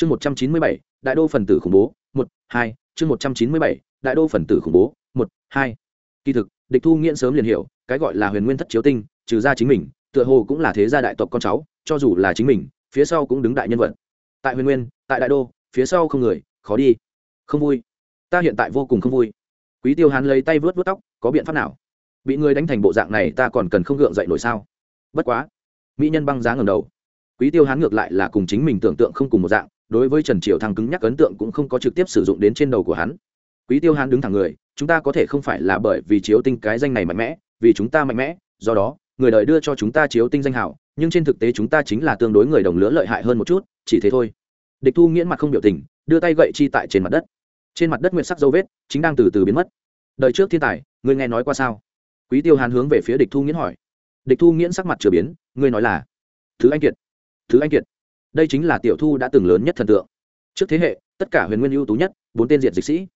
chương một trăm chín mươi bảy, đại đô phần tử khủng bố, một, hai, chương một trăm chín mươi bảy, đại đô phần tử khủng bố, một, hai. Kỳ thực, địch thu nghiễn sớm liền hiểu, cái gọi là huyền nguyên thất chiếu tinh, trừ ra chính mình, tựa hồ cũng là thế gia đại tộc con cháu, cho dù là chính mình, phía sau cũng đứng đại nhân vật. Tại huyền nguyên, tại đại đô, phía sau không người, khó đi. Không vui. Ta hiện tại vô cùng không vui. Quý tiêu hán lấy tay vớt vớt tóc, có biện pháp nào? Bị người đánh thành bộ dạng này ta còn cần không gượng dậy nổi sao? Bất quá. Mỹ nhân băng giá ngầm đầu. Quý tiêu hán ngược lại là cùng chính mình tưởng tượng không cùng một dạng đối với trần triều thăng cứng nhắc ấn tượng cũng không có trực tiếp sử dụng đến trên đầu của hắn. Quý tiêu hán đứng thẳng người, chúng ta có thể không phải là bởi vì chiếu tinh cái danh này mạnh mẽ, vì chúng ta mạnh mẽ, do đó, người đời đưa cho chúng ta chiếu tinh danh hảo, nhưng trên thực tế chúng ta chính là tương đối người đồng lứa lợi hại hơn một chút, chỉ thế thôi. Địch thu nghiễn mặt không biểu tình, đưa tay gậy chi tại trên mặt đất. Trên mặt đất nguyệt sắc dấu vết, chính đang từ từ biến mất. Đời trước thiên tài, ngươi nghe nói qua sao? Quý tiêu hàn hướng về phía địch thu nghiễn hỏi. Địch thu nghiễn sắc mặt chưa biến, ngươi nói là thứ anh kiệt, thứ anh kiệt đây chính là tiểu thu đã từng lớn nhất thần tượng. Trước thế hệ, tất cả huyền nguyên ưu tú nhất, bốn tên diện dịch sĩ.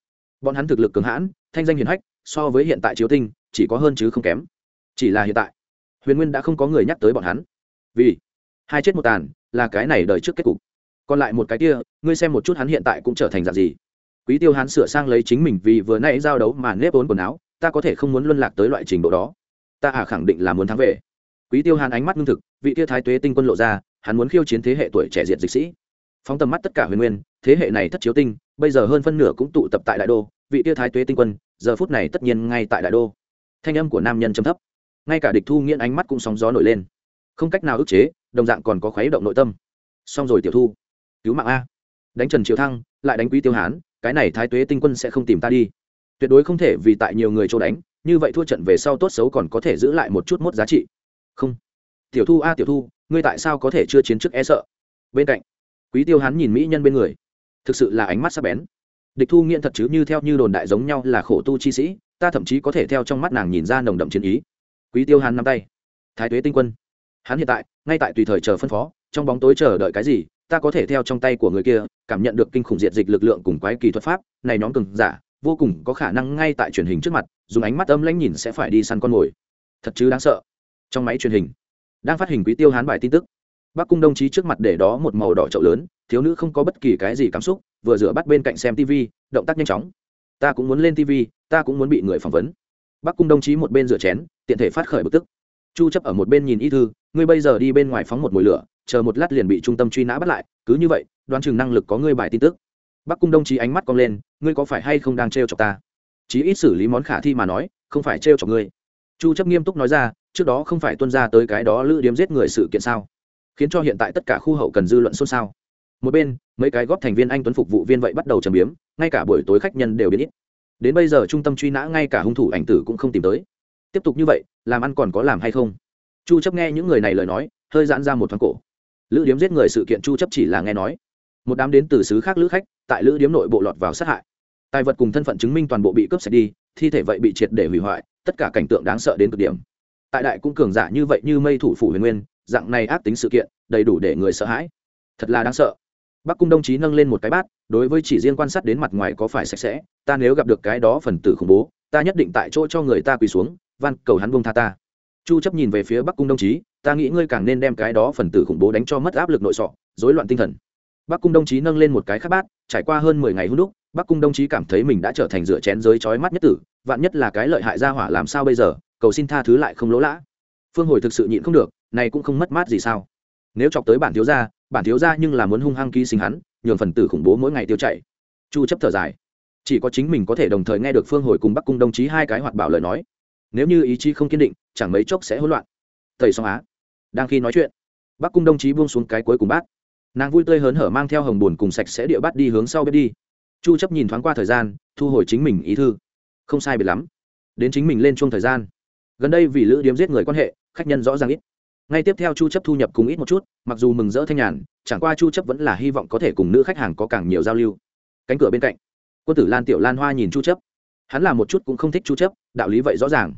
Bọn hắn thực lực cường hãn, thanh danh hiền hách, so với hiện tại chiếu tinh, chỉ có hơn chứ không kém. Chỉ là hiện tại, huyền nguyên đã không có người nhắc tới bọn hắn. Vì hai chết một tàn, là cái này đời trước kết cục. Còn lại một cái kia, ngươi xem một chút hắn hiện tại cũng trở thành dạng gì. Quý tiêu hắn sửa sang lấy chính mình vì vừa nãy giao đấu mà nếp ốn quần áo, ta có thể không muốn luân lạc tới loại trình độ đó. Ta à khẳng định là muốn thắng về. Quý tiêu hàn ánh mắt ngưng thực, vị tiêu thái tuế tinh quân lộ ra hắn muốn khiêu chiến thế hệ tuổi trẻ diệt dịch sĩ. Phóng tầm mắt tất cả huyền nguyên, thế hệ này thất chiếu tinh, bây giờ hơn phân nửa cũng tụ tập tại đại đô, vị tiêu thái tuế tinh quân, giờ phút này tất nhiên ngay tại đại đô. Thanh âm của nam nhân trầm thấp. Ngay cả địch thu nghiễn ánh mắt cũng sóng gió nổi lên. Không cách nào ức chế, đồng dạng còn có khuấy động nội tâm. Xong rồi tiểu thu. Cứu mạng a. Đánh trần triều thăng, lại đánh quý tiêu hán, cái này thái tuế tinh quân sẽ không tìm ta đi. Tuyệt đối không thể vì tại nhiều người chỗ đánh, như vậy thua trận về sau tốt xấu còn có thể giữ lại một chút mốt giá trị. Không. Tiểu thu a, tiểu thu ngươi tại sao có thể chưa chiến chức e sợ? Bên cạnh, quý tiêu hán nhìn mỹ nhân bên người. Thực sự là ánh mắt sắc bén. Địch thu nghiện thật chứ như theo như đồn đại giống nhau là khổ tu chi sĩ, ta thậm chí có thể theo trong mắt nàng nhìn ra nồng đậm chiến ý. Quý tiêu hán nắm tay. Thái tuế tinh quân. Hắn hiện tại, ngay tại tùy thời chờ phân phó, trong bóng tối chờ đợi cái gì, ta có thể theo trong tay của người kia, cảm nhận được kinh khủng diệt dịch lực lượng cùng quái kỳ thuật pháp, này nhóm cường giả, vô cùng có khả năng ngay tại truyền hình trước mặt, dùng ánh mắt âm lãnh nhìn sẽ phải đi săn con mồi. Thật chứ đáng sợ. Trong máy truyền hình đang phát hình quý tiêu hán bài tin tức. Bắc cung đồng chí trước mặt để đó một màu đỏ trậu lớn, thiếu nữ không có bất kỳ cái gì cảm xúc, vừa rửa bắt bên cạnh xem tv động tác nhanh chóng. Ta cũng muốn lên tv ta cũng muốn bị người phỏng vấn. Bắc cung đồng chí một bên rửa chén, tiện thể phát khởi bực tức. Chu chấp ở một bên nhìn y thư, ngươi bây giờ đi bên ngoài phóng một mùi lửa, chờ một lát liền bị trung tâm truy nã bắt lại, cứ như vậy, đoán chừng năng lực có ngươi bài tin tức. Bắc cung đồng chí ánh mắt cong lên, ngươi có phải hay không đang trêu chọc ta? Chí ít xử lý món khả thi mà nói, không phải trêu chọc ngươi. Chu chấp nghiêm túc nói ra trước đó không phải tuân ra tới cái đó lữ điếm giết người sự kiện sao? Khiến cho hiện tại tất cả khu hậu cần dư luận xôn xao. Một bên, mấy cái góp thành viên anh tuấn phục vụ viên vậy bắt đầu trầm biếm, ngay cả buổi tối khách nhân đều biết ít. Đến bây giờ trung tâm truy nã ngay cả hung thủ ảnh tử cũng không tìm tới. Tiếp tục như vậy, làm ăn còn có làm hay không? Chu chấp nghe những người này lời nói, hơi giãn ra một thoáng cổ. Lữ điếm giết người sự kiện chu chấp chỉ là nghe nói. Một đám đến từ xứ khác lữ khách, tại lữ điếm nội bộ lọt vào sát hại. Tài vật cùng thân phận chứng minh toàn bộ bị cướp sạch đi, thi thể vậy bị triệt để hủy hoại, tất cả cảnh tượng đáng sợ đến cực điểm tại đại cũng cường giả như vậy như mây thủ phủ huyền nguyên, dạng này ác tính sự kiện, đầy đủ để người sợ hãi. Thật là đáng sợ. Bắc cung đồng chí nâng lên một cái bát, đối với chỉ riêng quan sát đến mặt ngoài có phải sạch sẽ, ta nếu gặp được cái đó phần tử khủng bố, ta nhất định tại chỗ cho người ta quỳ xuống, van cầu hắn buông tha ta. Chu chấp nhìn về phía bắc cung đồng chí, ta nghĩ ngươi càng nên đem cái đó phần tử khủng bố đánh cho mất áp lực nội sọ, rối loạn tinh thần. Bắc cung đồng chí nâng lên một cái khác bát, trải qua hơn 10 ngày hút đúc, bắc cung đồng chí cảm thấy mình đã trở thành rửa chén giới chói mắt nhất tử, vạn nhất là cái lợi hại gia hỏa làm sao bây giờ? Cầu xin tha thứ lại không lỗ lã. Phương hồi thực sự nhịn không được, này cũng không mất mát gì sao? Nếu chọc tới bản thiếu gia, bản thiếu gia nhưng là muốn hung hăng ký sinh hắn, nhường phần tử khủng bố mỗi ngày tiêu chảy. Chu chấp thở dài. Chỉ có chính mình có thể đồng thời nghe được phương hồi cùng bắc cung đồng chí hai cái hoạt bảo lời nói. Nếu như ý chí không kiên định, chẳng mấy chốc sẽ hỗn loạn. Thầy song á. Đang khi nói chuyện, bắc cung đồng chí buông xuống cái cuối cùng bát. Nàng vui tươi hớn hở mang theo hồng buồn cùng sạch sẽ địa bát đi hướng sau bếp đi. Chu chấp nhìn thoáng qua thời gian, thu hồi chính mình ý thư. Không sai biệt lắm. Đến chính mình lên chuông thời gian gần đây vì lữ điếm giết người quan hệ, khách nhân rõ ràng ít. Ngay tiếp theo chu chấp thu nhập cùng ít một chút, mặc dù mừng rỡ thanh nhàn, chẳng qua chu chấp vẫn là hy vọng có thể cùng nữ khách hàng có càng nhiều giao lưu. Cánh cửa bên cạnh, quân tử lan tiểu lan hoa nhìn chu chấp. Hắn là một chút cũng không thích chu chấp, đạo lý vậy rõ ràng.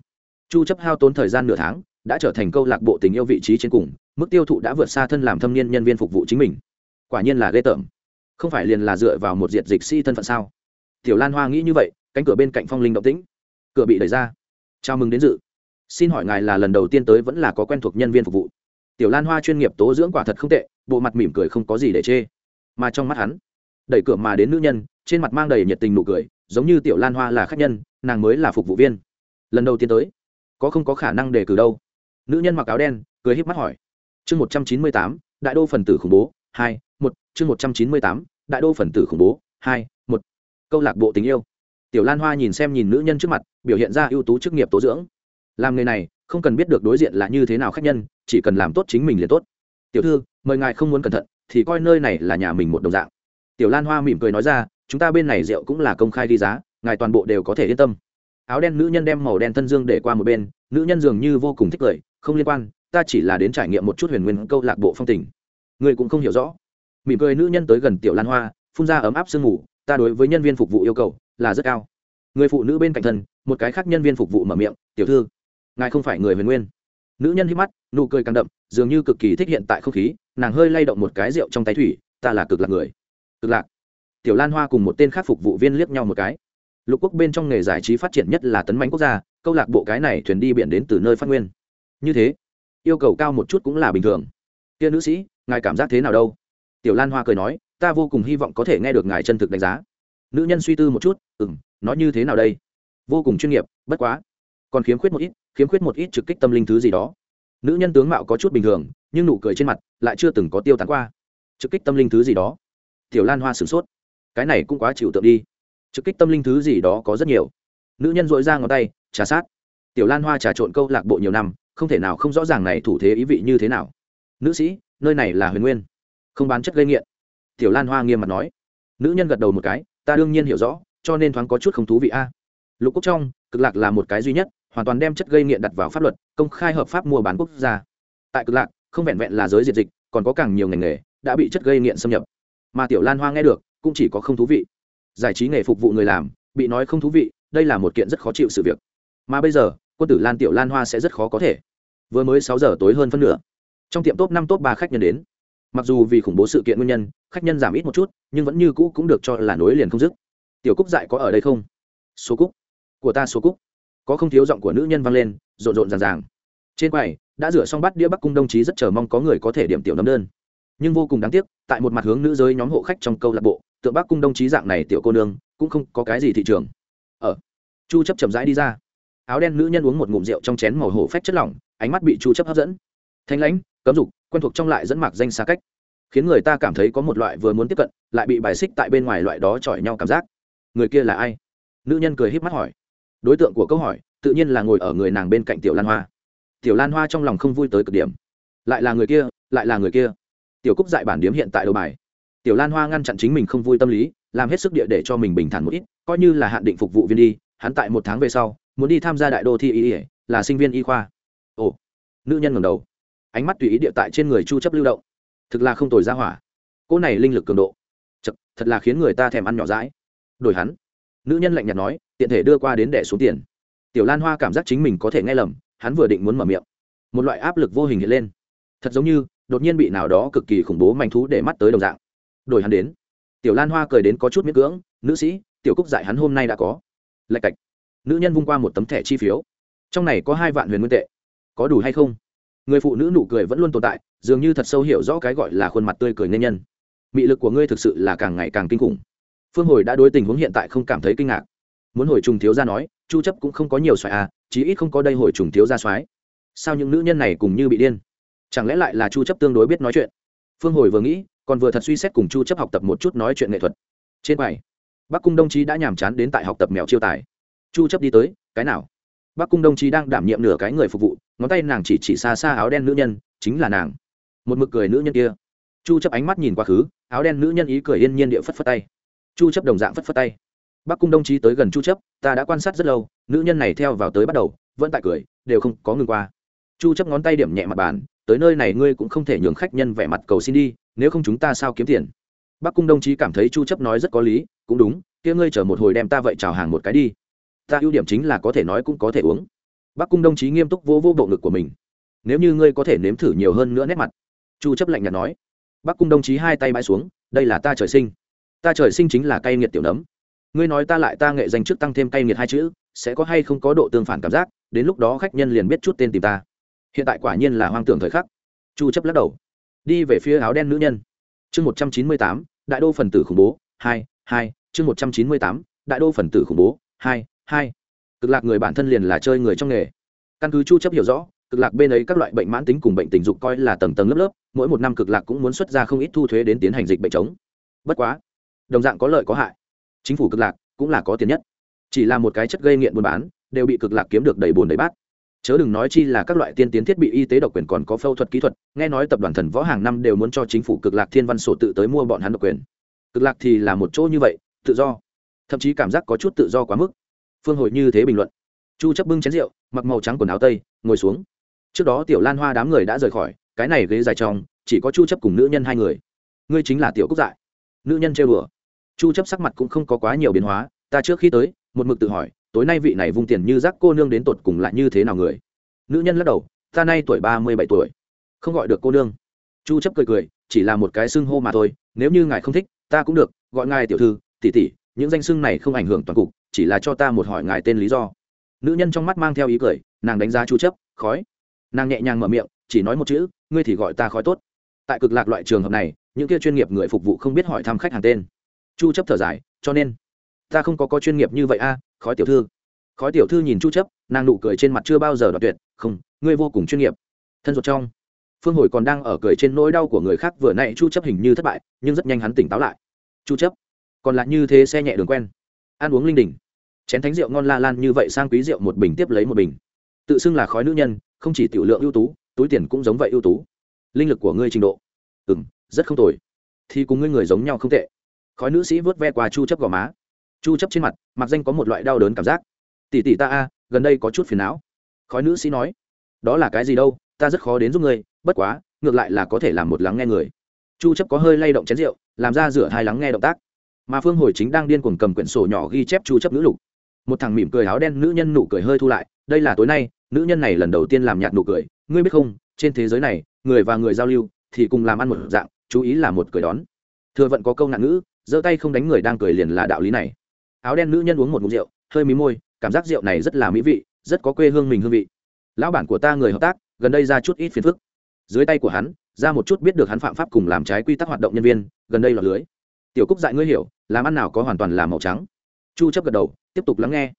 Chu chấp hao tốn thời gian nửa tháng, đã trở thành câu lạc bộ tình yêu vị trí trên cùng, mức tiêu thụ đã vượt xa thân làm thâm niên nhân viên phục vụ chính mình. Quả nhiên là ghê tởm. Không phải liền là dựa vào một diệt dịch si thân phận sao? Tiểu lan hoa nghĩ như vậy, cánh cửa bên cạnh phong linh động tĩnh. Cửa bị đẩy ra. Chào mừng đến dự xin hỏi ngài là lần đầu tiên tới vẫn là có quen thuộc nhân viên phục vụ? Tiểu lan hoa chuyên nghiệp tố dưỡng quả thật không tệ, bộ mặt mỉm cười không có gì để chê. Mà trong mắt hắn, đẩy cửa mà đến nữ nhân, trên mặt mang đầy nhiệt tình nụ cười, giống như tiểu lan hoa là khách nhân, nàng mới là phục vụ viên. Lần đầu tiên tới, có không có khả năng đề cử đâu? Nữ nhân mặc áo đen, cười híp mắt hỏi. Chương một trăm chín mươi tám, đại đô phần tử khủng bố, hai, một, chương một trăm chín mươi tám, đại đô phần tử khủng bố, hai, một. Câu lạc bộ tình yêu. Tiểu lan hoa nhìn xem nhìn nữ nhân trước mặt, biểu hiện ra ưu tú chức nghiệp tố dưỡng làm nghề này, không cần biết được đối diện là như thế nào khách nhân, chỉ cần làm tốt chính mình liền tốt. Tiểu thư, mời ngài không muốn cẩn thận, thì coi nơi này là nhà mình một đồng dạng. Tiểu lan hoa mỉm cười nói ra, chúng ta bên này rượu cũng là công khai ghi giá, ngài toàn bộ đều có thể yên tâm. Áo đen nữ nhân đem màu đen thân dương để qua một bên, nữ nhân dường như vô cùng thích cười, không liên quan, ta chỉ là đến trải nghiệm một chút huyền nguyên câu lạc bộ phong tình. Người cũng không hiểu rõ. Mỉm cười nữ nhân tới gần tiểu lan hoa, phun ra ấm áp sương ngủ ta đối với nhân viên phục vụ yêu cầu là rất cao. Người phụ nữ bên cạnh thân, một cái khác nhân viên phục vụ mở miệng, tiểu thư ngài không phải người huyền nguyên. Nữ nhân hít mắt, nụ cười càng đậm, dường như cực kỳ thích hiện tại không khí, nàng hơi lay động một cái rượu trong tay thủy, ta là cực lạc người. Cực lạc. Tiểu lan hoa cùng một tên khác phục vụ viên liếc nhau một cái. Lục quốc bên trong nghề giải trí phát triển nhất là tấn bánh quốc gia, câu lạc bộ cái này thuyền đi biển đến từ nơi phát nguyên. Như thế, yêu cầu cao một chút cũng là bình thường. Kia nữ sĩ, ngài cảm giác thế nào đâu? Tiểu lan hoa cười nói, ta vô cùng hy vọng có thể nghe được ngài chân thực đánh giá. Nữ nhân suy tư một chút ừ m nói như thế nào đây? Vô cùng chuyên nghiệp, bất quá còn khiếm khuyết một ít, khiếm khuyết một ít trực kích tâm linh thứ gì đó. Nữ nhân tướng mạo có chút bình thường, nhưng nụ cười trên mặt lại chưa từng có tiêu tán qua. Trực kích tâm linh thứ gì đó. Tiểu lan hoa sửng sốt. Cái này cũng quá chịu tượng đi. Trực kích tâm linh thứ gì đó có rất nhiều. Nữ nhân dội ra ngón tay, trà sát. Tiểu lan hoa trà trộn câu lạc bộ nhiều năm, không thể nào không rõ ràng này thủ thế ý vị như thế nào. Nữ sĩ, nơi này là huyền nguyên. Không bán chất gây nghiện. Tiểu lan hoa nghiêm mặt nói. Nữ nhân gật đầu một cái, ta đương nhiên hiểu rõ, cho nên thoáng có chút không thú vị a. Lục quốc trong, cực lạc là một cái duy nhất hoàn toàn đem chất gây nghiện đặt vào pháp luật, công khai hợp pháp mua bán quốc gia. Tại cực lạc, không vẹn vẹn là giới diệt dịch, còn có càng nhiều ngành nghề đã bị chất gây nghiện xâm nhập. Mà tiểu lan hoa nghe được, cũng chỉ có không thú vị. Giải trí nghề phục vụ người làm, bị nói không thú vị, đây là một kiện rất khó chịu sự việc. Mà bây giờ, quân tử lan tiểu lan hoa sẽ rất khó có thể. Vừa mới sáu giờ tối hơn phân nửa. Trong tiệm top năm top ba khách nhân đến. Mặc dù vì khủng bố sự kiện nguyên nhân, khách nhân giảm ít một chút, nhưng vẫn như cũ cũng được cho là nối liền không dứt. Tiểu cúc dại có ở đây không? Số cúc. Của ta số cúc có không thiếu giọng của nữ nhân vang lên, rộn rộn ràng ràng. Trên quầy, đã rửa xong bát đĩa bắc cung đồng chí rất chờ mong có người có thể điểm tiểu nấm đơn. Nhưng vô cùng đáng tiếc, tại một mặt hướng nữ giới nhóm hộ khách trong câu lạc bộ, tượng bắc cung đồng chí dạng này tiểu cô nương, cũng không có cái gì thị trường. Ở chu chấp chậm rãi đi ra. Áo đen nữ nhân uống một ngụm rượu trong chén màu hổ phách chất lỏng, ánh mắt bị chu chấp hấp dẫn. Thanh lãnh, cấm dục, quen thuộc trong lại dẫn mạc danh xa cách. Khiến người ta cảm thấy có một loại vừa muốn tiếp cận, lại bị bài xích tại bên ngoài loại đó chọi nhau cảm giác. Người kia là ai? Nữ nhân cười híp mắt hỏi đối tượng của câu hỏi tự nhiên là ngồi ở người nàng bên cạnh tiểu lan hoa. Tiểu lan hoa trong lòng không vui tới cực điểm. Lại là người kia lại là người kia. Tiểu cúc dạy bản điếm hiện tại đầu bài. Tiểu lan hoa ngăn chặn chính mình không vui tâm lý làm hết sức địa để cho mình bình thản một ít coi như là hạn định phục vụ viên đi hắn tại một tháng về sau muốn đi tham gia đại đô thi y ỉa là sinh viên y khoa. Ồ nữ nhân ngầm đầu. Ánh mắt tùy ý địa tại trên người chu chấp lưu động. Thực là không tồi ra hỏa. Cô này linh lực cường độ. Chật, thật là khiến người ta thèm ăn nhỏ rãi đổi hắn nữ nhân lạnh nhạt nói, tiện thể đưa qua đến đẻ xuống tiền. Tiểu lan hoa cảm giác chính mình có thể nghe lầm, hắn vừa định muốn mở miệng. Một loại áp lực vô hình hiện lên. Thật giống như, đột nhiên bị nào đó cực kỳ khủng bố manh thú để mắt tới đồng dạng. Đổi hắn đến. Tiểu lan hoa cười đến có chút miễn cưỡng, nữ sĩ, tiểu cúc dạy hắn hôm nay đã có. Lạch cạch. Nữ nhân vung qua một tấm thẻ chi phiếu. Trong này có hai vạn huyền nguyên tệ. Có đủ hay không? Người phụ nữ nụ cười vẫn luôn tồn tại, dường như thật sâu hiểu rõ cái gọi là khuôn mặt tươi cười nên nhân. Mị lực của ngươi thực sự là càng ngày càng kinh khủng phương hồi đã đối tình huống hiện tại không cảm thấy kinh ngạc. Muốn hồi trùng thiếu ra nói, chu chấp cũng không có nhiều xoài à chí ít không có đây hồi trùng thiếu ra xoái. Sao những nữ nhân này cùng như bị điên? Chẳng lẽ lại là chu chấp tương đối biết nói chuyện? Phương hồi vừa nghĩ, còn vừa thật suy xét cùng chu chấp học tập một chút nói chuyện nghệ thuật. Trên bài bắc cung đồng chí đã nhàm chán đến tại học tập mèo chiêu tài. Chu chấp đi tới, cái nào? Bắc cung đồng chí đang đảm nhiệm nửa cái người phục vụ, ngón tay nàng chỉ chỉ xa xa áo đen nữ nhân, chính là nàng. Một mực cười nữ nhân kia. Chu chấp ánh mắt nhìn qua khứ, áo đen nữ nhân ý cười yên nhiên địa phất phất tay chu chấp đồng dạng phất phất tay. Bắc cung đồng chí tới gần chu chấp, ta đã quan sát rất lâu, nữ nhân này theo vào tới bắt đầu, vẫn tại cười, đều không có ngừng qua. Chu chấp ngón tay điểm nhẹ mặt bàn, tới nơi này ngươi cũng không thể nhường khách nhân vẻ mặt cầu xin đi, nếu không chúng ta sao kiếm tiền? Bắc cung đồng chí cảm thấy chu chấp nói rất có lý, cũng đúng, kia ngươi chờ một hồi đem ta vậy chào hàng một cái đi. Ta ưu điểm chính là có thể nói cũng có thể uống. Bắc cung đồng chí nghiêm túc vô vô bộ ngực của mình. Nếu như ngươi có thể nếm thử nhiều hơn nữa nét mặt. Chu chấp lạnh nhạt nói. Bắc cung đồng chí hai tay bãi xuống, đây là ta trời sinh ta trời sinh chính là cay nghiệt tiểu nấm. Ngươi nói ta lại ta nghệ danh trước tăng thêm cay nghiệt hai chữ, sẽ có hay không có độ tương phản cảm giác, đến lúc đó khách nhân liền biết chút tên tìm ta. Hiện tại quả nhiên là hoang tưởng thời khắc. Chu chấp lắc đầu. Đi về phía áo đen nữ nhân. Chương một trăm chín mươi tám, đại đô phần tử khủng bố, hai hai, chương một trăm chín mươi tám, đại đô phần tử khủng bố, hai hai. Cực lạc người bản thân liền là chơi người trong nghề. Căn cứ chu chấp hiểu rõ, cực lạc bên ấy các loại bệnh mãn tính cùng bệnh tình dục coi là tầng tầng lớp lớp, mỗi một năm cực lạc cũng muốn xuất ra không ít thu thuế đến tiến hành dịch bệnh chống. Bất quá đồng dạng có lợi có hại. Chính phủ cực lạc cũng là có tiền nhất. Chỉ là một cái chất gây nghiện buôn bán, đều bị cực lạc kiếm được đầy bồn đầy bát. Chớ đừng nói chi là các loại tiên tiến thiết bị y tế độc quyền còn có phẫu thuật kỹ thuật, nghe nói tập đoàn thần võ hàng năm đều muốn cho chính phủ cực lạc thiên văn sổ tự tới mua bọn hắn độc quyền. Cực lạc thì là một chỗ như vậy, tự do. Thậm chí cảm giác có chút tự do quá mức. Phương hội như thế bình luận. Chu chấp bưng chén rượu, mặc màu trắng quần áo tây, ngồi xuống. Trước đó tiểu lan hoa đám người đã rời khỏi, cái này ghế dài trong chỉ có chu chấp cùng nữ nhân hai người. Ngươi chính là tiểu cúc dại. Nữ nhân chơi bừa chu chấp sắc mặt cũng không có quá nhiều biến hóa, ta trước khi tới, một mực tự hỏi, tối nay vị này vung tiền như rác cô nương đến tột cùng lại như thế nào người? Nữ nhân lắc đầu, ta nay tuổi ba mươi bảy tuổi. Không gọi được cô nương. Chu chấp cười cười, chỉ là một cái xưng hô mà thôi, nếu như ngài không thích, ta cũng được, gọi ngài tiểu thư, tỷ tỷ, những danh xưng này không ảnh hưởng toàn cục, chỉ là cho ta một hỏi ngài tên lý do. Nữ nhân trong mắt mang theo ý cười, nàng đánh giá chu chấp, khói. Nàng nhẹ nhàng mở miệng, chỉ nói một chữ, ngươi thì gọi ta khói tốt. Tại cực lạc loại trường hợp này, những kia chuyên nghiệp người phục vụ không biết hỏi thăm khách hàng tên chu chấp thở dài, cho nên, ta không có có chuyên nghiệp như vậy a, khói tiểu thư. Khói tiểu thư nhìn chu chấp, nàng nụ cười trên mặt chưa bao giờ đoạt tuyệt, không, ngươi vô cùng chuyên nghiệp. Thân ruột trong, phương hồi còn đang ở cười trên nỗi đau của người khác, vừa nãy chu chấp hình như thất bại, nhưng rất nhanh hắn tỉnh táo lại. Chu chấp, còn lại như thế xe nhẹ đường quen, ăn uống linh đình, chén thánh rượu ngon la lan như vậy sang quý rượu một bình tiếp lấy một bình. Tự xưng là khói nữ nhân, không chỉ tiểu lượng ưu tú, túi tiền cũng giống vậy ưu tú. Linh lực của ngươi trình độ, ừm, rất không tồi. Thì cùng ngươi người giống nhau không tệ khói nữ sĩ vớt ve qua chu chấp gò má. Chu chấp trên mặt, mặc danh có một loại đau đớn cảm giác. Tỷ tỷ ta a, gần đây có chút phiền não. Khói nữ sĩ nói, đó là cái gì đâu, ta rất khó đến giúp ngươi, bất quá, ngược lại là có thể làm một lắng nghe người. Chu chấp có hơi lay động chén rượu, làm ra rửa hai lắng nghe động tác. Mà phương hồi chính đang điên cuồng cầm quyển sổ nhỏ ghi chép chu chấp nữ lục. Một thằng mỉm cười áo đen nữ nhân nụ cười hơi thu lại, đây là tối nay, nữ nhân này lần đầu tiên làm nhạt nụ cười, ngươi biết không, trên thế giới này, người và người giao lưu thì cùng làm ăn một dạng, chú ý là một cười đón. Thừa vận có câu nạn ngữ giơ tay không đánh người đang cười liền là đạo lý này. Áo đen nữ nhân uống một ngụm rượu, hơi mí môi, cảm giác rượu này rất là mỹ vị, rất có quê hương mình hương vị. Lão bản của ta người hợp tác, gần đây ra chút ít phiền phức. Dưới tay của hắn, ra một chút biết được hắn phạm pháp cùng làm trái quy tắc hoạt động nhân viên, gần đây lọt lưới. Tiểu cúc dạy ngươi hiểu, làm ăn nào có hoàn toàn là màu trắng. Chu chấp gật đầu, tiếp tục lắng nghe.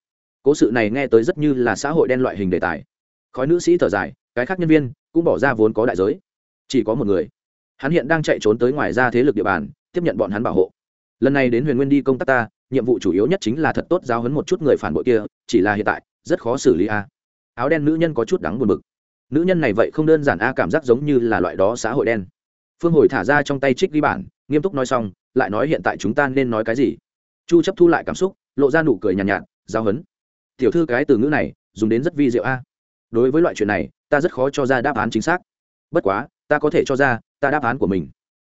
Cố sự này nghe tới rất như là xã hội đen loại hình đề tài. Khói nữ sĩ thở dài, cái khác nhân viên cũng bỏ ra vốn có đại giới. Chỉ có một người. Hắn hiện đang chạy trốn tới ngoài ra thế lực địa bàn, tiếp nhận bọn hắn bảo hộ lần này đến huyền nguyên đi công tác ta nhiệm vụ chủ yếu nhất chính là thật tốt giáo hấn một chút người phản bội kia chỉ là hiện tại rất khó xử lý a. Áo đen nữ nhân có chút đắng buồn bực. Nữ nhân này vậy không đơn giản a cảm giác giống như là loại đó xã hội đen. Phương hồi thả ra trong tay trích ghi bản nghiêm túc nói xong lại nói hiện tại chúng ta nên nói cái gì? Chu chấp thu lại cảm xúc lộ ra nụ cười nhàn nhạt, nhạt giao hấn tiểu thư cái từ ngữ này dùng đến rất vi diệu a. Đối với loại chuyện này ta rất khó cho ra đáp án chính xác. Bất quá ta có thể cho ra ta đáp án của mình.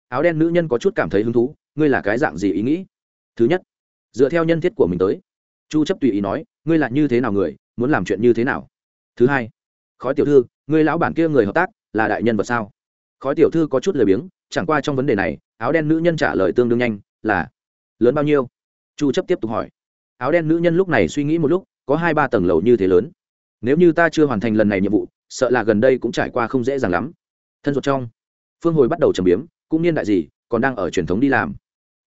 Áo đen nữ nhân có chút cảm thấy hứng thú ngươi là cái dạng gì ý nghĩ? Thứ nhất, dựa theo nhân thiết của mình tới. Chu chấp tùy ý nói, ngươi là như thế nào người, muốn làm chuyện như thế nào? Thứ hai, khói tiểu thư, ngươi lão bản kia người hợp tác, là đại nhân vật sao? Khói tiểu thư có chút lười biếng, chẳng qua trong vấn đề này, áo đen nữ nhân trả lời tương đương nhanh, là, lớn bao nhiêu? Chu chấp tiếp tục hỏi. Áo đen nữ nhân lúc này suy nghĩ một lúc, có hai ba tầng lầu như thế lớn. Nếu như ta chưa hoàn thành lần này nhiệm vụ, sợ là gần đây cũng trải qua không dễ dàng lắm. Thân ruột trong. Phương hồi bắt đầu trầm biếm, cũng niên đại gì, còn đang ở truyền thống đi làm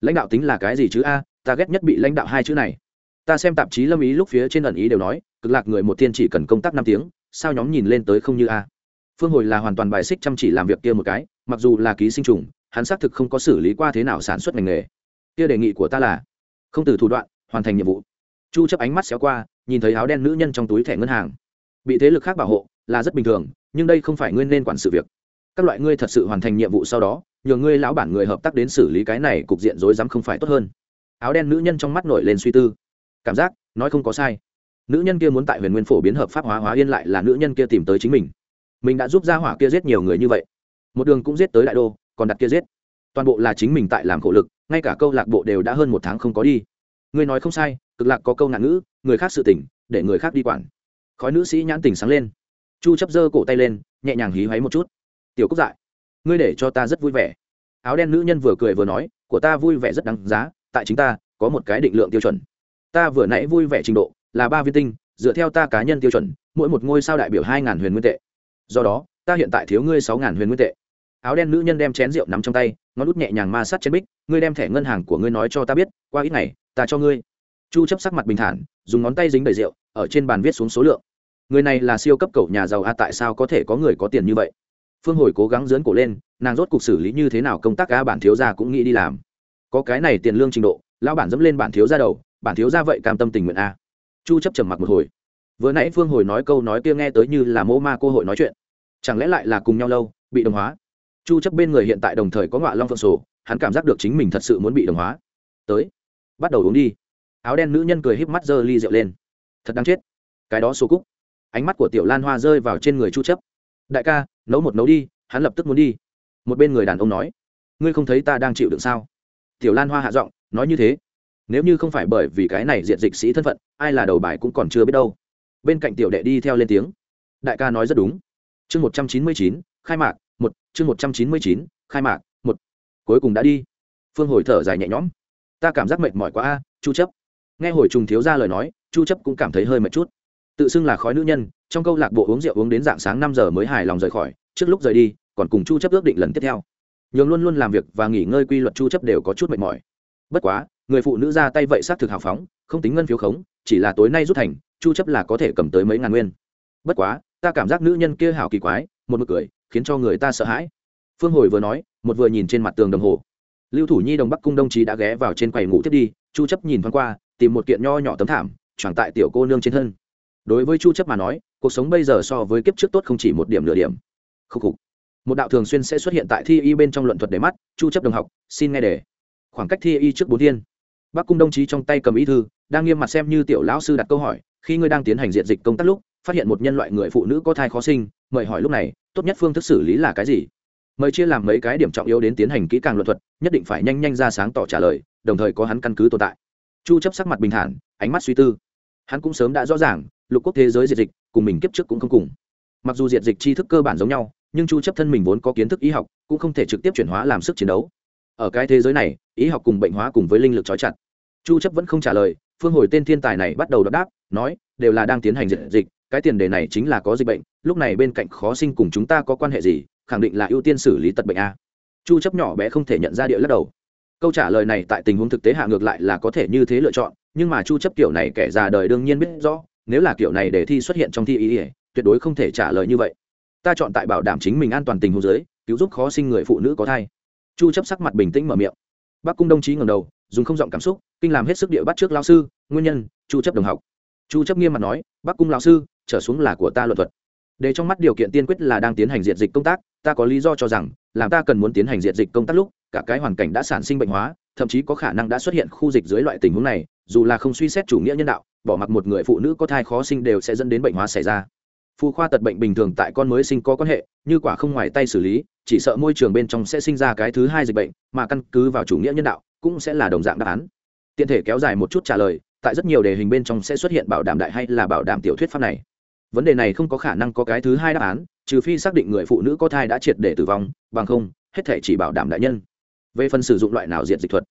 lãnh đạo tính là cái gì chứ a, ta ghét nhất bị lãnh đạo hai chữ này. Ta xem tạp chí lâm ý lúc phía trên ẩn ý đều nói, cực lạc người một tiên chỉ cần công tác năm tiếng, sao nhóm nhìn lên tới không như a. Phương hồi là hoàn toàn bài xích chăm chỉ làm việc kia một cái, mặc dù là ký sinh trùng, hắn xác thực không có xử lý qua thế nào sản xuất ngành nghề. Kia đề nghị của ta là, không từ thủ đoạn, hoàn thành nhiệm vụ. Chu chấp ánh mắt xéo qua, nhìn thấy áo đen nữ nhân trong túi thẻ ngân hàng. Bị thế lực khác bảo hộ, là rất bình thường, nhưng đây không phải nguyên nên quản sự việc. Các loại ngươi thật sự hoàn thành nhiệm vụ sau đó nhờ ngươi lão bản người hợp tác đến xử lý cái này, cục diện rối rắm không phải tốt hơn. Áo đen nữ nhân trong mắt nổi lên suy tư. Cảm giác, nói không có sai. Nữ nhân kia muốn tại huyền nguyên phổ biến hợp pháp hóa hóa yên lại là nữ nhân kia tìm tới chính mình. Mình đã giúp gia hỏa kia giết nhiều người như vậy. Một đường cũng giết tới đại đô, còn đặt kia giết. Toàn bộ là chính mình tại làm khổ lực, ngay cả câu lạc bộ đều đã hơn một tháng không có đi. Ngươi nói không sai, cực lạc có câu nạn ngữ, người khác sự tỉnh để người khác đi quản. Khói nữ sĩ nhãn tình sáng lên. Chu chấp giơ cổ tay lên, nhẹ nhàng hí hoáy một chút. Tiểu cúc dại ngươi để cho ta rất vui vẻ. Áo đen nữ nhân vừa cười vừa nói, của ta vui vẻ rất đáng giá, tại chính ta, có một cái định lượng tiêu chuẩn. Ta vừa nãy vui vẻ trình độ, là ba viên tinh, dựa theo ta cá nhân tiêu chuẩn, mỗi một ngôi sao đại biểu hai ngàn huyền nguyên tệ. Do đó, ta hiện tại thiếu ngươi sáu ngàn huyền nguyên tệ. Áo đen nữ nhân đem chén rượu nắm trong tay, ngón út nhẹ nhàng ma sát trên bích, ngươi đem thẻ ngân hàng của ngươi nói cho ta biết, qua ít ngày, ta cho ngươi. Chu chấp sắc mặt bình thản, dùng ngón tay dính đầy rượu, ở trên bàn viết xuống số lượng. Người này là siêu cấp cầu nhà giàu a, tại sao có thể có người có tiền như vậy? Phương hồi cố gắng dưỡn cổ lên, nàng rốt cuộc xử lý như thế nào công tác a bản thiếu gia cũng nghĩ đi làm. Có cái này tiền lương trình độ, lão bản dẫm lên bản thiếu gia đầu, bản thiếu gia vậy cam tâm tình nguyện a. Chu chấp trầm mặc một hồi. Vừa nãy phương hồi nói câu nói kia nghe tới như là mô ma cô hội nói chuyện. Chẳng lẽ lại là cùng nhau lâu, bị đồng hóa? Chu chấp bên người hiện tại đồng thời có ngọa long phượng sổ, hắn cảm giác được chính mình thật sự muốn bị đồng hóa. Tới, bắt đầu uống đi. Áo đen nữ nhân cười híp mắt giơ ly rượu lên. Thật đáng chết. Cái đó số cúc. Ánh mắt của tiểu lan hoa rơi vào trên người chu chấp đại ca, nấu một nấu đi, hắn lập tức muốn đi. Một bên người đàn ông nói, ngươi không thấy ta đang chịu đựng sao? Tiểu lan hoa hạ giọng, nói như thế. Nếu như không phải bởi vì cái này diện dịch sĩ thân phận, ai là đầu bài cũng còn chưa biết đâu. Bên cạnh tiểu đệ đi theo lên tiếng. Đại ca nói rất đúng. Chương một trăm chín mươi chín, khai mạc, một, chương một trăm chín mươi chín, khai mạc, một. Cuối cùng đã đi. Phương hồi thở dài nhẹ nhõm. Ta cảm giác mệt mỏi quá a, chu chấp. Nghe hồi trùng thiếu ra lời nói, chu chấp cũng cảm thấy hơi mệt chút tự xưng là khói nữ nhân, trong câu lạc bộ uống rượu uống đến dạng sáng năm giờ mới hài lòng rời khỏi, trước lúc rời đi, còn cùng chu chấp ước định lần tiếp theo. Nhường luôn luôn làm việc và nghỉ ngơi quy luật chu chấp đều có chút mệt mỏi. Bất quá, người phụ nữ ra tay vậy sát thực hào phóng, không tính ngân phiếu khống, chỉ là tối nay rút thành, chu chấp là có thể cầm tới mấy ngàn nguyên. Bất quá, ta cảm giác nữ nhân kia hảo kỳ quái, một mực cười, khiến cho người ta sợ hãi. Phương hồi vừa nói, một vừa nhìn trên mặt tường đồng hồ. Lưu thủ nhi đồng bắc cung đồng chí đã ghé vào trên quầy ngủ tiếp đi, chu chấp nhìn thoáng qua, tìm một kiện nho nhỏ tấm thảm, choàng tại tiểu cô nương trên thân đối với chu chấp mà nói, cuộc sống bây giờ so với kiếp trước tốt không chỉ một điểm nửa điểm. Khúc khục. Một đạo thường xuyên sẽ xuất hiện tại thi y bên trong luận thuật để mắt, chu chấp đồng học, xin nghe đề khoảng cách thi y trước bốn thiên. Bắc cung đồng chí trong tay cầm ý thư, đang nghiêm mặt xem như tiểu lão sư đặt câu hỏi, khi ngươi đang tiến hành diện dịch công tác lúc, phát hiện một nhân loại người phụ nữ có thai khó sinh, mời hỏi lúc này, tốt nhất phương thức xử lý là cái gì? Mời chia làm mấy cái điểm trọng yếu đến tiến hành kỹ càng luận thuật, nhất định phải nhanh nhanh ra sáng tỏ trả lời, đồng thời có hắn căn cứ tồn tại. Chu chấp sắc mặt bình thản, ánh mắt suy tư hắn cũng sớm đã rõ ràng, lục quốc thế giới diệt dịch, cùng mình kiếp trước cũng không cùng. Mặc dù diệt dịch tri thức cơ bản giống nhau, nhưng chu chấp thân mình vốn có kiến thức y học, cũng không thể trực tiếp chuyển hóa làm sức chiến đấu. Ở cái thế giới này, y học cùng bệnh hóa cùng với linh lực trói chặt. Chu chấp vẫn không trả lời, phương hồi tên thiên tài này bắt đầu đáp đáp, nói, đều là đang tiến hành diệt dịch, cái tiền đề này chính là có dịch bệnh, lúc này bên cạnh khó sinh cùng chúng ta có quan hệ gì, khẳng định là ưu tiên xử lý tật bệnh a. Chu chấp nhỏ bé không thể nhận ra địa lắc đầu. Câu trả lời này tại tình huống thực tế hạ ngược lại là có thể như thế lựa chọn nhưng mà chu chấp kiểu này kẻ già đời đương nhiên biết rõ, nếu là kiểu này để thi xuất hiện trong thi ý ỉa tuyệt đối không thể trả lời như vậy. Ta chọn tại bảo đảm chính mình an toàn tình huống dưới, cứu giúp khó sinh người phụ nữ có thai. Chu chấp sắc mặt bình tĩnh mở miệng. Bác cung đồng chí ngẩng đầu, dùng không giọng cảm xúc, kinh làm hết sức địa bắt trước lao sư, nguyên nhân, chu chấp đồng học. Chu chấp nghiêm mặt nói, bác cung lão sư, trở xuống là của ta luận thuật. Để trong mắt điều kiện tiên quyết là đang tiến hành diệt dịch công tác, ta có lý do cho rằng, làm ta cần muốn tiến hành diệt dịch công tác lúc, cả cái hoàn cảnh đã sản sinh bệnh hóa, thậm chí có khả năng đã xuất hiện khu dịch dưới loại tình huống này dù là không suy xét chủ nghĩa nhân đạo, bỏ mặc một người phụ nữ có thai khó sinh đều sẽ dẫn đến bệnh hóa xảy ra. Phụ khoa tật bệnh bình thường tại con mới sinh có quan hệ, như quả không ngoài tay xử lý, chỉ sợ môi trường bên trong sẽ sinh ra cái thứ hai dịch bệnh, mà căn cứ vào chủ nghĩa nhân đạo, cũng sẽ là đồng dạng đáp án. Tiện thể kéo dài một chút trả lời, tại rất nhiều đề hình bên trong sẽ xuất hiện bảo đảm đại hay là bảo đảm tiểu thuyết pháp này. Vấn đề này không có khả năng có cái thứ hai đáp án, trừ phi xác định người phụ nữ có thai đã triệt để tử vong, bằng không, hết thể chỉ bảo đảm đại nhân. Về phần sử dụng loại nào diện dịch thuật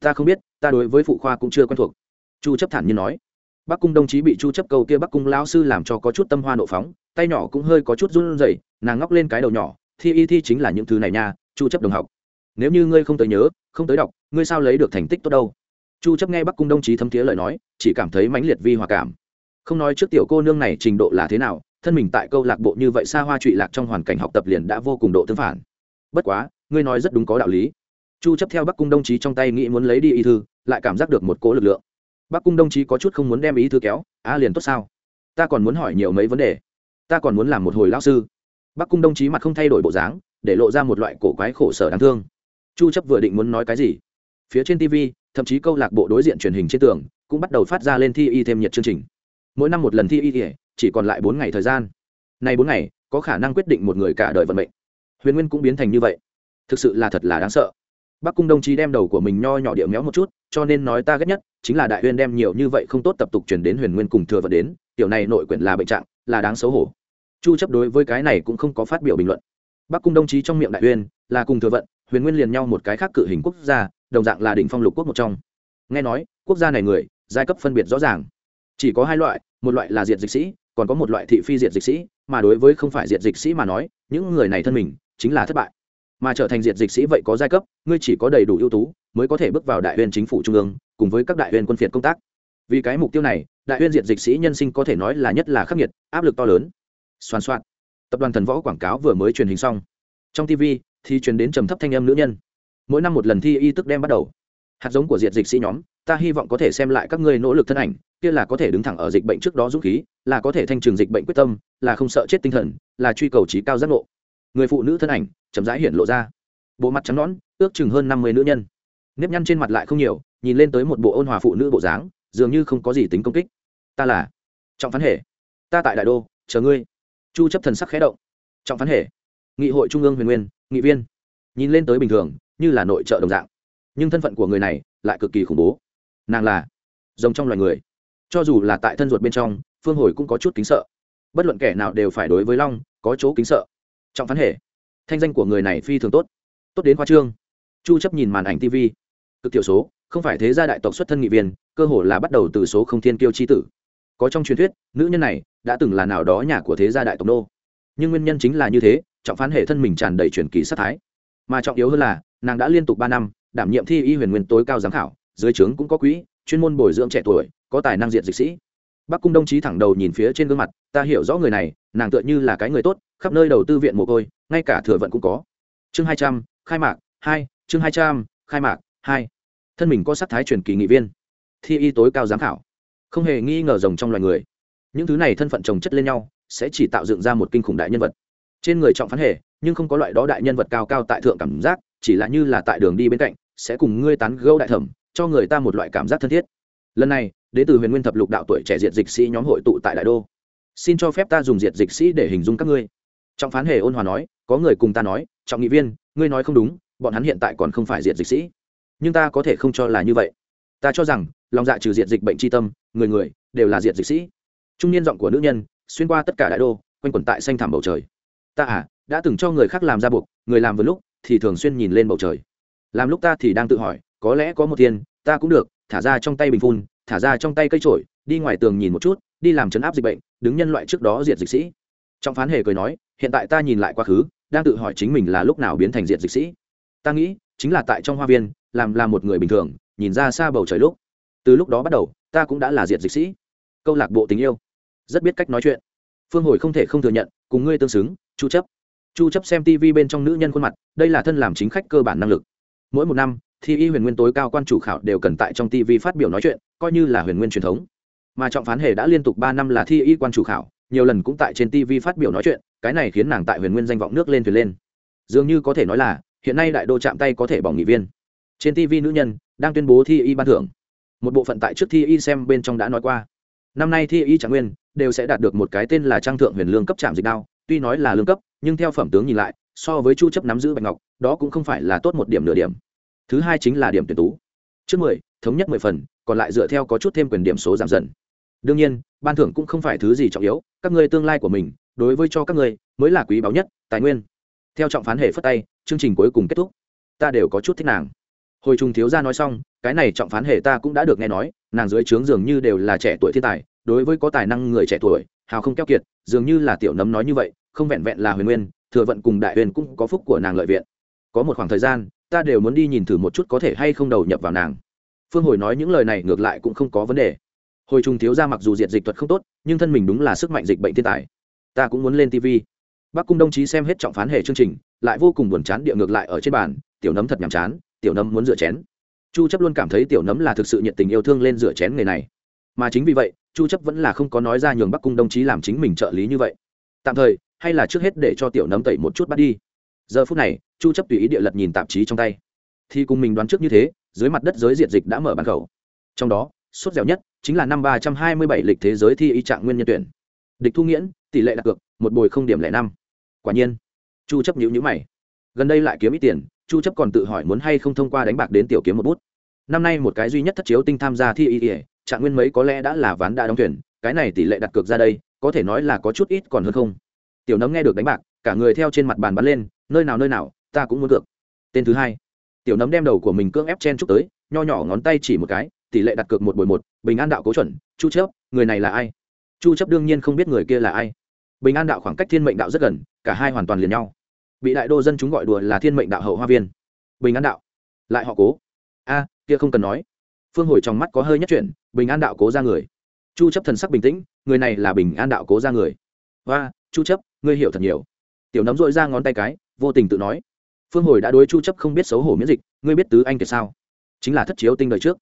ta không biết, ta đối với phụ khoa cũng chưa quen thuộc. Chu chấp thản như nói. Bắc cung đồng chí bị chu chấp câu kia bắc cung lão sư làm cho có chút tâm hoa nộ phóng, tay nhỏ cũng hơi có chút run rẩy, nàng ngóc lên cái đầu nhỏ, thi y thi chính là những thứ này nha, chu chấp đồng học. Nếu như ngươi không tới nhớ, không tới đọc, ngươi sao lấy được thành tích tốt đâu? Chu chấp nghe bắc cung đồng chí thấm thiế lời nói, chỉ cảm thấy mãnh liệt vi hòa cảm. Không nói trước tiểu cô nương này trình độ là thế nào, thân mình tại câu lạc bộ như vậy xa hoa trụy lạc trong hoàn cảnh học tập liền đã vô cùng độ tương phản. Bất quá, ngươi nói rất đúng có đạo lý chu chấp theo bắc cung đồng chí trong tay nghĩ muốn lấy đi y thư, lại cảm giác được một cỗ lực lượng. Bắc cung đồng chí có chút không muốn đem ý thư kéo a liền tốt sao? Ta còn muốn hỏi nhiều mấy vấn đề. Ta còn muốn làm một hồi lão sư. Bắc cung đồng chí mặt không thay đổi bộ dáng, để lộ ra một loại cổ quái khổ sở đáng thương. Chu chấp vừa định muốn nói cái gì, phía trên tv thậm chí câu lạc bộ đối diện truyền hình trên tường, cũng bắt đầu phát ra lên thi y thêm nhiệt chương trình. Mỗi năm một lần thi y thì chỉ còn lại bốn ngày thời gian. Nay bốn ngày, có khả năng quyết định một người cả đời vận mệnh. Huyền nguyên cũng biến thành như vậy. Thực sự là thật là đáng sợ bắc cung đồng chí đem đầu của mình nho nhỏ điệu méo một chút, cho nên nói ta ghét nhất chính là đại huyên đem nhiều như vậy không tốt tập tục chuyển đến huyền nguyên cùng thừa vận đến, tiểu này nội quyển là bệnh trạng, là đáng xấu hổ. Chu chấp đối với cái này cũng không có phát biểu bình luận. Bắc cung đồng chí trong miệng đại huyên, là cùng thừa vận, huyền nguyên liền nhau một cái khác cự hình quốc gia, đồng dạng là đỉnh phong lục quốc một trong. Nghe nói, quốc gia này người, giai cấp phân biệt rõ ràng. Chỉ có hai loại, một loại là diệt dịch sĩ, còn có một loại thị phi diệt dịch sĩ, mà đối với không phải diệt dịch sĩ mà nói, những người này thân mình, chính là thất bại mà trở thành diệt dịch sĩ vậy có giai cấp, ngươi chỉ có đầy đủ ưu tú mới có thể bước vào đại huyên chính phủ trung ương, cùng với các đại huyên quân phiệt công tác. Vì cái mục tiêu này, đại huyên diệt dịch sĩ nhân sinh có thể nói là nhất là khắc nghiệt, áp lực to lớn. Xoan xoan. Tập đoàn thần võ quảng cáo vừa mới truyền hình xong. Trong tv thì truyền đến trầm thấp thanh âm nữ nhân. Mỗi năm một lần thi y tức đem bắt đầu. Hạt giống của diệt dịch sĩ nhóm, ta hy vọng có thể xem lại các ngươi nỗ lực thân ảnh, kia là có thể đứng thẳng ở dịch bệnh trước đó dũng khí, là có thể thanh trừng dịch bệnh quyết tâm, là không sợ chết tinh thần, là truy cầu trí cao giác ngộ người phụ nữ thân ảnh chậm rãi hiện lộ ra. Bộ mặt trắng nõn, ước chừng hơn năm mươi nữ nhân. Nếp nhăn trên mặt lại không nhiều, nhìn lên tới một bộ ôn hòa phụ nữ bộ dáng, dường như không có gì tính công kích. Ta là trọng phán hệ ta tại đại đô, chờ ngươi. Chu chấp thần sắc khẽ động. Trọng phán hệ nghị hội trung ương huyền nguyên, nghị viên. Nhìn lên tới bình thường, như là nội trợ đồng dạng. Nhưng thân phận của người này lại cực kỳ khủng bố. Nàng là rồng trong loài người. Cho dù là tại thân ruột bên trong, phương hồi cũng có chút kính sợ. Bất luận kẻ nào đều phải đối với long có chỗ kính sợ trọng phán hệ. Thanh danh của người này phi thường tốt. Tốt đến khoa trương. Chu chấp nhìn màn ảnh tv cực thiểu số, không phải thế gia đại tộc xuất thân nghị viên, cơ hồ là bắt đầu từ số không thiên kiêu chi tử. Có trong truyền thuyết, nữ nhân này đã từng là nào đó nhà của thế gia đại tộc nô. Nhưng nguyên nhân chính là như thế, trọng phán hệ thân mình tràn đầy truyền kỳ sát thái. Mà trọng yếu hơn là, nàng đã liên tục ba năm, đảm nhiệm thi y huyền nguyên tối cao giám khảo, dưới trướng cũng có quỹ, chuyên môn bồi dưỡng trẻ tuổi, có tài năng diện dịch sĩ. Bắc cung đồng chí thẳng đầu nhìn phía trên gương mặt, ta hiểu rõ người này nàng tựa như là cái người tốt, khắp nơi đầu tư viện mồ côi, ngay cả thừa vận cũng có. Chương hai trăm, khai mạc, hai, chương hai trăm, khai mạc, hai. Thân mình có sắc thái truyền kỳ nghị viên. Thi y tối cao giám khảo. Không hề nghi ngờ rồng trong loài người. Những thứ này thân phận chồng chất lên nhau, sẽ chỉ tạo dựng ra một kinh khủng đại nhân vật. Trên người trọng phán hề, nhưng không có loại đó đại nhân vật cao cao tại thượng cảm giác, chỉ là như là tại đường đi bên cạnh, sẽ cùng ngươi tán gâu đại thẩm, cho người ta một loại cảm giác thân thiết. Lần này, đến từ huyền nguyên thập lục đạo tuổi trẻ diệt dịch sĩ nhóm hội tụ tại đại đô xin cho phép ta dùng diệt dịch sĩ để hình dung các ngươi. Trọng phán hề ôn hòa nói, có người cùng ta nói, trọng nghị viên, ngươi nói không đúng, bọn hắn hiện tại còn không phải diệt dịch sĩ. Nhưng ta có thể không cho là như vậy. Ta cho rằng, lòng dạ trừ diệt dịch bệnh tri tâm, người người, đều là diệt dịch sĩ. Trung niên giọng của nữ nhân, xuyên qua tất cả đại đô, quanh quẩn tại xanh thảm bầu trời. Ta à đã từng cho người khác làm ra buộc, người làm vừa lúc, thì thường xuyên nhìn lên bầu trời. Làm lúc ta thì đang tự hỏi, có lẽ có một tiền, ta cũng được, thả ra trong tay bình phun, thả ra trong tay cây trổi, đi ngoài tường nhìn một chút đi làm chấn áp dịch bệnh, đứng nhân loại trước đó diệt dịch sĩ. Trong phán hề cười nói, hiện tại ta nhìn lại quá khứ, đang tự hỏi chính mình là lúc nào biến thành diệt dịch sĩ. Ta nghĩ, chính là tại trong hoa viên, làm, là một người bình thường, nhìn ra xa bầu trời lúc. Từ lúc đó bắt đầu, ta cũng đã là diệt dịch sĩ. Câu lạc bộ tình yêu. Rất biết cách nói chuyện. Phương hồi không thể không thừa nhận, cùng ngươi tương xứng, chu chấp. Chu chấp xem tv bên trong nữ nhân khuôn mặt, đây là thân làm chính khách cơ bản năng lực. Mỗi một năm, thi y huyền nguyên tối cao quan chủ khảo đều cần tại trong tv phát biểu nói chuyện, coi như là huyền nguyên truyền thống mà trọng phán hề đã liên tục ba năm là thi y quan chủ khảo, nhiều lần cũng tại trên tv phát biểu nói chuyện, cái này khiến nàng tại huyền nguyên danh vọng nước lên thuyền lên. Dường như có thể nói là, hiện nay đại đô chạm tay có thể bỏng nghị viên. Trên tv nữ nhân đang tuyên bố thi y ban thưởng. Một bộ phận tại trước thi y xem bên trong đã nói qua. Năm nay thi y trạng nguyên đều sẽ đạt được một cái tên là trang thượng huyền lương cấp trạm dịch đao, tuy nói là lương cấp, nhưng theo phẩm tướng nhìn lại, so với chu chấp nắm giữ bạch ngọc, đó cũng không phải là tốt một điểm nửa điểm. Thứ hai chính là điểm tuyển tú. Trước mười, thống nhất mười phần, còn lại dựa theo có chút thêm quyền điểm số giảm dần đương nhiên, ban thưởng cũng không phải thứ gì trọng yếu, các ngươi tương lai của mình, đối với cho các ngươi, mới là quý báu nhất, tài nguyên. Theo trọng phán hệ phất tay, chương trình cuối cùng kết thúc. Ta đều có chút thích nàng. Hồi trung thiếu gia nói xong, cái này trọng phán hệ ta cũng đã được nghe nói, nàng dưới trướng dường như đều là trẻ tuổi thiên tài, đối với có tài năng người trẻ tuổi, hào không keo kiệt, dường như là tiểu nấm nói như vậy, không vẹn vẹn là huyền nguyên, thừa vận cùng đại huyền cũng có phúc của nàng lợi viện. Có một khoảng thời gian, ta đều muốn đi nhìn thử một chút có thể hay không đầu nhập vào nàng. Phương hồi nói những lời này ngược lại cũng không có vấn đề hồi trung thiếu ra mặc dù diệt dịch thuật không tốt, nhưng thân mình đúng là sức mạnh dịch bệnh thiên tài. Ta cũng muốn lên tv bác cung đồng chí xem hết trọng phán hệ chương trình, lại vô cùng buồn chán địa ngược lại ở trên bàn, tiểu nấm thật nhàm chán, tiểu nấm muốn rửa chén. Chu chấp luôn cảm thấy tiểu nấm là thực sự nhiệt tình yêu thương lên rửa chén người này. Mà chính vì vậy, chu chấp vẫn là không có nói ra nhường bắc cung đồng chí làm chính mình trợ lý như vậy. Tạm thời, hay là trước hết để cho tiểu nấm tẩy một chút bắt đi. Giờ phút này, chu chấp tùy ý địa lật nhìn tạp chí trong tay. Thì cùng mình đoán trước như thế, dưới mặt đất giới diệt dịch đã mở bàn khẩu. Trong đó suốt dẻo nhất, chính là năm 327 lịch thế giới thi y trạng nguyên nhân tuyển. Địch thu nghiễn, tỷ lệ đặt cược, một bồi không điểm lẻ năm. Quả nhiên, chu chấp nhữ nhữ mày. Gần đây lại kiếm ít tiền, chu chấp còn tự hỏi muốn hay không thông qua đánh bạc đến tiểu kiếm một bút. Năm nay một cái duy nhất thất chiếu tinh tham gia thi y ỉa trạng nguyên mấy có lẽ đã là ván đã đóng tuyển, cái này tỷ lệ đặt cược ra đây, có thể nói là có chút ít còn hơn không. Tiểu nấm nghe được đánh bạc, cả người theo trên mặt bàn bắn lên, nơi nào nơi nào, ta cũng muốn cược. Tên thứ hai. Tiểu nấm đem đầu của mình cưỡng ép chen chúc tới, nho nhỏ ngón tay chỉ một cái tỷ lệ đặt cược một buổi một, bình an đạo cố chuẩn, chu chấp người này là ai? Chu chấp đương nhiên không biết người kia là ai. Bình an đạo khoảng cách thiên mệnh đạo rất gần, cả hai hoàn toàn liền nhau. Bị đại đô dân chúng gọi đùa là thiên mệnh đạo hậu hoa viên. Bình an đạo. Lại họ cố. A, kia không cần nói. Phương hồi trong mắt có hơi nhất chuyển, bình an đạo cố ra người. Chu chấp thần sắc bình tĩnh, người này là bình an đạo cố ra người. Và chu chấp ngươi hiểu thật nhiều. Tiểu nấm dội ra ngón tay cái, vô tình tự nói. Phương hồi đã đối chu chấp không biết xấu hổ miễn dịch, ngươi biết tứ anh kiệt sao? Chính là thất chiếu tinh đời trước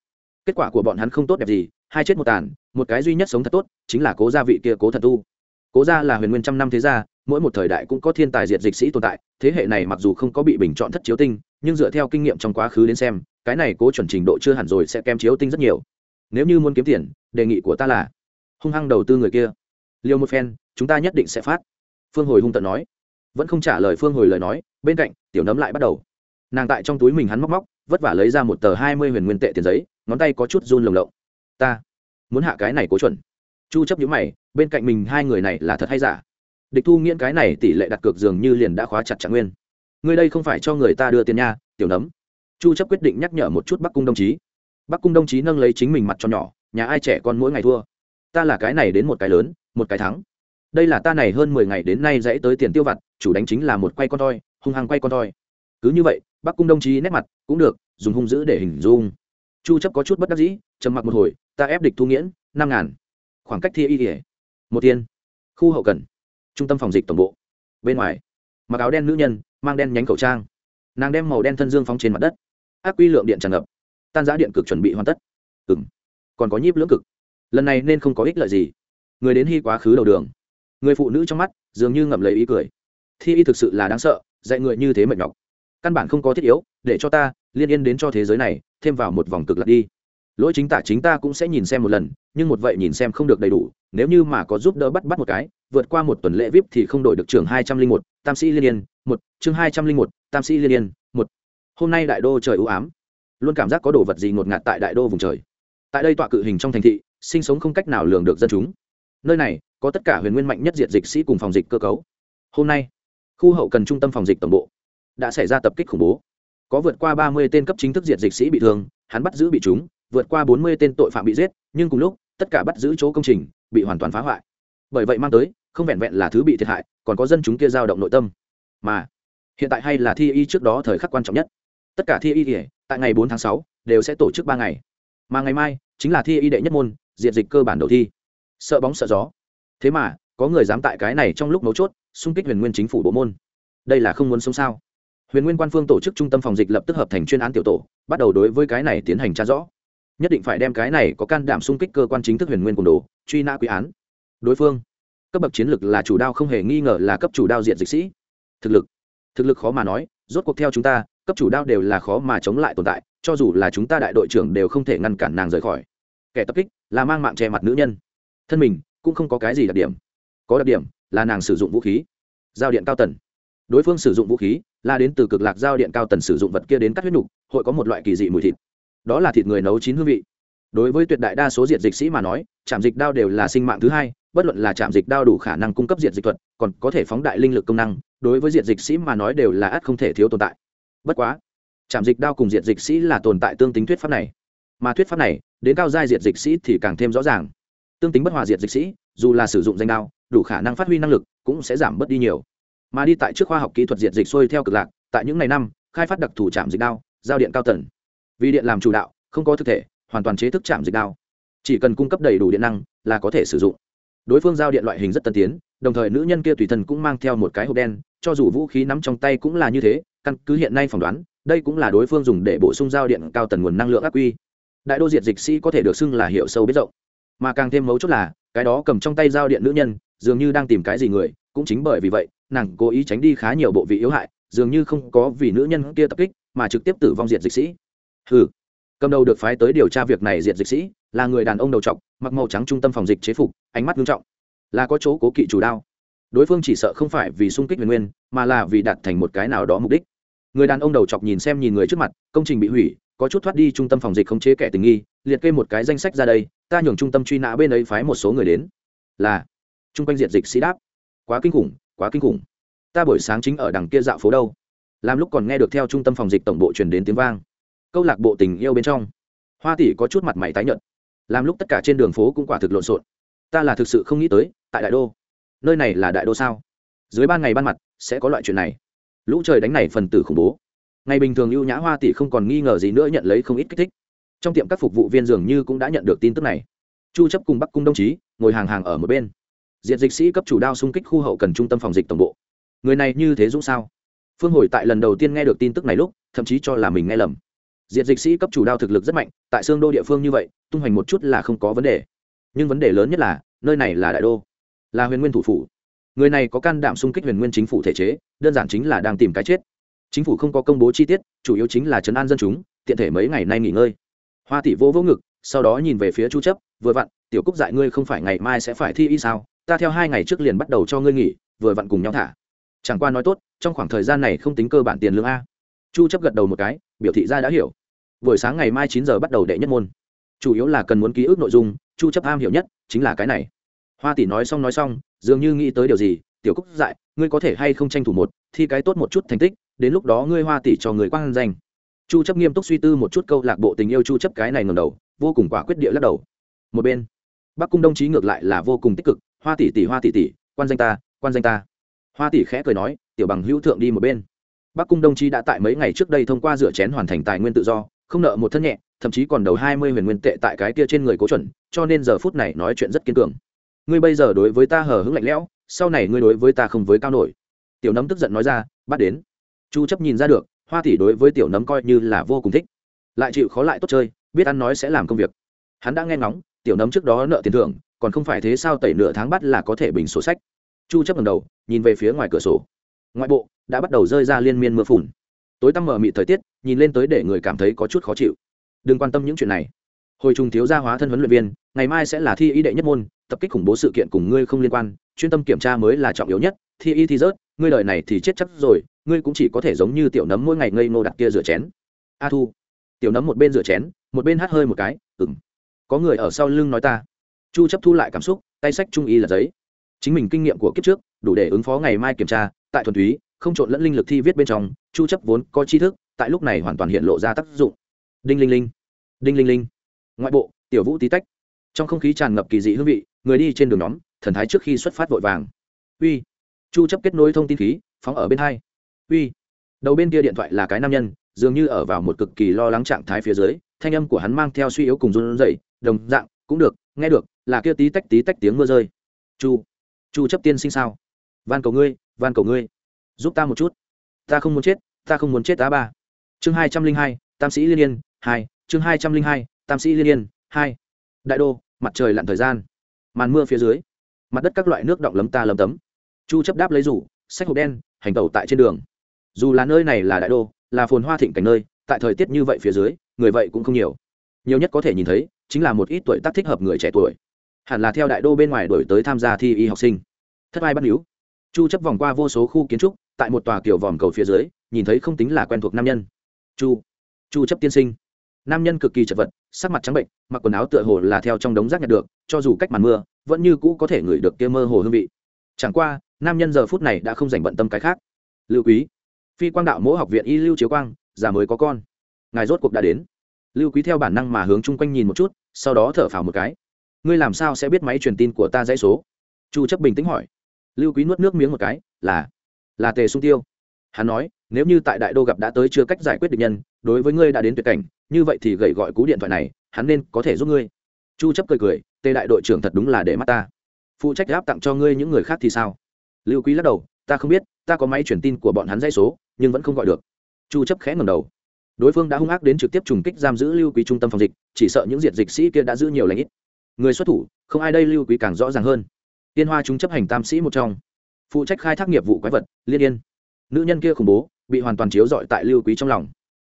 kết quả của bọn hắn không tốt đẹp gì, hai chết một tàn, một cái duy nhất sống thật tốt, chính là cố gia vị kia cố thần tu. Cố gia là huyền nguyên trăm năm thế gia, mỗi một thời đại cũng có thiên tài diệt dịch sĩ tồn tại, thế hệ này mặc dù không có bị bình chọn thất chiếu tinh, nhưng dựa theo kinh nghiệm trong quá khứ đến xem, cái này cố chuẩn trình độ chưa hẳn rồi sẽ kém chiếu tinh rất nhiều. Nếu như muốn kiếm tiền, đề nghị của ta là, hung hăng đầu tư người kia. Liều một phen, chúng ta nhất định sẽ phát. Phương hồi hung tận nói. Vẫn không trả lời phương hồi lời nói, bên cạnh, tiểu nấm lại bắt đầu. Nàng tại trong túi mình hắn móc móc vất vả lấy ra một tờ hai mươi huyền nguyên tệ tiền giấy, ngón tay có chút run lồng lộng. Ta muốn hạ cái này cố chuẩn. Chu chấp nhíu mày, bên cạnh mình hai người này là thật hay giả? Địch thu nghiễn cái này tỷ lệ đặt cược dường như liền đã khóa chặt trạng nguyên. Ngươi đây không phải cho người ta đưa tiền nha, tiểu nấm. Chu chấp quyết định nhắc nhở một chút bắc cung đồng chí. Bắc cung đồng chí nâng lấy chính mình mặt cho nhỏ, nhà ai trẻ con mỗi ngày thua? Ta là cái này đến một cái lớn, một cái thắng. Đây là ta này hơn 10 ngày đến nay dãy tới tiền tiêu vặt, chủ đánh chính là một quay con toi, hung hăng quay con toi. Cứ như vậy bắc cung đồng chí nét mặt cũng được, dùng hung dữ để hình dung. Chu chấp có chút bất đắc dĩ, trầm mặc một hồi, ta ép địch thu nghiễn, năm ngàn. Khoảng cách thi y ỉa một tiên. Khu hậu cần. Trung tâm phòng dịch tổng bộ. Bên ngoài. Mặc áo đen nữ nhân, mang đen nhánh khẩu trang. Nàng đem màu đen thân dương phóng trên mặt đất. Ác quy lượng điện tràn ngập. Tan giá điện cực chuẩn bị hoàn tất. Ừm. Còn có nhíp lưỡng cực. Lần này nên không có ích lợi gì. Người đến hy quá khứ đầu đường. Người phụ nữ trong mắt dường như ngậm lấy ý cười. Thi y thực sự là đáng sợ, dạy người như thế mệt nhọc căn bản không có thiết yếu, để cho ta liên yên đến cho thế giới này, thêm vào một vòng cực lạc đi. Lỗi chính tả chính ta cũng sẽ nhìn xem một lần, nhưng một vậy nhìn xem không được đầy đủ, nếu như mà có giúp đỡ bắt bắt một cái, vượt qua một tuần lễ vip thì không đổi được trường hai trăm linh một, tam sĩ liên yên, một, chương hai trăm linh một, tam sĩ liên yên, một. Hôm nay đại đô trời ưu ám, luôn cảm giác có đồ vật gì ngột ngạt tại đại đô vùng trời. Tại đây tọa cự hình trong thành thị, sinh sống không cách nào lường được dân chúng. Nơi này, có tất cả huyền nguyên mạnh nhất diện dịch sĩ cùng phòng dịch cơ cấu. Hôm nay, khu hậu cần trung tâm phòng dịch tổng bộ đã xảy ra tập kích khủng bố. Có vượt qua ba mươi tên cấp chính thức diệt dịch sĩ bị thương, hắn bắt giữ bị chúng, vượt qua bốn mươi tên tội phạm bị giết, nhưng cùng lúc, tất cả bắt giữ chỗ công trình bị hoàn toàn phá hoại. Bởi vậy mang tới, không vẹn vẹn là thứ bị thiệt hại, còn có dân chúng kia dao động nội tâm. Mà, hiện tại hay là thi y trước đó thời khắc quan trọng nhất. Tất cả thi y tại ngày bốn tháng sáu, đều sẽ tổ chức ba ngày. Mà ngày mai, chính là thi y đệ nhất môn diện dịch cơ bản đầu thi. Sợ bóng sợ gió. Thế mà, có người dám tại cái này trong lúc mấu chốt, xung kích huyền nguyên chính phủ bộ môn. Đây là không muốn sống sao? Huyền nguyên quan phương tổ chức trung tâm phòng dịch lập tức hợp thành chuyên án tiểu tổ, bắt đầu đối với cái này tiến hành tra rõ. Nhất định phải đem cái này có can đảm xung kích cơ quan chính thức huyền nguyên cùng đồ, truy nã quy án. Đối phương, cấp bậc chiến lược là chủ đao không hề nghi ngờ là cấp chủ đao diện dịch sĩ. Thực lực thực lực khó mà nói, rốt cuộc theo chúng ta, cấp chủ đao đều là khó mà chống lại tồn tại, cho dù là chúng ta đại đội trưởng đều không thể ngăn cản nàng rời khỏi. Kẻ tập kích là mang mạng che mặt nữ nhân. Thân mình cũng không có cái gì đặc điểm. Có đặc điểm là nàng sử dụng vũ khí. Giao điện cao tần đối phương sử dụng vũ khí là đến từ cực lạc giao điện cao tần sử dụng vật kia đến cắt huyết nục, hội có một loại kỳ dị mùi thịt. Đó là thịt người nấu chín hương vị. Đối với tuyệt đại đa số diệt dịch sĩ mà nói, trạm dịch đao đều là sinh mạng thứ hai, bất luận là trạm dịch đao đủ khả năng cung cấp diệt dịch thuật, còn có thể phóng đại linh lực công năng, đối với diệt dịch sĩ mà nói đều là ắt không thể thiếu tồn tại. Bất quá, trạm dịch đao cùng diệt dịch sĩ là tồn tại tương tính thuyết pháp này. Mà thuyết pháp này, đến cao giai diệt dịch sĩ thì càng thêm rõ ràng. Tương tính bất hòa diệt dịch sĩ, dù là sử dụng danh đao, đủ khả năng phát huy năng lực cũng sẽ giảm bớt đi nhiều mà đi tại trước khoa học kỹ thuật diệt dịch xuôi theo cực lạc, tại những ngày năm, khai phát đặc thù trạm dịch đao, giao điện cao tần. Vì điện làm chủ đạo, không có thực thể, hoàn toàn chế thức chạm dịch đao. Chỉ cần cung cấp đầy đủ điện năng, là có thể sử dụng. Đối phương giao điện loại hình rất tân tiến, đồng thời nữ nhân kia tùy thân cũng mang theo một cái hộp đen, cho dù vũ khí nắm trong tay cũng là như thế, căn cứ hiện nay phỏng đoán, đây cũng là đối phương dùng để bổ sung giao điện cao tần nguồn năng lượng ác quy. Đại đô diệt dịch sĩ có thể được xưng là hiệu sâu biết rộng. Mà càng thêm mấu chốt là, cái đó cầm trong tay giao điện nữ nhân, dường như đang tìm cái gì người, cũng chính bởi vì vậy nàng cố ý tránh đi khá nhiều bộ vị yếu hại, dường như không có vì nữ nhân kia tập kích, mà trực tiếp tử vong diệt dịch sĩ. Hừ. Cầm đầu được phái tới điều tra việc này diệt dịch sĩ, là người đàn ông đầu trọc, mặc màu trắng trung tâm phòng dịch chế phục, ánh mắt nghiêm trọng. Là có chỗ cố kỵ chủ đao. Đối phương chỉ sợ không phải vì sung kích nguyên nguyên, mà là vì đạt thành một cái nào đó mục đích. Người đàn ông đầu chọc nhìn xem nhìn người trước mặt, công trình bị hủy, có chút thoát đi trung tâm phòng dịch khống chế kẻ tình nghi, liệt kê một cái danh sách ra đây, ta nhường trung tâm truy nã bên ấy phái một số người đến. Là. Trung quanh diệt dịch sĩ đáp. Quá kinh khủng quá kinh khủng. Ta buổi sáng chính ở đằng kia dạo phố đâu? Làm lúc còn nghe được theo trung tâm phòng dịch tổng bộ truyền đến tiếng vang. Câu lạc bộ tình yêu bên trong. Hoa tỷ có chút mặt mày tái nhợt. Làm lúc tất cả trên đường phố cũng quả thực lộn xộn. Ta là thực sự không nghĩ tới, tại đại đô. Nơi này là đại đô sao? Dưới ban ngày ban mặt, sẽ có loại chuyện này. Lũ trời đánh này phần tử khủng bố. Ngày bình thường ưu nhã hoa tỷ không còn nghi ngờ gì nữa nhận lấy không ít kích thích. Trong tiệm các phục vụ viên dường như cũng đã nhận được tin tức này. Chu chấp cùng bắc cung đồng chí, ngồi hàng hàng ở một bên diện dịch sĩ cấp chủ đao xung kích khu hậu cần trung tâm phòng dịch tổng bộ. Người này như thế dũng sao? Phương hồi tại lần đầu tiên nghe được tin tức này lúc, thậm chí cho là mình nghe lầm. Diện dịch sĩ cấp chủ đao thực lực rất mạnh, tại xương đô địa phương như vậy, tung hoành một chút là không có vấn đề. Nhưng vấn đề lớn nhất là, nơi này là đại đô, là huyền nguyên thủ phủ. Người này có can đảm xung kích huyền nguyên chính phủ thể chế, đơn giản chính là đang tìm cái chết. Chính phủ không có công bố chi tiết, chủ yếu chính là chấn an dân chúng, tiện thể mấy ngày nay nghỉ ngơi. Hoa tỷ vô vô ngực, sau đó nhìn về phía chu chấp, vừa vặn, tiểu cúc dạy ngươi không phải ngày mai sẽ phải thi y sao? Ta theo hai ngày trước liền bắt đầu cho ngươi nghỉ, vừa vặn cùng nhau thả. Chẳng qua nói tốt, trong khoảng thời gian này không tính cơ bản tiền lương a. Chu chấp gật đầu một cái, biểu thị ra đã hiểu. Buổi sáng ngày mai 9 giờ bắt đầu đệ nhất môn. Chủ yếu là cần muốn ký ức nội dung, chu chấp am hiểu nhất chính là cái này. Hoa tỷ nói xong nói xong, dường như nghĩ tới điều gì, tiểu cúc dạy ngươi có thể hay không tranh thủ một, thi cái tốt một chút thành tích, đến lúc đó ngươi hoa tỷ cho người quang danh. Chu chấp nghiêm túc suy tư một chút câu lạc bộ tình yêu chu chấp cái này ngẩng đầu, vô cùng quả quyết địa lắc đầu. Một bên, bắc cung đồng chí ngược lại là vô cùng tích cực hoa tỷ tỷ, hoa tỷ tỷ, quan danh ta, quan danh ta. Hoa tỷ khẽ cười nói, tiểu bằng hữu thượng đi một bên. Bắc cung đồng chí đã tại mấy ngày trước đây thông qua rửa chén hoàn thành tài nguyên tự do, không nợ một thân nhẹ, thậm chí còn đầu hai mươi huyền nguyên tệ tại cái kia trên người cố chuẩn, cho nên giờ phút này nói chuyện rất kiên cường. Ngươi bây giờ đối với ta hờ hững lạnh lẽo, sau này ngươi đối với ta không với cao nổi. Tiểu nấm tức giận nói ra, bắt đến. Chu chấp nhìn ra được, hoa tỷ đối với tiểu nấm coi như là vô cùng thích. Lại chịu khó lại tốt chơi, biết ăn nói sẽ làm công việc. Hắn đã nghe ngóng, tiểu nấm trước đó nợ tiền thưởng còn không phải thế sao tẩy nửa tháng bắt là có thể bình sổ sách. Chu chấp ngẩng đầu, nhìn về phía ngoài cửa sổ. Ngoại bộ đã bắt đầu rơi ra liên miên mưa phùn. Tối tăm mờ mịt thời tiết, nhìn lên tới để người cảm thấy có chút khó chịu. Đừng quan tâm những chuyện này. Hồi trùng thiếu gia hóa thân huấn luyện viên, ngày mai sẽ là thi y đệ nhất môn, tập kích khủng bố sự kiện cùng ngươi không liên quan, chuyên tâm kiểm tra mới là trọng yếu nhất, thi y thi rớt, ngươi đời này thì chết chắc rồi, ngươi cũng chỉ có thể giống như tiểu nấm mỗi ngày ngây ngô đặt kia rửa chén. A thu. Tiểu nấm một bên rửa chén, một bên hát hơi một cái ừng có người ở sau lưng nói ta chu chấp thu lại cảm xúc, tay sách trung y là giấy. Chính mình kinh nghiệm của kiếp trước, đủ để ứng phó ngày mai kiểm tra, tại thuần túy, không trộn lẫn linh lực thi viết bên trong, chu chấp vốn có tri thức, tại lúc này hoàn toàn hiện lộ ra tác dụng. Đinh linh linh, đinh linh linh. Ngoại bộ, tiểu vũ tí tách. Trong không khí tràn ngập kỳ dị hương vị, người đi trên đường nhóm, thần thái trước khi xuất phát vội vàng. Uy. Chu chấp kết nối thông tin khí, phóng ở bên hai. Uy. Đầu bên kia điện thoại là cái nam nhân, dường như ở vào một cực kỳ lo lắng trạng thái phía dưới, thanh âm của hắn mang theo suy yếu cùng run rẩy, đồng dạng, cũng được, nghe được là kia tí tách tí tách tiếng mưa rơi. Chu chu chấp tiên sinh sao? Van cầu ngươi, van cầu ngươi. Giúp ta một chút. Ta không muốn chết, ta không muốn chết tá ba. Chương hai trăm linh hai, tam sĩ liên yên, hai. Chương hai trăm linh hai, tam sĩ liên yên, hai. Đại đô, mặt trời lặn thời gian. Màn mưa phía dưới, mặt đất các loại nước động lấm ta lấm tấm. Chu chấp đáp lấy rủ, sách hộp đen, hành tẩu tại trên đường. Dù là nơi này là đại đô, là phồn hoa thịnh cảnh nơi, tại thời tiết như vậy phía dưới, người vậy cũng không nhiều. Nhiều nhất có thể nhìn thấy, chính là một ít tuổi tác thích hợp người trẻ tuổi hẳn là theo đại đô bên ngoài đổi tới tham gia thi y học sinh. Thất ai bắt níu. Chu chấp vòng qua vô số khu kiến trúc, tại một tòa kiểu vòm cầu phía dưới, nhìn thấy không tính là quen thuộc nam nhân. Chu. Chu chấp tiên sinh. Nam nhân cực kỳ chật vật, sắc mặt trắng bệnh, mặc quần áo tựa hồ là theo trong đống rác nhặt được, cho dù cách màn mưa, vẫn như cũ có thể ngửi được kia mơ hồ hương vị. Chẳng qua, nam nhân giờ phút này đã không dành bận tâm cái khác. Lưu quý. Phi quang đạo mỗi học viện y lưu chiếu quang, già mới có con. Ngài rốt cuộc đã đến. Lưu quý theo bản năng mà hướng chung quanh nhìn một chút, sau đó thở phào một cái ngươi làm sao sẽ biết máy truyền tin của ta dãy số? Chu chấp bình tĩnh hỏi. Lưu quý nuốt nước miếng một cái, là là tề sung tiêu. Hắn nói, nếu như tại đại đô gặp đã tới chưa cách giải quyết được nhân, đối với ngươi đã đến tuyệt cảnh, như vậy thì gậy gọi cú điện thoại này, hắn nên có thể giúp ngươi. Chu chấp cười cười, tề đại đội trưởng thật đúng là để mắt ta. Phụ trách áp tặng cho ngươi những người khác thì sao? Lưu quý lắc đầu, ta không biết, ta có máy truyền tin của bọn hắn dãy số, nhưng vẫn không gọi được. Chu chấp khẽ ngẩng đầu. Đối phương đã hung ác đến trực tiếp trùng kích giam giữ lưu quý trung tâm phòng dịch, chỉ sợ những diệt dịch sĩ kia đã giữ nhiều lãnh ít người xuất thủ, không ai đây lưu quý càng rõ ràng hơn. Tiên hoa chúng chấp hành tam sĩ một trong. Phụ trách khai thác nghiệp vụ quái vật, liên yên. Nữ nhân kia khủng bố, bị hoàn toàn chiếu dọi tại lưu quý trong lòng.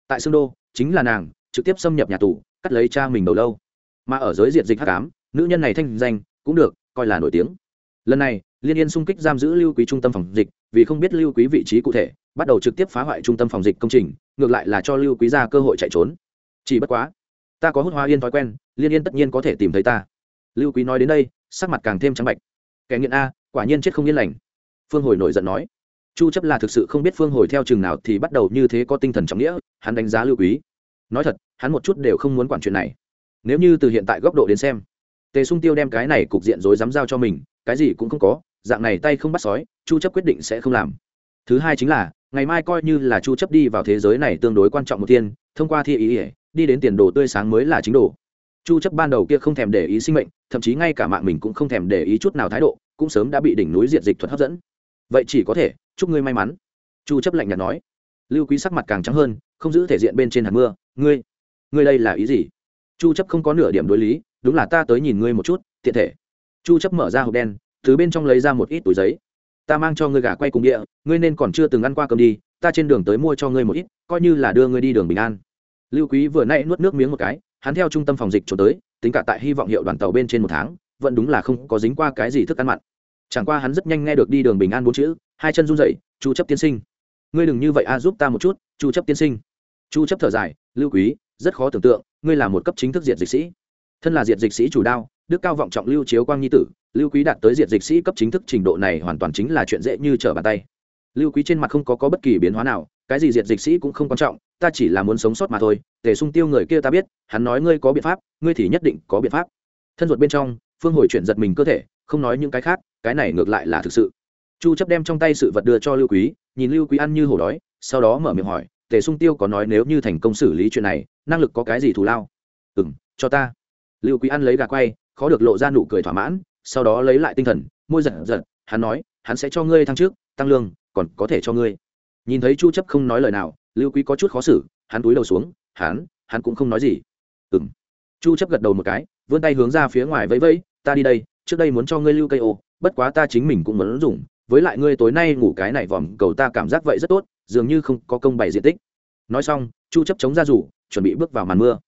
Tại xương đô, chính là nàng, trực tiếp xâm nhập nhà tù, cắt lấy cha mình đầu lâu. Mà ở giới diệt dịch hắc ám, nữ nhân này thanh danh cũng được coi là nổi tiếng. Lần này, liên yên xung kích giam giữ lưu quý trung tâm phòng dịch, vì không biết lưu quý vị trí cụ thể, bắt đầu trực tiếp phá hoại trung tâm phòng dịch công trình, ngược lại là cho lưu quý ra cơ hội chạy trốn. Chỉ bất quá, ta có hút hoa yên thói quen, liên yên tất nhiên có thể tìm thấy ta lưu quý nói đến đây, sắc mặt càng thêm trắng bạch. Kẻ nghiện a, quả nhiên chết không yên lành. Phương hồi nổi giận nói. Chu chấp là thực sự không biết phương hồi theo chừng nào thì bắt đầu như thế có tinh thần trọng nghĩa, hắn đánh giá lưu quý. Nói thật, hắn một chút đều không muốn quản chuyện này. Nếu như từ hiện tại góc độ đến xem, tề sung tiêu đem cái này cục diện rồi dám giao cho mình, cái gì cũng không có, dạng này tay không bắt sói, chu chấp quyết định sẽ không làm. Thứ hai chính là, ngày mai coi như là chu chấp đi vào thế giới này tương đối quan trọng một thiên, thông qua thi ý ỉa đi đến tiền đồ tươi sáng mới là chính đồ chu chấp ban đầu kia không thèm để ý sinh mệnh, thậm chí ngay cả mạng mình cũng không thèm để ý chút nào thái độ, cũng sớm đã bị đỉnh núi diệt dịch thuật hấp dẫn. Vậy chỉ có thể, chúc ngươi may mắn. Chu chấp lạnh nhạt nói. Lưu quý sắc mặt càng trắng hơn, không giữ thể diện bên trên hạt mưa. Ngươi ngươi đây là ý gì? Chu chấp không có nửa điểm đối lý, đúng là ta tới nhìn ngươi một chút, tiện thể. Chu chấp mở ra hộp đen, từ bên trong lấy ra một ít túi giấy. Ta mang cho ngươi gà quay cùng địa, ngươi nên còn chưa từng ăn qua cơm đi, ta trên đường tới mua cho ngươi một ít, coi như là đưa ngươi đi đường bình an. Lưu quý vừa nãy nuốt nước miếng một cái hắn theo trung tâm phòng dịch trốn tới tính cả tại hy vọng hiệu đoàn tàu bên trên một tháng vẫn đúng là không có dính qua cái gì thức ăn mặn. Chẳng qua hắn rất nhanh nghe được đi đường bình an bốn chữ hai chân run rẩy chu chấp tiên sinh ngươi đừng như vậy a à, giúp ta một chút chu chấp tiên sinh. Chu chấp thở dài lưu quý rất khó tưởng tượng ngươi là một cấp chính thức diệt dịch sĩ. Thân là diệt dịch sĩ chủ đao đức cao vọng trọng lưu chiếu quang nhi tử lưu quý đạt tới diệt dịch sĩ cấp chính thức trình độ này hoàn toàn chính là chuyện dễ như trở bàn tay. Lưu quý trên mặt không có, có bất kỳ biến hóa nào cái gì diệt dịch sĩ cũng không quan trọng ta chỉ là muốn sống sót mà thôi, tề sung tiêu người kia ta biết, hắn nói ngươi có biện pháp, ngươi thì nhất định có biện pháp. Thân ruột bên trong, phương hồi chuyển giật mình cơ thể, không nói những cái khác, cái này ngược lại là thực sự. Chu chấp đem trong tay sự vật đưa cho lưu quý, nhìn lưu quý ăn như hổ đói, sau đó mở miệng hỏi, tề sung tiêu có nói nếu như thành công xử lý chuyện này, năng lực có cái gì thù lao? Ừm, cho ta. Lưu quý ăn lấy gà quay, khó được lộ ra nụ cười thỏa mãn, sau đó lấy lại tinh thần, môi giật giật, hắn nói, hắn sẽ cho ngươi thăng trước, tăng lương, còn có thể cho ngươi. Nhìn thấy chu chấp không nói lời nào lưu quý có chút khó xử, hắn túi đầu xuống, hắn hắn cũng không nói gì. Ừm. Chu chấp gật đầu một cái, vươn tay hướng ra phía ngoài vẫy vẫy, ta đi đây, trước đây muốn cho ngươi lưu cây ô, bất quá ta chính mình cũng muốn dùng, với lại ngươi tối nay ngủ cái này vòm cầu ta cảm giác vậy rất tốt, dường như không có công bày diện tích. Nói xong, chu chấp chống ra rủ, chuẩn bị bước vào màn mưa.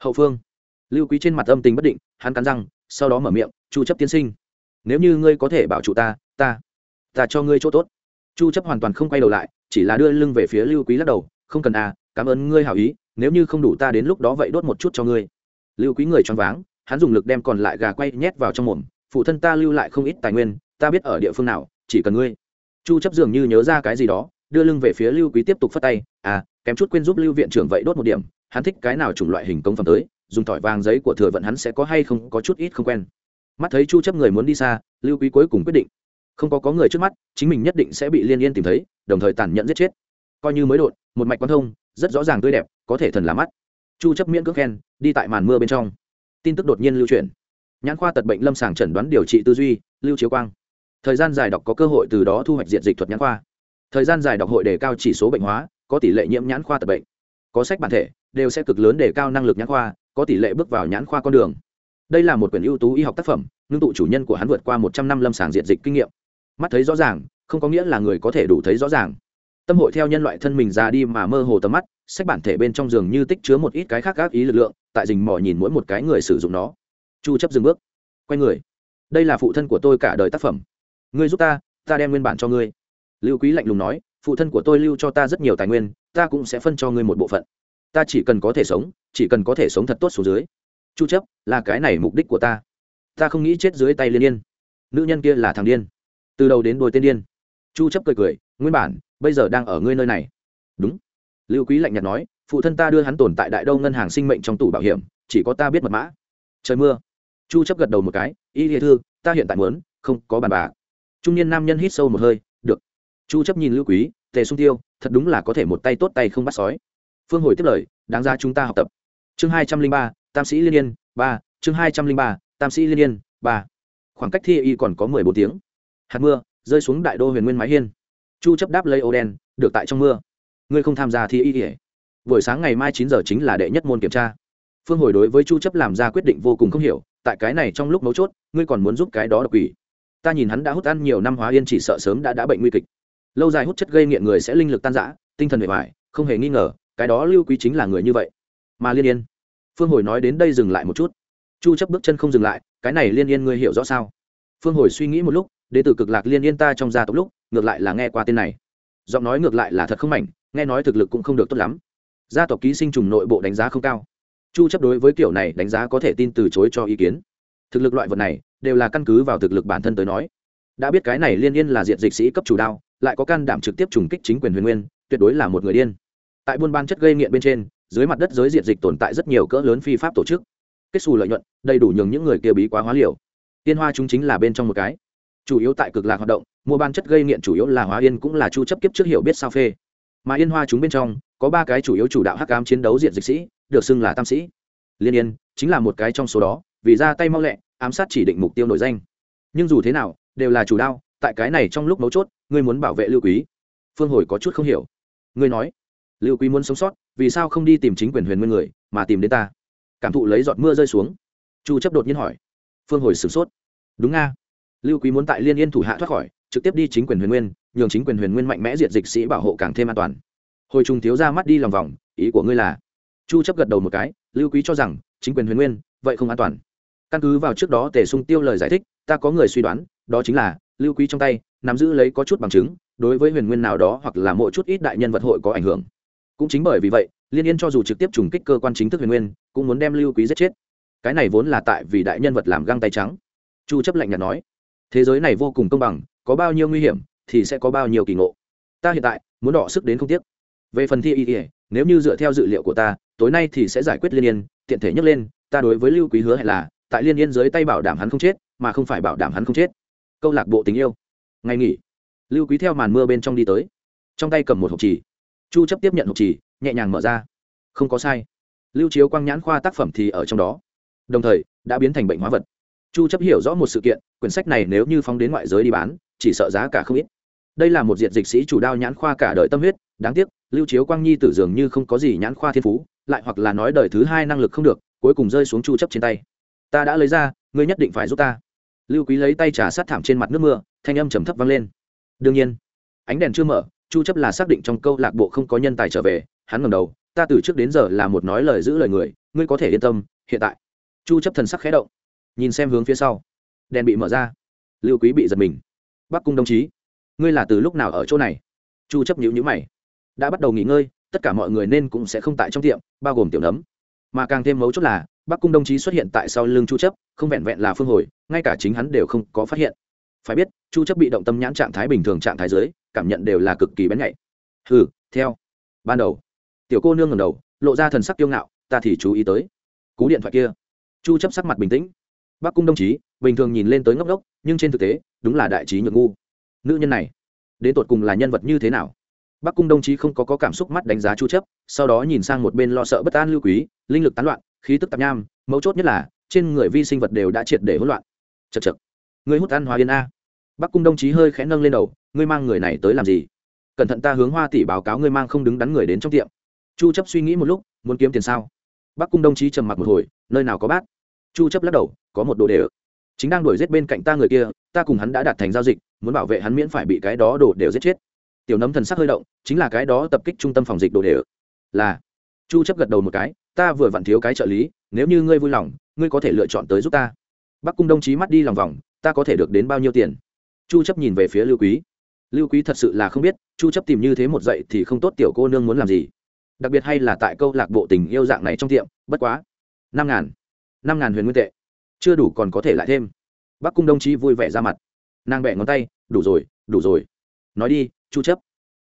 Hậu phương. Lưu quý trên mặt âm tình bất định, hắn cắn răng, sau đó mở miệng, chu chấp tiến sinh, nếu như ngươi có thể bảo trụ ta ta ta cho ngươi chỗ tốt. Chu chấp hoàn toàn không quay đầu lại, chỉ là đưa lưng về phía lưu quý lắc đầu không cần à cảm ơn ngươi hảo ý, nếu như không đủ ta đến lúc đó vậy đốt một chút cho ngươi. Lưu quý người choáng váng, hắn dùng lực đem còn lại gà quay nhét vào trong mồm, phụ thân ta lưu lại không ít tài nguyên, ta biết ở địa phương nào, chỉ cần ngươi. Chu chấp dường như nhớ ra cái gì đó, đưa lưng về phía lưu quý tiếp tục phất tay à kém chút quên giúp lưu viện trưởng vậy đốt một điểm, hắn thích cái nào chủng loại hình công phẩm tới, dùng tỏi vàng giấy của thừa vận hắn sẽ có hay không có chút ít không quen. Mắt thấy chu chấp người muốn đi xa, lưu quý cuối cùng quyết định, không có có người trước mắt, chính mình nhất định sẽ bị liên yên tìm thấy, đồng thời tàn nhẫn giết chết coi như mới đột, một mạch quan thông, rất rõ ràng tươi đẹp, có thể thần là mắt. Chu chấp miễn cước khen, đi tại màn mưa bên trong. Tin tức đột nhiên lưu truyền nhãn khoa tật bệnh lâm sàng chẩn đoán điều trị tư duy, lưu chiếu quang. Thời gian dài đọc có cơ hội từ đó thu hoạch diện dịch thuật nhãn khoa. Thời gian dài đọc hội đề cao chỉ số bệnh hóa, có tỷ lệ nhiễm nhãn khoa tật bệnh. Có sách bản thể, đều sẽ cực lớn đề cao năng lực nhãn khoa, có tỷ lệ bước vào nhãn khoa con đường. Đây là một quyển ưu tú y học tác phẩm, ngưng tụ chủ nhân của hắn vượt qua một trăm năm lâm sàng diện dịch kinh nghiệm. Mắt thấy rõ ràng, không có nghĩa là người có thể đủ thấy rõ ràng tâm hội theo nhân loại thân mình ra đi mà mơ hồ tầm mắt, sách bản thể bên trong giường như tích chứa một ít cái khác gác ý lực lượng, tại rình mò nhìn mỗi một cái người sử dụng nó. Chu chấp dừng bước. Quay người. Đây là phụ thân của tôi cả đời tác phẩm. Ngươi giúp ta ta đem nguyên bản cho ngươi. Lưu quý lạnh lùng nói, phụ thân của tôi lưu cho ta rất nhiều tài nguyên, ta cũng sẽ phân cho ngươi một bộ phận. Ta chỉ cần có thể sống, chỉ cần có thể sống thật tốt xuống dưới. Chu chấp, là cái này mục đích của ta. Ta không nghĩ chết dưới tay liên yên. Nữ nhân kia là thằng điên. Từ đầu đến đôi tên điên. Chu chấp cười cười, nguyên bản bây giờ đang ở ngươi nơi này. Đúng. Lưu quý lạnh nhạt nói, phụ thân ta đưa hắn tồn tại đại đâu ngân hàng sinh mệnh trong tủ bảo hiểm, chỉ có ta biết mật mã. Trời mưa. Chu chấp gật đầu một cái, y địa thư, ta hiện tại muốn, không có bàn bạc. Trung niên nam nhân hít sâu một hơi, được. Chu chấp nhìn lưu quý, tề sung tiêu, thật đúng là có thể một tay tốt tay không bắt sói. Phương hồi tiếp lời, đáng ra chúng ta học tập. Chương hai trăm linh ba, tam sĩ liên yên, ba. Chương hai trăm linh ba, tam sĩ liên yên, ba. Khoảng cách thi y còn có mười bốn tiếng. Hạt mưa, rơi xuống đại đô huyền nguyên mái hiên chu chấp đáp lấy ô đen được tại trong mưa. Ngươi không tham gia thi y ỉa buổi sáng ngày mai chín giờ chính là đệ nhất môn kiểm tra. Phương hồi đối với chu chấp làm ra quyết định vô cùng không hiểu, tại cái này trong lúc mấu chốt, ngươi còn muốn giúp cái đó độc quỷ. Ta nhìn hắn đã hút ăn nhiều năm hóa yên chỉ sợ sớm đã đã bệnh nguy kịch. Lâu dài hút chất gây nghiện người sẽ linh lực tan rã, tinh thần bề ngoài không hề nghi ngờ, cái đó lưu quý chính là người như vậy. Mà liên yên. Phương hồi nói đến đây dừng lại một chút. Chu chấp bước chân không dừng lại, cái này liên yên ngươi hiểu rõ sao? Phương hồi suy nghĩ một lúc đệ tử cực lạc liên yên ta trong gia tộc lúc, ngược lại là nghe qua tên này. Giọng nói ngược lại là thật không mảnh, nghe nói thực lực cũng không được tốt lắm. Gia tộc ký sinh trùng nội bộ đánh giá không cao. Chu chấp đối với kiểu này đánh giá có thể tin từ chối cho ý kiến. Thực lực loại vật này, đều là căn cứ vào thực lực bản thân tới nói. Đã biết cái này liên yên là diện dịch sĩ cấp chủ đao, lại có can đảm trực tiếp trùng kích chính quyền huyền nguyên, tuyệt đối là một người điên. Tại buôn ban chất gây nghiện bên trên, dưới mặt đất giới diện dịch tồn tại rất nhiều cỡ lớn phi pháp tổ chức. Kết xù lợi nhuận, đầy đủ nhường những người kia bí quá hóa liều. Tiên hoa chúng chính là bên trong một cái chủ yếu tại cực lạc hoạt động, mua ban chất gây nghiện chủ yếu là hóa yên cũng là chu chấp kiếp trước hiểu biết sao phê. Mà yên hoa chúng bên trong, có ba cái chủ yếu chủ đạo hắc ám chiến đấu diện dịch sĩ, được xưng là tam sĩ. Liên yên, chính là một cái trong số đó, vì ra tay mau lẹ, ám sát chỉ định mục tiêu nổi danh. Nhưng dù thế nào, đều là chủ đao tại cái này trong lúc mấu chốt, ngươi muốn bảo vệ lưu quý. Phương hồi có chút không hiểu. Ngươi nói, lưu quý muốn sống sót, vì sao không đi tìm chính quyền huyền nguyên người, mà tìm đến ta? Cảm thụ lấy giọt mưa rơi xuống. Chu chấp đột nhiên hỏi. Phương hồi sửng sốt. Đúng nga lưu quý muốn tại liên yên thủ hạ thoát khỏi, trực tiếp đi chính quyền huyền nguyên, nhường chính quyền huyền nguyên mạnh mẽ diệt dịch sĩ bảo hộ càng thêm an toàn. Hồi trùng thiếu ra mắt đi lòng vòng, ý của ngươi là? Chu chấp gật đầu một cái, lưu quý cho rằng, chính quyền huyền nguyên, vậy không an toàn. Căn cứ vào trước đó tề sung tiêu lời giải thích, ta có người suy đoán, đó chính là, lưu quý trong tay, nắm giữ lấy có chút bằng chứng, đối với huyền nguyên nào đó hoặc là mỗi chút ít đại nhân vật hội có ảnh hưởng. Cũng chính bởi vì vậy, liên yên cho dù trực tiếp trùng kích cơ quan chính thức huyền nguyên, cũng muốn đem lưu quý giết chết. Cái này vốn là tại vì đại nhân vật làm găng tay trắng. Chu chấp lạnh nhạt nói thế giới này vô cùng công bằng, có bao nhiêu nguy hiểm thì sẽ có bao nhiêu kỳ ngộ. Ta hiện tại muốn đỏ sức đến không tiếc. Về phần thi y ỉa nếu như dựa theo dự liệu của ta, tối nay thì sẽ giải quyết liên yên, tiện thể nhắc lên, ta đối với lưu quý hứa hẹn là, tại liên yên dưới tay bảo đảm hắn không chết, mà không phải bảo đảm hắn không chết. Câu lạc bộ tình yêu. Ngày nghỉ. Lưu quý theo màn mưa bên trong đi tới. Trong tay cầm một hộp trì. Chu chấp tiếp nhận hộp trì, nhẹ nhàng mở ra. Không có sai. Lưu chiếu quang nhãn khoa tác phẩm thì ở trong đó. Đồng thời, đã biến thành bệnh hóa vật chu chấp hiểu rõ một sự kiện, quyển sách này nếu như phóng đến ngoại giới đi bán, chỉ sợ giá cả không ít. Đây là một diện dịch sĩ chủ đao nhãn khoa cả đời tâm huyết, đáng tiếc, lưu chiếu quang nhi tử dường như không có gì nhãn khoa thiên phú, lại hoặc là nói đời thứ hai năng lực không được, cuối cùng rơi xuống chu chấp trên tay. Ta đã lấy ra, ngươi nhất định phải giúp ta. Lưu quý lấy tay trà sát thảm trên mặt nước mưa, thanh âm trầm thấp vang lên. Đương nhiên, ánh đèn chưa mở, chu chấp là xác định trong câu lạc bộ không có nhân tài trở về, hắn ngẩng đầu, ta từ trước đến giờ là một nói lời giữ lời người, ngươi có thể yên tâm, hiện tại. Chu chấp thần sắc khẽ động nhìn xem hướng phía sau. Đèn bị mở ra. Lưu quý bị giật mình. Bắc cung đồng chí, ngươi là từ lúc nào ở chỗ này? Chu chấp nhữ nhữ mày. Đã bắt đầu nghỉ ngơi, tất cả mọi người nên cũng sẽ không tại trong tiệm, bao gồm tiểu nấm. Mà càng thêm mấu chốt là, bắc cung đồng chí xuất hiện tại sau lưng chu chấp, không vẹn vẹn là phương hồi, ngay cả chính hắn đều không có phát hiện. Phải biết, chu chấp bị động tâm nhãn trạng thái bình thường trạng thái dưới, cảm nhận đều là cực kỳ bén nhạy. Hừ, theo. Ban đầu, tiểu cô nương ngẩng đầu, lộ ra thần sắc kiêu ngạo, ta thì chú ý tới. Cú điện thoại kia. Chu chấp sắc mặt bình tĩnh bắc cung đồng chí bình thường nhìn lên tới ngốc ngốc nhưng trên thực tế đúng là đại trí nhược ngu. Nữ nhân này đến tột cùng là nhân vật như thế nào? Bắc cung đồng chí không có, có cảm xúc mắt đánh giá chu chấp sau đó nhìn sang một bên lo sợ bất an lưu quý linh lực tán loạn khí tức tạp nham mấu chốt nhất là trên người vi sinh vật đều đã triệt để hỗn loạn. Chật chật người hút ăn hoa yên a. Bắc cung đồng chí hơi khẽ nâng lên đầu ngươi mang người này tới làm gì? Cẩn thận ta hướng hoa tỷ báo cáo ngươi mang không đứng đắn người đến trong tiệm. Chu chấp suy nghĩ một lúc muốn kiếm tiền sao? Bắc cung đồng chí trầm mặc một hồi nơi nào có bác chu chấp lắc đầu có một đồ đều chính đang đuổi giết bên cạnh ta người kia ta cùng hắn đã đạt thành giao dịch muốn bảo vệ hắn miễn phải bị cái đó đồ đều giết chết tiểu nấm thần sắc hơi động chính là cái đó tập kích trung tâm phòng dịch đồ đều là chu chấp gật đầu một cái ta vừa vặn thiếu cái trợ lý nếu như ngươi vui lòng ngươi có thể lựa chọn tới giúp ta bắc cung đồng chí mắt đi lòng vòng ta có thể được đến bao nhiêu tiền chu chấp nhìn về phía lưu quý lưu quý thật sự là không biết chu chấp tìm như thế một dậy thì không tốt tiểu cô nương muốn làm gì đặc biệt hay là tại câu lạc bộ tình yêu dạng này trong tiệm bất quá năm ngàn năm ngàn huyền nguyên tệ chưa đủ còn có thể lại thêm. Bắc cung đồng chí vui vẻ ra mặt. Nàng bẹ ngón tay, đủ rồi đủ rồi. Nói đi, chu chấp,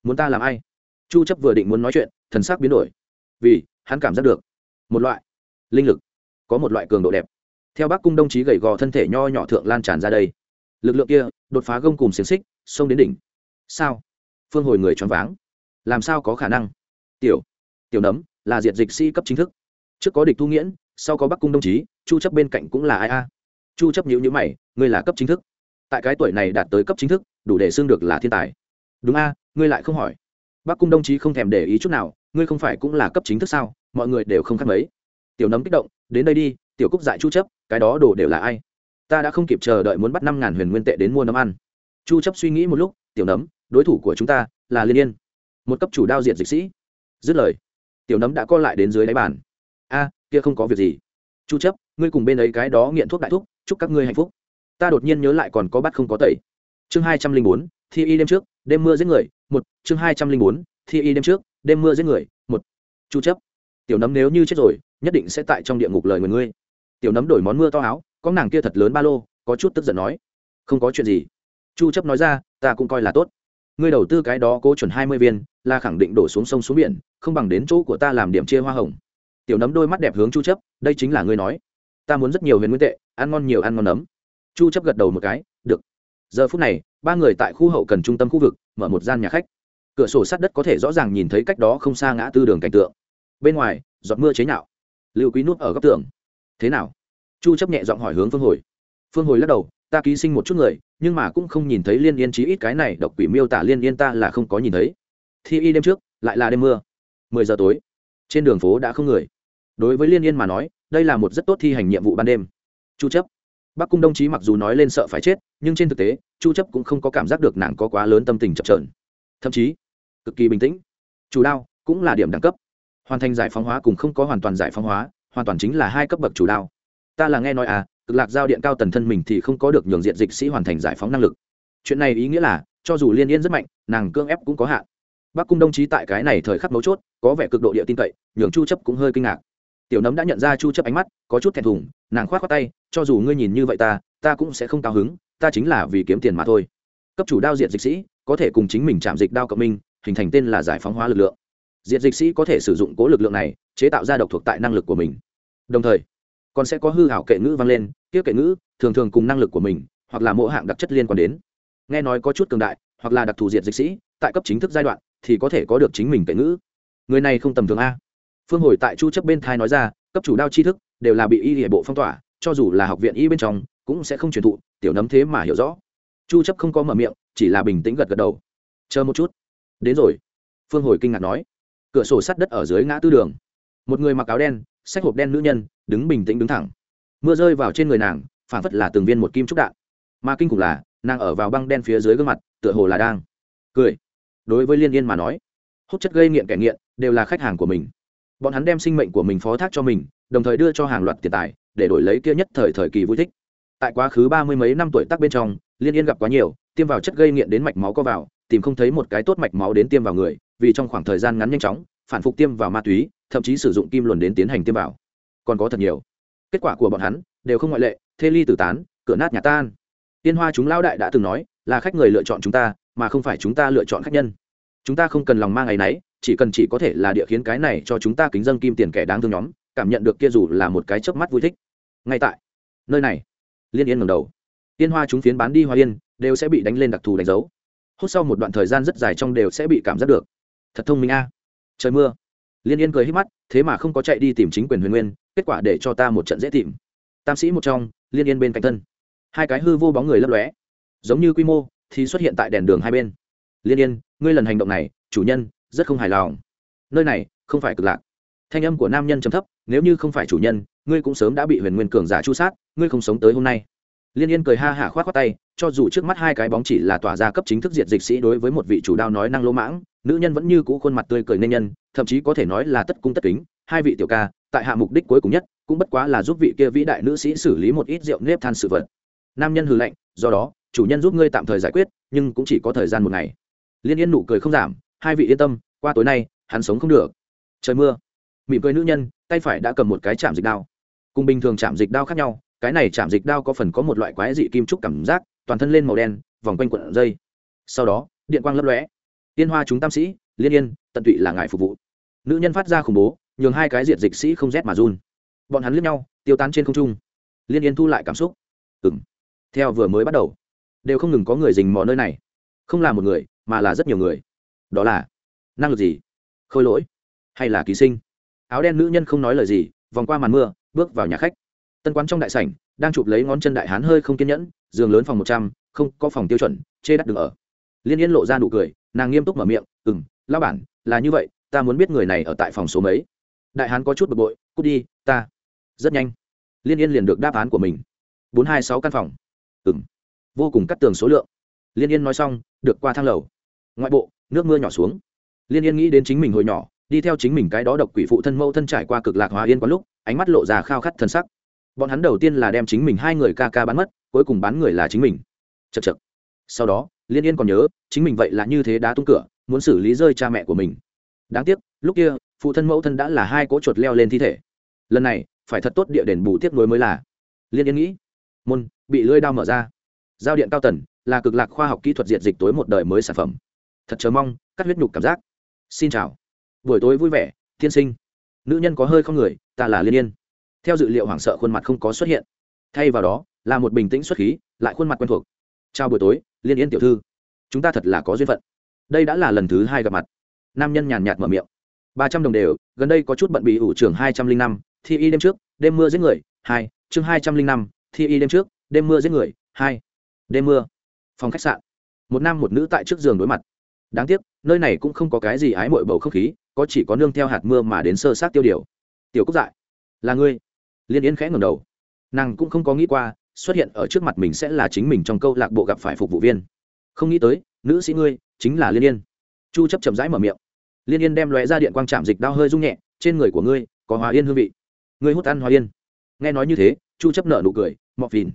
muốn ta làm ai? Chu chấp vừa định muốn nói chuyện, thần sắc biến đổi. Vì, hắn cảm giác được, một loại linh lực, có một loại cường độ đẹp. Theo bắc cung đồng chí gầy gò thân thể nho nhỏ thượng lan tràn ra đây, lực lượng kia đột phá gông cùng xiềng xích, xông đến đỉnh. Sao? Phương hồi người choáng váng. Làm sao có khả năng? Tiểu tiểu nấm là diệt dịch sĩ cấp chính thức. Trước có địch thu nghiễn sau có bắc cung đồng chí, chu chấp bên cạnh cũng là ai a? Chu chấp nhíu nhíu mày, ngươi là cấp chính thức. Tại cái tuổi này đạt tới cấp chính thức, đủ để xưng được là thiên tài. Đúng a, ngươi lại không hỏi. Bắc cung đồng chí không thèm để ý chút nào, ngươi không phải cũng là cấp chính thức sao? Mọi người đều không khác mấy. Tiểu nấm kích động, đến đây đi, tiểu cúc dại chu chấp, cái đó đồ đều là ai? Ta đã không kịp chờ đợi muốn bắt năm ngàn huyền nguyên tệ đến mua nấm ăn. Chu chấp suy nghĩ một lúc, tiểu nấm, đối thủ của chúng ta là liên yên, một cấp chủ đao diệt dịch sĩ. Dứt lời, tiểu nấm đã co lại đến dưới đáy bàn. A kia không có việc gì. Chu chấp ngươi cùng bên ấy cái đó nghiện thuốc đại thuốc chúc các ngươi hạnh phúc. Ta đột nhiên nhớ lại còn có bắt không có tẩy. Chương 204, thi y đêm trước đêm mưa giết người một. Chương 204, thi y đêm trước đêm mưa giết người một. Chu chấp tiểu nấm nếu như chết rồi nhất định sẽ tại trong địa ngục lời người ngươi. Tiểu nấm đổi món mưa to áo có nàng kia thật lớn ba lô có chút tức giận nói. Không có chuyện gì. Chu chấp nói ra ta cũng coi là tốt. Ngươi đầu tư cái đó cố chuẩn 20 viên là khẳng định đổ xuống sông xuống biển không bằng đến chỗ của ta làm điểm chia hoa hồng tiểu nấm đôi mắt đẹp hướng chu chấp, đây chính là ngươi nói. Ta muốn rất nhiều huyền nguyên tệ, ăn ngon nhiều ăn ngon nấm. Chu chấp gật đầu một cái, được. Giờ phút này, ba người tại khu hậu cần trung tâm khu vực, mở một gian nhà khách. Cửa sổ sát đất có thể rõ ràng nhìn thấy cách đó không xa ngã tư đường cảnh tượng. Bên ngoài, giọt mưa chế nhạo. Lưu quý nút ở góc tường. Thế nào? Chu chấp nhẹ giọng hỏi hướng phương hồi. Phương hồi lắc đầu, ta ký sinh một chút người, nhưng mà cũng không nhìn thấy liên yên chí ít cái này, độc quỷ miêu tả liên yên ta là không có nhìn thấy. Thi y đêm trước, lại là đêm mưa. 10 giờ tối, trên đường phố đã không người đối với liên yên mà nói, đây là một rất tốt thi hành nhiệm vụ ban đêm. Chu chấp. Bắc cung đồng chí mặc dù nói lên sợ phải chết, nhưng trên thực tế, chu chấp cũng không có cảm giác được nàng có quá lớn tâm tình chập chờn. Thậm chí, cực kỳ bình tĩnh. Chủ đao cũng là điểm đẳng cấp. Hoàn thành giải phóng hóa cùng không có hoàn toàn giải phóng hóa, hoàn toàn chính là hai cấp bậc chủ đao. Ta là nghe nói à cực lạc giao điện cao tần thân mình thì không có được nhường diện dịch sĩ hoàn thành giải phóng năng lực. Chuyện này ý nghĩa là, cho dù liên yên rất mạnh, nàng cương ép cũng có hạn. Bắc cung đồng chí tại cái này thời khắc mấu chốt, có vẻ cực độ địa tin cậy, nhường chu chấp cũng hơi kinh ngạc tiểu nấm đã nhận ra chu chấp ánh mắt, có chút thẹn thùng, nàng khoát khoát tay, cho dù ngươi nhìn như vậy ta ta cũng sẽ không cao hứng, ta chính là vì kiếm tiền mà thôi. Cấp chủ đao diệt dịch sĩ, có thể cùng chính mình chạm dịch đao cộng minh, hình thành tên là giải phóng hóa lực lượng. Diệt dịch sĩ có thể sử dụng cố lực lượng này, chế tạo ra độc thuộc tại năng lực của mình. Đồng thời, còn sẽ có hư hảo kệ ngữ vang lên, kia kệ ngữ, thường thường cùng năng lực của mình, hoặc là mỗi hạng đặc chất liên quan đến. Nghe nói có chút cường đại, hoặc là đặc thù diệt dịch sĩ, tại cấp chính thức giai đoạn, thì có thể có được chính mình kệ ngữ. Người này không tầm thường a phương hồi tại chu chấp bên thai nói ra, cấp chủ đao tri thức đều là bị y hệ bộ phong tỏa, cho dù là học viện y bên trong cũng sẽ không truyền thụ, tiểu nấm thế mà hiểu rõ. Chu chấp không có mở miệng, chỉ là bình tĩnh gật gật đầu. Chờ một chút. Đến rồi. Phương hồi kinh ngạc nói. Cửa sổ sắt đất ở dưới ngã tư đường. Một người mặc áo đen sách hộp đen nữ nhân, đứng bình tĩnh đứng thẳng. Mưa rơi vào trên người nàng phản phất là từng viên một kim trúc đạn. Mà kinh khủng là, nàng ở vào băng đen phía dưới gương mặt, tựa hồ là đang cười. Đối với liên yên mà nói, hút chất gây nghiện kẻ nghiện, đều là khách hàng của mình bọn hắn đem sinh mệnh của mình phó thác cho mình, đồng thời đưa cho hàng loạt tiền tài, để đổi lấy kia nhất thời thời kỳ vui thích. Tại quá khứ ba mươi mấy năm tuổi tác bên trong, liên yên gặp quá nhiều, tiêm vào chất gây nghiện đến mạch máu có vào, tìm không thấy một cái tốt mạch máu đến tiêm vào người, vì trong khoảng thời gian ngắn nhanh chóng, phản phục tiêm vào ma túy, thậm chí sử dụng kim luồn đến tiến hành tiêm vào. Còn có thật nhiều. Kết quả của bọn hắn, đều không ngoại lệ, thê ly tử tán, cửa nát nhà tan. Tiên hoa chúng lao đại đã từng nói, là khách người lựa chọn chúng ta, mà không phải chúng ta lựa chọn khách nhân. Chúng ta không cần lòng mang ngày nấy chỉ cần chỉ có thể là địa khiến cái này cho chúng ta kính dân kim tiền kẻ đáng thương nhóm, cảm nhận được kia dù là một cái chớp mắt vui thích. Ngay tại nơi này, liên yên ngầm đầu. Tiên hoa chúng phiến bán đi hoa yên, đều sẽ bị đánh lên đặc thù đánh dấu. Hút sau một đoạn thời gian rất dài trong đều sẽ bị cảm giác được. Thật thông minh a. Trời mưa. Liên yên cười hít mắt, thế mà không có chạy đi tìm chính quyền huyền nguyên, kết quả để cho ta một trận dễ tìm. Tam sĩ một trong, liên yên bên cạnh thân. Hai cái hư vô bóng người lấp lóe. Giống như quy mô, thì xuất hiện tại đèn đường hai bên. Liên yên, ngươi lần hành động này, chủ nhân rất không hài lòng. Nơi này, không phải cực lạc. Thanh âm của nam nhân trầm thấp, nếu như không phải chủ nhân, ngươi cũng sớm đã bị huyền nguyên cường giả chu sát, ngươi không sống tới hôm nay. Liên yên cười ha hả khoát khoát tay, cho dù trước mắt hai cái bóng chỉ là tỏa ra cấp chính thức diệt dịch sĩ đối với một vị chủ đao nói năng lỗ mãng, nữ nhân vẫn như cũ khuôn mặt tươi cười nên nhân, thậm chí có thể nói là tất cung tất kính, hai vị tiểu ca, tại hạ mục đích cuối cùng nhất, cũng bất quá là giúp vị kia vĩ đại nữ sĩ xử lý một ít rượu nếp than sự vật. Nam nhân hừ lạnh, do đó, chủ nhân giúp ngươi tạm thời giải quyết, nhưng cũng chỉ có thời gian một ngày. Liên yên nụ cười không giảm hai vị yên tâm, qua tối nay, hắn sống không được. Trời mưa. Mỉm cười nữ nhân, tay phải đã cầm một cái chạm dịch đao. Cùng bình thường chạm dịch đao khác nhau, cái này chạm dịch đao có phần có một loại quái dị kim trúc cảm giác, toàn thân lên màu đen, vòng quanh quận dây. Sau đó, điện quang lấp lóe. Tiên hoa chúng tam sĩ, liên yên, tận tụy là ngài phục vụ. Nữ nhân phát ra khủng bố, nhường hai cái diệt dịch sĩ không rét mà run. Bọn hắn liếc nhau, tiêu tán trên không trung. Liên yên thu lại cảm xúc. Ừng theo vừa mới bắt đầu, đều không ngừng có người dình mò nơi này. Không là một người, mà là rất nhiều người đó là năng lực gì? Khôi lỗi hay là ký sinh? Áo đen nữ nhân không nói lời gì, vòng qua màn mưa, bước vào nhà khách. Tân quán trong đại sảnh, đang chụp lấy ngón chân đại hán hơi không kiên nhẫn, giường lớn phòng một trăm, không có phòng tiêu chuẩn, chê đắt được ở. Liên yên lộ ra nụ cười, nàng nghiêm túc mở miệng ừ m lao bản, là như vậy, ta muốn biết người này ở tại phòng số mấy? Đại hán có chút bực bội, cút đi, ta. Rất nhanh, liên yên liền được đáp án của mình. Bốn hai sáu căn phòng. Ừ m vô cùng cắt tường số lượng. Liên yên nói xong, được qua thang lầu. Ngoại bộ nước mưa nhỏ xuống. Liên yên nghĩ đến chính mình hồi nhỏ, đi theo chính mình cái đó độc quỷ phụ thân mâu thân trải qua cực lạc hóa yên có lúc, ánh mắt lộ ra khao khát thân sắc. Bọn hắn đầu tiên là đem chính mình hai người ca ca bán mất, cuối cùng bán người là chính mình. Chật chật sau đó, liên yên còn nhớ, chính mình vậy là như thế đá tung cửa, muốn xử lý rơi cha mẹ của mình. Đáng tiếc, lúc kia, phụ thân mẫu thân đã là hai cỗ chuột leo lên thi thể. Lần này, phải thật tốt địa đền bù tiếp nối mới là. Liên yên nghĩ, môn, bị lưỡi đao mở ra. Giao điện cao tần, là cực lạc khoa học kỹ thuật diệt dịch tối một đời mới sản phẩm thật chờ mong, cắt huyết nhục cảm giác. Xin chào. Buổi tối vui vẻ, tiên sinh. Nữ nhân có hơi không người, ta là liên yên. Theo dự liệu hoảng sợ khuôn mặt không có xuất hiện. Thay vào đó, là một bình tĩnh xuất khí, lại khuôn mặt quen thuộc. Chào buổi tối, liên yên tiểu thư. Chúng ta thật là có duyên phận. Đây đã là lần thứ hai gặp mặt. Nam nhân nhàn nhạt mở miệng. Ba trăm đồng đều, gần đây có chút bận bị ủ trưởng hai trăm linh năm, thi y đêm trước, đêm mưa giết người, hai, chương hai trăm linh năm, thi y đêm trước, đêm mưa giết người, hai, đêm mưa. Phòng khách sạn. Một nam một nữ tại trước giường đối mặt đáng tiếc, nơi này cũng không có cái gì ái mội bầu không khí, có chỉ có nương theo hạt mưa mà đến sơ sát tiêu điều. Tiểu cúc dại, là ngươi? Liên yến khẽ ngầm đầu. Nàng cũng không có nghĩ qua, xuất hiện ở trước mặt mình sẽ là chính mình trong câu lạc bộ gặp phải phục vụ viên. Không nghĩ tới, nữ sĩ ngươi, chính là liên yên. Chu chấp chậm rãi mở miệng. Liên yên đem lóe ra điện quang chạm dịch đao hơi rung nhẹ, trên người của ngươi, có hòa yên hương vị. Ngươi hút ăn hòa yên. Nghe nói như thế, chu chấp nợ nụ cười mọc phìn.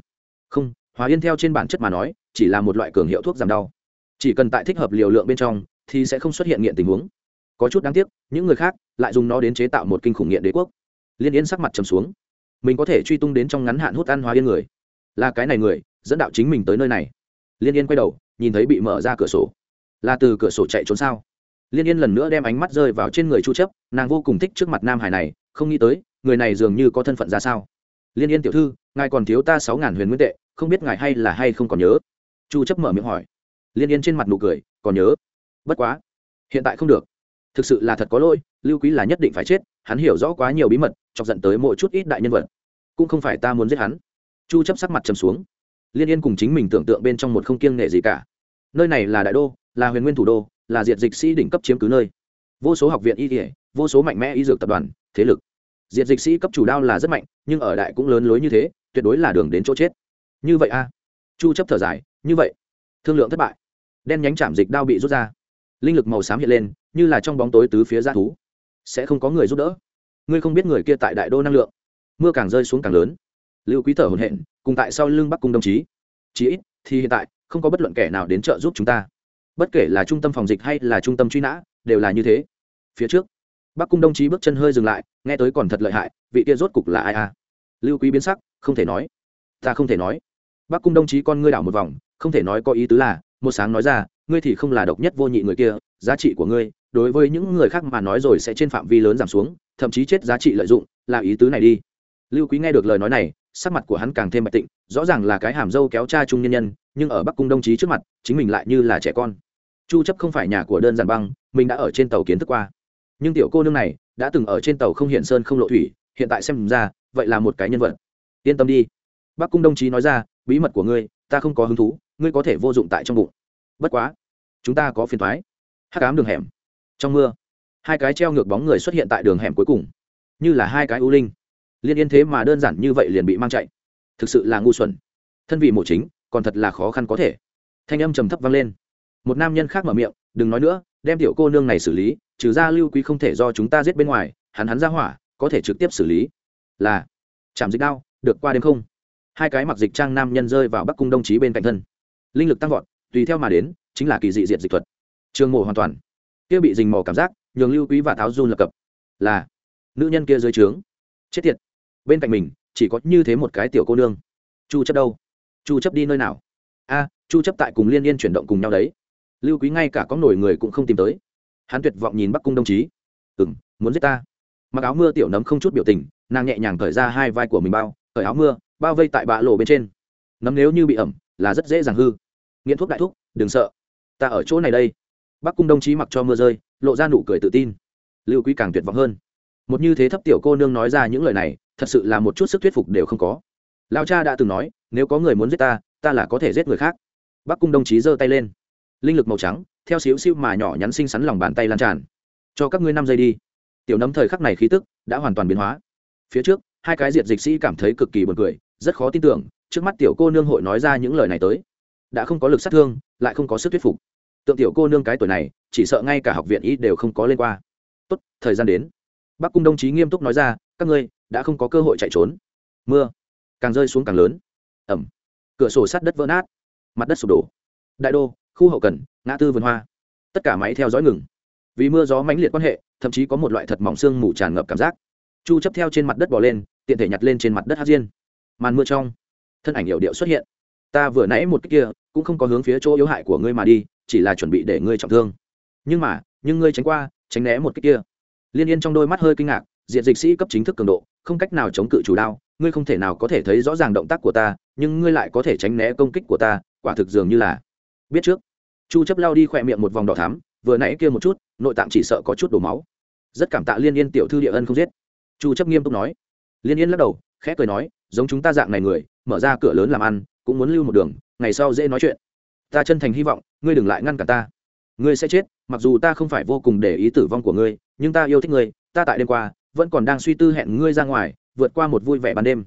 Không, hòa yên theo trên bản chất mà nói, chỉ là một loại cường hiệu thuốc giảm đau chỉ cần tại thích hợp liều lượng bên trong, thì sẽ không xuất hiện nghiện tình huống. Có chút đáng tiếc, những người khác lại dùng nó đến chế tạo một kinh khủng nghiện đế quốc. Liên yên sắc mặt trầm xuống. Mình có thể truy tung đến trong ngắn hạn hút ăn hóa yên người. Là cái này người, dẫn đạo chính mình tới nơi này. Liên yên quay đầu, nhìn thấy bị mở ra cửa sổ. Là từ cửa sổ chạy trốn sao? Liên yên lần nữa đem ánh mắt rơi vào trên người chu chấp nàng vô cùng thích trước mặt nam hải này, không nghĩ tới, người này dường như có thân phận ra sao? Liên yên tiểu thư, ngài còn thiếu ta sáu ngàn huyền nguyên tệ, không biết ngài hay là hay không còn nhớ. Chu chấp mở miệng hỏi liên yên trên mặt nụ cười, còn nhớ, bất quá, hiện tại không được. Thực sự là thật có lỗi, lưu quý là nhất định phải chết, hắn hiểu rõ quá nhiều bí mật, chọc giận tới mỗi chút ít đại nhân vật. Cũng không phải ta muốn giết hắn. Chu chấp sắc mặt trầm xuống. Liên yên cùng chính mình tưởng tượng bên trong một không kiêng nể gì cả. Nơi này là đại đô, là huyền nguyên thủ đô, là diệt dịch sĩ đỉnh cấp chiếm cứ nơi. Vô số học viện y thể vô số mạnh mẽ y dược tập đoàn, thế lực. Diệt dịch sĩ cấp chủ đao là rất mạnh, nhưng ở đại cũng lớn lối như thế, tuyệt đối là đường đến chỗ chết. Như vậy a. Chu chấp thở dài, như vậy, thương lượng thất bại đen nhánh chạm dịch đao bị rút ra. Linh lực màu xám hiện lên, như là trong bóng tối tứ phía ra thú. Sẽ không có người giúp đỡ. Ngươi không biết người kia tại đại đô năng lượng. Mưa càng rơi xuống càng lớn. Lưu quý thở hồn hện cùng tại sau lưng bắc cung đồng chí. Chí ít, thì hiện tại, không có bất luận kẻ nào đến trợ giúp chúng ta. Bất kể là trung tâm phòng dịch hay là trung tâm truy nã, đều là như thế. Phía trước, bắc cung đồng chí bước chân hơi dừng lại, nghe tới còn thật lợi hại, vị kia rốt cục là ai à? lưu quý biến sắc, không thể nói. Ta không thể nói. Bắc cung đồng chí con ngươi đảo một vòng, không thể nói có ý tứ là một sáng nói ra, ngươi thì không là độc nhất vô nhị người kia, giá trị của ngươi, đối với những người khác mà nói rồi sẽ trên phạm vi lớn giảm xuống, thậm chí chết giá trị lợi dụng, là ý tứ này đi. Lưu quý nghe được lời nói này, sắc mặt của hắn càng thêm bạch tịnh, rõ ràng là cái hàm dâu kéo cha trung nhân nhân, nhưng ở bắc cung đồng chí trước mặt, chính mình lại như là trẻ con. Chu chấp không phải nhà của đơn giản băng, mình đã ở trên tàu kiến thức qua. Nhưng tiểu cô nương này, đã từng ở trên tàu không hiện sơn không lộ thủy, hiện tại xem ra, vậy là một cái nhân vật. Yên tâm đi. Bắc cung đồng chí nói ra, bí mật của ngươi, ta không có hứng thú ngươi có thể vô dụng tại trong bụng. Bất quá, chúng ta có phiền thoái hát cám đường hẻm. Trong mưa, hai cái treo ngược bóng người xuất hiện tại đường hẻm cuối cùng. Như là hai cái ưu linh. Liên yên thế mà đơn giản như vậy liền bị mang chạy. Thực sự là ngu xuẩn. Thân vị mộ chính, còn thật là khó khăn có thể. Thanh âm trầm thấp vang lên. Một nam nhân khác mở miệng, đừng nói nữa, đem tiểu cô nương này xử lý, trừ ra lưu quý không thể do chúng ta giết bên ngoài, hắn hắn ra hỏa, có thể trực tiếp xử lý. Là chạm dịch đao, được qua đêm không? Hai cái mặc dịch trang nam nhân rơi vào bắc cung đồng chí bên cạnh thân linh lực tăng vọt, tùy theo mà đến, chính là kỳ dị diệt dịch thuật. Trường mổ hoàn toàn. Kia bị dình mò cảm giác, nhường lưu quý và tháo run lập cập. Là, nữ nhân kia dưới trướng. Chết tiệt. Bên cạnh mình, chỉ có như thế một cái tiểu cô nương. Chu chấp đâu? Chu chấp đi nơi nào? A, chu chấp tại cùng liên yên chuyển động cùng nhau đấy. Lưu quý ngay cả có nổi người cũng không tìm tới. Hắn tuyệt vọng nhìn bắc cung đồng chí. Ừm, muốn giết ta. Mặc áo mưa tiểu nấm không chút biểu tình, nàng nhẹ nhàng cởi ra hai vai của mình bao, cởi áo mưa, bao vây tại bạ lộ bên trên. Nấm nếu như bị ẩm, là rất dễ dàng hư nghiện thuốc đại thuốc đừng sợ. Ta ở chỗ này đây. Bắc cung đồng chí mặc cho mưa rơi, lộ ra nụ cười tự tin. Lưu quý càng tuyệt vọng hơn. Một như thế thấp tiểu cô nương nói ra những lời này, thật sự là một chút sức thuyết phục đều không có. Lao cha đã từng nói, nếu có người muốn giết ta ta là có thể giết người khác. Bắc cung đồng chí giơ tay lên. Linh lực màu trắng, theo xíu xiu mà nhỏ nhắn xinh xắn lòng bàn tay lan tràn. Cho các ngươi năm giây đi. Tiểu nấm thời khắc này khí tức đã hoàn toàn biến hóa. Phía trước, hai cái diệt dịch sĩ cảm thấy cực kỳ buồn cười, rất khó tin tưởng, trước mắt tiểu cô nương hội nói ra những lời này tới đã không có lực sát thương, lại không có sức thuyết phục. Tượng tiểu cô nương cái tuổi này, chỉ sợ ngay cả học viện y đều không có lên qua. Tốt, thời gian đến. Bắc cung đồng chí nghiêm túc nói ra, các ngươi, đã không có cơ hội chạy trốn. Mưa. Càng rơi xuống càng lớn. Ẩm. Cửa sổ sát đất vỡ nát. Mặt đất sụp đổ. Đại đô, khu hậu cần, ngã tư vườn hoa. Tất cả máy theo dõi ngừng. Vì mưa gió mãnh liệt quan hệ, thậm chí có một loại thật mỏng xương mù tràn ngập cảm giác. Chu chấp theo trên mặt đất bò lên, tiện thể nhặt lên trên mặt đất hát diên. Màn mưa trong, thân ảnh hiệu điệu xuất hiện. Ta vừa nãy một cái kia cũng không có hướng phía chỗ yếu hại của ngươi mà đi, chỉ là chuẩn bị để ngươi trọng thương. Nhưng mà, nhưng ngươi tránh qua, tránh né một cách kia. Liên yên trong đôi mắt hơi kinh ngạc, diện dịch sĩ cấp chính thức cường độ, không cách nào chống cự chủ đao, ngươi không thể nào có thể thấy rõ ràng động tác của ta, nhưng ngươi lại có thể tránh né công kích của ta, quả thực dường như là biết trước. Chu chấp lao đi khỏe miệng một vòng đỏ thắm, vừa nãy kia một chút, nội tạng chỉ sợ có chút đổ máu. Rất cảm tạ liên yên tiểu thư địa ân không giết. Chu chấp nghiêm túc nói. Liên yên lắc đầu, khẽ cười nói, giống chúng ta dạng này người mở ra cửa lớn làm ăn, cũng muốn lưu một đường, ngày sau dễ nói chuyện. Ta chân thành hy vọng, ngươi đừng lại ngăn cản ta. Ngươi sẽ chết, mặc dù ta không phải vô cùng để ý tử vong của ngươi, nhưng ta yêu thích ngươi, ta tại đêm qua, vẫn còn đang suy tư hẹn ngươi ra ngoài, vượt qua một vui vẻ ban đêm.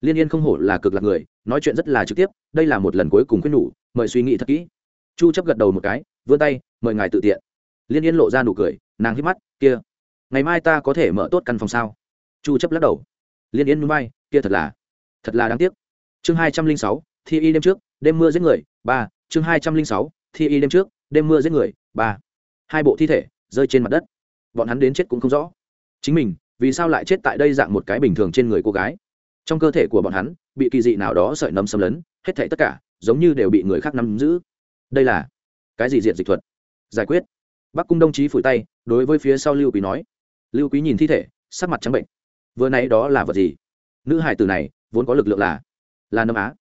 Liên yên không hổ là cực lạc người, nói chuyện rất là trực tiếp, đây là một lần cuối cùng khuyên nhủ, mời suy nghĩ thật kỹ. Chu chấp gật đầu một cái, vươn tay, mời ngài tự tiện. Liên yên lộ ra nụ cười, nàng hít mắt, kia, ngày mai ta có thể mở tốt căn phòng sao? Chu chấp lắc đầu. Liên yên núi bay kia thật là thật là đáng tiếc chương 206, thi y đêm trước đêm mưa giết người ba chương 206, thi y đêm trước đêm mưa giết người ba. Hai bộ thi thể rơi trên mặt đất. Bọn hắn đến chết cũng không rõ. Chính mình vì sao lại chết tại đây dạng một cái bình thường trên người cô gái? Trong cơ thể của bọn hắn bị kỳ dị nào đó sợi nấm xâm lấn hết thảy tất cả giống như đều bị người khác nắm giữ. Đây là cái gì diện dịch thuật? Giải quyết. Bắc cung đồng chí phủi tay đối với phía sau lưu quý nói. Lưu quý nhìn thi thể sắc mặt trắng bệnh. Vừa nãy đó là vật gì? Nữ hải tử này vốn có lực lượng là là nâm á.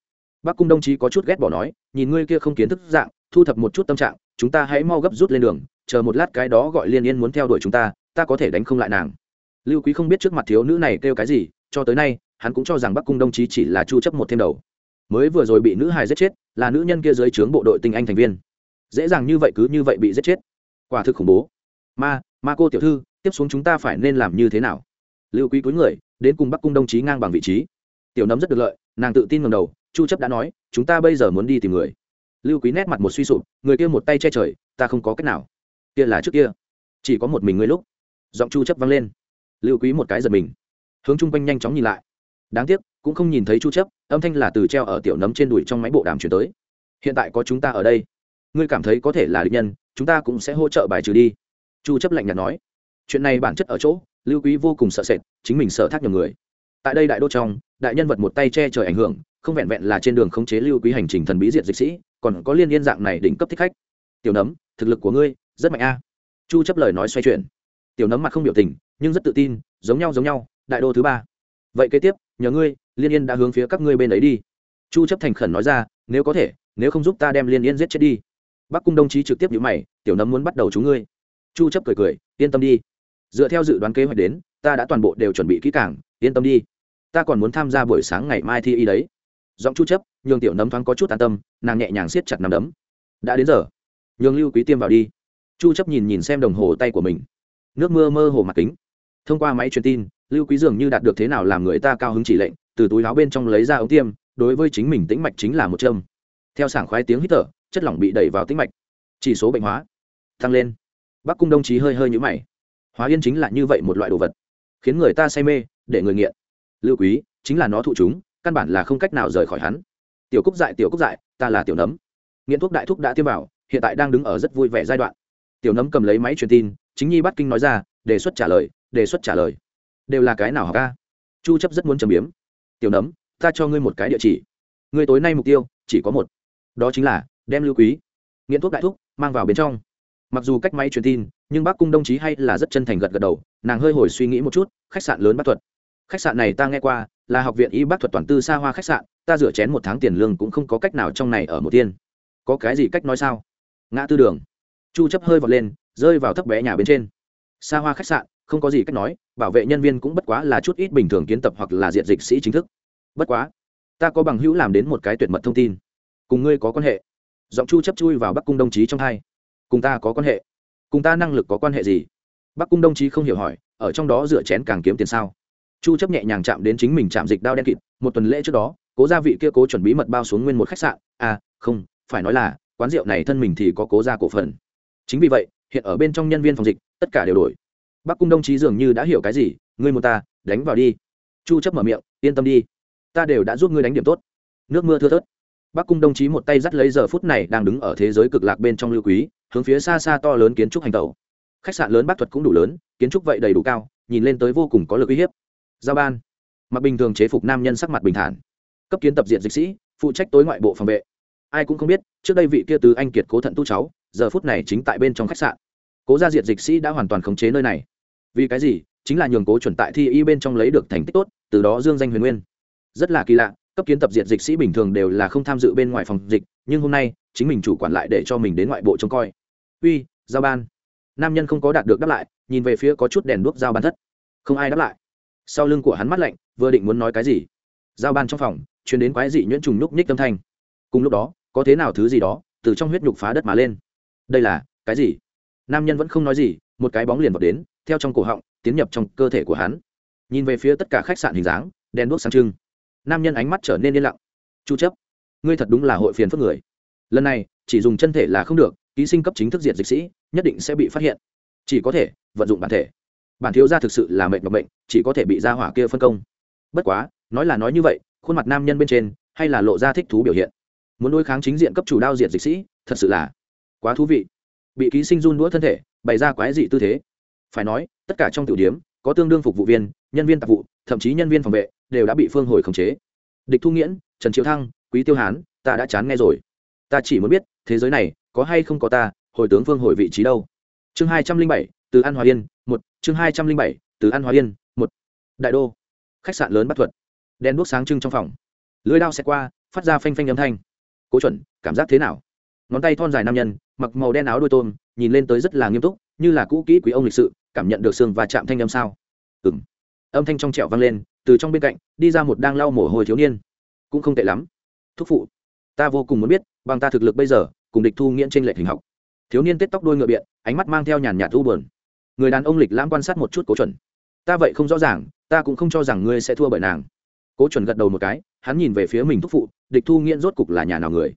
Bắc cung đồng chí có chút ghét bỏ nói, nhìn ngươi kia không kiến thức dạng, thu thập một chút tâm trạng, chúng ta hãy mau gấp rút lên đường, chờ một lát cái đó gọi liên yên muốn theo đuổi chúng ta ta có thể đánh không lại nàng. Lưu quý không biết trước mặt thiếu nữ này kêu cái gì, cho tới nay, hắn cũng cho rằng bắc cung đồng chí chỉ là chu chấp một thêm đầu. Mới vừa rồi bị nữ hài giết chết, là nữ nhân kia dưới trướng bộ đội tinh anh thành viên. Dễ dàng như vậy cứ như vậy bị giết chết. Quả thực khủng bố. Ma ma cô tiểu thư, tiếp xuống chúng ta phải nên làm như thế nào? Lưu quý cúi người, đến cùng bắc cung đồng chí ngang bằng vị trí. Tiểu nấm rất được lợi nàng tự tin ngầm đầu, chu chấp đã nói, chúng ta bây giờ muốn đi tìm người. Lưu quý nét mặt một suy sụp, người kia một tay che trời, ta không có cách nào. Kia là trước kia, chỉ có một mình ngươi lúc. Giọng chu chấp vang lên. Lưu quý một cái giật mình, hướng chung quanh nhanh chóng nhìn lại. Đáng tiếc, cũng không nhìn thấy chu chấp, âm thanh là từ treo ở tiểu nấm trên đùi trong máy bộ đàm truyền tới. Hiện tại có chúng ta ở đây, ngươi cảm thấy có thể là địch nhân, chúng ta cũng sẽ hỗ trợ bài trừ đi. Chu chấp lạnh nhạt nói. Chuyện này bản chất ở chỗ, lưu quý vô cùng sợ sệt, chính mình sợ thác nhiều người tại đây đại đô trong, đại nhân vật một tay che trời ảnh hưởng, không vẹn vẹn là trên đường khống chế lưu quý hành trình thần bí diệt dịch sĩ, còn có liên yên dạng này đỉnh cấp thích khách. Tiểu nấm, thực lực của ngươi rất mạnh a. Chu chấp lời nói xoay chuyển. Tiểu nấm mặt không biểu tình, nhưng rất tự tin, giống nhau giống nhau, đại đô thứ ba. Vậy kế tiếp, nhờ ngươi, liên yên đã hướng phía các ngươi bên ấy đi. Chu chấp thành khẩn nói ra, nếu có thể, nếu không giúp ta đem liên yên giết chết đi. Bắc cung đồng chí trực tiếp nhíu mày, tiểu nấm muốn bắt đầu chúng ngươi. Chu chấp cười cười, yên tâm đi. Dựa theo dự đoán kế hoạch đến, ta đã toàn bộ đều chuẩn bị kỹ càng yên tâm đi. Ta còn muốn tham gia buổi sáng ngày mai thi y đấy. Giọng chu chấp, nhường tiểu nấm thoáng có chút an tâm, nàng nhẹ nhàng siết chặt nắm đấm. Đã đến giờ. Nhường lưu quý tiêm vào đi. Chu chấp nhìn nhìn xem đồng hồ tay của mình. Nước mưa mơ hồ mặt kính. Thông qua máy truyền tin, lưu quý dường như đạt được thế nào làm người ta cao hứng chỉ lệnh, từ túi áo bên trong lấy ra ống tiêm, đối với chính mình tĩnh mạch chính là một châm. Theo sảng khoái tiếng hít thở, chất lỏng bị đẩy vào tĩnh mạch. Chỉ số bệnh hóa. Tăng lên. Bắc cung đồng chí hơi hơi nhũ mày. Hóa yên chính là như vậy một loại đồ vật, khiến người ta say mê để người nghiện. Lưu quý, chính là nó thụ chúng, căn bản là không cách nào rời khỏi hắn. Tiểu cúc dại, tiểu cúc dại, ta là tiểu nấm. Nghiện thuốc đại thúc đã tiêm vào, hiện tại đang đứng ở rất vui vẻ giai đoạn. Tiểu nấm cầm lấy máy truyền tin, chính nhi bắt kinh nói ra, đề xuất trả lời, đề xuất trả lời. Đều là cái nào học ca? Chu chấp rất muốn trầm biếm. Tiểu nấm, ta cho ngươi một cái địa chỉ. Ngươi tối nay mục tiêu, chỉ có một. Đó chính là, đem lưu quý, nghiện thuốc đại thúc, mang vào bên trong. Mặc dù cách máy truyền tin, nhưng bác cung đồng chí hay là rất chân thành gật gật đầu, nàng hơi hồi suy nghĩ một chút, khách sạn lớn bắt thuật khách sạn này ta nghe qua, là học viện y bác thuật toàn tư xa hoa khách sạn, ta rửa chén một tháng tiền lương cũng không có cách nào trong này ở một tiên. Có cái gì cách nói sao? Ngã tư đường. Chu chấp hơi vọt lên, rơi vào thấp bé nhà bên trên. Xa hoa khách sạn, không có gì cách nói, bảo vệ nhân viên cũng bất quá là chút ít bình thường kiến tập hoặc là diện dịch sĩ chính thức. Bất quá, ta có bằng hữu làm đến một cái tuyệt mật thông tin. Cùng ngươi có quan hệ. Giọng chu chấp chui vào bắc cung đồng chí trong hai. Cùng ta có quan hệ. Cùng ta năng lực có quan hệ gì? Bắc cung đồng chí không hiểu hỏi, ở trong đó rửa chén càng kiếm tiền sao? Chu chấp nhẹ nhàng chạm đến chính mình chạm dịch đao đen kịt, một tuần lễ trước đó, cố gia vị kia cố chuẩn bí mật bao xuống nguyên một khách sạn. À không, phải nói là, quán rượu này thân mình thì có cố gia cổ phần. Chính vì vậy, hiện ở bên trong nhân viên phòng dịch, tất cả đều đổi. Bắc cung đồng chí dường như đã hiểu cái gì, ngươi một ta, đánh vào đi. Chu chấp mở miệng, yên tâm đi, ta đều đã giúp ngươi đánh điểm tốt. Nước mưa thưa thớt. Bắc cung đồng chí một tay dắt lấy giờ phút này đang đứng ở thế giới cực lạc bên trong lưu quý, hướng phía xa xa to lớn kiến trúc hành tẩu. Khách sạn lớn bắc thuật cũng đủ lớn, kiến trúc vậy đầy đủ cao, nhìn lên tới vô cùng có lực uy hiếp giao ban. Mặc bình thường chế phục nam nhân sắc mặt bình thản. Cấp kiến tập diện dịch sĩ, phụ trách tối ngoại bộ phòng vệ. Ai cũng không biết, trước đây vị kia từ anh kiệt cố thận tu cháu, giờ phút này chính tại bên trong khách sạn. Cố gia diện dịch sĩ đã hoàn toàn khống chế nơi này. Vì cái gì? Chính là nhường cố chuẩn tại thi y bên trong lấy được thành tích tốt, từ đó dương danh huyền nguyên. Rất là kỳ lạ, cấp kiến tập diện dịch sĩ bình thường đều là không tham dự bên ngoài phòng dịch, nhưng hôm nay, chính mình chủ quản lại để cho mình đến ngoại bộ trông coi. Uy, giao ban. Nam nhân không có đạt được đáp lại, nhìn về phía có chút đèn đuốc giao ban thất. Không ai đáp lại sau lưng của hắn mắt lạnh, vừa định muốn nói cái gì, giao ban trong phòng chuyển đến quái dị nhuyễn trùng nhúc nhích tâm thanh. Cùng lúc đó, có thế nào thứ gì đó, từ trong huyết nhục phá đất mà lên. Đây là, cái gì? Nam nhân vẫn không nói gì, một cái bóng liền vào đến, theo trong cổ họng, tiến nhập trong cơ thể của hắn. Nhìn về phía tất cả khách sạn hình dáng, đèn đuốc sáng trưng. Nam nhân ánh mắt trở nên yên lặng. Chu chấp, ngươi thật đúng là hội phiền phức người. Lần này, chỉ dùng chân thể là không được, ký sinh cấp chính thức diện dịch sĩ, nhất định sẽ bị phát hiện. Chỉ có thể vận dụng bản thể bản thiếu gia thực sự là mệnh mọc mệnh chỉ có thể bị gia hỏa kia phân công. Bất quá, nói là nói như vậy, khuôn mặt nam nhân bên trên, hay là lộ ra thích thú biểu hiện. Muốn đối kháng chính diện cấp chủ đao diện dịch sĩ, thật sự là quá thú vị. Bị ký sinh run đũa thân thể, bày ra quái dị tư thế. Phải nói, tất cả trong tiểu điếm có tương đương phục vụ viên, nhân viên tạp vụ, thậm chí nhân viên phòng vệ, đều đã bị phương hồi khống chế. Địch thu nghiễn, trần triệu thăng, quý tiêu hán, ta đã chán nghe rồi. Ta chỉ muốn biết, thế giới này, có hay không có ta, hồi tướng phương hồi vị trí đâu? Chương hai trăm linh bảy, từ an hòa yên một, chương hai trăm linh bảy, từ an hóa yên, một. Đại đô. Khách sạn lớn bắt thuật. Đèn đuốc sáng trưng trong phòng. Lưới đao xẹt qua, phát ra phanh phanh âm thanh. Cố chuẩn, cảm giác thế nào? Ngón tay thon dài nam nhân, mặc màu đen áo đôi tôm, nhìn lên tới rất là nghiêm túc, như là cũ kỹ quý ông lịch sự, cảm nhận được xương và chạm thanh âm sao. Ừ m âm thanh trong trẹo vang lên, từ trong bên cạnh, đi ra một đang lau mồ hôi thiếu niên. Cũng không tệ lắm. Thúc phụ, ta vô cùng muốn biết, bằng ta thực lực bây giờ, cùng địch thu nghiễn trên lệ hình học. Thiếu niên tết tóc đôi ngựa biện, ánh mắt mang theo nhàn nhạt u bờn người đàn ông lịch lãm quan sát một chút cố chuẩn. Ta vậy không rõ ràng, ta cũng không cho rằng ngươi sẽ thua bởi nàng. Cố chuẩn gật đầu một cái, hắn nhìn về phía mình thúc phụ, địch thu nghiễn rốt cục là nhà nào người?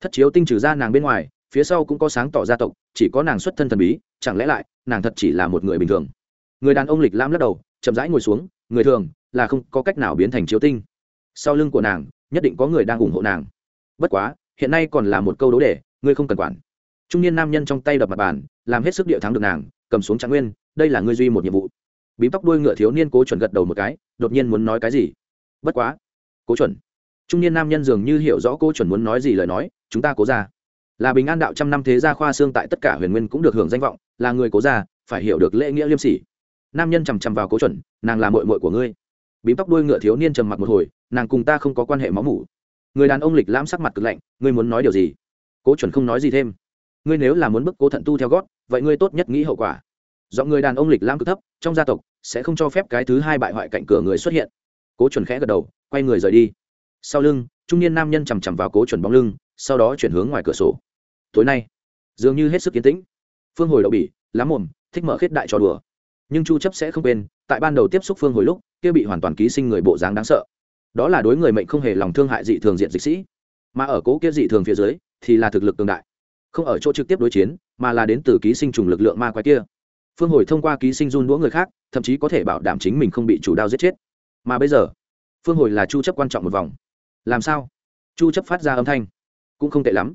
Thất chiếu tinh trừ ra nàng bên ngoài, phía sau cũng có sáng tỏ gia tộc, chỉ có nàng xuất thân thần bí, chẳng lẽ lại, nàng thật chỉ là một người bình thường? Người đàn ông lịch lãm lắc đầu, chậm rãi ngồi xuống, người thường là không có cách nào biến thành chiếu tinh. Sau lưng của nàng, nhất định có người đang ủng hộ nàng. Bất quá, hiện nay còn là một câu đố để ngươi không cần quản. Trung niên nam nhân trong tay đập mặt bàn, làm hết sức địa thắng được nàng cầm xuống trạng nguyên, đây là ngươi duy một nhiệm vụ. Bím tóc đuôi ngựa thiếu niên cố chuẩn gật đầu một cái, đột nhiên muốn nói cái gì? Bất quá, cố chuẩn. Trung niên nam nhân dường như hiểu rõ cố chuẩn muốn nói gì lời nói, chúng ta cố ra. Là bình an đạo trăm năm thế gia khoa xương tại tất cả huyền nguyên cũng được hưởng danh vọng, là người cố gia phải hiểu được lễ nghĩa liêm sỉ. Nam nhân chằm chằm vào cố chuẩn, nàng là mội mội của ngươi. Bím tóc đuôi ngựa thiếu niên trầm mặc một hồi, nàng cùng ta không có quan hệ máu mủ. Người đàn ông lịch lãm sắc mặt cực lạnh, ngươi muốn nói điều gì? Cố chuẩn không nói gì thêm. Ngươi nếu là muốn bức cố thận tu theo gót, vậy ngươi tốt nhất nghĩ hậu quả do người đàn ông lịch lãm cực thấp, trong gia tộc sẽ không cho phép cái thứ hai bại hoại cạnh cửa người xuất hiện. Cố chuẩn khẽ gật đầu, quay người rời đi. Sau lưng, trung niên nam nhân chằm chằm vào cố chuẩn bóng lưng, sau đó chuyển hướng ngoài cửa sổ. Tối nay, dường như hết sức kiến tĩnh. Phương hồi đậu bỉ lắm mồm, thích mở khết đại trò đùa. Nhưng chu chấp sẽ không quên, tại ban đầu tiếp xúc phương hồi lúc, kia bị hoàn toàn ký sinh người bộ dáng đáng sợ. Đó là đối người mệnh không hề lòng thương hại dị thường diện dịch sĩ. Mà ở cố kia dị thường phía dưới, thì là thực lực tương đại. Không ở chỗ trực tiếp đối chiến, mà là đến từ ký sinh trùng lực lượng ma quái kia phương hồi thông qua ký sinh run đũa người khác, thậm chí có thể bảo đảm chính mình không bị chủ đao giết chết. Mà bây giờ, phương hồi là chu chấp quan trọng một vòng. Làm sao? Chu chấp phát ra âm thanh. Cũng không tệ lắm.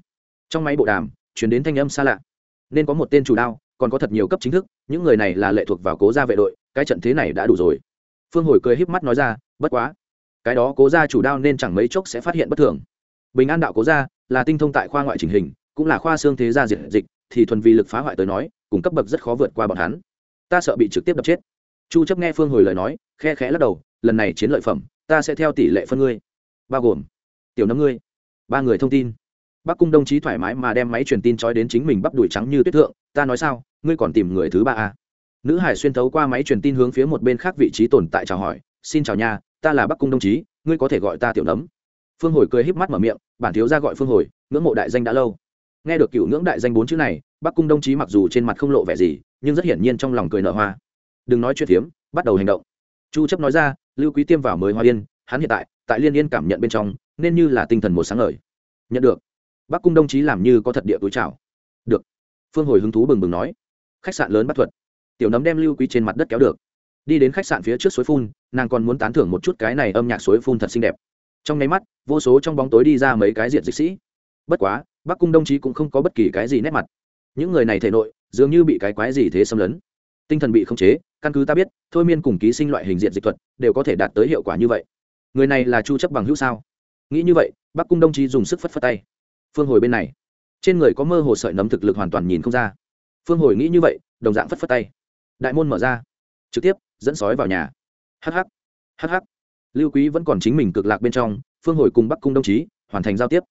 Trong máy bộ đàm chuyển đến thanh âm xa lạ. Nên có một tên chủ đao, còn có thật nhiều cấp chính thức, những người này là lệ thuộc vào cố gia vệ đội, cái trận thế này đã đủ rồi. Phương hồi cười híp mắt nói ra, bất quá, cái đó cố gia chủ đao nên chẳng mấy chốc sẽ phát hiện bất thường. Bình an đạo cố gia là tinh thông tại khoa ngoại trình hình, cũng là khoa xương thế gia diệt dịch thì thuần vì lực phá hoại tới nói, cùng cấp bậc rất khó vượt qua bọn hắn. Ta sợ bị trực tiếp đập chết. Chu chấp nghe phương hồi lời nói, khe khẽ lắc đầu, lần này chiến lợi phẩm, ta sẽ theo tỷ lệ phân ngươi, bao gồm tiểu nấm ngươi, ba người thông tin. Bắc cung đồng chí thoải mái mà đem máy truyền tin trói đến chính mình bắp đùi trắng như tuyết thượng, ta nói sao, ngươi còn tìm người thứ ba à? nữ hải xuyên thấu qua máy truyền tin hướng phía một bên khác vị trí tồn tại chào hỏi, xin chào nha, ta là bắc cung đồng chí, ngươi có thể gọi ta tiểu nấm. Phương hồi cười híp mắt mở miệng, bản thiếu ra gọi phương hồi, ngưỡng mộ đại danh đã lâu nghe được cựu ngưỡng đại danh bốn chữ này, bắc cung đồng chí mặc dù trên mặt không lộ vẻ gì, nhưng rất hiển nhiên trong lòng cười nở hoa. Đừng nói chuyện hiếm bắt đầu hành động. Chu chấp nói ra, lưu quý tiêm vào mới hoa yên, hắn hiện tại tại liên yên cảm nhận bên trong, nên như là tinh thần một sáng ngời. Nhận được. Bắc cung đồng chí làm như có thật địa túi chào. Được. Phương hồi hứng thú bừng bừng nói. Khách sạn lớn bắt thuật. Tiểu nấm đem lưu quý trên mặt đất kéo được. Đi đến khách sạn phía trước suối phun, nàng còn muốn tán thưởng một chút cái này âm nhạc suối phun thật xinh đẹp. Trong nháy mắt, vô số trong bóng tối đi ra mấy cái diện dịch sĩ. Bất quá bắc cung đồng chí cũng không có bất kỳ cái gì nét mặt những người này thể nội dường như bị cái quái gì thế xâm lấn tinh thần bị khống chế căn cứ ta biết thôi miên cùng ký sinh loại hình diện dịch thuật đều có thể đạt tới hiệu quả như vậy người này là chu chấp bằng hữu sao nghĩ như vậy bắc cung đồng chí dùng sức phất phất tay phương hồi bên này trên người có mơ hồ sợi nấm thực lực hoàn toàn nhìn không ra phương hồi nghĩ như vậy đồng dạng phất phất tay đại môn mở ra trực tiếp dẫn sói vào nhà hh hh lưu quý vẫn còn chính mình cực lạc bên trong phương hồi cùng bắc cung đồng chí hoàn thành giao tiếp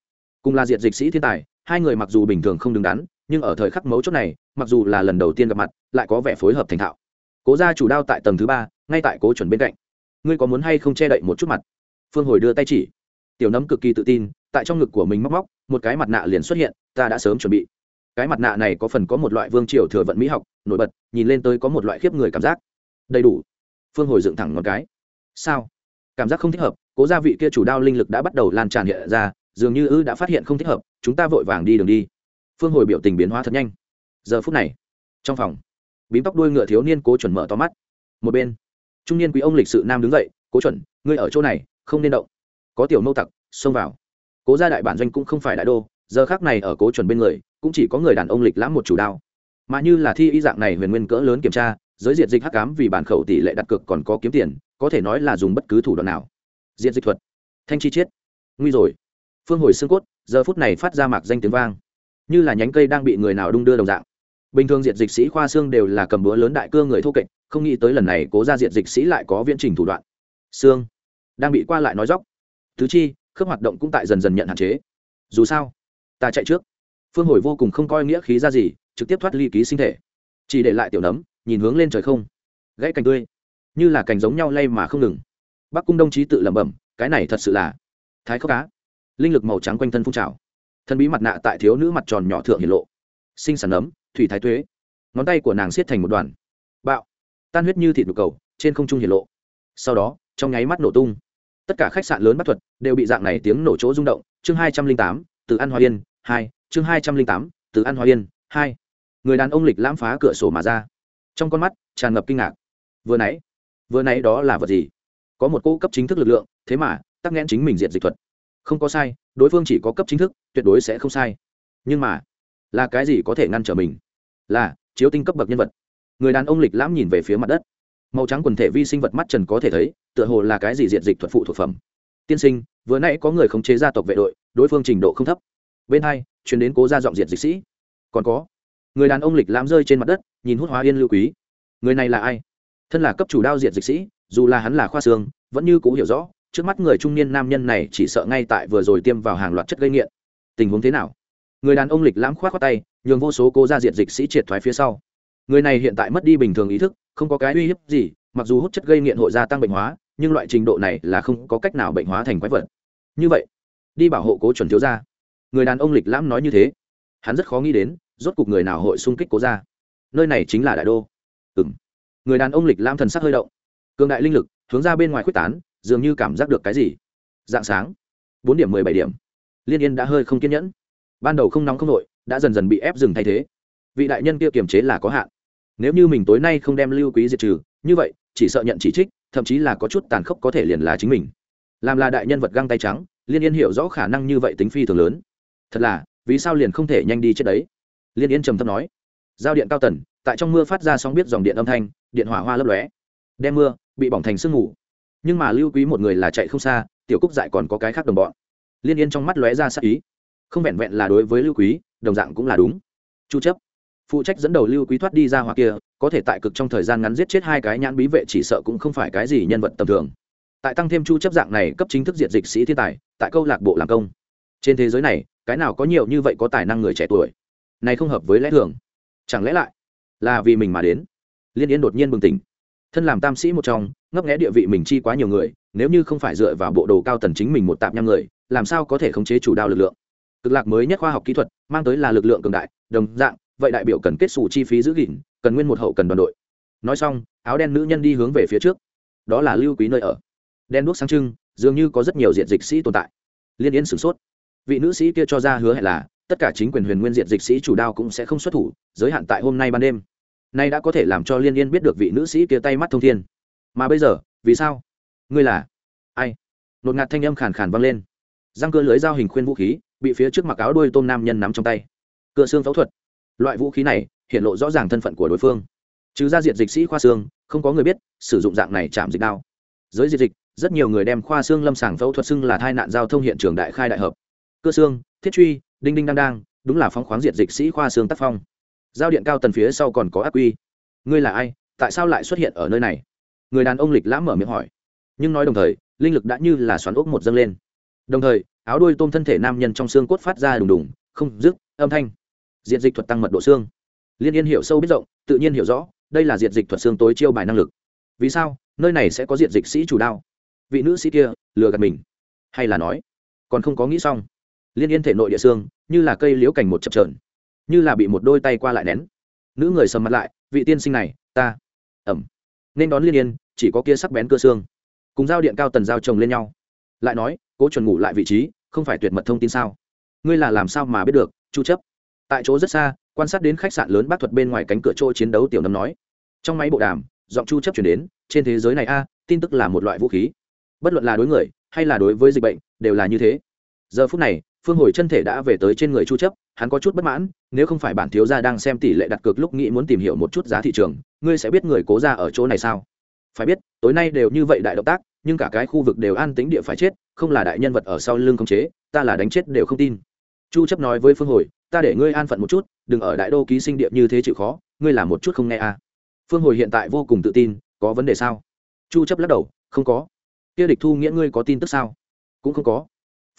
cùng là diệt dịch sĩ thiên tài, hai người mặc dù bình thường không đứng đắn, nhưng ở thời khắc mấu chốt này, mặc dù là lần đầu tiên gặp mặt, lại có vẻ phối hợp thành thạo. Cố gia chủ đao tại tầng thứ ba, ngay tại cố chuẩn bên cạnh. Ngươi có muốn hay không che đậy một chút mặt? Phương hồi đưa tay chỉ. Tiểu nấm cực kỳ tự tin, tại trong ngực của mình móc móc, một cái mặt nạ liền xuất hiện, ta đã sớm chuẩn bị. Cái mặt nạ này có phần có một loại vương triều thừa vận mỹ học, nổi bật, nhìn lên tới có một loại khiếp người cảm giác. Đầy đủ. Phương hồi dựng thẳng ngón cái. Sao? Cảm giác không thích hợp, cố gia vị kia chủ đao linh lực đã bắt đầu lan tràn hiện ra dường như ư đã phát hiện không thích hợp, chúng ta vội vàng đi đường đi. Phương hồi biểu tình biến hóa thật nhanh. Giờ phút này, trong phòng, bím tóc đuôi ngựa thiếu niên cố chuẩn mở to mắt. Một bên, trung niên quý ông lịch sự nam đứng dậy, cố chuẩn, ngươi ở chỗ này, không nên động. Có tiểu mâu tặc, xông vào. Cố gia đại bản doanh cũng không phải đại đô, giờ khác này ở cố chuẩn bên người, cũng chỉ có người đàn ông lịch lãm một chủ đao. Mà như là thi y dạng này huyền nguyên cỡ lớn kiểm tra, giới diệt dịch hắc cám vì bản khẩu tỷ lệ đặt cược còn có kiếm tiền, có thể nói là dùng bất cứ thủ đoạn nào. Diệt dịch thuật. Thanh chi chiết. Nguy rồi phương hồi xương cốt, giờ phút này phát ra mạc danh tiếng vang. Như là nhánh cây đang bị người nào đung đưa đồng dạng. Bình thường diệt dịch sĩ khoa xương đều là cầm búa lớn đại cơ người thô kệch, không nghĩ tới lần này cố ra diệt dịch sĩ lại có viễn trình thủ đoạn. Xương đang bị qua lại nói dóc. Thứ chi, khớp hoạt động cũng tại dần dần nhận hạn chế. Dù sao, ta chạy trước. Phương hồi vô cùng không coi nghĩa khí ra gì, trực tiếp thoát ly ký sinh thể. Chỉ để lại tiểu nấm, nhìn hướng lên trời không. Gãy cành tươi. Như là cành giống nhau lay mà không ngừng. Bắc cung đồng chí tự lẩm bẩm, cái này thật sự là thái khốc cá linh lực màu trắng quanh thân phun trào. Thần bí mặt nạ tại thiếu nữ mặt tròn nhỏ thượng hiển lộ. Sinh sản nấm thủy thái thuế ngón tay của nàng siết thành một đoàn. Bạo. Tan huyết như thịt đục cầu, trên không trung hiển lộ. Sau đó, trong nháy mắt nổ tung. Tất cả khách sạn lớn bắt thuật đều bị dạng này tiếng nổ chỗ rung động. Chương hai trăm linh tám, từ an hoa yên, hai. Chương hai trăm linh tám, từ an hoa yên, hai. Người đàn ông lịch lãm phá cửa sổ mà ra. Trong con mắt, tràn ngập kinh ngạc. Vừa nãy vừa nãy đó là vật gì? Có một cô cấp chính thức lực lượng, thế mà, tắc nghẽn chính mình diệt dịch thuật không có sai, đối phương chỉ có cấp chính thức, tuyệt đối sẽ không sai. Nhưng mà, là cái gì có thể ngăn trở mình? Là, chiếu tinh cấp bậc nhân vật. Người đàn ông lịch lãm nhìn về phía mặt đất. Màu trắng quần thể vi sinh vật mắt trần có thể thấy, tựa hồ là cái gì diện dịch thuật phụ thuộc phẩm. Tiên sinh, vừa nãy có người khống chế gia tộc vệ đội, đối phương trình độ không thấp. Bên hai chuyến đến cố gia dọn diện dịch sĩ. Còn có, người đàn ông lịch lãm rơi trên mặt đất, nhìn hút hóa yên lưu quý. Người này là ai? Thân là cấp chủ đao diện dịch sĩ, dù là hắn là khoa xương, vẫn như cũ hiểu rõ trước mắt người trung niên nam nhân này chỉ sợ ngay tại vừa rồi tiêm vào hàng loạt chất gây nghiện. Tình huống thế nào? Người đàn ông lịch lãm khoát khoát tay, nhường vô số cố gia diệt dịch sĩ triệt thoái phía sau. Người này hiện tại mất đi bình thường ý thức, không có cái uy hiếp gì, mặc dù hút chất gây nghiện hội gia tăng bệnh hóa, nhưng loại trình độ này là không có cách nào bệnh hóa thành quái vật. Như vậy, đi bảo hộ cố chuẩn thiếu gia. Người đàn ông lịch lãm nói như thế. Hắn rất khó nghĩ đến, rốt cuộc người nào hội xung kích cố gia. Nơi này chính là đại đô. Ừ m người đàn ông lịch lãm thần sắc hơi động. Cường đại linh lực hướng ra bên ngoài quyết tán dường như cảm giác được cái gì. Dạng sáng, bốn điểm mười bảy điểm. Liên yên đã hơi không kiên nhẫn. Ban đầu không nóng không nội đã dần dần bị ép dừng thay thế. Vị đại nhân kia kiềm chế là có hạn. Nếu như mình tối nay không đem lưu quý diệt trừ, như vậy, chỉ sợ nhận chỉ trích, thậm chí là có chút tàn khốc có thể liền là chính mình. Làm là đại nhân vật găng tay trắng, liên yên hiểu rõ khả năng như vậy tính phi thường lớn. Thật là, vì sao liền không thể nhanh đi chết đấy? Liên yên trầm thấp nói. Giao điện cao tần, tại trong mưa phát ra sóng biết dòng điện âm thanh, điện hỏa hoa lấp lóe. Đem mưa, bị bỏng thành sương mù nhưng mà lưu quý một người là chạy không xa, tiểu cúc dại còn có cái khác đồng bọn. Liên yên trong mắt lóe ra sắc ý. Không vẹn vẹn là đối với lưu quý, đồng dạng cũng là đúng. Chu chấp. Phụ trách dẫn đầu lưu quý thoát đi ra hoặc kia, có thể tại cực trong thời gian ngắn giết chết hai cái nhãn bí vệ chỉ sợ cũng không phải cái gì nhân vật tầm thường. Tại tăng thêm chu chấp dạng này cấp chính thức diệt dịch sĩ thiên tài, tại câu lạc bộ làm công. Trên thế giới này, cái nào có nhiều như vậy có tài năng người trẻ tuổi? Này không hợp với lẽ thường. Chẳng lẽ lại là vì mình mà đến? Liên yên đột nhiên bừng tỉnh thân làm tam sĩ một trong, ngấp nghé địa vị mình chi quá nhiều người, nếu như không phải dựa vào bộ đồ cao tần chính mình một tạm nhăm người, làm sao có thể khống chế chủ đạo lực lượng? Cực lạc mới nhất khoa học kỹ thuật, mang tới là lực lượng cường đại, đồng dạng, vậy đại biểu cần kết xù chi phí giữ gìn, cần nguyên một hậu cần đoàn đội. Nói xong, áo đen nữ nhân đi hướng về phía trước. Đó là lưu quý nơi ở. Đen đuốc sáng trưng, dường như có rất nhiều diện dịch sĩ tồn tại. Liên yên sửng sốt. Vị nữ sĩ kia cho ra hứa hẹn là, tất cả chính quyền huyền nguyên diện dịch sĩ chủ đao cũng sẽ không xuất thủ, giới hạn tại hôm nay ban đêm nay đã có thể làm cho liên yên biết được vị nữ sĩ kia tay mắt thông thiên. Mà bây giờ, vì sao? Ngươi là ai? Nột ngạt thanh âm khàn khàn vang lên. Răng cơ lưới dao hình khuyên vũ khí, bị phía trước mặc áo đuôi tôm nam nhân nắm trong tay. Cửa xương phẫu thuật. Loại vũ khí này, hiện lộ rõ ràng thân phận của đối phương. Trừ ra diện dịch sĩ khoa xương, không có người biết, sử dụng dạng này chạm dịch đao. Giới diệt dịch, rất nhiều người đem khoa xương lâm sàng phẫu thuật xưng là tai nạn giao thông hiện trường đại khai đại hợp. Cơ xương, thiết truy, đinh đinh đang đang, đúng là phóng khoáng diệt dịch sĩ khoa xương tác phong giao điện cao tần phía sau còn có ác quy. Ngươi là ai? Tại sao lại xuất hiện ở nơi này? Người đàn ông lịch lãm mở miệng hỏi. Nhưng nói đồng thời, linh lực đã như là xoắn ốc một dâng lên. Đồng thời, áo đuôi tôm thân thể nam nhân trong xương cốt phát ra đùng đùng, không dứt, âm thanh. Diện dịch thuật tăng mật độ xương. Liên yên hiểu sâu biết rộng, tự nhiên hiểu rõ, đây là diện dịch thuật xương tối chiêu bài năng lực. Vì sao? Nơi này sẽ có diện dịch sĩ chủ đao. Vị nữ sĩ kia, lừa gạt mình. Hay là nói, còn không có nghĩ xong. Liên yên thể nội địa xương, như là cây liễu cành một chập trờn như là bị một đôi tay qua lại nén. Nữ người sầm mặt lại, vị tiên sinh này, ta. Ẩm. Nên đón liên yên, chỉ có kia sắc bén cơ xương. Cùng giao điện cao tần giao chồng lên nhau. Lại nói, cố chuẩn ngủ lại vị trí, không phải tuyệt mật thông tin sao? Ngươi là làm sao mà biết được, chu chấp? Tại chỗ rất xa, quan sát đến khách sạn lớn bác thuật bên ngoài cánh cửa chỗ chiến đấu tiểu nấm nói. Trong máy bộ đàm, giọng chu chấp chuyển đến, trên thế giới này a, tin tức là một loại vũ khí. Bất luận là đối người, hay là đối với dịch bệnh, đều là như thế. Giờ phút này phương hồi chân thể đã về tới trên người chu chấp, hắn có chút bất mãn, nếu không phải bản thiếu gia đang xem tỷ lệ đặt cược lúc nghĩ muốn tìm hiểu một chút giá thị trường, ngươi sẽ biết người cố ra ở chỗ này sao? Phải biết, tối nay đều như vậy đại động tác, nhưng cả cái khu vực đều an tính địa phải chết, không là đại nhân vật ở sau lưng khống chế, ta là đánh chết đều không tin. Chu chấp nói với phương hồi, ta để ngươi an phận một chút, đừng ở đại đô ký sinh địa như thế chịu khó, ngươi làm một chút không nghe à. Phương hồi hiện tại vô cùng tự tin, có vấn đề sao? Chu chấp lắc đầu, không có. Kia địch thu nghĩa ngươi có tin tức sao? Cũng không có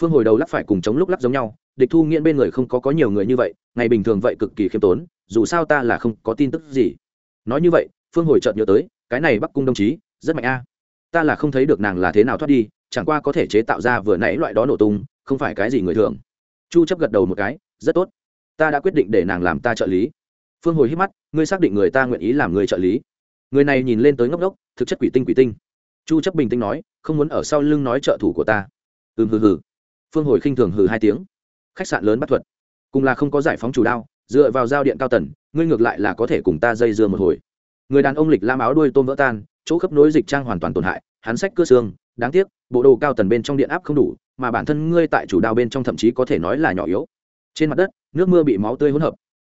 phương hồi đầu lắc phải cùng chống lúc lắc giống nhau, địch thu nghiễn bên người không có có nhiều người như vậy, ngày bình thường vậy cực kỳ khiêm tốn, dù sao ta là không có tin tức gì. Nói như vậy, phương hồi chợt nhớ tới, cái này bắc cung đồng chí, rất mạnh a. Ta là không thấy được nàng là thế nào thoát đi, chẳng qua có thể chế tạo ra vừa nãy loại đó nổ tung, không phải cái gì người thường. Chu chấp gật đầu một cái, rất tốt. Ta đã quyết định để nàng làm ta trợ lý. Phương hồi hít mắt, ngươi xác định người ta nguyện ý làm người trợ lý. Người này nhìn lên tới ngốc ngốc, thực chất quỷ tinh quỷ tinh. Chu chấp bình tĩnh nói, không muốn ở sau lưng nói trợ thủ của ta. Ừm, hừ hừ phương hồi khinh thường hừ hai tiếng. Khách sạn lớn bắt thuật. Cùng là không có giải phóng chủ đao, dựa vào giao điện cao tần, ngươi ngược lại là có thể cùng ta dây dưa một hồi. Người đàn ông lịch lam áo đuôi tôm vỡ tan, chỗ khớp nối dịch trang hoàn toàn tổn hại, hắn sách cơ xương, đáng tiếc, bộ đồ cao tần bên trong điện áp không đủ, mà bản thân ngươi tại chủ đao bên trong thậm chí có thể nói là nhỏ yếu. Trên mặt đất, nước mưa bị máu tươi hỗn hợp.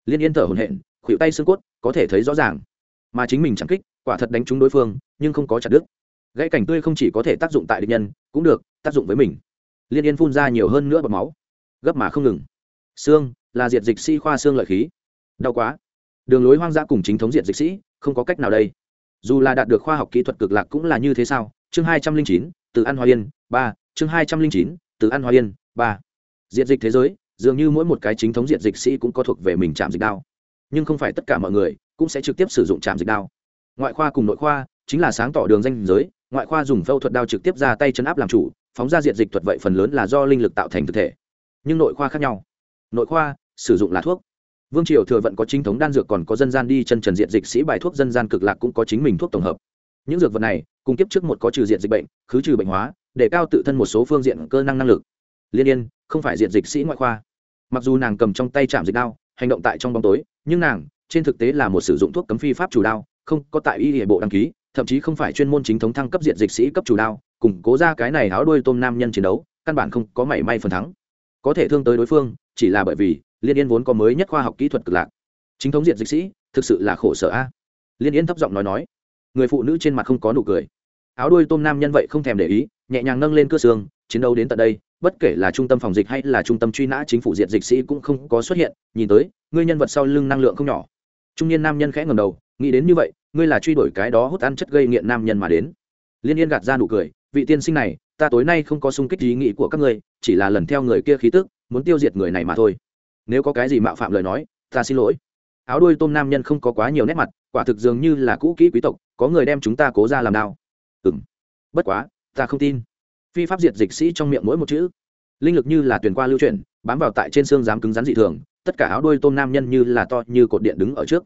Liên yên thở hổn hển, khuỷu tay xương cốt, có thể thấy rõ ràng. Mà chính mình chẳng kích, quả thật đánh trúng đối phương, nhưng không có chặt đứt. Gãy cảnh tươi không chỉ có thể tác dụng tại địch nhân, cũng được, tác dụng với mình liên yên phun ra nhiều hơn nữa bọt máu. Gấp mà không ngừng. Xương, là diệt dịch sĩ khoa xương lợi khí. Đau quá. Đường lối hoang dã cùng chính thống diệt dịch sĩ, không có cách nào đây. Dù là đạt được khoa học kỹ thuật cực lạc cũng là như thế sao? Chương hai trăm linh chín, từ an hoa yên, ba. Chương hai trăm linh chín, từ an hoa yên, ba. Diệt dịch thế giới, dường như mỗi một cái chính thống diệt dịch sĩ cũng có thuộc về mình chạm dịch đao. Nhưng không phải tất cả mọi người cũng sẽ trực tiếp sử dụng chạm dịch đao. Ngoại khoa cùng nội khoa chính là sáng tỏ đường danh giới, ngoại khoa dùng phẫu thuật đao trực tiếp ra tay chấn áp làm chủ phóng ra diện dịch thuật vậy phần lớn là do linh lực tạo thành thực thể. Nhưng nội khoa khác nhau. Nội khoa, sử dụng là thuốc. Vương triều thừa vận có chính thống đan dược còn có dân gian đi chân trần diện dịch sĩ bài thuốc dân gian cực lạc cũng có chính mình thuốc tổng hợp. Những dược vật này cung kiếp trước một có trừ diện dịch bệnh, khứ trừ bệnh hóa, để cao tự thân một số phương diện cơ năng năng lực. Liên yên, không phải diện dịch sĩ ngoại khoa. Mặc dù nàng cầm trong tay chạm dịch đao, hành động tại trong bóng tối, nhưng nàng, trên thực tế là một sử dụng thuốc cấm phi pháp chủ đao, không có tại y hệ bộ đăng ký thậm chí không phải chuyên môn chính thống thăng cấp diện dịch sĩ cấp chủ đao, củng cố ra cái này áo đuôi tôm nam nhân chiến đấu, căn bản không có mảy may phần thắng. Có thể thương tới đối phương, chỉ là bởi vì liên yên vốn có mới nhất khoa học kỹ thuật cực lạc. Chính thống diện dịch sĩ, thực sự là khổ sở a. Liên yên thấp giọng nói nói. Người phụ nữ trên mặt không có nụ cười. Áo đuôi tôm nam nhân vậy không thèm để ý, nhẹ nhàng nâng lên cơ xương, chiến đấu đến tận đây, bất kể là trung tâm phòng dịch hay là trung tâm truy nã chính phủ diện dịch sĩ cũng không có xuất hiện, nhìn tới, ngươi nhân vật sau lưng năng lượng không nhỏ. Trung niên nam nhân khẽ ngầm đầu, nghĩ đến như vậy ngươi là truy đuổi cái đó hút ăn chất gây nghiện nam nhân mà đến. Liên yên gạt ra nụ cười, vị tiên sinh này, ta tối nay không có sung kích ý nghĩ của các ngươi, chỉ là lần theo người kia khí tức, muốn tiêu diệt người này mà thôi. Nếu có cái gì mạo phạm lời nói, ta xin lỗi. Áo đuôi tôm nam nhân không có quá nhiều nét mặt, quả thực dường như là cũ kỹ quý tộc, có người đem chúng ta cố ra làm nào? ừng bất quá, ta không tin. Phi pháp diệt dịch sĩ trong miệng mỗi một chữ. Linh lực như là tuyển qua lưu chuyển, bám vào tại trên xương dám cứng rắn dị thường, tất cả áo đuôi tôm nam nhân như là to như cột điện đứng ở trước.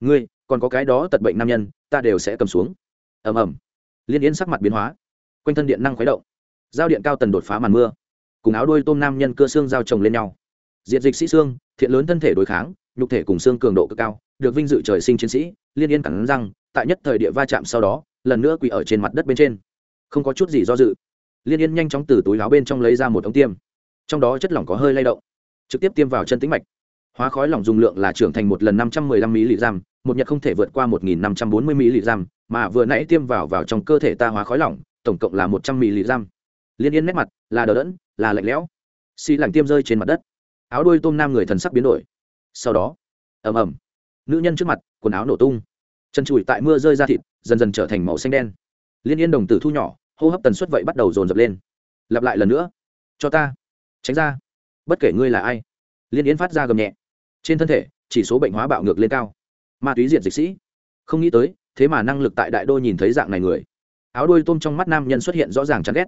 Ngươi còn có cái đó tật bệnh nam nhân, ta đều sẽ cầm xuống. Ầm ầm. Liên yến sắc mặt biến hóa. Quanh thân điện năng khuấy động. Giao điện cao tần đột phá màn mưa. Cùng áo đuôi tôm nam nhân cơ xương giao chồng lên nhau. Diệt dịch sĩ xương, thiện lớn thân thể đối kháng, nhục thể cùng xương cường độ cực cao, được vinh dự trời sinh chiến sĩ, liên yên cẳng răng, tại nhất thời địa va chạm sau đó, lần nữa quỳ ở trên mặt đất bên trên. Không có chút gì do dự. Liên yên nhanh chóng từ túi áo bên trong lấy ra một ống tiêm. Trong đó chất lỏng có hơi lay động. Trực tiếp tiêm vào chân tĩnh mạch. Hóa khói lỏng dùng lượng là trưởng thành một lần năm trăm mười lăm mỹ lị giam một nhật không thể vượt qua một nghìn năm trăm bốn mươi mà vừa nãy tiêm vào vào trong cơ thể ta hóa khói lỏng, tổng cộng là một trăm liên yên nét mặt, là đờ đẫn, là lạnh lẽo. Xì lạnh tiêm rơi trên mặt đất. Áo đuôi tôm nam người thần sắc biến đổi. Sau đó, ầm ầm, nữ nhân trước mặt, quần áo nổ tung. Chân chùi tại mưa rơi ra thịt, dần dần trở thành màu xanh đen. Liên yên đồng tử thu nhỏ, hô hấp tần suất vậy bắt đầu dồn dập lên. Lặp lại lần nữa, cho ta, tránh ra. Bất kể ngươi là ai. Liên yến phát ra gầm nhẹ. Trên thân thể, chỉ số bệnh hóa bạo ngược lên cao ma túy diện dịch sĩ. Không nghĩ tới, thế mà năng lực tại đại đô nhìn thấy dạng này người. Áo đuôi tôm trong mắt nam nhân xuất hiện rõ ràng chán ghét.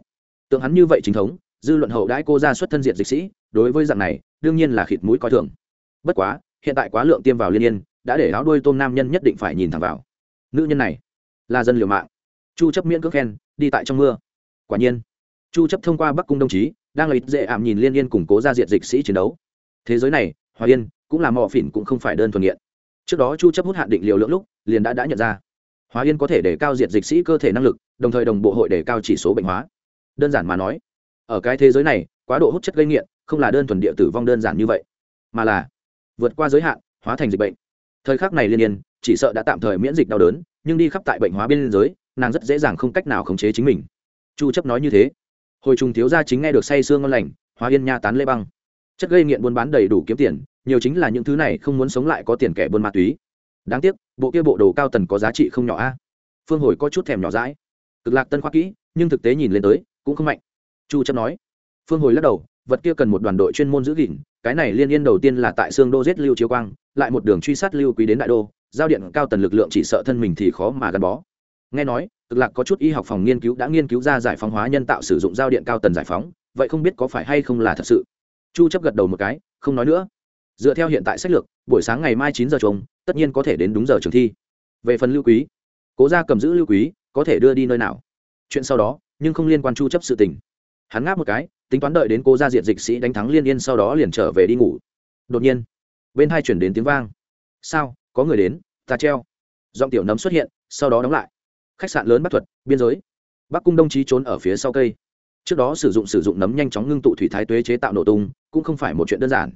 Tượng hắn như vậy chính thống, dư luận hậu đãi cô ra xuất thân diện dịch sĩ, đối với dạng này, đương nhiên là khịt mũi coi thường. Bất quá, hiện tại quá lượng tiêm vào liên yên, đã để áo đuôi tôm nam nhân nhất định phải nhìn thẳng vào. Nữ nhân này, là dân liều mạng. Chu chấp miễn cước khen, đi tại trong mưa. Quả nhiên, chu chấp thông qua bắc cung đồng chí, đang lấy dễ ảm nhìn liên yên củng cố ra diện dịch sĩ chiến đấu. Thế giới này, hòa yên, cũng là mỏ phỉn cũng không phải đơn thuần nghiện trước đó chu chấp hút hạn định liều lượng lúc, liền đã đã nhận ra. Hóa yên có thể để cao diệt dịch sĩ cơ thể năng lực, đồng thời đồng bộ hội để cao chỉ số bệnh hóa. Đơn giản mà nói, ở cái thế giới này, quá độ hút chất gây nghiện không là đơn thuần địa tử vong đơn giản như vậy, mà là vượt qua giới hạn, hóa thành dịch bệnh. Thời khắc này liên yên, chỉ sợ đã tạm thời miễn dịch đau đớn, nhưng đi khắp tại bệnh hóa bên giới, nàng rất dễ dàng không cách nào khống chế chính mình. Chu chấp nói như thế. Hồi trùng thiếu gia chính nghe được say xương ngon lành, hóa yên nha tán lê băng. Chất gây nghiện buôn bán đầy đủ kiếm tiền nhiều chính là những thứ này không muốn sống lại có tiền kẻ buôn ma túy. Đáng tiếc, bộ kia bộ đồ cao tần có giá trị không nhỏ a. Phương hồi có chút thèm nhỏ rãi cực lạc tân khoa kỹ, nhưng thực tế nhìn lên tới, cũng không mạnh. Chu chấp nói. Phương hồi lắc đầu, vật kia cần một đoàn đội chuyên môn giữ gìn, cái này liên yên đầu tiên là tại xương đô giết lưu chiếu quang, lại một đường truy sát lưu quý đến đại đô, giao điện cao tần lực lượng chỉ sợ thân mình thì khó mà gắn bó. Nghe nói, cực lạc có chút y học phòng nghiên cứu đã nghiên cứu ra giải phóng hóa nhân tạo sử dụng giao điện cao tần giải phóng, vậy không biết có phải hay không là thật sự. Chu chấp gật đầu một cái, không nói nữa dựa theo hiện tại sách lược, buổi sáng ngày mai chín giờ trống tất nhiên có thể đến đúng giờ trường thi. Về phần lưu quý, cố gia cầm giữ lưu quý, có thể đưa đi nơi nào? Chuyện sau đó, nhưng không liên quan chu chấp sự tình. Hắn ngáp một cái, tính toán đợi đến cố gia diện dịch sĩ đánh thắng liên yên sau đó liền trở về đi ngủ. Đột nhiên, bên hai chuyển đến tiếng vang. Sao, có người đến, ta treo. Giọng tiểu nấm xuất hiện, sau đó đóng lại. Khách sạn lớn bắc thuật, biên giới. Bắc cung đồng chí trốn ở phía sau cây. Trước đó sử dụng sử dụng nấm nhanh chóng ngưng tụ thủy thái tuế chế tạo nổ tung, cũng không phải một chuyện đơn giản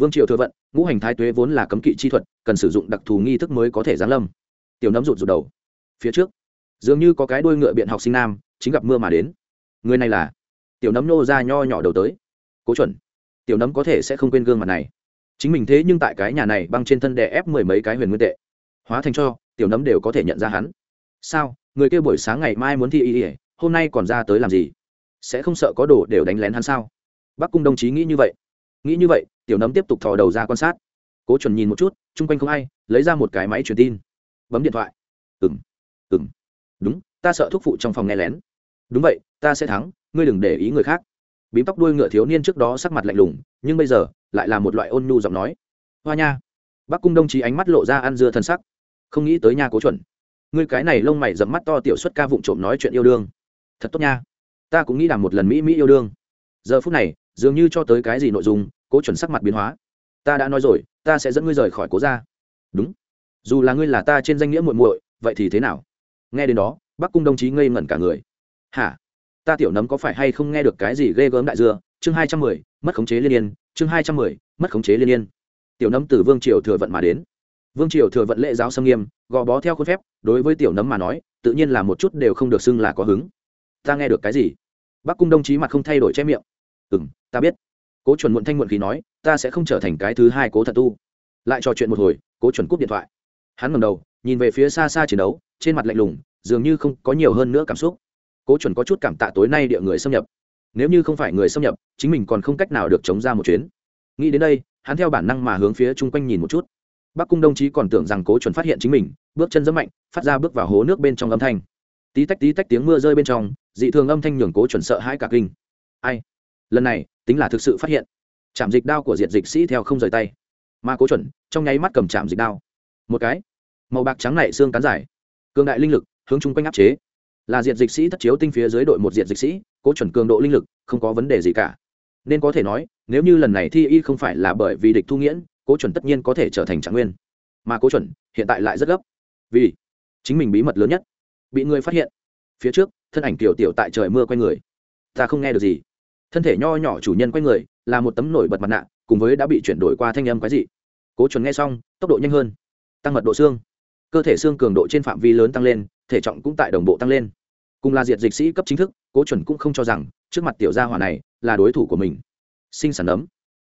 vương triều thừa vận, ngũ hành thái tuế vốn là cấm kỵ chi thuật, cần sử dụng đặc thù nghi thức mới có thể giáng lâm. Tiểu nấm rụt rụt đầu. Phía trước, dường như có cái đuôi ngựa biện học sinh nam, chính gặp mưa mà đến. Người này là? Tiểu nấm nô ra nho nhỏ đầu tới. Cố chuẩn. Tiểu nấm có thể sẽ không quên gương mặt này. Chính mình thế nhưng tại cái nhà này băng trên thân đè ép mười mấy cái huyền nguyên tệ. Hóa thành cho, tiểu nấm đều có thể nhận ra hắn. Sao? Người kia buổi sáng ngày mai muốn thi y ỉa hôm nay còn ra tới làm gì? Sẽ không sợ có đồ đều đánh lén hắn sao? Bác cung đồng chí nghĩ như vậy. Nghĩ như vậy tiểu nấm tiếp tục thò đầu ra quan sát. Cố chuẩn nhìn một chút, chung quanh không ai, lấy ra một cái máy truyền tin. Bấm điện thoại. Ừng ừng đúng, ta sợ thúc phụ trong phòng nghe lén. Đúng vậy, ta sẽ thắng, ngươi đừng để ý người khác. Bím tóc đuôi ngựa thiếu niên trước đó sắc mặt lạnh lùng, nhưng bây giờ, lại là một loại ôn nhu giọng nói. Hoa nha. Bác cung đồng chí ánh mắt lộ ra ăn dưa thân sắc. Không nghĩ tới nha cố chuẩn. Ngươi cái này lông mày dẫm mắt to tiểu xuất ca vụng trộm nói chuyện yêu đương. Thật tốt nha. Ta cũng nghĩ là một lần mỹ mỹ yêu đương. Giờ phút này, dường như cho tới cái gì nội dung cố chuẩn sắc mặt biến hóa. Ta đã nói rồi, ta sẽ dẫn ngươi rời khỏi cố gia. Đúng. Dù là ngươi là ta trên danh nghĩa muội muội, vậy thì thế nào? Nghe đến đó, bắc cung đồng chí ngây ngẩn cả người. Hả? Ta tiểu nấm có phải hay không nghe được cái gì ghê gớm đại dưa? Chương hai trăm mười, mất khống chế liên yên. Chương hai trăm mười, mất khống chế liên yên. Tiểu nấm từ vương triều thừa vận mà đến. Vương triều thừa vận lễ giáo xâm nghiêm, gò bó theo khuôn phép, đối với tiểu nấm mà nói, tự nhiên là một chút đều không được xưng là có hứng. Ta nghe được cái gì? Bắc cung đồng chí mặt không thay đổi che miệng. Ừ m ta biết cố chuẩn muộn thanh muộn khí nói, ta sẽ không trở thành cái thứ hai cố thật tu. Lại trò chuyện một hồi, cố chuẩn cúp điện thoại. Hắn ngầm đầu, nhìn về phía xa xa chiến đấu, trên mặt lạnh lùng, dường như không có nhiều hơn nữa cảm xúc. Cố chuẩn có chút cảm tạ tối nay địa người xâm nhập. Nếu như không phải người xâm nhập, chính mình còn không cách nào được chống ra một chuyến. Nghĩ đến đây, hắn theo bản năng mà hướng phía chung quanh nhìn một chút. Bắc cung đồng chí còn tưởng rằng cố chuẩn phát hiện chính mình, bước chân rất mạnh, phát ra bước vào hố nước bên trong âm thanh. Tí tách tí tách tiếng mưa rơi bên trong, dị thường âm thanh nhường cố chuẩn sợ hãi cả kinh. Ai? Lần này tính là thực sự phát hiện chạm dịch đao của diệt dịch sĩ theo không rời tay mà cố chuẩn trong nháy mắt cầm chạm dịch đao một cái màu bạc trắng này xương cán dài cường đại linh lực hướng chung quanh áp chế là diệt dịch sĩ thất chiếu tinh phía dưới đội một diệt dịch sĩ cố chuẩn cường độ linh lực không có vấn đề gì cả nên có thể nói nếu như lần này thi y không phải là bởi vì địch thu nghiễn cố chuẩn tất nhiên có thể trở thành trạng nguyên mà cố chuẩn hiện tại lại rất gấp vì chính mình bí mật lớn nhất bị người phát hiện phía trước thân ảnh tiểu tiểu tại trời mưa quay người ta không nghe được gì thân thể nho nhỏ chủ nhân quay người, là một tấm nổi bật mặt nạ, cùng với đã bị chuyển đổi qua thanh âm quái dị. Cố chuẩn nghe xong, tốc độ nhanh hơn, tăng mật độ xương. Cơ thể xương cường độ trên phạm vi lớn tăng lên, thể trọng cũng tại đồng bộ tăng lên. Cùng là diệt dịch sĩ cấp chính thức, cố chuẩn cũng không cho rằng, trước mặt tiểu gia hỏa này, là đối thủ của mình. Sinh sản nấm.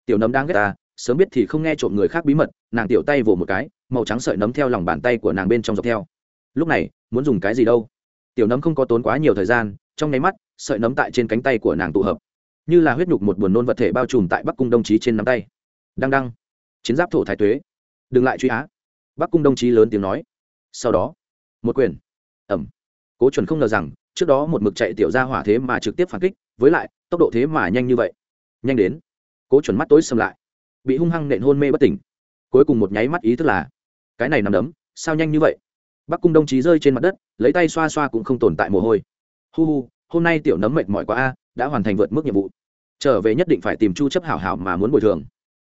Tiểu nấm đang ghét ta, sớm biết thì không nghe trộm người khác bí mật, nàng tiểu tay vồ một cái, màu trắng sợi nấm theo lòng bàn tay của nàng bên trong dọc theo. Lúc này, muốn dùng cái gì đâu? Tiểu nấm không có tốn quá nhiều thời gian, trong nháy mắt, sợi nấm tại trên cánh tay của nàng tụ hợp như là huyết nhục một buồn nôn vật thể bao trùm tại bắc cung đồng chí trên nắm tay. Đăng đăng. Chiến giáp thổ thái tuế. Đừng lại truy á. Bắc cung đồng chí lớn tiếng nói. Sau đó, một quyền. Ẩm. Cố chuẩn không ngờ rằng, trước đó một mực chạy tiểu ra hỏa thế mà trực tiếp phản kích, với lại, tốc độ thế mà nhanh như vậy. Nhanh đến, cố chuẩn mắt tối xâm lại. Bị hung hăng nện hôn mê bất tỉnh. Cuối cùng một nháy mắt ý thức là, cái này nằm đấm, sao nhanh như vậy? Bắc cung đồng chí rơi trên mặt đất, lấy tay xoa xoa cũng không tồn tại mồ hôi. Hu hu, hôm nay tiểu nấm mệt mỏi quá a đã hoàn thành vượt mức nhiệm vụ. Trở về nhất định phải tìm chu chấp hảo hảo mà muốn bồi thường.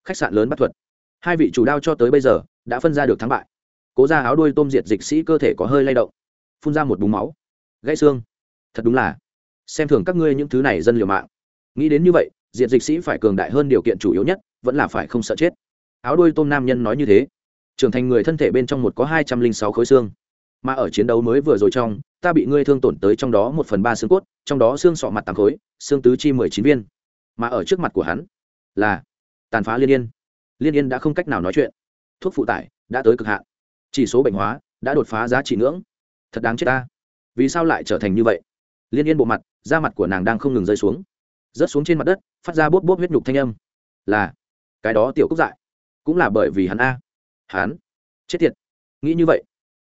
Khách sạn lớn bắt thuật. Hai vị chủ đao cho tới bây giờ đã phân ra được thắng bại. Cố ra áo đuôi tôm diệt dịch sĩ cơ thể có hơi lay động. Phun ra một búng máu. Gãy xương. Thật đúng là, xem thường các ngươi những thứ này dân liều mạng. Nghĩ đến như vậy, diệt dịch sĩ phải cường đại hơn điều kiện chủ yếu nhất, vẫn là phải không sợ chết. Áo đuôi tôm nam nhân nói như thế. Trưởng thành người thân thể bên trong một có hai trăm linh sáu khối xương. Mà ở chiến đấu mới vừa rồi trong ta bị ngươi thương tổn tới trong đó một phần ba xương cốt, trong đó xương sọ mặt tám khối, xương tứ chi mười chín viên. Mà ở trước mặt của hắn là tàn phá liên yên. Liên yên đã không cách nào nói chuyện. Thuốc phụ tải đã tới cực hạn. Chỉ số bệnh hóa đã đột phá giá trị ngưỡng. Thật đáng chết ta. Vì sao lại trở thành như vậy? Liên yên bộ mặt, da mặt của nàng đang không ngừng rơi xuống. Rớt xuống trên mặt đất, phát ra bốp bốp huyết nhục thanh âm. Là cái đó tiểu cúc dại. Cũng là bởi vì hắn a. Hắn. Chết tiệt. Nghĩ như vậy.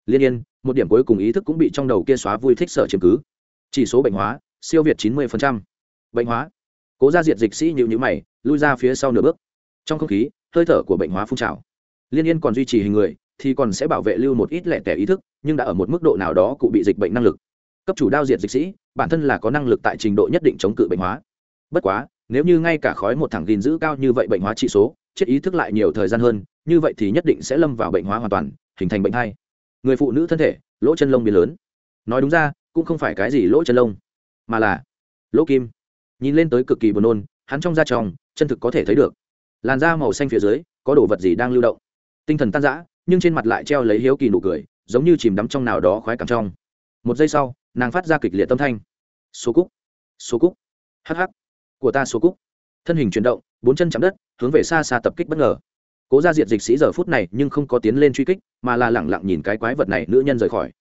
Liên yên một điểm cuối cùng ý thức cũng bị trong đầu kia xóa vui thích sở chiếm cứ. Chỉ số bệnh hóa, siêu việt chín mươi bệnh hóa. Cố ra diệt dịch sĩ nhịu nhữ mày, lui ra phía sau nửa bước. Trong không khí, hơi thở của bệnh hóa phun trào. Liên yên còn duy trì hình người, thì còn sẽ bảo vệ lưu một ít lẻ tẻ ý thức, nhưng đã ở một mức độ nào đó cụ bị dịch bệnh năng lực. Cấp chủ đao diệt dịch sĩ, bản thân là có năng lực tại trình độ nhất định chống cự bệnh hóa. Bất quá, nếu như ngay cả khói một thẳng gìn giữ cao như vậy bệnh hóa trị số, chết ý thức lại nhiều thời gian hơn, như vậy thì nhất định sẽ lâm vào bệnh hóa hoàn toàn, hình thành bệnh hay người phụ nữ thân thể, lỗ chân lông biến lớn. Nói đúng ra, cũng không phải cái gì lỗ chân lông, mà là lỗ kim. Nhìn lên tới cực kỳ buồn nôn, hắn trong da tròng, chân thực có thể thấy được. Làn da màu xanh phía dưới, có đồ vật gì đang lưu động. Tinh thần tan rã, nhưng trên mặt lại treo lấy hiếu kỳ nụ cười, giống như chìm đắm trong nào đó khoái cảm trong. Một giây sau, nàng phát ra kịch liệt tâm thanh. Số cúc số cúc. Hh của ta số cúc. Thân hình chuyển động, bốn chân chạm đất, hướng về xa xa tập kích bất ngờ cố ra diệt dịch sĩ giờ phút này nhưng không có tiến lên truy kích, mà là lẳng lặng nhìn cái quái vật này nữ nhân rời khỏi.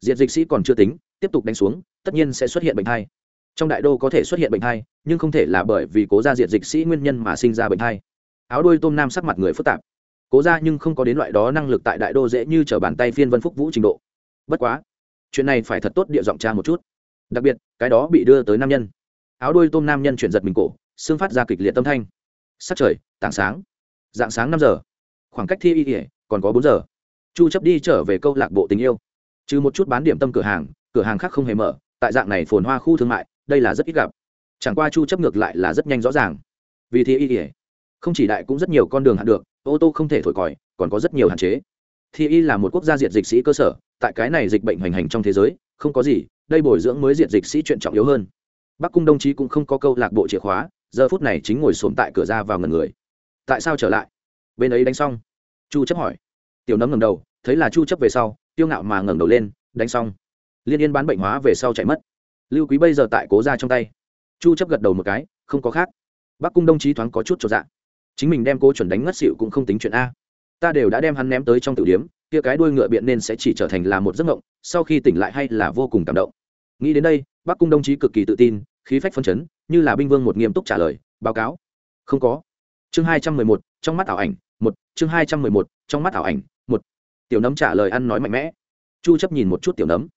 Diệt dịch sĩ còn chưa tính, tiếp tục đánh xuống, tất nhiên sẽ xuất hiện bệnh thai. Trong đại đô có thể xuất hiện bệnh thai, nhưng không thể là bởi vì cố ra diệt dịch sĩ nguyên nhân mà sinh ra bệnh thai. Áo đôi tôm nam sắc mặt người phức tạp. Cố ra nhưng không có đến loại đó năng lực tại đại đô dễ như t r ở bàn tay phiên vân phúc vũ trình độ. Bất quá, chuyện này phải thật tốt địa giọng cha một chút. Đặc biệt, cái đó bị đưa tới nam nhân. Áo đôi tôm nam nhân chuyển giật mình cổ, xương phát ra kịch liệt tâm thanh. Sắc trời, tảng sáng dạng sáng năm giờ. Khoảng cách thi y ỉa còn có bốn giờ. Chu chấp đi trở về câu lạc bộ tình yêu. Trừ một chút bán điểm tâm cửa hàng cửa hàng khác không hề mở, tại dạng này phồn hoa khu thương mại, đây là rất ít gặp. Chẳng qua chu chấp ngược lại là rất nhanh rõ ràng. Vì thi y ỉa không chỉ đại cũng rất nhiều con đường hạn được, ô tô không thể thổi còi, còn có rất nhiều hạn chế. Thi y là một quốc gia diệt dịch sĩ cơ sở, tại cái này dịch bệnh hoành hành trong thế giới, không có gì, đây bồi dưỡng mới diệt dịch sĩ chuyện trọng yếu hơn. Bắc cung đồng chí cũng không có câu lạc bộ chìa khóa, giờ phút này chính ngồi xổm tại cửa ra vào ngần người tại sao trở lại? Bên ấy đánh xong. Chu chấp hỏi. Tiểu nấm ngẩng đầu, thấy là chu chấp về sau tiêu ngạo mà ngẩng đầu lên, đánh xong. Liên yên bán bệnh hóa về sau chạy mất. Lưu quý bây giờ tại cố ra trong tay. Chu chấp gật đầu một cái, không có khác. Bắc cung đồng chí thoáng có chút cho dạ. Chính mình đem cô chuẩn đánh ngất xỉu cũng không tính chuyện a. Ta đều đã đem hắn ném tới trong tử điếm, kia cái đuôi ngựa biện nên sẽ chỉ trở thành là một giấc mộng, sau khi tỉnh lại hay là vô cùng cảm động. Nghĩ đến đây, bắc cung đồng chí cực kỳ tự tin, khí phách phân chấn, như là binh vương một nghiêm túc trả lời, báo cáo. Không có chương hai trăm mười một, trong mắt ảo ảnh, một, chương hai trăm mười một, trong mắt ảo ảnh, một. Tiểu nấm trả lời ăn nói mạnh mẽ. Chu chấp nhìn một chút tiểu nấm.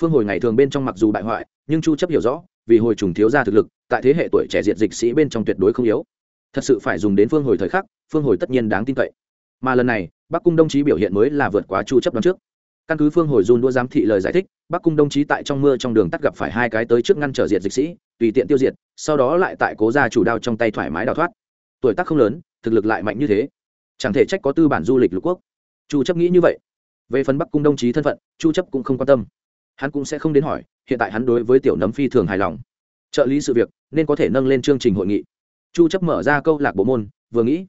Phương hồi ngày thường bên trong mặc dù bại hoại, nhưng chu chấp hiểu rõ, vì hồi trùng thiếu ra thực lực, tại thế hệ tuổi trẻ diệt dịch sĩ bên trong tuyệt đối không yếu. Thật sự phải dùng đến phương hồi thời khắc, phương hồi tất nhiên đáng tin cậy. Mà lần này, bắc cung đồng chí biểu hiện mới là vượt quá chu chấp đón trước. Căn cứ phương hồi run đua giám thị lời giải thích, bắc cung đồng chí tại trong mưa trong đường tắt gặp phải hai cái tới trước ngăn trở diệt dịch sĩ, tùy tiện tiêu diệt, sau đó lại tại cố gia chủ đao trong tay thoải mái đào thoát tuổi tác không lớn, thực lực lại mạnh như thế. Chẳng thể trách có tư bản du lịch lục quốc. Chu chấp nghĩ như vậy. Về phần bắc cung đồng chí thân phận, chu chấp cũng không quan tâm. Hắn cũng sẽ không đến hỏi, hiện tại hắn đối với tiểu nấm phi thường hài lòng. Trợ lý sự việc, nên có thể nâng lên chương trình hội nghị. Chu chấp mở ra câu lạc bộ môn, vừa nghĩ,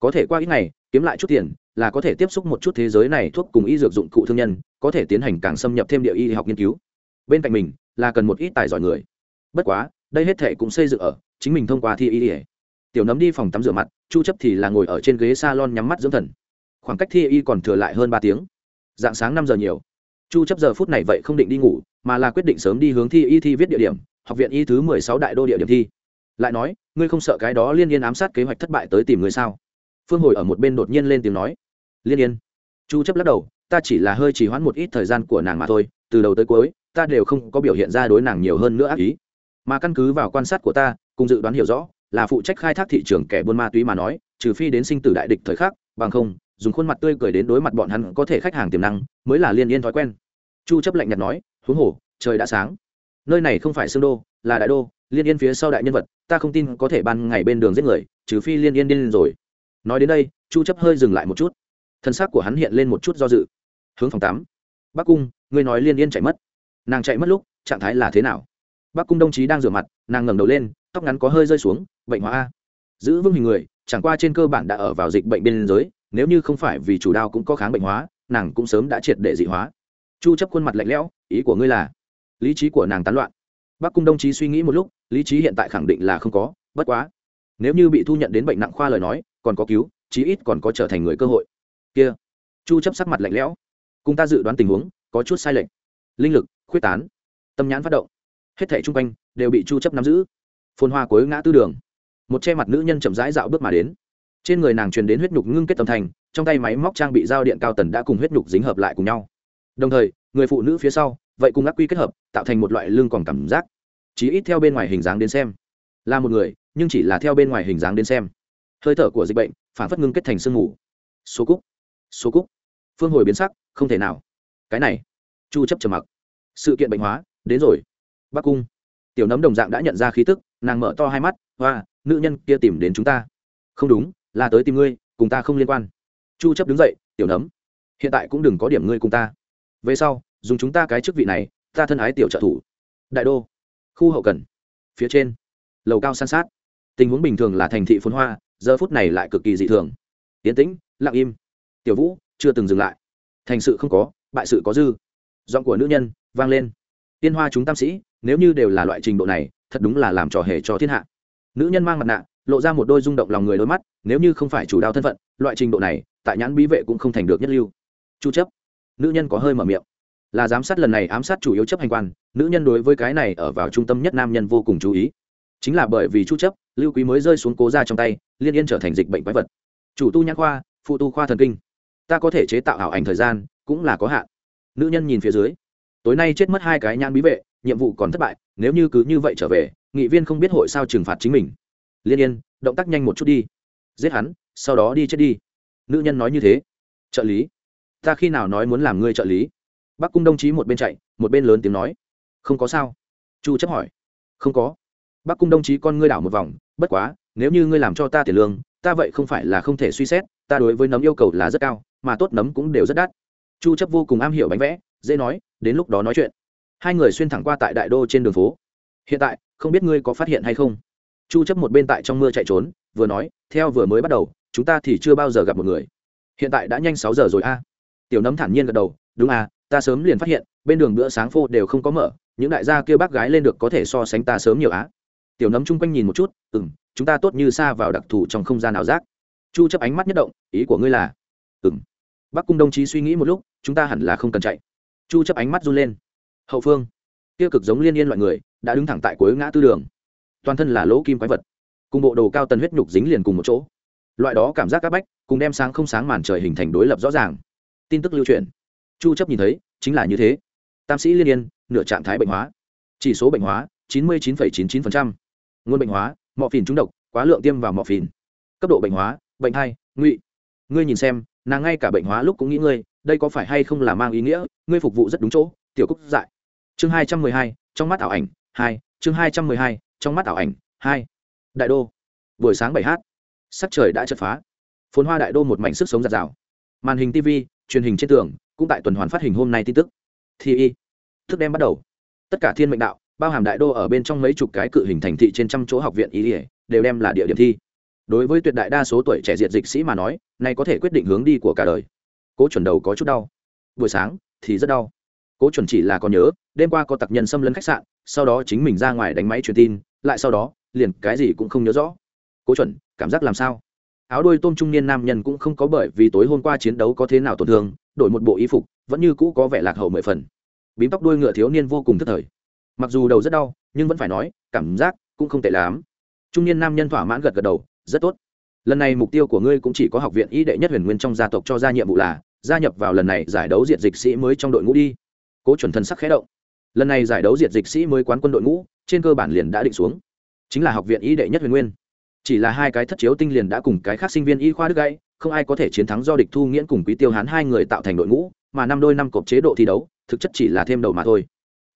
có thể qua ít ngày, kiếm lại chút tiền, là có thể tiếp xúc một chút thế giới này thuốc cùng y dược dụng cụ thương nhân, có thể tiến hành càng xâm nhập thêm địa y học nghiên cứu. Bên cạnh mình, là cần một ít tài giỏi người. Bất quá, đây hết thể cũng xây dựng ở chính mình thông qua thi y tiểu nấm đi phòng tắm rửa mặt, chu chấp thì là ngồi ở trên ghế salon nhắm mắt dưỡng thần. Khoảng cách thi y còn thừa lại hơn ba tiếng. Dạng sáng năm giờ nhiều. Chu chấp giờ phút này vậy không định đi ngủ, mà là quyết định sớm đi hướng thi y thi viết địa điểm, học viện y thứ 16 đại đô địa điểm thi. Lại nói, ngươi không sợ cái đó liên yên ám sát kế hoạch thất bại tới tìm ngươi sao? Phương hồi ở một bên đột nhiên lên tiếng nói. Liên yên. Chu chấp lắc đầu, ta chỉ là hơi trì hoãn một ít thời gian của nàng mà thôi, từ đầu tới cuối, ta đều không có biểu hiện ra đối nàng nhiều hơn nữa ác ý. Mà căn cứ vào quan sát của ta, cùng dự đoán hiểu rõ là phụ trách khai thác thị trường kẻ buôn ma túy mà nói, trừ phi đến sinh tử đại địch thời khắc, bằng không, dùng khuôn mặt tươi cười đến đối mặt bọn hắn có thể khách hàng tiềm năng, mới là liên yên thói quen. Chu chấp lạnh nhạt nói, huống hồ, trời đã sáng. Nơi này không phải xương đô, là đại đô, liên yên phía sau đại nhân vật, ta không tin có thể ban ngày bên đường giết người, trừ phi liên yên điên rồi. Nói đến đây, chu chấp hơi dừng lại một chút. Thân xác của hắn hiện lên một chút do dự. Hướng phòng tắm. Bắc cung, ngươi nói liên yên chạy mất. Nàng chạy mất lúc, trạng thái là thế nào? Bắc cung đồng chí đang rửa mặt, nàng ngẩng đầu lên tóc ngắn có hơi rơi xuống, bệnh hóa a. Giữ vững hình người, chẳng qua trên cơ bản đã ở vào dịch bệnh bên giới, nếu như không phải vì chủ đao cũng có kháng bệnh hóa, nàng cũng sớm đã triệt để dị hóa. Chu chấp khuôn mặt lạnh lẽo, ý của ngươi là? Lý trí của nàng tán loạn. Bắc cung đồng chí suy nghĩ một lúc, lý trí hiện tại khẳng định là không có, bất quá, nếu như bị thu nhận đến bệnh nặng khoa lời nói, còn có cứu, chí ít còn có trở thành người cơ hội. Kia, chu chấp sắc mặt lạnh lẽo. Cùng ta dự đoán tình huống, có chút sai lệch. Linh lực, khuyết tán, tâm nhãn phát động. Hết thảy trung quanh đều bị chu chấp nắm giữ phồn hoa cuối ngã tư đường. Một che mặt nữ nhân chậm rãi dạo bước mà đến. Trên người nàng truyền đến huyết nhục ngưng kết tâm thành trong tay máy móc trang bị giao điện cao tần đã cùng huyết nhục dính hợp lại cùng nhau. Đồng thời, người phụ nữ phía sau, vậy cùng ác quy kết hợp, tạo thành một loại lưng còn cảm giác. Chỉ ít theo bên ngoài hình dáng đến xem. Là một người, nhưng chỉ là theo bên ngoài hình dáng đến xem. Hơi thở của dịch bệnh, phản phất ngưng kết thành sương mù. Số cúc số cúc. Phương hồi biến sắc, không thể nào. Cái này, chu chấp trầm mặc. Sự kiện bệnh hóa, đến rồi. Bắc cung. Tiểu nấm đồng dạng đã nhận ra khí tức nàng mở to hai mắt và nữ nhân kia tìm đến chúng ta. Không đúng, là tới tìm ngươi, cùng ta không liên quan. Chu chấp đứng dậy, tiểu nấm, hiện tại cũng đừng có điểm ngươi cùng ta. Về sau, dùng chúng ta cái chức vị này, ta thân ái tiểu trợ thủ. Đại đô, khu hậu cần, phía trên, lầu cao san sát. Tình huống bình thường là thành thị phồn hoa, giờ phút này lại cực kỳ dị thường. Tiến tĩnh, lặng im. Tiểu vũ, chưa từng dừng lại. Thành sự không có, bại sự có dư. Giọng của nữ nhân vang lên. Tiên hoa chúng tam sĩ, nếu như đều là loại trình độ này thật đúng là làm trò hề cho thiên hạ. Nữ nhân mang mặt nạ, lộ ra một đôi rung động lòng người đôi mắt, nếu như không phải chủ đao thân phận, loại trình độ này, tại nhãn bí vệ cũng không thành được nhất lưu. Chu chấp. Nữ nhân có hơi mở miệng. Là giám sát lần này ám sát chủ yếu chấp hành quan, nữ nhân đối với cái này ở vào trung tâm nhất nam nhân vô cùng chú ý. Chính là bởi vì chu chấp, lưu quý mới rơi xuống cố ra trong tay, liên yên trở thành dịch bệnh quái vật. Chủ tu nhãn khoa, phụ tu khoa thần kinh. Ta có thể chế tạo ảo ảnh thời gian, cũng là có hạn. Nữ nhân nhìn phía dưới. Tối nay chết mất hai cái nhãn bí vệ nhiệm vụ còn thất bại, nếu như cứ như vậy trở về, nghị viên không biết hội sao trừng phạt chính mình. Liên yên, động tác nhanh một chút đi. Giết hắn, sau đó đi chết đi. Nữ nhân nói như thế. Trợ lý. Ta khi nào nói muốn làm ngươi trợ lý? Bác cung đồng chí một bên chạy, một bên lớn tiếng nói. Không có sao. Chu chấp hỏi. Không có. Bác cung đồng chí con ngươi đảo một vòng, bất quá, nếu như ngươi làm cho ta tiền lương, ta vậy không phải là không thể suy xét, ta đối với nấm yêu cầu là rất cao, mà tốt nấm cũng đều rất đắt. Chu chấp vô cùng am hiểu bánh vẽ, dễ nói, đến lúc đó nói chuyện hai người xuyên thẳng qua tại đại đô trên đường phố. Hiện tại, không biết ngươi có phát hiện hay không? Chu chấp một bên tại trong mưa chạy trốn, vừa nói, theo vừa mới bắt đầu, chúng ta thì chưa bao giờ gặp một người. Hiện tại đã nhanh 6 giờ rồi a. Tiểu nấm thản nhiên gật đầu, đúng à ta sớm liền phát hiện, bên đường bữa sáng phô đều không có mở, những đại gia kia bác gái lên được có thể so sánh ta sớm nhiều á tiểu nấm chung quanh nhìn một chút, ừm, chúng ta tốt như xa vào đặc thù trong không gian nào giác. Chu chấp ánh mắt nhất động, ý của ngươi là? Ừm. Bắc cung đồng chí suy nghĩ một lúc, chúng ta hẳn là không cần chạy. Chu chấp ánh mắt run lên hậu phương. Kia cực giống liên yên loại người đã đứng thẳng tại cuối ngã tư đường. Toàn thân là lỗ kim quái vật. Cùng bộ đồ cao tần huyết nhục dính liền cùng một chỗ. Loại đó cảm giác áp bách cùng đem sáng không sáng màn trời hình thành đối lập rõ ràng. Tin tức lưu truyền. Chu chấp nhìn thấy chính là như thế. Tam sĩ liên yên nửa trạng thái bệnh hóa. Chỉ số bệnh hóa 99,99%. nguồn bệnh hóa mọ phìn trúng độc quá lượng tiêm vào mọ phìn cấp độ bệnh hóa bệnh hai ngụy. Ngươi nhìn xem nàng ngay cả bệnh hóa lúc cũng nghĩ ngươi đây có phải hay không là mang ý nghĩa ngươi phục vụ rất đúng chỗ tiểu cúc dại chương hai trăm mười hai, trong mắt ảo ảnh, hai, chương hai trăm mười hai, trong mắt ảo ảnh, hai. Đại đô. Buổi sáng bảy h sắc trời đã chật phá. Phồn hoa đại đô một mảnh sức sống giạt rào. Màn hình tv truyền hình trên tường, cũng tại tuần hoàn phát hình hôm nay tin tức. Thi y. Thức đem bắt đầu. Tất cả thiên mệnh đạo, bao hàm đại đô ở bên trong mấy chục cái cự hình thành thị trên trăm chỗ học viện ý ỉa đều đem là địa điểm thi. Đối với tuyệt đại đa số tuổi trẻ diệt dịch sĩ mà nói, này có thể quyết định hướng đi của cả đời. Cố chuẩn đầu có chút đau. Buổi sáng thì rất đau cố chuẩn chỉ là có nhớ, đêm qua có tặc nhân xâm lấn khách sạn, sau đó chính mình ra ngoài đánh máy truyền tin, lại sau đó, liền cái gì cũng không nhớ rõ. Cố chuẩn, cảm giác làm sao? Áo đôi tôm trung niên nam nhân cũng không có bởi vì tối hôm qua chiến đấu có thế nào tổn thương, đổi một bộ y phục, vẫn như cũ có vẻ lạc hậu mười phần. Bím tóc đuôi ngựa thiếu niên vô cùng thất thời. Mặc dù đầu rất đau, nhưng vẫn phải nói, cảm giác cũng không tệ lắm. Trung niên nam nhân thỏa mãn gật gật đầu, rất tốt. Lần này mục tiêu của ngươi cũng chỉ có học viện y đệ nhất huyền nguyên trong gia tộc cho ra nhiệm vụ là gia nhập vào lần này giải đấu diện dịch sĩ mới trong đội ngũ đi cố chuẩn thần sắc khé động. Lần này giải đấu diệt dịch sĩ mới quán quân đội ngũ, trên cơ bản liền đã định xuống. Chính là học viện y đệ nhất huyền nguyên. Chỉ là hai cái thất chiếu tinh liền đã cùng cái khác sinh viên y khoa đức gãy, không ai có thể chiến thắng do địch thu nghiễn cùng quý tiêu hán hai người tạo thành đội ngũ, mà năm đôi năm cộp chế độ thi đấu, thực chất chỉ là thêm đầu mà thôi.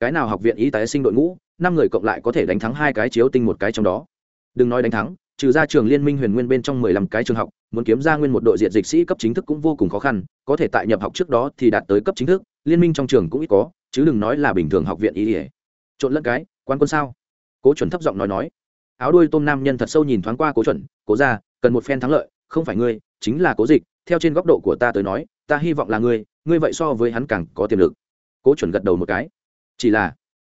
Cái nào học viện y tái sinh đội ngũ, năm người cộng lại có thể đánh thắng hai cái chiếu tinh một cái trong đó. Đừng nói đánh thắng, trừ ra trường liên minh huyền nguyên bên trong mười lăm cái trường học, muốn kiếm ra nguyên một đội diện dịch sĩ cấp chính thức cũng vô cùng khó khăn, có thể tại nhập học trước đó thì đạt tới cấp chính thức liên minh trong trường cũng ít có, chứ đừng nói là bình thường học viện y ỉa trộn lẫn cái, quan quân sao? Cố chuẩn thấp giọng nói nói. Áo đuôi tôm nam nhân thật sâu nhìn thoáng qua cố chuẩn, cố ra cần một phen thắng lợi, không phải ngươi, chính là cố dịch, theo trên góc độ của ta tới nói, ta hy vọng là ngươi ngươi vậy so với hắn càng có tiềm lực. Cố chuẩn gật đầu một cái. Chỉ là,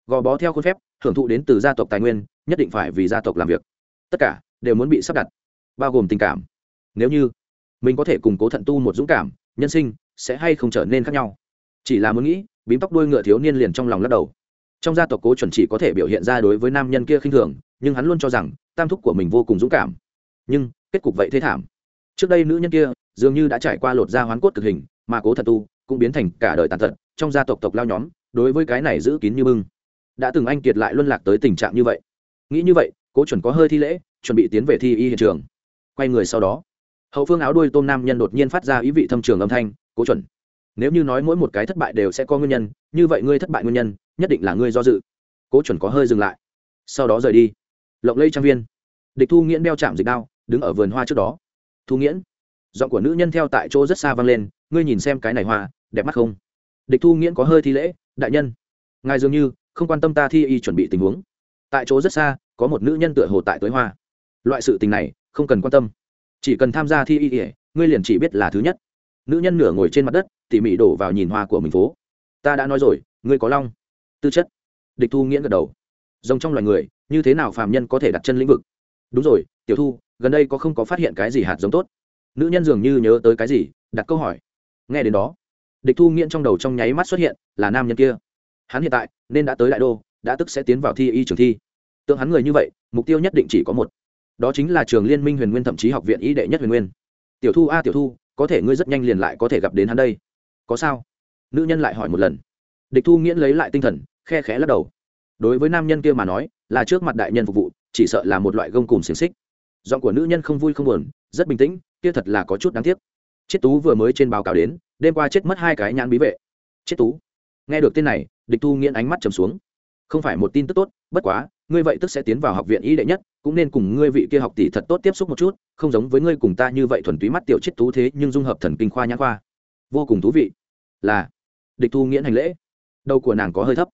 gò bó theo khuôn phép, hưởng thụ đến từ gia tộc tài nguyên, nhất định phải vì gia tộc làm việc. Tất cả đều muốn bị sắp đặt, bao gồm tình cảm. Nếu như mình có thể củng cố thận tu một dũng cảm, nhân sinh sẽ hay không trở nên khác nhau chỉ là muốn nghĩ, bím tóc đuôi ngựa thiếu niên liền trong lòng lắc đầu. Trong gia tộc cố chuẩn chỉ có thể biểu hiện ra đối với nam nhân kia khinh thường, nhưng hắn luôn cho rằng, tam thúc của mình vô cùng dũng cảm. Nhưng, kết cục vậy thế thảm. Trước đây nữ nhân kia, dường như đã trải qua lột da hoán cốt cực hình, mà cố thật tu, cũng biến thành cả đời tàn tật, trong gia tộc tộc lao nhóm, đối với cái này giữ kín như bưng. Đã từng anh kiệt lại luân lạc tới tình trạng như vậy. Nghĩ như vậy, cố chuẩn có hơi thi lễ, chuẩn bị tiến về thi y hiện trường. Quay người sau đó, hậu phương áo đuôi tôm nam nhân đột nhiên phát ra ý vị thâm trường âm thanh, cố chuẩn nếu như nói mỗi một cái thất bại đều sẽ có nguyên nhân, như vậy ngươi thất bại nguyên nhân, nhất định là ngươi do dự. Cố chuẩn có hơi dừng lại. Sau đó rời đi. Lộng lây trang viên. Địch thu nghiễn đeo chạm dịch đao, đứng ở vườn hoa trước đó. Thu nghiễn, giọng của nữ nhân theo tại chỗ rất xa vang lên, ngươi nhìn xem cái này hoa, đẹp mắt không? Địch thu nghiễn có hơi thi lễ, đại nhân, ngài dường như không quan tâm ta thi y chuẩn bị tình huống. Tại chỗ rất xa, có một nữ nhân tựa hồ tại tối hoa. Loại sự tình này, không cần quan tâm. Chỉ cần tham gia thi y ỉa ngươi liền chỉ biết là thứ nhất. Nữ nhân nửa ngồi trên mặt đất tỉ mỉ đổ vào nhìn hoa của mình phố. Ta đã nói rồi, ngươi có long. Tư chất. Địch thu nghiễn gật đầu. Rồng trong loài người, như thế nào phàm nhân có thể đặt chân lĩnh vực? Đúng rồi, tiểu thu, gần đây có không có phát hiện cái gì hạt giống tốt? Nữ nhân dường như nhớ tới cái gì, đặt câu hỏi. Nghe đến đó, địch thu nghiễn trong đầu trong nháy mắt xuất hiện là nam nhân kia. Hắn hiện tại nên đã tới đại đô, đã tức sẽ tiến vào thi y trường thi. Tượng hắn người như vậy, mục tiêu nhất định chỉ có một. Đó chính là trường liên minh huyền nguyên thậm chí học viện y đệ nhất huyền nguyên. Tiểu thu a, tiểu thu, có thể ngươi rất nhanh liền lại có thể gặp đến hắn đây có sao? Nữ nhân lại hỏi một lần. Địch thu nghiễn lấy lại tinh thần, khe khẽ lắc đầu. Đối với nam nhân kia mà nói, là trước mặt đại nhân phục vụ, chỉ sợ là một loại gông cùng xiềng xích. Giọng của nữ nhân không vui không buồn, rất bình tĩnh, kia thật là có chút đáng tiếc. Chết tú vừa mới trên báo cáo đến, đêm qua chết mất hai cái nhãn bí vệ. Chết tú? Nghe được tên này, địch thu nghiễn ánh mắt trầm xuống. Không phải một tin tức tốt, bất quá, ngươi vậy tức sẽ tiến vào học viện y đệ nhất, cũng nên cùng ngươi vị kia học tỷ thật tốt tiếp xúc một chút, không giống với ngươi cùng ta như vậy thuần túy mắt tiểu chết tú thế nhưng dung hợp thần kinh khoa nhãn khoa vô cùng thú vị. Là, địch thu nghiễn hành lễ. Đầu của nàng có hơi thấp.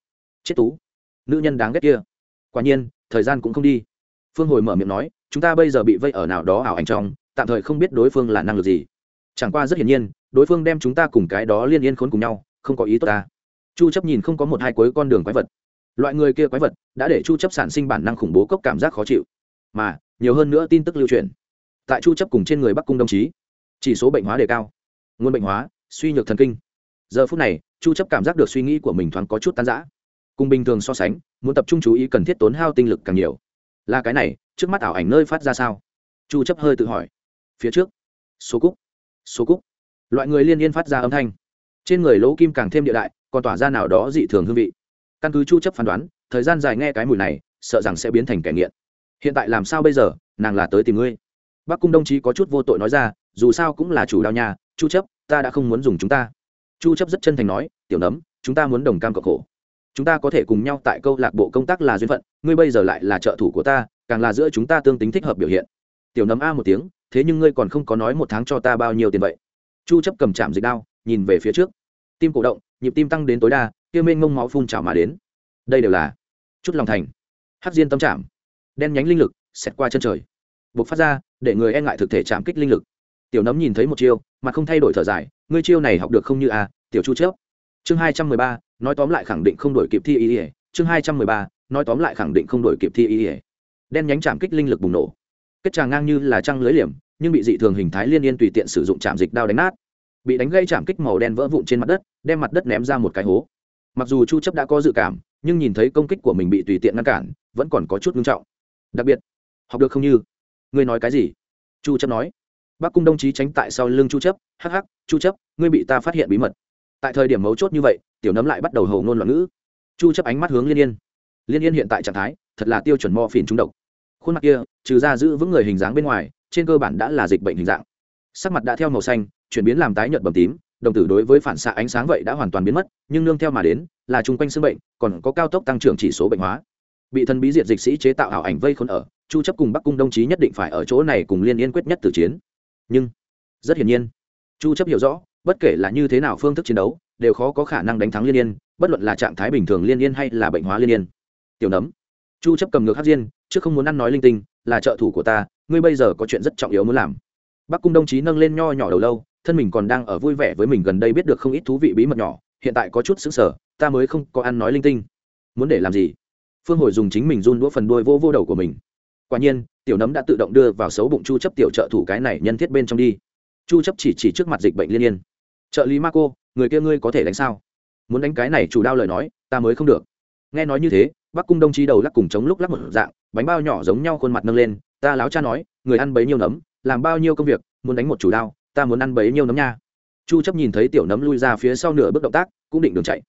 Chết tú. Nữ nhân đáng ghét kia. Quả nhiên, thời gian cũng không đi. Phương hồi mở miệng nói, chúng ta bây giờ bị vây ở nào đó ảo ảnh trong, tạm thời không biết đối phương là năng lực gì. Chẳng qua rất hiển nhiên, đối phương đem chúng ta cùng cái đó liên yên khốn cùng nhau, không có ý tốt ta. Chu chấp nhìn không có một hai cuối con đường quái vật. Loại người kia quái vật, đã để chu chấp sản sinh bản năng khủng bố cốc cảm giác khó chịu. Mà, nhiều hơn nữa tin tức lưu truyền. Tại chu chấp cùng trên người bắc cung đồng chí, chỉ số bệnh hóa đề cao. Nguồn bệnh hóa suy nhược thần kinh. Giờ phút này, chu chấp cảm giác được suy nghĩ của mình thoáng có chút tan rã. Cùng bình thường so sánh, muốn tập trung chú ý cần thiết tốn hao tinh lực càng nhiều. Là cái này, trước mắt ảo ảnh nơi phát ra sao? Chu chấp hơi tự hỏi. Phía trước. Số cúc. Số cúc. Loại người liên yên phát ra âm thanh. Trên người lỗ kim càng thêm địa đại, còn tỏa ra nào đó dị thường hương vị. Căn cứ chu chấp phán đoán, thời gian dài nghe cái mùi này, sợ rằng sẽ biến thành kẻ nghiện. Hiện tại làm sao bây giờ? Nàng là tới tìm ngươi. Bác cung đồng chí có chút vô tội nói ra dù sao cũng là chủ đao nhà chu chấp, ta đã không muốn dùng chúng ta. Chu chấp rất chân thành nói, tiểu nấm, chúng ta muốn đồng cam cộng khổ. Chúng ta có thể cùng nhau tại câu lạc bộ công tác là duyên phận, ngươi bây giờ lại là trợ thủ của ta, càng là giữa chúng ta tương tính thích hợp biểu hiện. Tiểu nấm a một tiếng, thế nhưng ngươi còn không có nói một tháng cho ta bao nhiêu tiền vậy? Chu chấp cầm chạm dịch đao, nhìn về phía trước. Tim cổ động, nhịp tim tăng đến tối đa, kia mênh ngông máu phun trào mà đến. Đây đều là chút lòng thành. Hắc diên tâm chạm, đen nhánh linh lực xẹt qua chân trời. Bộc phát ra, để người e ngại thực thể chạm kích linh lực tiểu nấm nhìn thấy một chiêu, mà không thay đổi thở dài, ngươi chiêu này học được không như a tiểu chu chớp. Chương hai trăm mười ba, nói tóm lại khẳng định không đổi kịp thi ý ỉa chương hai trăm mười ba, nói tóm lại khẳng định không đổi kịp thi ý ỉa đen nhánh chạm kích linh lực bùng nổ. Kết tràng ngang như là trăng lưới liềm, nhưng bị dị thường hình thái liên yên tùy tiện sử dụng chạm dịch đao đánh nát. Bị đánh gây chạm kích màu đen vỡ vụn trên mặt đất, đem mặt đất ném ra một cái hố. Mặc dù chu chấp đã có dự cảm, nhưng nhìn thấy công kích của mình bị tùy tiện ngăn cản, vẫn còn có chút nghiêm trọng. Đặc biệt, học được không như? Ngươi nói cái gì? Chu chấp nói bắc cung đồng chí tránh tại sau lưng chu chấp, hắc hắc, chu chấp, ngươi bị ta phát hiện bí mật. Tại thời điểm mấu chốt như vậy, tiểu nấm lại bắt đầu hầu ngôn loạn ngữ. Chu chấp ánh mắt hướng liên yên. Liên yên hiện tại trạng thái, thật là tiêu chuẩn mò phiền trúng độc. Khuôn mặt kia, trừ ra giữ vững người hình dáng bên ngoài, trên cơ bản đã là dịch bệnh hình dạng. Sắc mặt đã theo màu xanh, chuyển biến làm tái nhợt bầm tím, đồng tử đối với phản xạ ánh sáng vậy đã hoàn toàn biến mất, nhưng nương theo mà đến, là chung quanh xương bệnh, còn có cao tốc tăng trưởng chỉ số bệnh hóa. Bị thần bí diệt dịch sĩ chế tạo ảo ảnh vây khốn ở, chu chấp cùng bắc cung đồng chí nhất định phải ở chỗ này cùng liên yên quyết nhất tử chiến nhưng rất hiển nhiên chu chấp hiểu rõ bất kể là như thế nào phương thức chiến đấu đều khó có khả năng đánh thắng liên yên bất luận là trạng thái bình thường liên yên hay là bệnh hóa liên yên. Tiểu nấm chu chấp cầm ngược hát diên chứ không muốn ăn nói linh tinh là trợ thủ của ta ngươi bây giờ có chuyện rất trọng yếu muốn làm. Bắc cung đồng chí nâng lên nho nhỏ đầu lâu thân mình còn đang ở vui vẻ với mình gần đây biết được không ít thú vị bí mật nhỏ hiện tại có chút sững sờ, ta mới không có ăn nói linh tinh. Muốn để làm gì? Phương hồi dùng chính mình run đũa phần đuôi vô vô đầu của mình. Quả nhiên tiểu nấm đã tự động đưa vào xấu bụng chu chấp tiểu trợ thủ cái này nhân thiết bên trong đi. Chu chấp chỉ chỉ trước mặt dịch bệnh liên yên. Trợ lý Marco, người kia ngươi có thể đánh sao? Muốn đánh cái này chủ đao lời nói ta mới không được. Nghe nói như thế bắc cung đông chí đầu lắc cùng chống lúc lắc một dạng bánh bao nhỏ giống nhau khuôn mặt nâng lên ta láo cha nói người ăn bấy nhiêu nấm làm bao nhiêu công việc muốn đánh một chủ đao ta muốn ăn bấy nhiêu nấm nha. Chu chấp nhìn thấy tiểu nấm lui ra phía sau nửa bước động tác cũng định đường chạy.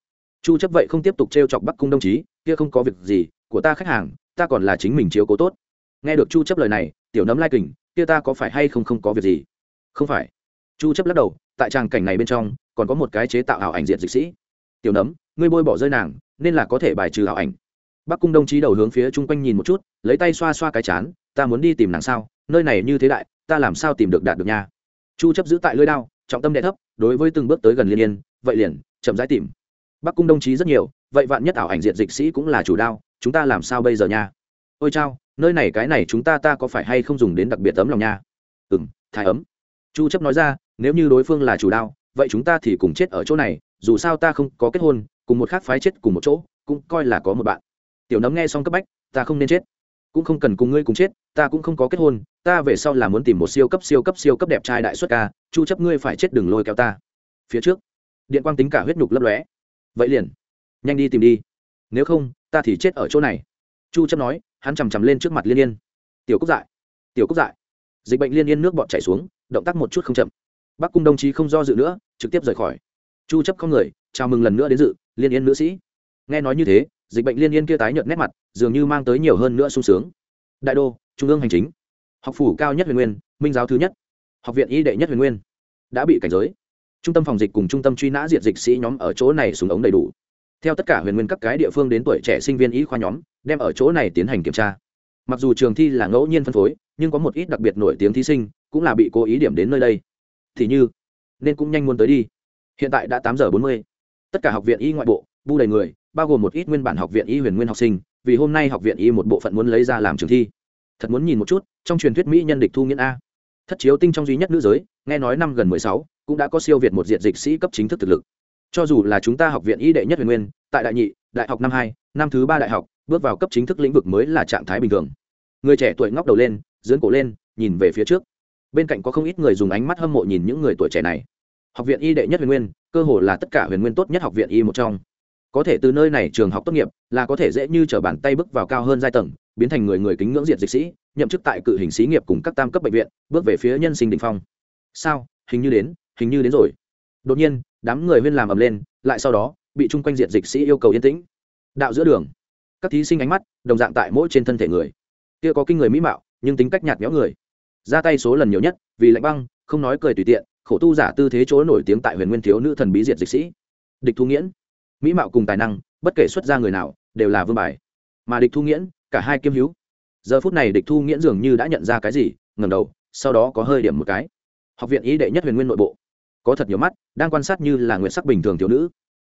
Chu chấp vậy không tiếp tục treo chọc bắc cung đông chí kia không có việc gì của ta khách hàng ta còn là chính mình chiếu cố tốt nghe được chu chấp lời này, tiểu nấm lai kình, kia ta có phải hay không không có việc gì? Không phải. Chu chấp lắc đầu, tại tràng cảnh này bên trong, còn có một cái chế tạo ảo ảnh diện dịch sĩ. Tiểu nấm, ngươi bôi bỏ rơi nàng, nên là có thể bài trừ ảo ảnh. Bắc cung đông chí đầu hướng phía chung quanh nhìn một chút, lấy tay xoa xoa cái chán, ta muốn đi tìm nàng sao? Nơi này như thế đại, ta làm sao tìm được đạt được nha? Chu chấp giữ tại lưỡi đao, trọng tâm đệ thấp, đối với từng bước tới gần liên yên vậy liền, chậm rãi tìm. Bắc cung đông chí rất nhiều, vậy vạn nhất ảo ảnh diện dịch sĩ cũng là chủ đao, chúng ta làm sao bây giờ nha? Ôi chao, nơi này cái này chúng ta ta có phải hay không dùng đến đặc biệt tấm lòng nha? Ừ m thái ấm. Chu chấp nói ra, nếu như đối phương là chủ đao, vậy chúng ta thì cùng chết ở chỗ này, dù sao ta không có kết hôn, cùng một khác phái chết cùng một chỗ, cũng coi là có một bạn. Tiểu nấm nghe xong cấp bách, ta không nên chết. Cũng không cần cùng ngươi cùng chết, ta cũng không có kết hôn, ta về sau là muốn tìm một siêu cấp siêu cấp siêu cấp đẹp trai đại xuất ca, chu chấp ngươi phải chết đừng lôi kéo ta. Phía trước, điện quang tính cả huyết nhục lấp lóe. Vậy liền, nhanh đi tìm đi. Nếu không, ta thì chết ở chỗ này chu chấp nói, hắn chầm chầm lên trước mặt liên yên. Tiểu cúc dại, tiểu cúc dại. Dịch bệnh liên yên nước bọt chảy xuống, động tác một chút không chậm. Bắc cung đồng chí không do dự nữa, trực tiếp rời khỏi. Chu chấp không người, chào mừng lần nữa đến dự, liên yên nữ sĩ. Nghe nói như thế, dịch bệnh liên yên kia tái nhợt nét mặt, dường như mang tới nhiều hơn nữa sung sướng. Đại đô, trung ương hành chính. Học phủ cao nhất huyền nguyên, minh giáo thứ nhất. Học viện y đệ nhất huyền nguyên. Đã bị cảnh giới. Trung tâm phòng dịch cùng trung tâm truy nã diện dịch sĩ nhóm ở chỗ này xuống ống đầy đủ theo tất cả huyền nguyên các cái địa phương đến tuổi trẻ sinh viên y khoa nhóm, đem ở chỗ này tiến hành kiểm tra. Mặc dù trường thi là ngẫu nhiên phân phối, nhưng có một ít đặc biệt nổi tiếng thí sinh cũng là bị cố ý điểm đến nơi đây. Thì như, nên cũng nhanh muốn tới đi. Hiện tại đã tám giờ bốn mươi. Tất cả học viện y ngoại bộ, bu đầy người, bao gồm một ít nguyên bản học viện y huyền nguyên học sinh, vì hôm nay học viện y một bộ phận muốn lấy ra làm trường thi. Thật muốn nhìn một chút, trong truyền thuyết mỹ nhân địch thu nghiễn a. Thất chiếu tinh trong duy nhất nữ giới, nghe nói năm gần mười sáu, cũng đã có siêu việt một diện dịch sĩ cấp chính thức thực lực cho dù là chúng ta học viện y đệ nhất huyền nguyên, tại đại nhị, đại học năm hai, năm thứ ba đại học, bước vào cấp chính thức lĩnh vực mới là trạng thái bình thường. Người trẻ tuổi ngóc đầu lên dưỡng cổ lên, nhìn về phía trước. Bên cạnh có không ít người dùng ánh mắt hâm mộ nhìn những người tuổi trẻ này. Học viện y đệ nhất huyền nguyên, cơ hồ là tất cả huyền nguyên tốt nhất học viện y một trong. Có thể từ nơi này trường học tốt nghiệp, là có thể dễ như t r ở bàn tay bước vào cao hơn giai tầng, biến thành người người kính ngưỡng diện dịch sĩ, nhậm chức tại cự hình xí nghiệp cùng các tam cấp bệnh viện, bước về phía nhân sinh đình phong. Sao? Hình như đến, hình như đến rồi. Đột nhiên đám người huyên làm ầm lên, lại sau đó, bị chung quanh diện dịch sĩ yêu cầu yên tĩnh. Đạo giữa đường. Các thí sinh ánh mắt, đồng dạng tại mỗi trên thân thể người. Kia có kinh người mỹ mạo, nhưng tính cách nhạt nhẽo người. Ra tay số lần nhiều nhất, vì lạnh băng, không nói cười tùy tiện, khổ tu giả tư thế chỗ nổi tiếng tại huyền nguyên thiếu nữ thần bí diệt dịch sĩ. Địch thu nghiễn. Mỹ mạo cùng tài năng, bất kể xuất ra người nào, đều là vương bài. Mà địch thu nghiễn, cả hai kiêm hữu. Giờ phút này địch thu nghiễn dường như đã nhận ra cái gì ngầm đầu, sau đó có hơi điểm một cái. Học viện ý đệ nhất huyền nguyên nội bộ có thật nhiều mắt, đang quan sát như là nguyện sắc bình thường thiếu nữ.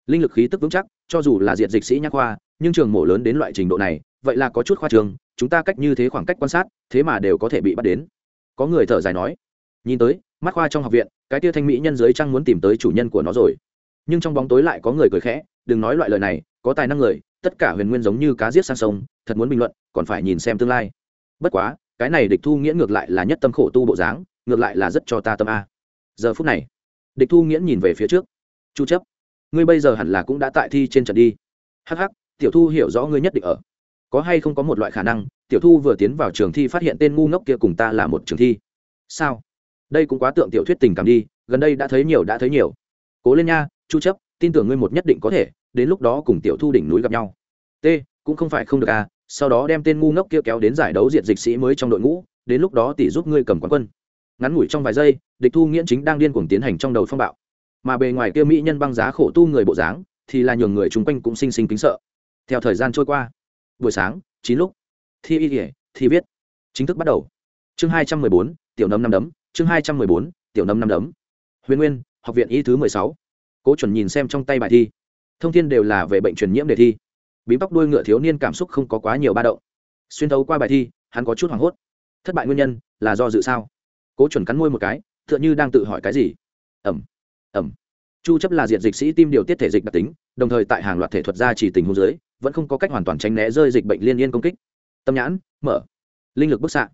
Linh lực khí tức vững chắc, cho dù là diện dịch sĩ nhắc khoa, nhưng trường mổ lớn đến loại trình độ này, vậy là có chút khoa trường chúng ta cách như thế khoảng cách quan sát, thế mà đều có thể bị bắt đến. Có người thở dài nói, nhìn tới, mắt khoa trong học viện, cái tia thanh mỹ nhân giới trăng muốn tìm tới chủ nhân của nó rồi. Nhưng trong bóng tối lại có người cười khẽ, đừng nói loại lời này, có tài năng người, tất cả huyền nguyên giống như cá giết sang sông, thật muốn bình luận, còn phải nhìn xem tương lai. Bất quá, cái này địch thu nghĩa ngược lại là nhất tâm khổ tu bộ dáng, ngược lại là rất cho ta tâm a. Giờ phút này địch thu Nghiễn nhìn về phía trước. Chu chấp, ngươi bây giờ hẳn là cũng đã tại thi trên trận đi. Hắc hắc, tiểu thu hiểu rõ ngươi nhất định ở. Có hay không có một loại khả năng, tiểu thu vừa tiến vào trường thi phát hiện tên ngu ngốc kia cùng ta là một trường thi. Sao? Đây cũng quá tượng tiểu thuyết tình cảm đi, gần đây đã thấy nhiều, đã thấy nhiều. Cố lên nha, chu chấp, tin tưởng ngươi một nhất định có thể, đến lúc đó cùng tiểu thu đỉnh núi gặp nhau. T, cũng không phải không được à sau đó đem tên ngu ngốc kia kéo đến giải đấu diện dịch sĩ mới trong đội ngũ, đến lúc đó tỷ giúp ngươi cầm quán quân ngắn ngủi trong vài giây, địch thu nghiễn chính đang điên cuồng tiến hành trong đầu phong bạo. Mà bề ngoài kia mỹ nhân băng giá khổ tu người bộ dáng, thì là nhường người chung quanh cũng sinh sinh kính sợ. Theo thời gian trôi qua, buổi sáng, chín lúc, thi y kể thi viết, chính thức bắt đầu. Chương hai trăm mười bốn, tiểu nấm năm đấm, chương hai trăm mười bốn, tiểu nấm năm đấm. Huyền nguyên, học viện y thứ mười sáu. Cố chuẩn nhìn xem trong tay bài thi. Thông tin đều là về bệnh truyền nhiễm đề thi. Bím tóc đuôi ngựa thiếu niên cảm xúc không có quá nhiều ba động. Xuyên thấu qua bài thi, hắn có chút hoảng hốt. Thất bại nguyên nhân là do dự sao? Cố chuẩn cắn môi một cái, tựa như đang tự hỏi cái gì. Ẩm ẩm. Chu chấp là diện dịch sĩ tim điều tiết thể dịch đặc tính, đồng thời tại hàng loạt thể thuật gia chỉ tình huống dưới, vẫn không có cách hoàn toàn tránh né rơi dịch bệnh liên yên công kích. Tâm nhãn, mở. Linh lực bức xạ.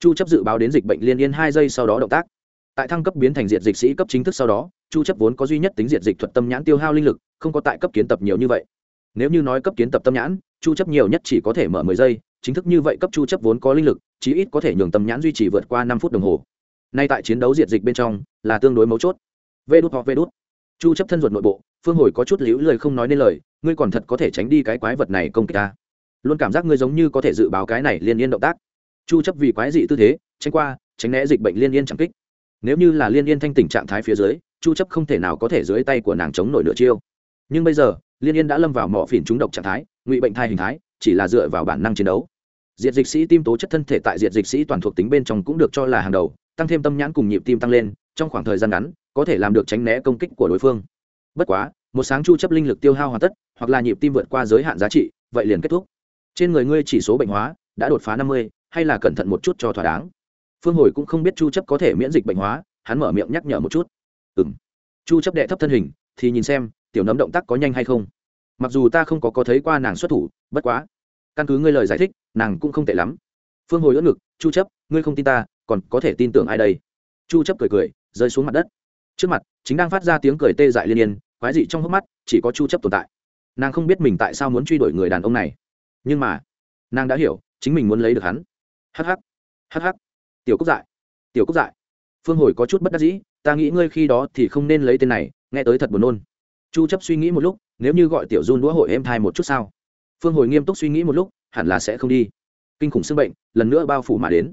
Chu chấp dự báo đến dịch bệnh liên yên hai giây sau đó động tác. Tại thăng cấp biến thành diện dịch sĩ cấp chính thức sau đó, chu chấp vốn có duy nhất tính diện dịch thuật tâm nhãn tiêu hao linh lực, không có tại cấp kiến tập nhiều như vậy. Nếu như nói cấp kiến tập tâm nhãn, chu chấp nhiều nhất chỉ có thể mở 10 giây, chính thức như vậy cấp chu chấp vốn có linh lực, chí ít có thể nhường tâm nhãn duy trì vượt qua 5 phút đồng hồ nay tại chiến đấu diệt dịch bên trong, là tương đối mấu chốt. Vê đút hoặc vê đút. Chu chấp thân ruột nội bộ, phương hồi có chút liễu lời không nói nên lời, ngươi còn thật có thể tránh đi cái quái vật này công kích ta. Luôn cảm giác ngươi giống như có thể dự báo cái này liên yên động tác. Chu chấp vì quái dị tư thế, tránh qua, tránh né dịch bệnh liên yên chẳng kích. Nếu như là liên yên thanh tỉnh trạng thái phía dưới, chu chấp không thể nào có thể dưới tay của nàng chống nổi nửa chiêu. Nhưng bây giờ, liên yên đã lâm vào mỏ phỉn trúng độc trạng thái, ngụy bệnh thai hình thái, chỉ là dựa vào bản năng chiến đấu diệt dịch sĩ tim tố chất thân thể tại diệt dịch sĩ toàn thuộc tính bên trong cũng được cho là hàng đầu tăng thêm tâm nhãn cùng nhịp tim tăng lên trong khoảng thời gian ngắn có thể làm được tránh né công kích của đối phương. Bất quá một sáng chu chấp linh lực tiêu hao hoàn tất hoặc là nhịp tim vượt qua giới hạn giá trị vậy liền kết thúc. Trên người ngươi chỉ số bệnh hóa đã đột phá 50, hay là cẩn thận một chút cho thỏa đáng? Phương hồi cũng không biết chu chấp có thể miễn dịch bệnh hóa hắn mở miệng nhắc nhở một chút. Ừm. Chu chấp đệ thấp thân hình thì nhìn xem tiểu nấm động tác có nhanh hay không. Mặc dù ta không có có thấy qua nàng xuất thủ bất quá căn cứ ngươi lời giải thích, nàng cũng không tệ lắm. Phương hồi ưỡn ngực, chu chấp, ngươi không tin ta, còn có thể tin tưởng ai đây? Chu chấp cười cười, rơi xuống mặt đất. Trước mặt, chính đang phát ra tiếng cười tê dại liên yên quái dị trong hốc mắt, chỉ có chu chấp tồn tại. Nàng không biết mình tại sao muốn truy đuổi người đàn ông này. Nhưng mà, nàng đã hiểu, chính mình muốn lấy được hắn. Hắc hắc hắc hắc. Tiểu cúc dại, tiểu cúc dại. Phương hồi có chút bất đắc dĩ, ta nghĩ ngươi khi đó thì không nên lấy tên này, nghe tới thật buồn nôn. Chu chấp suy nghĩ một lúc, nếu như gọi tiểu run đũa hội em thai một chút sao? Phương hồi nghiêm túc suy nghĩ một lúc, hẳn là sẽ không đi. Kinh khủng sưng bệnh, lần nữa bao phủ mà đến.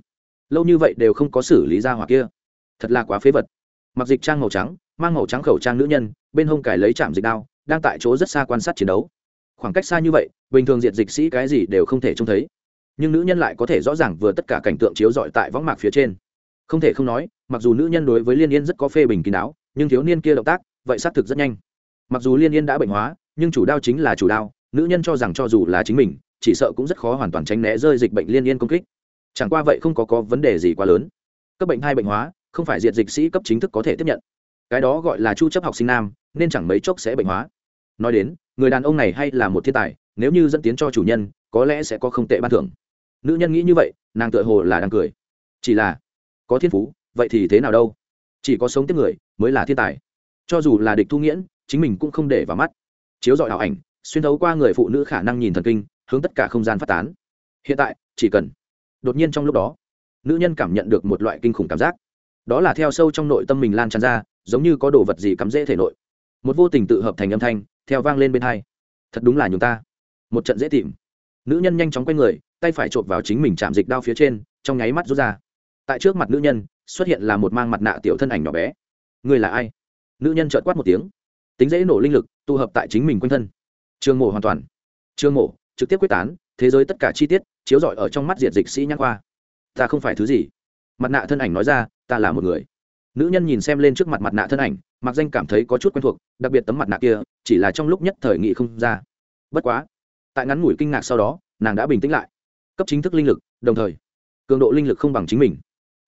Lâu như vậy đều không có xử lý ra hoặc kia. Thật là quá phế vật. Mặc dịch trang màu trắng, mang màu trắng khẩu trang nữ nhân, bên hông cải lấy chạm dịch đao, đang tại chỗ rất xa quan sát chiến đấu. Khoảng cách xa như vậy, bình thường diệt dịch sĩ cái gì đều không thể trông thấy. Nhưng nữ nhân lại có thể rõ ràng vừa tất cả cảnh tượng chiếu dọi tại võng mạc phía trên. Không thể không nói, mặc dù nữ nhân đối với liên yên rất có phê bình kín đáo, nhưng thiếu niên kia động tác, vậy xác thực rất nhanh. Mặc dù liên yên đã bệnh hóa, nhưng chủ đao chính là chủ đao nữ nhân cho rằng cho dù là chính mình, chỉ sợ cũng rất khó hoàn toàn tránh né rơi dịch bệnh liên yên công kích. Chẳng qua vậy không có có vấn đề gì quá lớn. Cấp bệnh hai bệnh hóa, không phải diệt dịch sĩ cấp chính thức có thể tiếp nhận. Cái đó gọi là chu chấp học sinh nam, nên chẳng mấy chốc sẽ bệnh hóa. Nói đến, người đàn ông này hay là một thiên tài, nếu như dẫn tiến cho chủ nhân, có lẽ sẽ có không tệ ban thưởng. Nữ nhân nghĩ như vậy, nàng tựa hồ là đang cười. Chỉ là, có thiên phú, vậy thì thế nào đâu? Chỉ có sống tiếp người, mới là thiên tài. Cho dù là địch thu nghiễn, chính mình cũng không để vào mắt. Chiếu dọi ảo ảnh xuyên thấu qua người phụ nữ khả năng nhìn thần kinh, hướng tất cả không gian phát tán. Hiện tại, chỉ cần đột nhiên trong lúc đó, nữ nhân cảm nhận được một loại kinh khủng cảm giác. Đó là theo sâu trong nội tâm mình lan tràn ra, giống như có đồ vật gì cắm rễ thể nội. Một vô tình tự hợp thành âm thanh, theo vang lên bên hai. Thật đúng là nhúng ta. Một trận dễ tìm. Nữ nhân nhanh chóng quay người, tay phải chộp vào chính mình chạm dịch đao phía trên, trong nháy mắt rút ra. Tại trước mặt nữ nhân, xuất hiện là một mang mặt nạ tiểu thân ảnh nhỏ bé. Người là ai? Nữ nhân trợt quát một tiếng. Tính dễ nổ linh lực, tụ hợp tại chính mình quanh thân trường mổ hoàn toàn. Trường mổ, trực tiếp quyết tán, thế giới tất cả chi tiết, chiếu rọi ở trong mắt diệt dịch sĩ nhãn khoa. Ta không phải thứ gì. Mặt nạ thân ảnh nói ra, ta là một người. Nữ nhân nhìn xem lên trước mặt mặt nạ thân ảnh, mặc danh cảm thấy có chút quen thuộc, đặc biệt tấm mặt nạ kia, chỉ là trong lúc nhất thời nghị không ra. Bất quá, tại ngắn ngủi kinh ngạc sau đó, nàng đã bình tĩnh lại. Cấp chính thức linh lực, đồng thời, cường độ linh lực không bằng chính mình.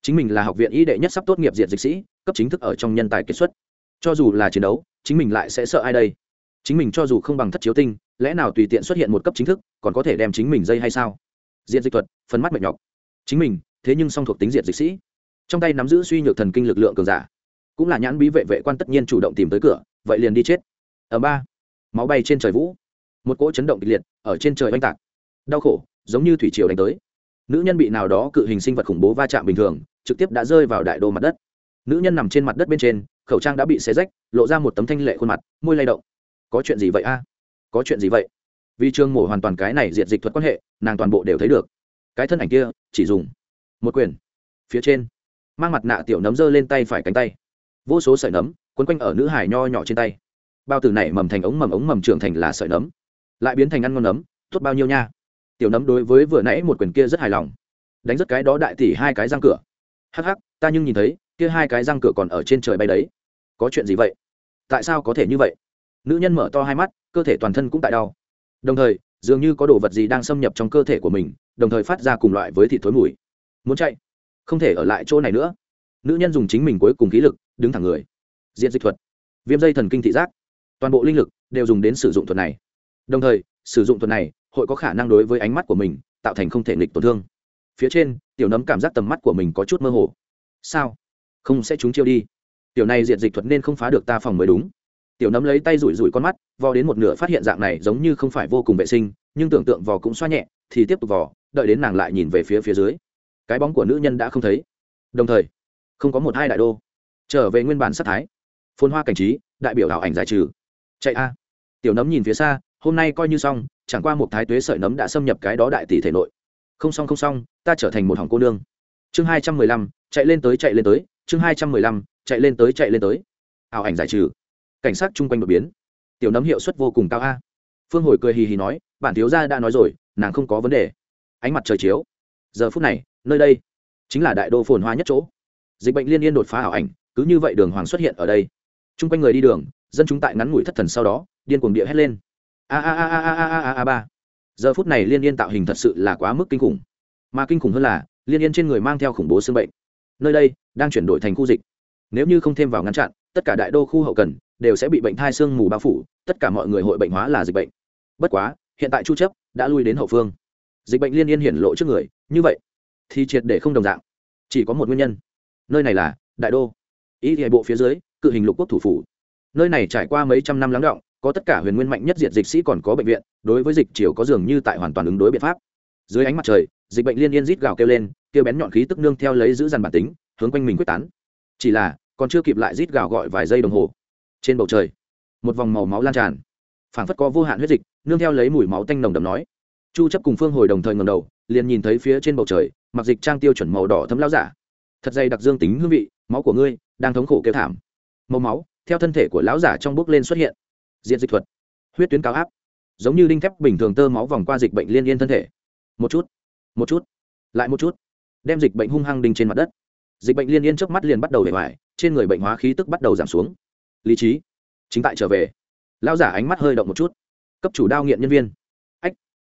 Chính mình là học viện y đệ nhất sắp tốt nghiệp diệt dịch sĩ, cấp chính thức ở trong nhân tài kết xuất. Cho dù là chiến đấu, chính mình lại sẽ sợ ai đây? Chính mình cho dù không bằng thất chiếu tinh, lẽ nào tùy tiện xuất hiện một cấp chính thức, còn có thể đem chính mình dây hay sao? Diện dịch thuật phấn mắt mệt nhọc. Chính mình, thế nhưng song thuộc tính diện dịch sĩ. Trong tay nắm giữ suy nhược thần kinh lực lượng cường giả. Cũng là nhãn bí vệ vệ quan tất nhiên chủ động tìm tới cửa, vậy liền đi chết. Ở ba, máu bay trên trời vũ. Một cỗ chấn động kịch liệt, ở trên trời oanh tạc. Đau khổ, giống như thủy triều đánh tới. Nữ nhân bị nào đó cự hình sinh vật khủng bố va chạm bình thường, trực tiếp đã rơi vào đại đô mặt đất. Nữ nhân nằm trên mặt đất bên trên, khẩu trang đã bị xé rách, lộ ra một tấm thanh lệ khuôn mặt, môi lay động có chuyện gì vậy a? Có chuyện gì vậy? Vì trương mổ hoàn toàn cái này diệt dịch thuật quan hệ, nàng toàn bộ đều thấy được. Cái thân ảnh kia, chỉ dùng một quyền, phía trên. Mang mặt nạ tiểu nấm giơ lên tay phải cánh tay. Vô số sợi nấm, quấn quanh ở nữ hải nho nhỏ trên tay. Bao tử này mầm thành ống mầm ống mầm trưởng thành là sợi nấm. Lại biến thành ăn ngon nấm, tốt bao nhiêu nha. Tiểu nấm đối với vừa nãy một quyền kia rất hài lòng. Đánh rất cái đó đại tỷ hai cái răng cửa. Hắc hắc, ta nhưng nhìn thấy, kia hai cái răng cửa còn ở trên trời bay đấy. Có chuyện gì vậy? Tại sao có thể như vậy? Nữ nhân mở to hai mắt, cơ thể toàn thân cũng tại đau. Đồng thời, dường như có đồ vật gì đang xâm nhập trong cơ thể của mình, đồng thời phát ra cùng loại với thịt thối mùi. Muốn chạy? Không thể ở lại chỗ này nữa. Nữ nhân dùng chính mình cuối cùng khí lực, đứng thẳng người. Diện dịch thuật. Viêm dây thần kinh thị giác. Toàn bộ linh lực đều dùng đến sử dụng thuật này. Đồng thời, sử dụng thuật này, hội có khả năng đối với ánh mắt của mình tạo thành không thể nghịch tổn thương. Phía trên, tiểu nấm cảm giác tầm mắt của mình có chút mơ hồ. Sao? Không sẽ trúng chiêu đi. Tiểu này diệt dịch thuật nên không phá được ta phòng mới đúng tiểu nấm lấy tay rủi rủi con mắt, vò đến một nửa phát hiện dạng này giống như không phải vô cùng vệ sinh, nhưng tưởng tượng vò cũng xoa nhẹ, thì tiếp tục vò, đợi đến nàng lại nhìn về phía phía dưới. Cái bóng của nữ nhân đã không thấy. Đồng thời, không có một hai đại đô. Trở về nguyên bản sắc thái. Phôn hoa cảnh trí, đại biểu ảo ảnh giải trừ. Chạy a. Tiểu nấm nhìn phía xa, hôm nay coi như xong, chẳng qua một thái tuế sợi nấm đã xâm nhập cái đó đại tỷ thể nội. Không xong không xong, ta trở thành một hỏng cô nương. Chương hai trăm mười lăm, chạy lên tới, chạy lên tới. Chương hai trăm mười lăm, chạy lên tới, chạy lên tới. Ảo ảnh giải trừ cảnh sát chung quanh đột biến. Tiểu nấm hiệu suất vô cùng cao a. Phương hồi cười hì hì nói, bản thiếu gia đã nói rồi, nàng không có vấn đề. Ánh mặt trời chiếu. Giờ phút này, nơi đây chính là đại đô phồn hoa nhất chỗ. Dịch bệnh liên yên đột phá ảo ảnh, cứ như vậy đường hoàng xuất hiện ở đây. Chung quanh người đi đường, dân chúng tại ngắn ngủi thất thần sau đó, điên cuồng địa hét lên. A a a a a a a a ba. Giờ phút này liên yên tạo hình thật sự là quá mức kinh khủng. Mà kinh khủng hơn là, liên yên trên người mang theo khủng bố xương bệnh. Nơi đây đang chuyển đổi thành khu dịch. Nếu như không thêm vào ngăn chặn, tất cả đại đô khu hậu cần đều sẽ bị bệnh thai xương mù bao phủ, tất cả mọi người hội bệnh hóa là dịch bệnh. Bất quá, hiện tại chu chấp đã lui đến hậu phương. Dịch bệnh liên yên hiển lộ trước người, như vậy thì triệt để không đồng dạng. Chỉ có một nguyên nhân. Nơi này là đại đô. Ý thì bộ phía dưới, cự hình lục quốc thủ phủ. Nơi này trải qua mấy trăm năm lắng động, có tất cả huyền nguyên mạnh nhất diệt dịch sĩ còn có bệnh viện, đối với dịch chiều có dường như tại hoàn toàn ứng đối biện pháp. Dưới ánh mặt trời, dịch bệnh liên yên rít gào kêu lên, kêu bén nhọn khí tức nương theo lấy giữ dằn bản tính, hướng quanh mình quyết tán. Chỉ là, còn chưa kịp lại rít gào gọi vài giây đồng hồ trên bầu trời, một vòng màu máu lan tràn. Phảng phất có vô hạn huyết dịch, nương theo lấy mùi máu tanh nồng đậm nói. Chu chấp cùng phương hồi đồng thời ngẩng đầu, liền nhìn thấy phía trên bầu trời, mặc dịch trang tiêu chuẩn màu đỏ thấm lao giả. Thật dày đặc dương tính hương vị, máu của ngươi đang thống khổ kêu thảm. Màu máu, theo thân thể của lão giả trong bước lên xuất hiện. Diện dịch thuật, huyết tuyến cao áp, giống như đinh thép bình thường tơ máu vòng qua dịch bệnh liên yên thân thể. Một chút một chút, lại một chút, đem dịch bệnh hung hăng đinh trên mặt đất. Dịch bệnh liên yên trước mắt liền bắt đầu để hoài trên người bệnh hóa khí tức bắt đầu giảm xuống lý trí. Chính tại trở về, lão giả ánh mắt hơi động một chút. Cấp chủ đao nghiện nhân viên. Ách,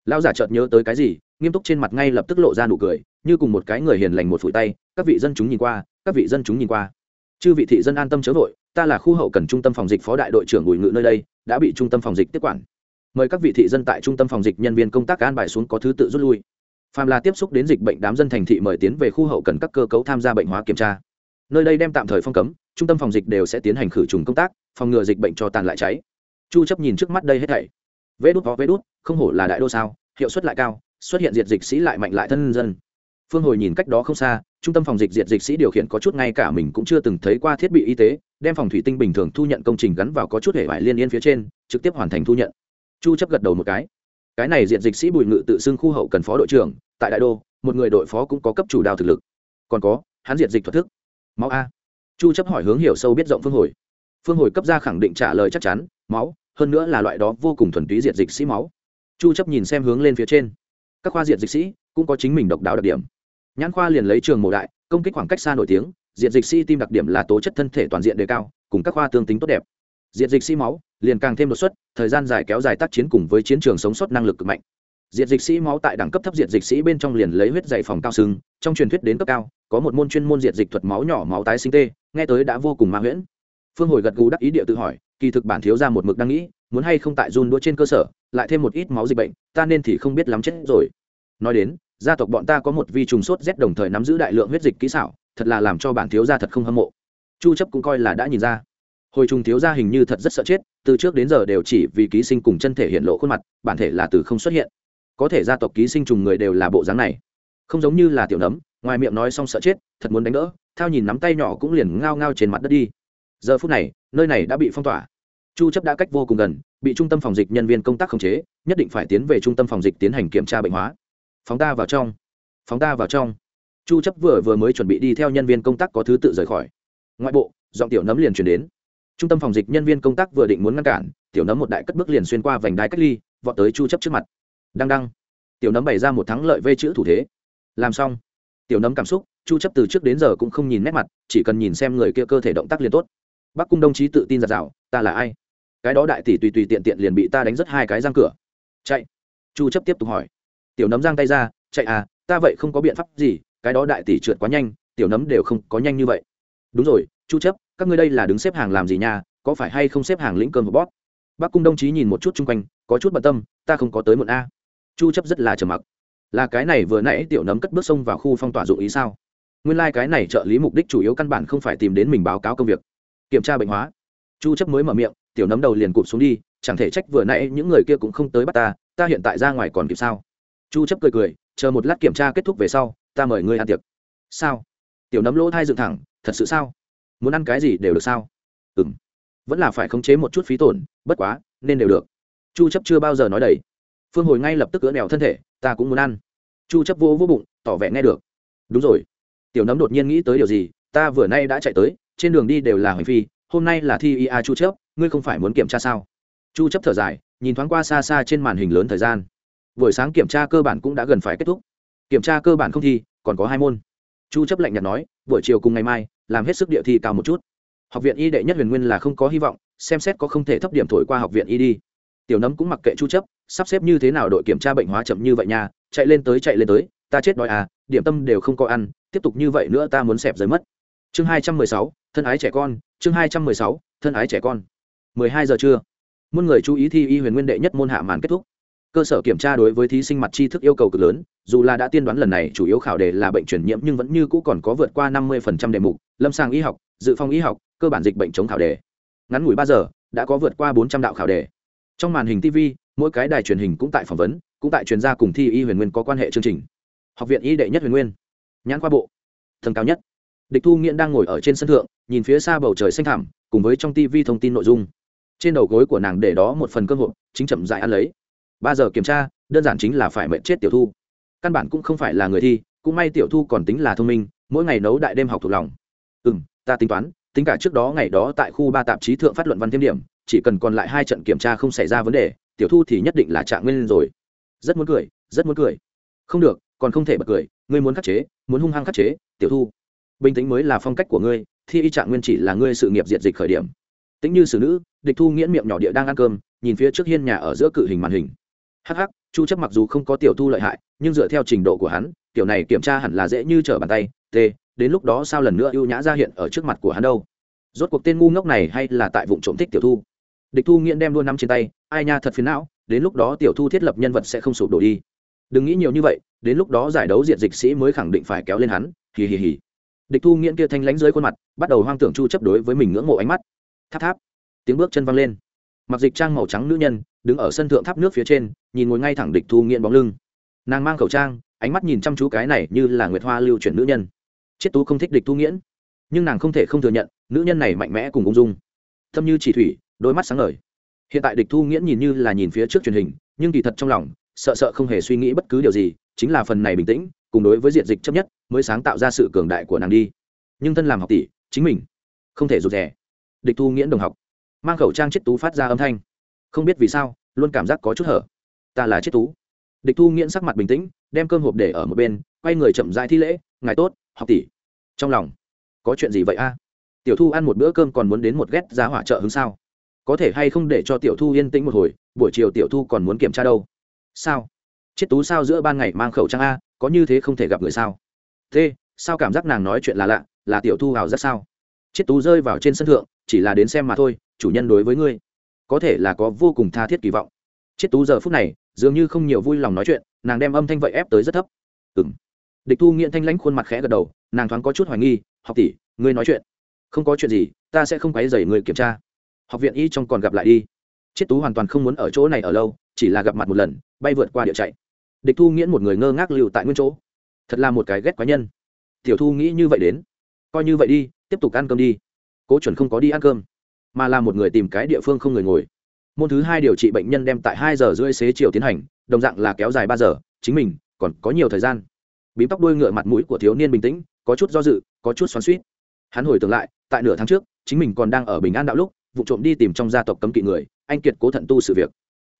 lão giả chợt nhớ tới cái gì, nghiêm túc trên mặt ngay lập tức lộ ra nụ cười, như cùng một cái người hiền lành một phủi tay, các vị dân chúng nhìn qua, các vị dân chúng nhìn qua. Chư vị thị dân an tâm chớ vội, ta là khu hậu cần trung tâm phòng dịch phó đại đội trưởng bùi ngự nơi đây, đã bị trung tâm phòng dịch tiếp quản. Mời các vị thị dân tại trung tâm phòng dịch nhân viên công tác an bài xuống có thứ tự rút lui. Phàm là tiếp xúc đến dịch bệnh đám dân thành thị mời tiến về khu hậu cần các cơ cấu tham gia bệnh hóa kiểm tra. Nơi đây đem tạm thời phong cấm trung tâm phòng dịch đều sẽ tiến hành khử trùng công tác, phòng ngừa dịch bệnh cho tàn lại cháy. Chu chấp nhìn trước mắt đây hết thảy. Vê đút có vê đút, không hổ là đại đô sao, hiệu suất lại cao, xuất hiện diệt dịch sĩ lại mạnh lại thân dân. Phương hồi nhìn cách đó không xa, trung tâm phòng dịch diệt dịch sĩ điều khiển có chút ngay cả mình cũng chưa từng thấy qua thiết bị y tế, đem phòng thủy tinh bình thường thu nhận công trình gắn vào có chút hệ vải liên yên phía trên, trực tiếp hoàn thành thu nhận. Chu chấp gật đầu một cái. Cái này diệt dịch sĩ bùi ngự tự xưng khu hậu cần phó đội trưởng, tại đại đô, một người đội phó cũng có cấp chủ đào thực lực. Còn có, hắn diệt dịch thuật thức. Máu a chu chấp hỏi hướng hiểu sâu biết rộng phương hồi. Phương hồi cấp ra khẳng định trả lời chắc chắn, máu, hơn nữa là loại đó vô cùng thuần túy diệt dịch sĩ máu. Chu chấp nhìn xem hướng lên phía trên. Các khoa diệt dịch sĩ cũng có chính mình độc đáo đặc điểm. Nhãn khoa liền lấy trường mộ đại, công kích khoảng cách xa nổi tiếng, diệt dịch sĩ tim đặc điểm là tố chất thân thể toàn diện đề cao, cùng các khoa tương tính tốt đẹp. Diệt dịch sĩ máu liền càng thêm đột xuất, thời gian dài kéo dài tác chiến cùng với chiến trường sống sót năng lực cực mạnh diệt dịch sĩ máu tại đẳng cấp thấp diệt dịch sĩ bên trong liền lấy huyết dày phòng cao sưng trong truyền thuyết đến cấp cao, có một môn chuyên môn diệt dịch thuật máu nhỏ máu tái sinh tê, nghe tới đã vô cùng ma nguyễn phương hồi gật gù đắc ý địa tự hỏi, kỳ thực bản thiếu ra một mực đang nghĩ, muốn hay không tại run đũa trên cơ sở, lại thêm một ít máu dịch bệnh, ta nên thì không biết lắm chết rồi. Nói đến, gia tộc bọn ta có một vi trùng sốt rét đồng thời nắm giữ đại lượng huyết dịch kỹ xảo, thật là làm cho bản thiếu gia thật không hâm mộ. Chu chấp cũng coi là đã nhìn ra. Hồi trùng thiếu gia hình như thật rất sợ chết, từ trước đến giờ đều chỉ vì ký sinh cùng chân thể hiện lộ khuôn mặt, bản thể là từ không xuất hiện có thể gia tộc ký sinh trùng người đều là bộ dáng này. Không giống như là tiểu nấm, ngoài miệng nói xong sợ chết, thật muốn đánh đỡ, thao nhìn nắm tay nhỏ cũng liền ngao ngao trên mặt đất đi. Giờ phút này, nơi này đã bị phong tỏa. Chu chấp đã cách vô cùng gần, bị trung tâm phòng dịch nhân viên công tác khống chế, nhất định phải tiến về trung tâm phòng dịch tiến hành kiểm tra bệnh hóa. Phóng ta vào trong. Phóng ta vào trong. Chu chấp vừa vừa mới chuẩn bị đi theo nhân viên công tác có thứ tự rời khỏi. Ngoại bộ, giọng tiểu nấm liền truyền đến. Trung tâm phòng dịch nhân viên công tác vừa định muốn ngăn cản, tiểu nấm một đại cất bước liền xuyên qua vành đai cách ly, vọt tới chu chấp trước mặt đăng đăng. Tiểu nấm bày ra một thắng lợi vê chữ thủ thế. Làm xong. Tiểu nấm cảm xúc, chu chấp từ trước đến giờ cũng không nhìn nét mặt, chỉ cần nhìn xem người kia cơ thể động tác liền tốt. Bắc cung đồng chí tự tin giạt rào ta là ai? Cái đó đại tỷ tùy tùy tiện tiện liền bị ta đánh rất hai cái răng cửa. Chạy. Chu chấp tiếp tục hỏi. Tiểu nấm giang tay ra, chạy à ta vậy không có biện pháp gì, cái đó đại tỷ trượt quá nhanh, tiểu nấm đều không có nhanh như vậy. Đúng rồi, chu chấp, các ngươi đây là đứng xếp hàng làm gì nha, có phải hay không xếp hàng lĩnh cơm một bót bắc cung đồng chí nhìn một chút chung quanh, có chút bận tâm, ta không có tới một a chu chấp rất là trầm mặc. Là cái này vừa nãy tiểu nấm cất bước xông vào khu phong tỏa dụng ý sao? Nguyên lai like cái này trợ lý mục đích chủ yếu căn bản không phải tìm đến mình báo cáo công việc. Kiểm tra bệnh hóa. Chu chấp mới mở miệng, tiểu nấm đầu liền cụp xuống đi, chẳng thể trách vừa nãy những người kia cũng không tới bắt ta ta hiện tại ra ngoài còn kịp sao? Chu chấp cười cười, chờ một lát kiểm tra kết thúc về sau, ta mời ngươi ăn tiệc. Sao? Tiểu nấm lỗ thai dựng thẳng, thật sự sao? Muốn ăn cái gì đều được sao? Ừ vẫn là phải khống chế một chút phí tổn, bất quá, nên đều được. Chu chấp chưa bao giờ nói đầy phương hồi ngay lập tức cỡ đèo thân thể, ta cũng muốn ăn. Chu chấp vô vô bụng, tỏ vẻ nghe được. Đúng rồi. Tiểu nấm đột nhiên nghĩ tới điều gì, ta vừa nay đã chạy tới, trên đường đi đều là hành phi, hôm nay là thi ia chu chấp, ngươi không phải muốn kiểm tra sao? Chu chấp thở dài, nhìn thoáng qua xa xa trên màn hình lớn thời gian. Buổi sáng kiểm tra cơ bản cũng đã gần phải kết thúc. Kiểm tra cơ bản không thi, còn có hai môn. Chu chấp lạnh nhạt nói, buổi chiều cùng ngày mai, làm hết sức địa thi cao một chút. Học viện y đệ nhất huyền nguyên là không có hy vọng, xem xét có không thể thấp điểm thổi qua học viện y đi. Tiểu nấm cũng mặc kệ chu chấp sắp xếp như thế nào đội kiểm tra bệnh hóa chậm như vậy nha chạy lên tới chạy lên tới ta chết đói à điểm tâm đều không có ăn tiếp tục như vậy nữa ta muốn xẹp rời mất. Chương 216, thân ái trẻ con chương 216, thân ái trẻ con. 12 giờ trưa. Muôn người chú ý thi y huyền nguyên đệ nhất môn hạ màn kết thúc. Cơ sở kiểm tra đối với thí sinh mặt tri thức yêu cầu cực lớn dù là đã tiên đoán lần này chủ yếu khảo đề là bệnh truyền nhiễm nhưng vẫn như cũ còn có vượt qua năm mươi đề mục lâm sàng y học dự phòng y học cơ bản dịch bệnh chống khảo đề. Ngắn ngủi ba giờ đã có vượt qua bốn trăm đạo khảo đề. Trong màn hình tv mỗi cái đài truyền hình cũng tại phỏng vấn, cũng tại chuyên gia cùng thi y huyền nguyên có quan hệ chương trình. Học viện y đệ nhất huyền nguyên, nhãn khoa bộ thần cao nhất. Địch thu nghiện đang ngồi ở trên sân thượng, nhìn phía xa bầu trời xanh thẳm, cùng với trong tv thông tin nội dung. Trên đầu gối của nàng để đó một phần cơ hội, chính chậm dại ăn lấy. Ba giờ kiểm tra, đơn giản chính là phải mệnh chết tiểu thu. Căn bản cũng không phải là người thi, cũng may tiểu thu còn tính là thông minh, mỗi ngày nấu đại đêm học thuộc lòng. Ừ m ta tính toán, tính cả trước đó ngày đó tại khu ba tạp chí thượng phát luận văn thêm điểm, chỉ cần còn lại hai trận kiểm tra không xảy ra vấn đề tiểu thu thì nhất định là trạng nguyên rồi. Rất muốn cười, rất muốn cười. Không được, còn không thể bật cười, ngươi muốn khắc chế, muốn hung hăng khắc chế, tiểu thu. Bình tĩnh mới là phong cách của ngươi, thi y trạng nguyên chỉ là ngươi sự nghiệp diệt dịch khởi điểm. Tính như xử nữ, địch thu nghiễn miệng nhỏ địa đang ăn cơm, nhìn phía trước hiên nhà ở giữa cự hình màn hình. Hh chu chấp mặc dù không có tiểu thu lợi hại, nhưng dựa theo trình độ của hắn tiểu này kiểm tra hẳn là dễ như trở bàn tay, t, đến lúc đó sao lần nữa ưu nhã ra hiện ở trước mặt của hắn đâu? Rốt cuộc tên ngu ngốc này hay là tại vụ trộm thích tiểu thu? Địch thu nghiện đem đua năm trên tay, ai nha, thật phiền não, đến lúc đó tiểu thu thiết lập nhân vật sẽ không sụp đổ đi. Đừng nghĩ nhiều như vậy, đến lúc đó giải đấu diện dịch sĩ mới khẳng định phải kéo lên hắn. Hì hì hì. Địch thu nghiện kia thanh lánh dưới khuôn mặt, bắt đầu hoang tưởng chu chấp đối với mình ngưỡng mộ ánh mắt. Tháp tháp, tiếng bước chân văng lên. Mặc dịch trang màu trắng nữ nhân, đứng ở sân thượng tháp nước phía trên, nhìn ngồi ngay thẳng địch thu nghiện bóng lưng. Nàng mang khẩu trang, ánh mắt nhìn chăm chú cái này như là nguyệt hoa lưu chuyển nữ nhân. Chiết tú không thích địch thu nghiễn. Nhưng nàng không thể không thừa nhận, nữ nhân này mạnh mẽ cùng ung dung. Thâm như chỉ thủy đôi mắt sáng ngời. Hiện tại địch thu nghiễn nhìn như là nhìn phía trước truyền hình, nhưng kỳ thật trong lòng, sợ sợ không hề suy nghĩ bất cứ điều gì, chính là phần này bình tĩnh, cùng đối với diện dịch chấp nhất, mới sáng tạo ra sự cường đại của nàng đi. Nhưng thân làm học tỷ, chính mình không thể rụt rè. Địch thu nghiễn đồng học, mang khẩu trang chết tú phát ra âm thanh. Không biết vì sao, luôn cảm giác có chút hở. Ta là chết tú. Địch thu nghiễn sắc mặt bình tĩnh, đem cơm hộp để ở một bên, quay người chậm rãi thi lễ, ngài tốt, học tỷ. Trong lòng, có chuyện gì vậy a? Tiểu thu ăn một bữa cơm còn muốn đến một ghét giá hỏa trợ hứng sao? Có thể hay không để cho tiểu thu yên tĩnh một hồi, buổi chiều tiểu thu còn muốn kiểm tra đâu? Sao? Chết tú sao giữa ban ngày mang khẩu trang a, có như thế không thể gặp người sao? Thế, sao cảm giác nàng nói chuyện là lạ, là tiểu thu hào rất sao? Chết tú rơi vào trên sân thượng, chỉ là đến xem mà thôi, chủ nhân đối với ngươi. Có thể là có vô cùng tha thiết kỳ vọng. Chết tú giờ phút này, dường như không nhiều vui lòng nói chuyện, nàng đem âm thanh vậy ép tới rất thấp. Ừ m địch thu nghiện thanh lãnh khuôn mặt khẽ gật đầu, nàng thoáng có chút hoài nghi, học tỷ, ngươi nói chuyện. Không có chuyện gì, ta sẽ không quấy dày người kiểm tra học viện y trong còn gặp lại đi. Chiết tú hoàn toàn không muốn ở chỗ này ở lâu, chỉ là gặp mặt một lần, bay vượt qua địa chạy. Địch thu nghiễn một người ngơ ngác lưu tại nguyên chỗ. Thật là một cái ghét quái nhân. Tiểu thu nghĩ như vậy đến. Coi như vậy đi, tiếp tục ăn cơm đi. Cố chuẩn không có đi ăn cơm, mà là một người tìm cái địa phương không người ngồi. Môn thứ hai điều trị bệnh nhân đem tại hai giờ rưỡi xế chiều tiến hành, đồng dạng là kéo dài ba giờ, chính mình còn có nhiều thời gian. Bím tóc đuôi ngựa mặt mũi của thiếu niên bình tĩnh, có chút do dự, có chút xoắn suýt hắn hồi tưởng lại, tại nửa tháng trước, chính mình còn đang ở bình an đạo lúc vụ trộm đi tìm trong gia tộc cấm kỵ người, anh kiệt cố thận tu sự việc.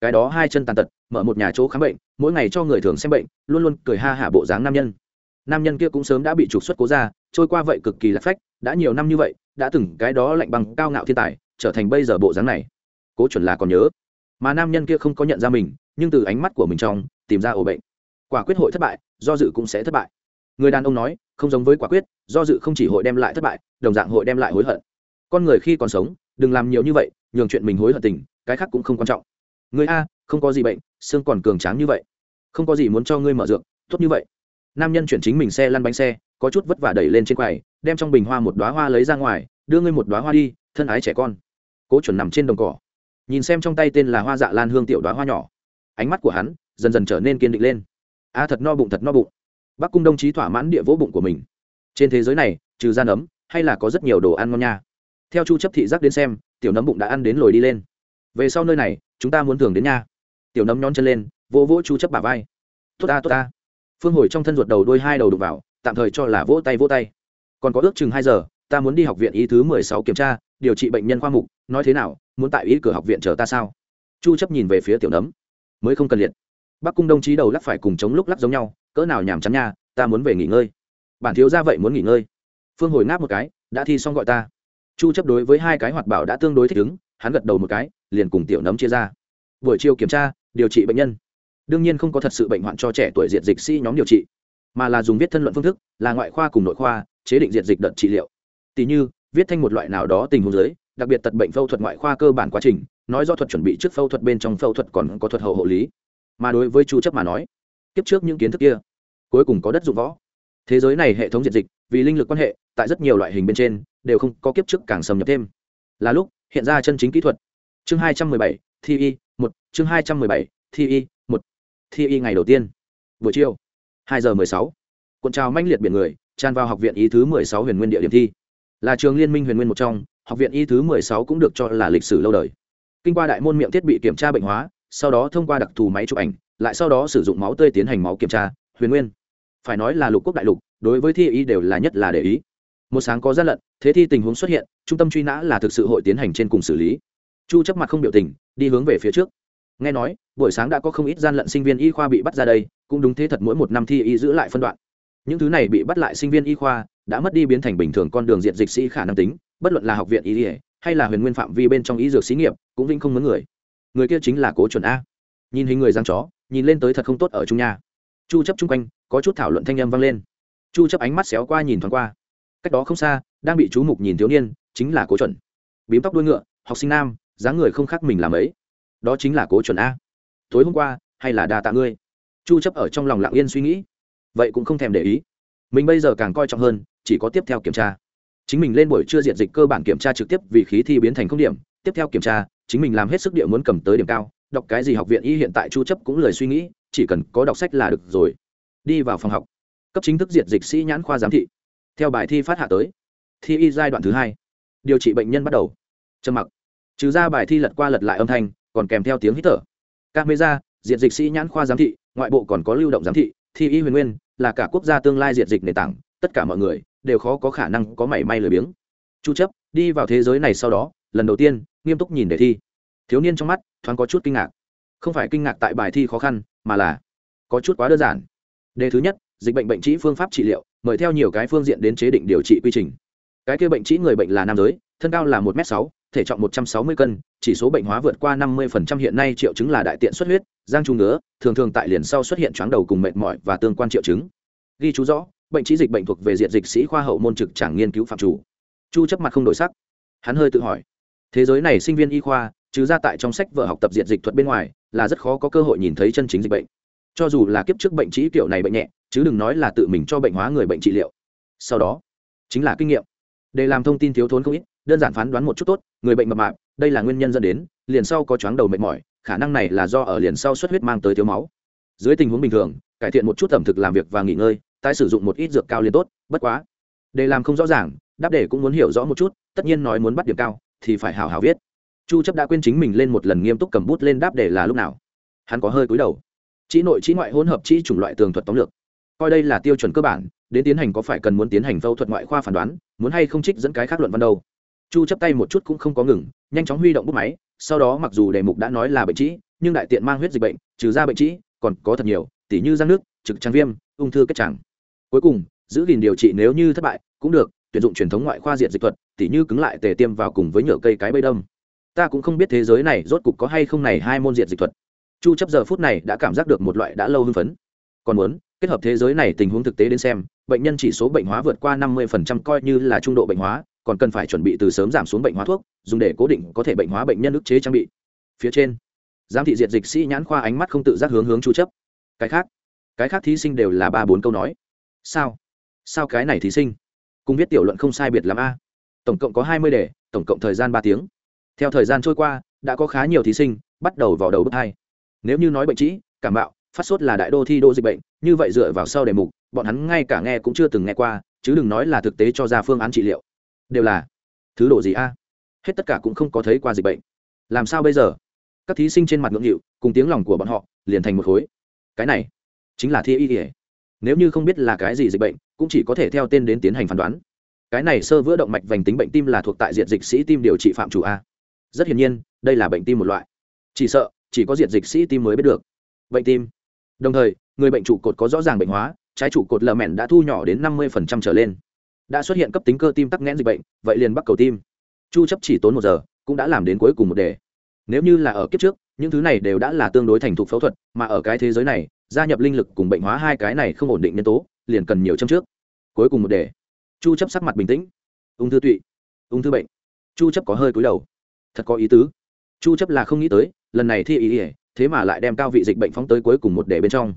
Cái đó hai chân tàn tật, mở một nhà chỗ khám bệnh, mỗi ngày cho người thường xem bệnh, luôn luôn cười ha hả bộ dáng nam nhân. Nam nhân kia cũng sớm đã bị trục xuất cố ra trôi qua vậy cực kỳ lạc phách, đã nhiều năm như vậy, đã từng cái đó lạnh bằng cao ngạo thiên tài, trở thành bây giờ bộ dáng này. Cố chuẩn là còn nhớ. Mà nam nhân kia không có nhận ra mình, nhưng từ ánh mắt của mình trong, tìm ra ổ bệnh. Quả quyết hội thất bại, do dự cũng sẽ thất bại. Người đàn ông nói, không giống với quả quyết, do dự không chỉ hội đem lại thất bại, đồng dạng hội đem lại hối hận. Con người khi còn sống đừng làm nhiều như vậy, nhường chuyện mình hối hận tình, cái khác cũng không quan trọng. Người a, không có gì bệnh, xương còn cường tráng như vậy. Không có gì muốn cho ngươi mở dược, tốt như vậy. Nam nhân chuyển chính mình xe lăn bánh xe, có chút vất vả đẩy lên trên quầy, đem trong bình hoa một đoá hoa lấy ra ngoài, đưa ngươi một đoá hoa đi, thân ái trẻ con. Cố chuẩn nằm trên đồng cỏ. Nhìn xem trong tay tên là hoa dạ lan hương tiểu đoá hoa nhỏ. Ánh mắt của hắn dần dần trở nên kiên định lên. A, thật no bụng, thật no bụng. Bắc cung đồng chí thỏa mãn địa vỗ bụng của mình. Trên thế giới này, trừ gian ấm hay là có rất nhiều đồ ăn ngon nha theo chu chấp thị giác đến xem, tiểu nấm bụng đã ăn đến lồi đi lên. Về sau nơi này, chúng ta muốn thường đến nha tiểu nấm nhón chân lên, vỗ vỗ chu chấp bả vai. Tốt ta tốt ta. Phương hồi trong thân ruột đầu đôi hai đầu đục vào, tạm thời cho là vỗ tay vỗ tay. Còn có ước chừng hai giờ, ta muốn đi học viện y thứ mười sáu kiểm tra, điều trị bệnh nhân khoa mục. Nói thế nào, muốn tại ý cửa học viện chờ ta sao? Chu chấp nhìn về phía tiểu nấm. Mới không cần liệt. Bắc cung đồng chí đầu lắc phải cùng chống lúc lắc giống nhau, cỡ nào nhảm chán nha, ta muốn về nghỉ ngơi. Bản thiếu gia vậy muốn nghỉ ngơi. Phương hồi ngáp một cái, đã thi xong gọi ta chu chấp đối với hai cái hoạt bảo đã tương đối thích ứng, hắn gật đầu một cái, liền cùng tiểu nấm chia ra. Buổi chiều kiểm tra, điều trị bệnh nhân. Đương nhiên không có thật sự bệnh hoạn cho trẻ tuổi diệt dịch sĩ nhóm điều trị, mà là dùng viết thân luận phương thức, là ngoại khoa cùng nội khoa, chế định diệt dịch đợt trị liệu. Tỷ như, viết thanh một loại nào đó tình huống giới đặc biệt tật bệnh phẫu thuật ngoại khoa cơ bản quá trình, nói do thuật chuẩn bị trước phẫu thuật bên trong phẫu thuật còn có thuật hậu hộ lý. Mà đối với chu chấp mà nói tiếp trước những kiến thức kia, cuối cùng có đất dụng võ thế giới này hệ thống diện dịch vì linh lực quan hệ tại rất nhiều loại hình bên trên đều không có kiếp trước càng xâm nhập thêm. Là lúc hiện ra chân chính kỹ thuật. Chương 217, thi y một. Chương 217, thi y một. Thi y ngày đầu tiên. Buổi chiều hai giờ mười sáu. Cuộn trào manh liệt biển người tràn vào học viện y thứ mười sáu huyền nguyên địa điểm thi. Là trường liên minh huyền nguyên một trong học viện y thứ mười sáu cũng được cho là lịch sử lâu đời. Kinh qua đại môn miệng thiết bị kiểm tra bệnh hóa sau đó thông qua đặc thù máy chụp ảnh lại sau đó sử dụng máu tươi tiến hành máu kiểm tra huyền nguyên phải nói là lục quốc đại lục, đối với thi y đều là nhất là để ý. Một sáng có gian lận, thế thi tình huống xuất hiện, trung tâm truy nã là thực sự hội tiến hành trên cùng xử lý. Chu chấp mặt không biểu tình, đi hướng về phía trước. Nghe nói, buổi sáng đã có không ít gian lận sinh viên y khoa bị bắt ra đây, cũng đúng thế thật mỗi một năm thi y giữ lại phân đoạn. Những thứ này bị bắt lại sinh viên y khoa, đã mất đi biến thành bình thường con đường diện dịch sĩ khả năng tính, bất luận là học viện y y, hay là huyền nguyên phạm vi bên trong y dược xí nghiệp, cũng vinh không mướn người. Người kia chính là cố chuẩn a. Nhìn hình người giang chó, nhìn lên tới thật không tốt ở trung nhà chu chấp chung quanh có chút thảo luận thanh âm vang lên. Chu chấp ánh mắt xéo qua nhìn thoáng qua. Cách đó không xa, đang bị chú mục nhìn thiếu niên, chính là cố chuẩn. Bím tóc đuôi ngựa, học sinh nam, dáng người không khác mình làm ấy. Đó chính là cố chuẩn a. Tối hôm qua, hay là đa tạ ngươi? Chu chấp ở trong lòng lặng yên suy nghĩ. Vậy cũng không thèm để ý. Mình bây giờ càng coi trọng hơn, chỉ có tiếp theo kiểm tra. Chính mình lên buổi trưa diện dịch cơ bản kiểm tra trực tiếp vì khí thi biến thành không điểm. Tiếp theo kiểm tra, chính mình làm hết sức địa muốn cầm tới điểm cao. Đọc cái gì học viện y hiện tại chu chấp cũng lời suy nghĩ, chỉ cần có đọc sách là được rồi đi vào phòng học. Cấp chính thức diệt dịch sĩ nhãn khoa giám thị. Theo bài thi phát hạ tới. Thi y giai đoạn thứ hai. Điều trị bệnh nhân bắt đầu. Trầm mặc. Trừ ra bài thi lật qua lật lại âm thanh, còn kèm theo tiếng hít thở. Các mê ra diện dịch sĩ nhãn khoa giám thị, ngoại bộ còn có lưu động giám thị, thi y huyền nguyên, là cả quốc gia tương lai diện dịch nền tảng, tất cả mọi người đều khó có khả năng có mảy may lười biếng. Chu chấp, đi vào thế giới này sau đó, lần đầu tiên, nghiêm túc nhìn đề thi. Thiếu niên trong mắt, thoáng có chút kinh ngạc. Không phải kinh ngạc tại bài thi khó khăn, mà là có chút quá đơn giản đề thứ nhất, dịch bệnh bệnh trĩ phương pháp trị liệu, mời theo nhiều cái phương diện đến chế định điều trị quy trình. Cái kia bệnh trĩ người bệnh là nam giới, thân cao là một m sáu, thể trọng một trăm sáu mươi cân, chỉ số bệnh hóa vượt qua năm mươi phần trăm hiện nay triệu chứng là đại tiện xuất huyết, giang trung ngứa, thường thường tại liền sau xuất hiện chóng đầu cùng mệt mỏi và tương quan triệu chứng. Ghi chú rõ, bệnh trĩ dịch bệnh thuộc về diện dịch sĩ khoa hậu môn trực chẳng nghiên cứu phạm chủ. Chu chấp mặt không đổi sắc. Hắn hơi tự hỏi, thế giới này sinh viên y khoa, trừ ra tại trong sách vở học tập diện dịch thuật bên ngoài, là rất khó có cơ hội nhìn thấy chân chính dịch bệnh cho dù là kiếp trước bệnh trí kiểu này bệnh nhẹ, chứ đừng nói là tự mình cho bệnh hóa người bệnh trị liệu. Sau đó, chính là kinh nghiệm. Để làm thông tin thiếu thốn không ít, đơn giản phán đoán một chút tốt, người bệnh mập mạp, đây là nguyên nhân dẫn đến, liền sau có chóng đầu mệt mỏi, khả năng này là do ở liền sau xuất huyết mang tới thiếu máu. Dưới tình huống bình thường, cải thiện một chút ẩm thực làm việc và nghỉ ngơi, tái sử dụng một ít dược cao liền tốt, bất quá. Để làm không rõ ràng, đáp để cũng muốn hiểu rõ một chút, tất nhiên nói muốn bắt điểm cao, thì phải hào hào viết. Chu chấp đã quên chính mình lên một lần nghiêm túc cầm bút lên đáp để là lúc nào. Hắn có hơi cúi đầu chỉ nội chỉ ngoại hỗn hợp chỉ chủng loại tường thuật tóm lược. Coi đây là tiêu chuẩn cơ bản, đến tiến hành có phải cần muốn tiến hành phẫu thuật ngoại khoa phản đoán, muốn hay không trích dẫn cái khác luận văn đâu. Chu chấp tay một chút cũng không có ngừng, nhanh chóng huy động bút máy, sau đó mặc dù đề mục đã nói là bệnh trĩ, nhưng đại tiện mang huyết dịch bệnh, trừ ra bệnh trĩ, còn có thật nhiều, tỉ như răng nước trực tràng viêm, ung thư kết tràng. Cuối cùng, giữ gìn điều trị nếu như thất bại cũng được, tuyển dụng truyền thống ngoại khoa diện dịch thuật, tỉ như cứng lại tề tiêm vào cùng với nhựa cây cái bây đông ta cũng không biết thế giới này rốt cục có hay không này hai môn diện dịch thuật chu chấp giờ phút này đã cảm giác được một loại đã lâu hưng phấn. Còn muốn, kết hợp thế giới này tình huống thực tế đến xem, bệnh nhân chỉ số bệnh hóa vượt qua 50% coi như là trung độ bệnh hóa, còn cần phải chuẩn bị từ sớm giảm xuống bệnh hóa thuốc, dùng để cố định có thể bệnh hóa bệnh nhân ức chế trang bị. Phía trên, giám thị diệt dịch sĩ nhãn khoa ánh mắt không tự giác hướng hướng chu chấp. Cái khác cái khác thí sinh đều là ba bốn câu nói. Sao? Sao cái này thí sinh? Cùng viết tiểu luận không sai biệt lắm a. Tổng cộng có hai mươi đề, tổng cộng thời gian ba tiếng. Theo thời gian trôi qua, đã có khá nhiều thí sinh bắt đầu vào đầu bước hai nếu như nói bệnh trĩ, cảm bạo phát sốt là đại đô thi đô dịch bệnh, như vậy dựa vào sau đề mục, bọn hắn ngay cả nghe cũng chưa từng nghe qua, chứ đừng nói là thực tế cho ra phương án trị liệu. Đều là thứ đồ gì a? Hết tất cả cũng không có thấy qua dịch bệnh. Làm sao bây giờ? Các thí sinh trên mặt ngưỡng nghịu, cùng tiếng lòng của bọn họ liền thành một khối. Cái này chính là thi y ỉa nếu như không biết là cái gì dịch bệnh, cũng chỉ có thể theo tên đến tiến hành phán đoán. Cái này sơ vữa động mạch vành tính bệnh tim là thuộc tại diện dịch sĩ tim điều trị phạm chủ a. Rất hiển nhiên, đây là bệnh tim một loại. Chỉ sợ chỉ có diệt dịch sĩ tim mới biết được. Bệnh tim. Đồng thời, người bệnh trụ cột có rõ ràng bệnh hóa, trái trụ cột lờ mẹn đã thu nhỏ đến năm mươi trở lên. Đã xuất hiện cấp tính cơ tim tắc nghẽn dịch bệnh, vậy liền bắt cầu tim. Chu chấp chỉ tốn một giờ, cũng đã làm đến cuối cùng một đề. Nếu như là ở kiếp trước, những thứ này đều đã là tương đối thành thục phẫu thuật, mà ở cái thế giới này, gia nhập linh lực cùng bệnh hóa hai cái này không ổn định nhân tố, liền cần nhiều châm trước. Cuối cùng một đề. Chu chấp sắc mặt bình tĩnh. Ung thư tụy. Ung thư bệnh. Chu chấp có hơi cúi đầu. Thật có ý tứ. Chu chấp là không nghĩ tới lần này thi ý ỉa, thế mà lại đem cao vị dịch bệnh phóng tới cuối cùng một đề bên trong.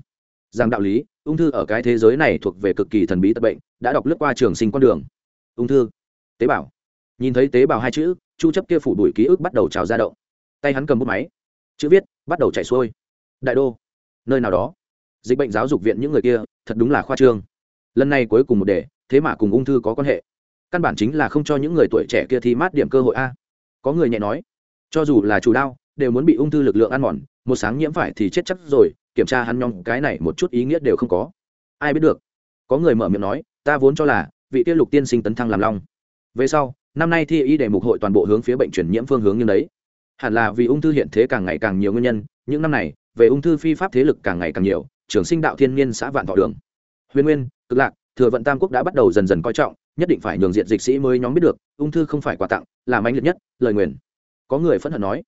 Rằng đạo lý, ung thư ở cái thế giới này thuộc về cực kỳ thần bí tật bệnh, đã đọc lướt qua trường sinh con đường. Ung thư. Tế bào. Nhìn thấy tế bào hai chữ, chu chấp kia phủ đuổi ký ức bắt đầu trào ra động. Tay hắn cầm bút máy. Chữ viết, bắt đầu chạy xuôi. Đại đô. Nơi nào đó. Dịch bệnh giáo dục viện những người kia, thật đúng là khoa trương. Lần này cuối cùng một đề, thế mà cùng ung thư có quan hệ. Căn bản chính là không cho những người tuổi trẻ kia thi mát điểm cơ hội a. Có người nhẹ nói, cho dù là chủ đao đều muốn bị ung thư lực lượng ăn mòn, một sáng nhiễm phải thì chết chắc rồi, kiểm tra hắn nhóm, cái này một chút ý nghĩa đều không có. Ai biết được? Có người mở miệng nói, ta vốn cho là vị Tiêu lục tiên sinh tấn thăng làm long. Về sau, năm nay thi y đề mục hội toàn bộ hướng phía bệnh truyền nhiễm phương hướng như đấy. Hẳn là vì ung thư hiện thế càng ngày càng nhiều nguyên nhân, những năm này, về ung thư phi pháp thế lực càng ngày càng nhiều, trường sinh đạo thiên niên xã vạn thọ đường. Huyền nguyên, cực lạc, thừa vận tam quốc đã bắt đầu dần dần coi trọng, nhất định phải nhường diện dịch sĩ mới nhóm biết được, ung thư không phải quà tặng là mãnh liệt nhất, lời nguyền. Có người phẫn hận nói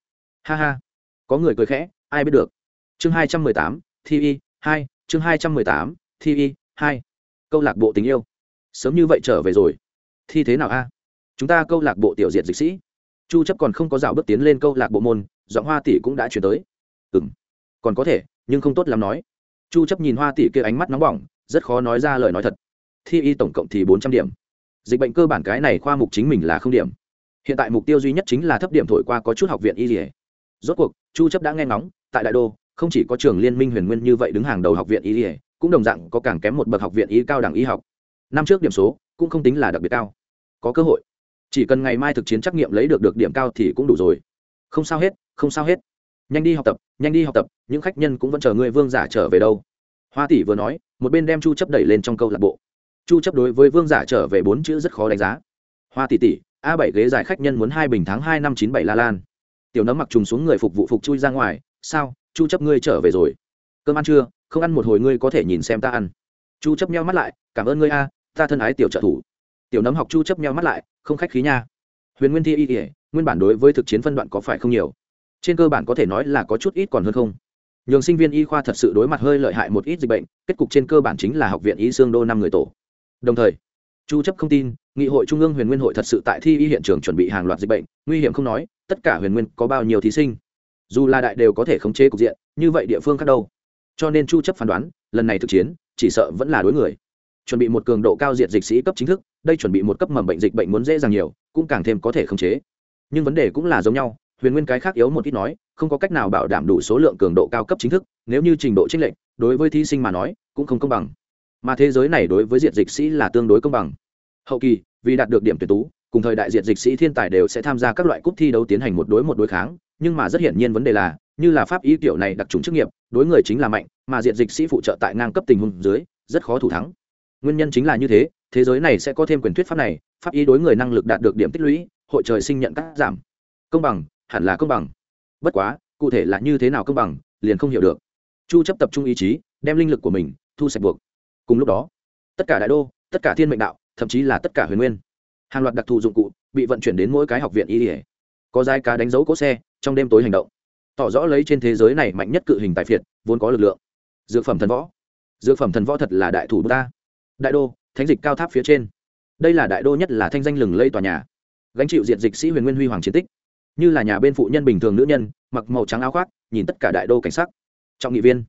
ha ha. Có người cười khẽ, ai biết được. Chương hai trăm mười tám, thi y, hai. Chương hai trăm mười tám, thi y, hai. Câu lạc bộ tình yêu. Sớm như vậy trở về rồi. Thi thế nào a? Chúng ta câu lạc bộ tiểu diện dịch sĩ. Chu chấp còn không có dạo bước tiến lên câu lạc bộ môn, giọng hoa tỷ cũng đã chuyển tới. Ừ còn có thể, nhưng không tốt lắm nói. Chu chấp nhìn hoa tỷ kia ánh mắt nóng bỏng, rất khó nói ra lời nói thật. Thi y tổng cộng thì 400 điểm. Dịch bệnh cơ bản cái này khoa mục chính mình là không điểm. Hiện tại mục tiêu duy nhất chính là thấp điểm thổi qua có chút học viện y dỉa rốt cuộc, chu chấp đã nghe ngóng, tại đại đô, không chỉ có trường liên minh huyền nguyên như vậy đứng hàng đầu học viện y cũng đồng dạng có càng kém một bậc học viện y cao đẳng y học. Năm trước điểm số cũng không tính là đặc biệt cao. Có cơ hội. Chỉ cần ngày mai thực chiến trắc nghiệm lấy được được điểm cao thì cũng đủ rồi. Không sao hết, không sao hết. Nhanh đi học tập, nhanh đi học tập, những khách nhân cũng vẫn chờ người vương giả trở về đâu. Hoa tỷ vừa nói, một bên đem chu chấp đẩy lên trong câu lạc bộ. Chu chấp đối với vương giả trở về bốn chữ rất khó đánh giá. Hoa tỷ tỷ, a bảy ghế dài khách nhân muốn hai bình tháng hai năm chín bảy la lan tiểu nấm mặc trùng xuống người phục vụ phục chui ra ngoài, sao, chu chấp ngươi trở về rồi? Cơm ăn chưa? Không ăn một hồi ngươi có thể nhìn xem ta ăn. Chu chấp nheo mắt lại, cảm ơn ngươi a, ta thân ái tiểu trợ thủ. Tiểu nấm học chu chấp nheo mắt lại, không khách khí nha. Huyền nguyên thi y kể nguyên bản đối với thực chiến phân đoạn có phải không nhiều? Trên cơ bản có thể nói là có chút ít còn hơn không. Nhường sinh viên y khoa thật sự đối mặt hơi lợi hại một ít dịch bệnh, kết cục trên cơ bản chính là học viện y xương đô năm người tổ. Đồng thời chu chấp không tin, nghị hội trung ương huyền nguyên hội thật sự tại thi y hiện trường chuẩn bị hàng loạt dịch bệnh, nguy hiểm không nói, tất cả huyền nguyên có bao nhiêu thí sinh? Dù là đại đều có thể khống chế cục diện, như vậy địa phương khác đâu? Cho nên chu chấp phán đoán, lần này thực chiến, chỉ sợ vẫn là đối người. Chuẩn bị một cường độ cao diệt dịch sĩ cấp chính thức, đây chuẩn bị một cấp mầm bệnh dịch bệnh muốn dễ dàng nhiều, cũng càng thêm có thể khống chế. Nhưng vấn đề cũng là giống nhau, huyền nguyên cái khác yếu một ít nói, không có cách nào bảo đảm đủ số lượng cường độ cao cấp chính thức, nếu như trình độ chênh lệch, đối với thí sinh mà nói, cũng không công bằng mà thế giới này đối với diện dịch sĩ là tương đối công bằng. Hậu kỳ, vì đạt được điểm tuyển tú, cùng thời đại diện dịch sĩ thiên tài đều sẽ tham gia các loại cúp thi đấu tiến hành một đối một đối kháng, nhưng mà rất hiển nhiên vấn đề là, như là pháp y kiểu này đặc trùng chức nghiệp, đối người chính là mạnh, mà diện dịch sĩ phụ trợ tại ngang cấp tình huống dưới, rất khó thủ thắng. Nguyên nhân chính là như thế thế giới này sẽ có thêm quyền thuyết pháp này, pháp y đối người năng lực đạt được điểm tích lũy, hội trời sinh nhận cắt giảm. Công bằng, hẳn là công bằng. Bất quá, cụ thể là như thế nào công bằng, liền không hiểu được. Chu chấp tập trung ý chí, đem linh lực của mình thu sạch buộc cùng lúc đó, tất cả đại đô, tất cả thiên mệnh đạo, thậm chí là tất cả huyền nguyên, hàng loạt đặc thù dụng cụ bị vận chuyển đến mỗi cái học viện y ỉa có giai cá đánh dấu cỗ xe, trong đêm tối hành động. Tỏ rõ lấy trên thế giới này mạnh nhất cự hình tài phiệt, vốn có lực lượng. Dược phẩm thần võ. Dược phẩm thần võ thật là đại thủ ta. Đại đô, thánh dịch cao tháp phía trên. Đây là đại đô nhất là thanh danh lừng lây tòa nhà. Gánh chịu diện dịch sĩ huyền nguyên huy hoàng chiến tích. Như là nhà bên phụ nhân bình thường nữ nhân, mặc màu trắng áo khoác, nhìn tất cả đại đô cảnh sắc. Trọng nghị viên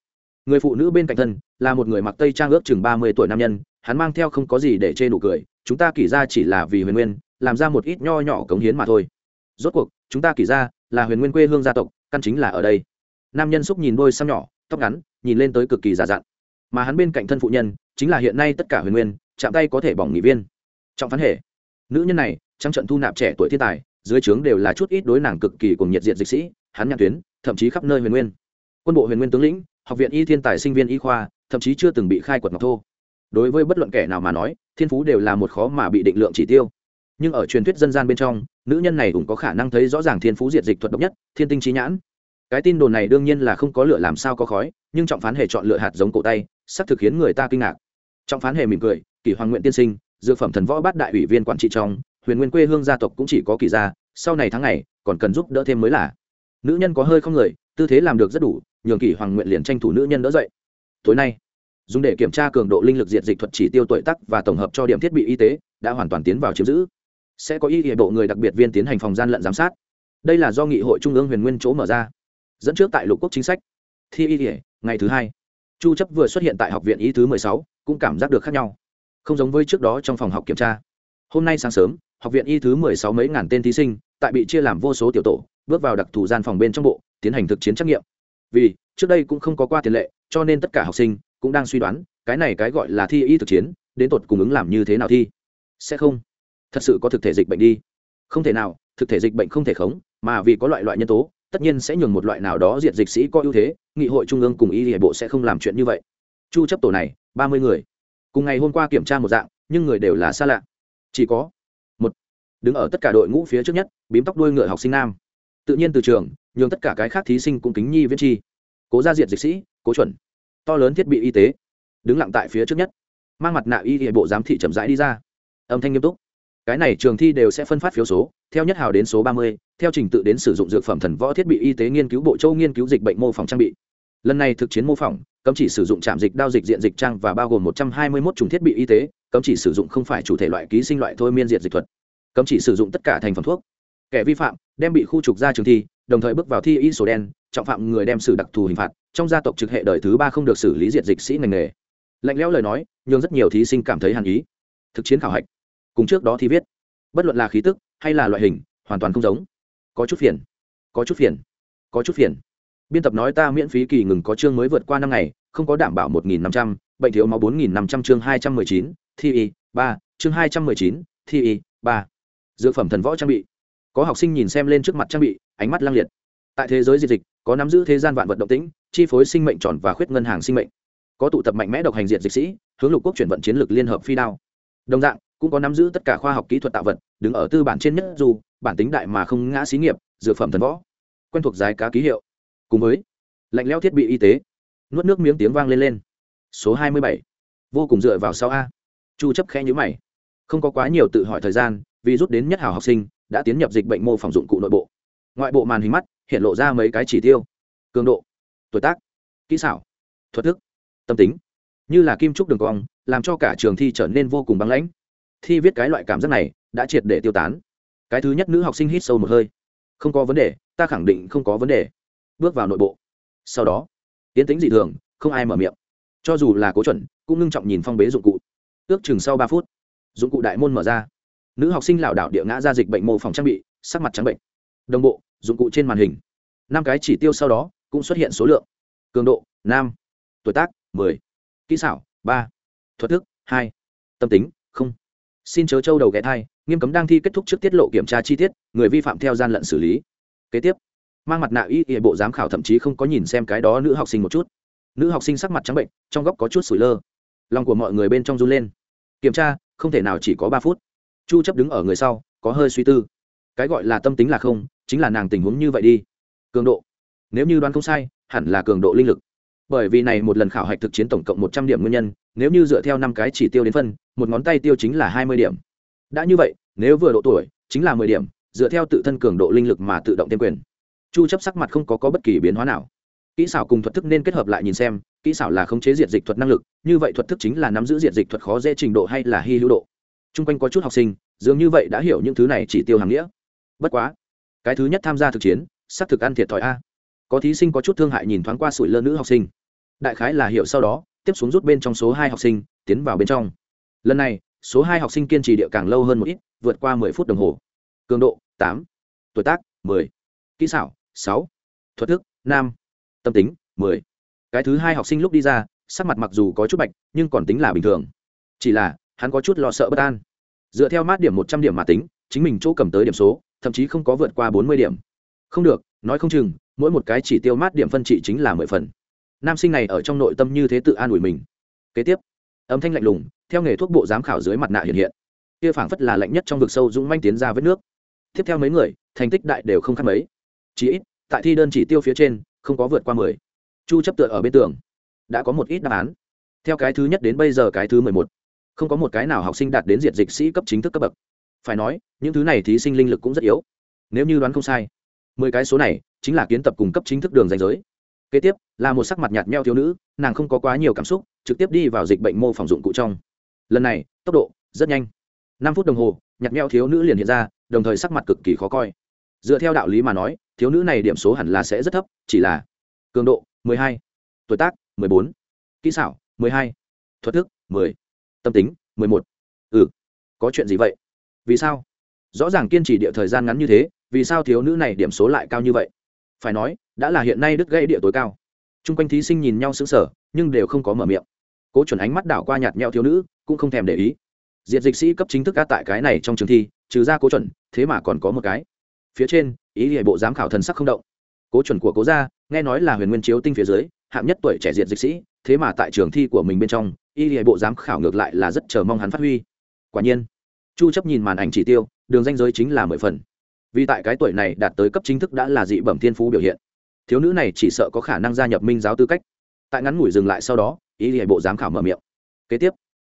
người phụ nữ bên cạnh thân là một người mặc tây trang ước chừng ba mươi tuổi nam nhân, hắn mang theo không có gì để chê nụ cười, chúng ta kỷ ra chỉ là vì huyền nguyên, làm ra một ít nho nhỏ cống hiến mà thôi. Rốt cuộc, chúng ta kỷ ra là huyền nguyên quê hương gia tộc, căn chính là ở đây. Nam nhân xúc nhìn đôi xăm nhỏ, tóc ngắn, nhìn lên tới cực kỳ già dặn. Mà hắn bên cạnh thân phụ nhân, chính là hiện nay tất cả huyền nguyên, chạm tay có thể bỏng nghị viên. Trọng phán hệ, nữ nhân này, trắng trận thu nạp trẻ tuổi thiên tài, dưới trướng đều là chút ít đối nàng cực kỳ cùng nhiệt diện dịch sĩ, hắn nhạc tuyến, thậm chí khắp nơi huyền nguyên. Quân bộ huyền nguyên tướng lĩnh học viện y thiên tài sinh viên y khoa, thậm chí chưa từng bị khai quật ngọc thô. Đối với bất luận kẻ nào mà nói, thiên phú đều là một khó mà bị định lượng chỉ tiêu. Nhưng ở truyền thuyết dân gian bên trong, nữ nhân này cũng có khả năng thấy rõ ràng thiên phú diệt dịch thuật độc nhất, thiên tinh trí nhãn. Cái tin đồn này đương nhiên là không có lựa làm sao có khói, nhưng trọng phán hề chọn lựa hạt giống cổ tay, sắp thực khiến người ta kinh ngạc. Trọng phán hề mỉm cười, kỷ hoàng nguyện tiên sinh, dược phẩm thần võ bát đại ủy viên quản trị trong, huyền nguyên quê hương gia tộc cũng chỉ có kỳ gia, sau này tháng này còn cần giúp đỡ thêm mới là. Nữ nhân có hơi không người, tư thế làm được rất đủ nhường kỷ hoàng nguyện liền tranh thủ nữ nhân đỡ dậy. Tối nay dùng để kiểm tra cường độ linh lực diệt dịch thuật chỉ tiêu tuổi tắc và tổng hợp cho điểm thiết bị y tế đã hoàn toàn tiến vào chiếm giữ. Sẽ có y hệ bộ người đặc biệt viên tiến hành phòng gian lận giám sát. Đây là do nghị hội trung ương huyền nguyên chỗ mở ra. Dẫn trước tại lục quốc chính sách. Thi y hệ ngày thứ hai chu chấp vừa xuất hiện tại học viện y thứ 16, cũng cảm giác được khác nhau. Không giống với trước đó trong phòng học kiểm tra. Hôm nay sáng sớm học viện y thứ 16 mấy ngàn tên thí sinh tại bị chia làm vô số tiểu tổ bước vào đặc thù gian phòng bên trong bộ tiến hành thực chiến trắc nghiệm vì trước đây cũng không có qua tiền lệ, cho nên tất cả học sinh cũng đang suy đoán, cái này cái gọi là thi y thực chiến, đến tột cùng ứng làm như thế nào thi? Sẽ không. Thật sự có thực thể dịch bệnh đi. Không thể nào, thực thể dịch bệnh không thể khống, mà vì có loại loại nhân tố, tất nhiên sẽ nhường một loại nào đó diện dịch sĩ có ưu thế, nghị hội trung ương cùng y hệ bộ sẽ không làm chuyện như vậy. Chu chấp tổ này, ba mươi người. Cùng ngày hôm qua kiểm tra một dạng, nhưng người đều là xa lạ. Chỉ có một. Đứng ở tất cả đội ngũ phía trước nhất, bím tóc đuôi ngựa học sinh nam. Tự nhiên từ trường nhường tất cả cái khác thí sinh cũng kính nhi viết chi. Cố ra diệt dịch sĩ, cố chuẩn. To lớn thiết bị y tế. Đứng lặng tại phía trước nhất. Mang mặt nạ y hệ bộ giám thị chậm rãi đi ra. Âm thanh nghiêm túc. Cái này trường thi đều sẽ phân phát phiếu số, theo nhất hào đến số ba mươi, theo trình tự đến sử dụng dược phẩm thần võ thiết bị y tế nghiên cứu bộ châu nghiên cứu dịch bệnh mô phỏng trang bị. Lần này thực chiến mô phỏng, cấm chỉ sử dụng trạm dịch đao dịch diện dịch trang và bao gồm một trăm hai mươi một chủng thiết bị y tế, cấm chỉ sử dụng không phải chủ thể loại ký sinh loại thôi miên diệt dịch thuật. Cấm chỉ sử dụng tất cả thành phẩm thuốc. Kẻ vi phạm, đem bị khu trục ra trường thi đồng thời bước vào thi y sổ đen, trọng phạm người đem xử đặc thù hình phạt, trong gia tộc trực hệ đời thứ ba không được xử lý diệt dịch sĩ ngành nghề. Lạnh lẽo lời nói nhưng rất nhiều thí sinh cảm thấy hàn ý. Thực chiến khảo hạch. Cùng trước đó thi viết, bất luận là khí tức hay là loại hình, hoàn toàn không giống. Có chút phiền. Có chút phiền. Có chút phiền. Biên tập nói ta miễn phí kỳ ngừng có chương mới vượt qua năm ngày, không có đảm bảo một nghìn năm trăm, bệnh thiếu máu bốn nghìn năm trăm chương hai trăm mười chín, thi y, ba, chương hai trăm mười chín, thi y, ba. Dược phẩm thần võ trang bị. Có học sinh nhìn xem lên trước mặt trang bị ánh mắt lang liệt. Tại thế giới diệt dịch, có nắm giữ thế gian vạn vật động tĩnh, chi phối sinh mệnh tròn và khuyết ngân hàng sinh mệnh. Có tụ tập mạnh mẽ độc hành diệt dịch sĩ, hướng lục quốc chuyển vận chiến lược liên hợp phi đao. Đồng dạng, cũng có nắm giữ tất cả khoa học kỹ thuật tạo vật, đứng ở tư bản trên nhất dù, bản tính đại mà không ngã xí nghiệp, dược phẩm thần võ, quen thuộc dài cá ký hiệu. Cùng với lạnh leo thiết bị y tế, nuốt nước miếng tiếng vang lên lên. Số hai mươi bảy, vô cùng dựa vào sau a. Chu chấp khẽ nhíu mày. Không có quá nhiều tự hỏi thời gian, vì rút đến nhất hảo học sinh, đã tiến nhập dịch bệnh mô phỏng dụng cụ nội bộ ngoại bộ màn hình mắt, hiện lộ ra mấy cái chỉ tiêu. Cường độ, tuổi tác, kỹ xảo, thuật thức, tâm tính. Như là kim trúc đường cong, làm cho cả trường thi trở nên vô cùng băng lãnh. Thi viết cái loại cảm giác này, đã triệt để tiêu tán. Cái thứ nhất nữ học sinh hít sâu một hơi. Không có vấn đề, ta khẳng định không có vấn đề. Bước vào nội bộ. Sau đó tiến tính dị thường, không ai mở miệng. Cho dù là cố chuẩn, cũng ngưng trọng nhìn phong bế dụng cụ. Ước chừng sau ba phút, dụng cụ đại môn mở ra. Nữ học sinh lảo đảo địa ngã ra dịch bệnh mô phòng trang bị, sắc mặt trắng bệnh. Đồng bộ dụng cụ trên màn hình. Năm cái chỉ tiêu sau đó cũng xuất hiện số lượng. Cường độ, nam. Tuổi tác, mười. Kỹ xảo, ba. Thuật thức, hai. Tâm tính, không. Xin chớ châu đầu ghé thai, nghiêm cấm đang thi kết thúc trước tiết lộ kiểm tra chi tiết, người vi phạm theo gian lận xử lý. Kế tiếp, mang mặt nạ y hệ bộ giám khảo thậm chí không có nhìn xem cái đó nữ học sinh một chút. Nữ học sinh sắc mặt trắng bệnh, trong góc có chút sủi lơ. Lòng của mọi người bên trong run lên. Kiểm tra, không thể nào chỉ có ba phút. Chu chấp đứng ở người sau, có hơi suy tư cái gọi là tâm tính là không chính là nàng tình huống như vậy đi. Cường độ. Nếu như đoán không sai hẳn là cường độ linh lực. Bởi vì này một lần khảo hạch thực chiến tổng cộng một trăm điểm nguyên nhân nếu như dựa theo năm cái chỉ tiêu đến phân một ngón tay tiêu chính là hai mươi điểm. Đã như vậy nếu vừa độ tuổi chính là mười điểm dựa theo tự thân cường độ linh lực mà tự động thêm quyền. Chu chấp sắc mặt không có, có bất kỳ biến hóa nào. Kỹ xảo cùng thuật thức nên kết hợp lại nhìn xem kỹ xảo là khống chế diệt dịch thuật năng lực như vậy thuật thức chính là nắm giữ diệt dịch thuật khó dễ trình độ hay là hy hữu độ. T r u n g quanh có chút học sinh dường như vậy đã hiểu những thứ này chỉ tiêu hàng nghĩa bất quá, cái thứ nhất tham gia thực chiến, xác thực ăn thiệt thòi a. Có thí sinh có chút thương hại nhìn thoáng qua sủi lơ nữ học sinh. Đại khái là hiểu sau đó, tiếp xuống rút bên trong số hai học sinh, tiến vào bên trong. Lần này, số hai học sinh kiên trì địa càng lâu hơn một ít, vượt qua mười phút đồng hồ. Cường độ, tám. Tuổi tác, mười. Kỹ xảo, sáu. Thuật thức, năm. Tâm tính, mười. Cái thứ hai học sinh lúc đi ra, sắc mặt mặc dù có chút bạch, nhưng còn tính là bình thường. Chỉ là, hắn có chút lo sợ bất an. Dựa theo mát điểm một trăm điểm mà tính, chính mình chỗ cầm tới điểm số thậm chí không có vượt qua bốn mươi điểm. Không được, nói không chừng, mỗi một cái chỉ tiêu mát điểm phân trị chính là mười phần. Nam sinh này ở trong nội tâm như thế tự an ủi mình. Kế tiếp, âm thanh lạnh lùng, theo nghề thuốc bộ giám khảo dưới mặt nạ hiện hiện. Kia phảng phất là lạnh nhất trong vực sâu dũng manh tiến ra vết nước. Tiếp theo mấy người, thành tích đại đều không khác mấy. Chỉ ít, tại thi đơn chỉ tiêu phía trên, không có vượt qua mười. Chu chấp tựa ở bên tường. Đã có một ít đáp án. Theo cái thứ nhất đến bây giờ cái thứ mười một, không có một cái nào học sinh đạt đến diệt dịch sĩ cấp chính thức cấp bậc phải nói, những thứ này thí sinh linh lực cũng rất yếu nếu như đoán không sai, mười cái số này chính là kiến tập cung cấp chính thức đường danh giới kế tiếp, là một sắc mặt nhạt nhẽo thiếu nữ, nàng không có quá nhiều cảm xúc, trực tiếp đi vào dịch bệnh mô phỏng dụng cụ trong lần này, tốc độ rất nhanh năm phút đồng hồ, nhạt nhẽo thiếu nữ liền hiện ra, đồng thời sắc mặt cực kỳ khó coi dựa theo đạo lý mà nói, thiếu nữ này điểm số hẳn là sẽ rất thấp, chỉ là cường độ 12. tuổi tác 14. kỹ xảo 12. thuật thức 10. tâm tính 11. ừ có chuyện gì vậy vì sao? Rõ ràng kiên trì địa thời gian ngắn như thế, vì sao thiếu nữ này điểm số lại cao như vậy? Phải nói, đã là hiện nay đứt gây địa tối cao. T r u n g quanh thí sinh nhìn nhau xứng sở nhưng đều không có mở miệng. Cố chuẩn ánh mắt đảo qua nhạt nhẽo thiếu nữ, cũng không thèm để ý. Diệt dịch sĩ cấp chính thức ca tại cái này trong trường thi, trừ ra cố chuẩn, thế mà còn có một cái. Phía trên, ý hệ bộ giám khảo thần sắc không động. Cố chuẩn của cố gia, nghe nói là huyền nguyên chiếu tinh phía dưới, hạng nhất tuổi trẻ diệt dịch sĩ, thế mà tại trường thi của mình bên trong y hệ bộ giám khảo ngược lại là rất chờ mong hắn phát huy. Quả nhiên chu chấp nhìn màn ảnh chỉ tiêu, đường danh giới chính là mười phần. Vì tại cái tuổi này đạt tới cấp chính thức đã là dị bẩm thiên phú biểu hiện. Thiếu nữ này chỉ sợ có khả năng gia nhập minh giáo tư cách. Tại ngắn ngủi dừng lại sau đó, ý hệ bộ giám khảo mở miệng. Kế tiếp,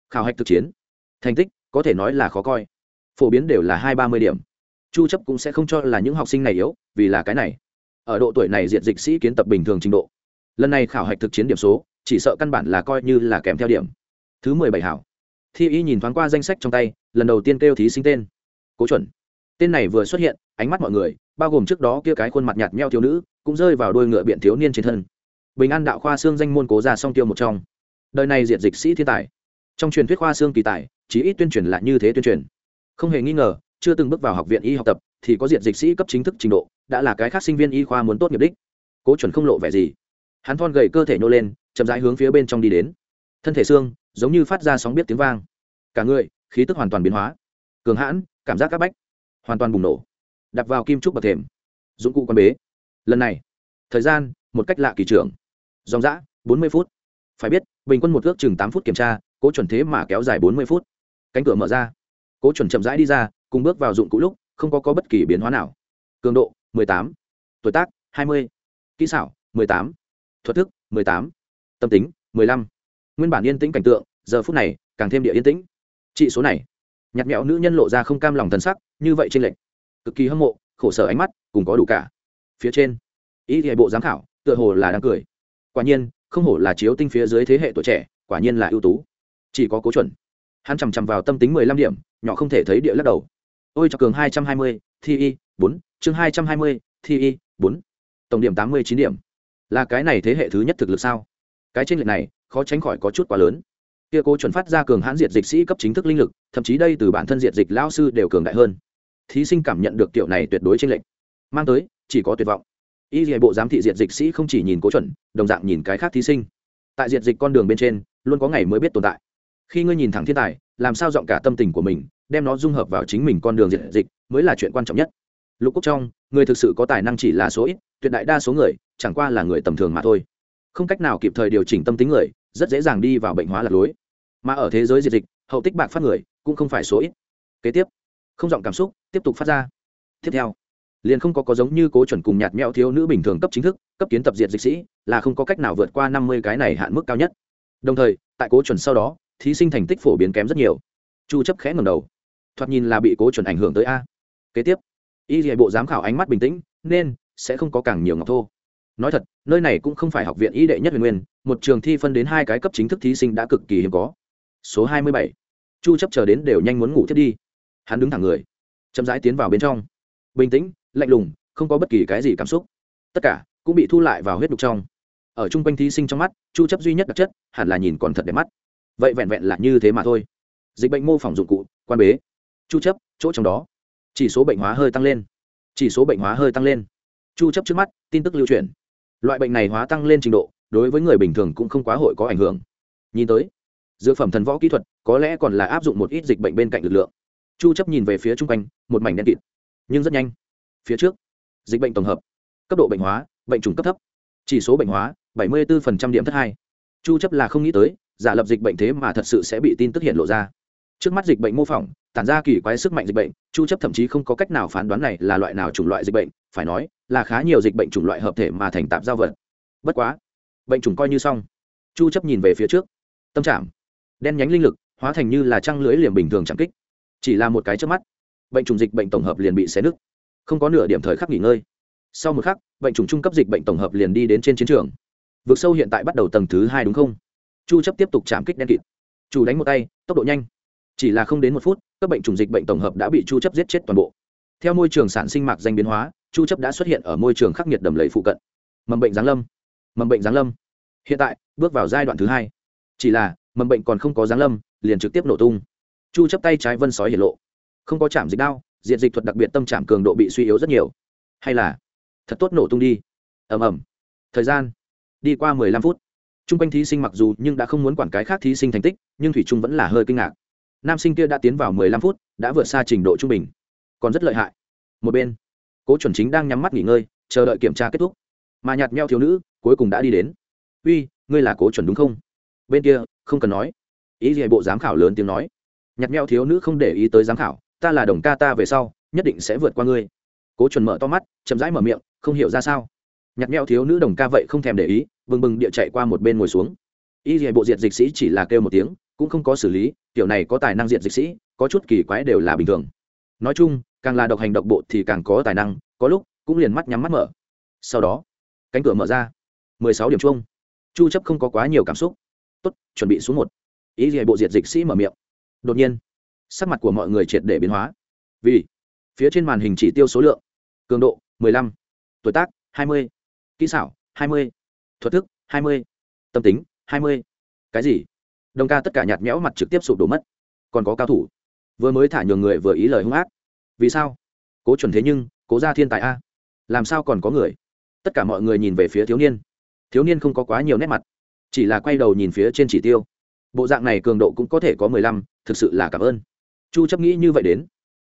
khảo hạch thực chiến. Thành tích, có thể nói là khó coi. Phổ biến đều là hai ba mươi điểm. Chu chấp cũng sẽ không cho là những học sinh này yếu, vì là cái này. Ở độ tuổi này diện dịch sĩ kiến tập bình thường trình độ. Lần này khảo hạch thực chiến điểm số, chỉ sợ căn bản là coi như là kèm theo điểm. Thứ mười bảy hảo. Thi y nhìn thoáng qua danh sách trong tay lần đầu tiên kêu thí sinh tên. Cố chuẩn. Tên này vừa xuất hiện, ánh mắt mọi người, bao gồm trước đó kia cái khuôn mặt nhạt nheo thiếu nữ, cũng rơi vào đôi ngựa biện thiếu niên trên thân. Bình an đạo khoa xương danh môn cố ra song tiêu một trong. Đời này diệt dịch sĩ thiên tài. Trong truyền thuyết khoa xương kỳ tài chỉ ít tuyên truyền là như thế tuyên truyền. Không hề nghi ngờ, chưa từng bước vào học viện y học tập, thì có diện dịch sĩ cấp chính thức trình độ, đã là cái khác sinh viên y khoa muốn tốt nghiệp đích. Cố chuẩn không lộ vẻ gì. Hắn thon gầy cơ thể nhô lên, chậm rãi hướng phía bên trong đi đến. Thân thể xương, giống như phát ra sóng biết tiếng vang. Cả người khí tức hoàn toàn biến hóa. Cường hãn cảm giác các bách hoàn toàn bùng nổ. Đặt vào kim trúc bậc thềm dụng cụ quan bế. Lần này thời gian một cách lạ kỳ trưởng. Dòng dã bốn mươi phút. Phải biết bình quân một ước chừng tám phút kiểm tra cố chuẩn thế mà kéo dài bốn mươi phút. Cánh cửa mở ra. Cố chuẩn chậm rãi đi ra cùng bước vào dụng cụ lúc không có, có bất kỳ biến hóa nào. Cường độ mười tám. Tuổi tác hai mươi. Kỹ xảo mười tám. Thuật thức mười tám. Tâm tính mười lăm. Nguyên bản yên tĩnh cảnh tượng giờ phút này càng thêm địa yên tĩnh chị số này nhặt nhẽo nữ nhân lộ ra không cam lòng thần sắc, như vậy trên lệnh cực kỳ hâm mộ, khổ sở ánh mắt, cùng có đủ cả. Phía trên, ý thì bộ giám khảo, tựa hồ là đang cười. Quả nhiên, không hổ là chiếu tinh phía dưới thế hệ tuổi trẻ, quả nhiên là ưu tú. Chỉ có cố chuẩn. Hắn chằm chằm vào tâm tính mười lăm điểm, nhỏ không thể thấy địa lắc đầu. Ôi cho cường hai trăm hai mươi, thi y, bốn, chương hai trăm hai mươi, thi y, bốn. Tổng điểm tám mươi chín điểm. Là cái này thế hệ thứ nhất thực lực sao? Cái trên lệch này, khó tránh khỏi có chút quá lớn kia cố chuẩn phát ra cường hãn diệt dịch sĩ cấp chính thức linh lực, thậm chí đây từ bản thân diệt dịch lao sư đều cường đại hơn. Thí sinh cảm nhận được kiểu này tuyệt đối trên lệnh mang tới, chỉ có tuyệt vọng. Y hệ bộ giám thị diệt dịch sĩ không chỉ nhìn cố chuẩn, đồng dạng nhìn cái khác thí sinh. Tại diệt dịch con đường bên trên, luôn có ngày mới biết tồn tại. Khi ngươi nhìn thẳng thiên tài, làm sao dọn cả tâm tình của mình, đem nó dung hợp vào chính mình con đường diệt dịch, mới là chuyện quan trọng nhất. Lục quốc trong, người thực sự có tài năng chỉ là số ít, tuyệt đại đa số người, chẳng qua là người tầm thường mà thôi. Không cách nào kịp thời điều chỉnh tâm tính người, rất dễ dàng đi vào bệnh hóa lạc lối mà ở thế giới diệt dịch, hậu tích bạc phát người cũng không phải số ít. Kế tiếp, không giọng cảm xúc tiếp tục phát ra. Tiếp theo, liền không có có giống như cố chuẩn cùng nhạt mẹo thiếu nữ bình thường cấp chính thức, cấp kiến tập diệt dịch sĩ, là không có cách nào vượt qua năm mươi cái này hạn mức cao nhất. Đồng thời, tại cố chuẩn sau đó, thí sinh thành tích phổ biến kém rất nhiều. Chu chấp khẽ ngầm đầu. Thoạt nhìn là bị cố chuẩn ảnh hưởng tới a. Kế tiếp, y hệ bộ giám khảo ánh mắt bình tĩnh, nên sẽ không có càng nhiều ngọc thô. Nói thật, nơi này cũng không phải học viện y đệ nhất huyền nguyên, một trường thi phân đến hai cái cấp chính thức thí sinh đã cực kỳ hiếm có số 27. chu chấp chờ đến đều nhanh muốn ngủ thiết đi. Hắn đứng thẳng người, chậm rãi tiến vào bên trong. Bình tĩnh, lạnh lùng, không có bất kỳ cái gì cảm xúc. Tất cả cũng bị thu lại vào huyết đục trong. Ở chung quanh thí sinh trong mắt, chu chấp duy nhất đặc chất hẳn là nhìn còn thật đẹp mắt. Vậy vẹn vẹn là như thế mà thôi. Dịch bệnh mô phỏng dụng cụ, quan bế. Chu chấp, chỗ trong đó. Chỉ số bệnh hóa hơi tăng lên. Chỉ số bệnh hóa hơi tăng lên. Chu chấp trước mắt, tin tức lưu truyền. Loại bệnh này hóa tăng lên trình độ, đối với người bình thường cũng không quá hội có ảnh hưởng. Nhìn tới dược phẩm thần võ kỹ thuật, có lẽ còn là áp dụng một ít dịch bệnh bên cạnh lực lượng. Chu chấp nhìn về phía trung quanh, một mảnh đen kịt, nhưng rất nhanh. Phía trước, dịch bệnh tổng hợp, cấp độ bệnh hóa, bệnh trùng cấp thấp, chỉ số bệnh hóa 74% điểm thất hai. Chu chấp là không nghĩ tới, giả lập dịch bệnh thế mà thật sự sẽ bị tin tức hiện lộ ra. Trước mắt dịch bệnh mô phỏng, tản ra kỳ quái sức mạnh dịch bệnh, chu chấp thậm chí không có cách nào phán đoán này là loại nào chủng loại dịch bệnh, phải nói, là khá nhiều dịch bệnh chủng loại hợp thể mà thành tạp giao vật. Bất quá, bệnh chủng coi như xong. Chu chấp nhìn về phía trước, tâm trạng đen nhánh linh lực, hóa thành như là trăng lưới liềm bình thường chẳng kích. Chỉ là một cái trước mắt, bệnh chủng dịch bệnh tổng hợp liền bị xé nứt. Không có nửa điểm thời khắc nghỉ ngơi. Sau một khắc, bệnh chủng trung cấp dịch bệnh tổng hợp liền đi đến trên chiến trường. Vực sâu hiện tại bắt đầu tầng thứ hai đúng không? Chu chấp tiếp tục chạm kích đen kịt. Chủ đánh một tay, tốc độ nhanh. Chỉ là không đến một phút, các bệnh chủng dịch bệnh tổng hợp đã bị chu chấp giết chết toàn bộ. Theo môi trường sản sinh mạc danh biến hóa, chu chấp đã xuất hiện ở môi trường khắc nghiệt đầm lầy phụ cận. Mầm bệnh giáng lâm. Mầm bệnh giáng lâm. Hiện tại, bước vào giai đoạn thứ hai. Chỉ là mầm bệnh còn không có giáng lâm, liền trực tiếp nổ tung. Chu chấp tay trái vân sói hiển lộ. Không có chạm dịch đao diện dịch thuật đặc biệt tâm trạng cường độ bị suy yếu rất nhiều. Hay là, thật tốt nổ tung đi. Ầm ầm. Thời gian, đi qua 15 phút. Trung quanh thí sinh mặc dù nhưng đã không muốn quản cái khác thí sinh thành tích, nhưng thủy trung vẫn là hơi kinh ngạc. Nam sinh kia đã tiến vào 15 phút, đã vượt xa trình độ trung bình. Còn rất lợi hại. Một bên, cố chuẩn chính đang nhắm mắt nghỉ ngơi, chờ đợi kiểm tra kết thúc. Mà nhạt meo thiếu nữ cuối cùng đã đi đến. Uy, ngươi là cố chuẩn đúng không? Bên kia, không cần nói. Ý gì bộ giám khảo lớn tiếng nói. Nhặt meo thiếu nữ không để ý tới giám khảo, ta là đồng ca ta về sau, nhất định sẽ vượt qua ngươi. Cố chuẩn mở to mắt, chậm rãi mở miệng, không hiểu ra sao. Nhặt meo thiếu nữ đồng ca vậy không thèm để ý, bừng bừng địa chạy qua một bên ngồi xuống. Y gì bộ diệt dịch sĩ chỉ là kêu một tiếng, cũng không có xử lý, kiểu này có tài năng diệt dịch sĩ, có chút kỳ quái đều là bình thường. Nói chung, càng là độc hành độc bộ thì càng có tài năng, có lúc cũng liền mắt nhắm mắt mở. Sau đó, cánh cửa mở ra. Mười sáu điểm chung. Chu chấp không có quá nhiều cảm xúc tốt chuẩn bị xuống một. Ý gì bộ diệt dịch sĩ mở miệng. Đột nhiên sắc mặt của mọi người triệt để biến hóa. Vì phía trên màn hình chỉ tiêu số lượng cường độ 15, tuổi tác 20, kỹ xảo 20, thuật thức 20, tâm tính 20. cái gì? Đồng ca tất cả nhạt nhẽo mặt trực tiếp sụp đổ mất. Còn có cao thủ. Vừa mới thả nhường người vừa ý lời hung ác. Vì sao? Cố chuẩn thế nhưng cố ra thiên tài a. Làm sao còn có người? Tất cả mọi người nhìn về phía thiếu niên. Thiếu niên không có quá nhiều nét mặt chỉ là quay đầu nhìn phía trên chỉ tiêu. Bộ dạng này cường độ cũng có thể có mười lăm, thực sự là cảm ơn. Chu chấp nghĩ như vậy đến.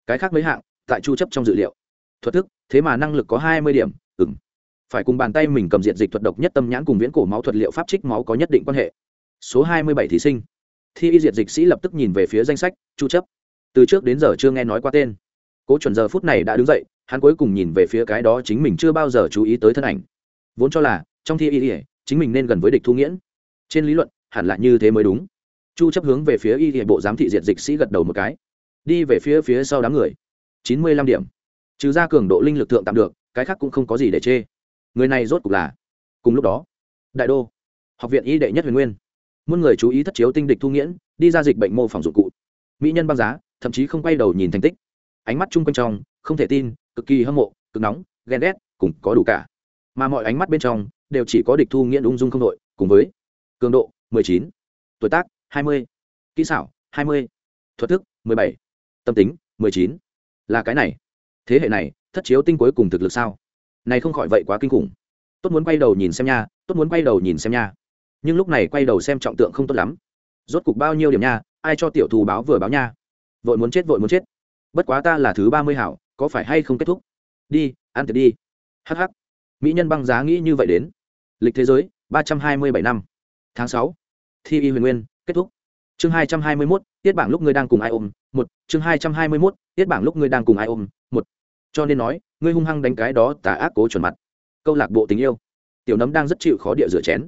Cái khác mấy hạng, tại chu chấp trong dự liệu. Thuật thức, thế mà năng lực có hai mươi điểm, ừm. Phải cùng bàn tay mình cầm diện dịch thuật độc nhất tâm nhãn cùng viễn cổ máu thuật liệu pháp trích máu có nhất định quan hệ. Số hai mươi bảy thí sinh. Thi y diệt dịch sĩ lập tức nhìn về phía danh sách, chu chấp. Từ trước đến giờ chưa nghe nói qua tên. Cố chuẩn giờ phút này đã đứng dậy, hắn cuối cùng nhìn về phía cái đó chính mình chưa bao giờ chú ý tới thân ảnh. Vốn cho là, trong thi y, chính mình nên gần với địch thu nghiễn trên lý luận, hẳn là như thế mới đúng. Chu chấp hướng về phía y hệ bộ giám thị diệt dịch sĩ gật đầu một cái. Đi về phía phía sau đám người. Chín mươi lăm điểm. Trừ ra cường độ linh lực thượng tạm được, cái khác cũng không có gì để chê. Người này rốt cục là. Cùng lúc đó, đại đô, học viện y đệ nhất huyền nguyên. Muôn người chú ý thất chiếu tinh địch thu nghiễn, đi ra dịch bệnh mô phỏng dụng cụ. Mỹ nhân băng giá, thậm chí không quay đầu nhìn thành tích. Ánh mắt chung quanh trong, không thể tin, cực kỳ hâm mộ, cực nóng, ghen ghét, cùng có đủ cả. Mà mọi ánh mắt bên trong, đều chỉ có địch thu nghiễn ung dung không đội, cùng với cường độ 19, tuổi tác 20, kỹ xảo 20, thuật thức 17, tâm tính 19. là cái này. Thế hệ này thất chiếu tinh cuối cùng thực lực sao? Này không khỏi vậy quá kinh khủng. Tốt muốn quay đầu nhìn xem nha tốt muốn quay đầu nhìn xem nha. Nhưng lúc này quay đầu xem trọng tượng không tốt lắm. Rốt cục bao nhiêu điểm nha ai cho tiểu thù báo vừa báo nha? Vội muốn chết vội muốn chết. Bất quá ta là thứ ba mươi hảo có phải hay không kết thúc? Đi ăn tiệc đi. Hh mỹ nhân băng giá nghĩ như vậy đến. Lịch thế giới ba trăm hai mươi bảy năm tháng sáu, thi y huyền nguyên, kết thúc. Chương hai trăm hai mươi mốt, tiết bảng lúc ngươi đang cùng ai ôm, một. Chương hai trăm hai mươi mốt, tiết bảng lúc ngươi đang cùng ai ôm, một. Cho nên nói, ngươi hung hăng đánh cái đó tà ác cố chuẩn mặt. Câu lạc bộ tình yêu. Tiểu nấm đang rất chịu khó địa rửa chén.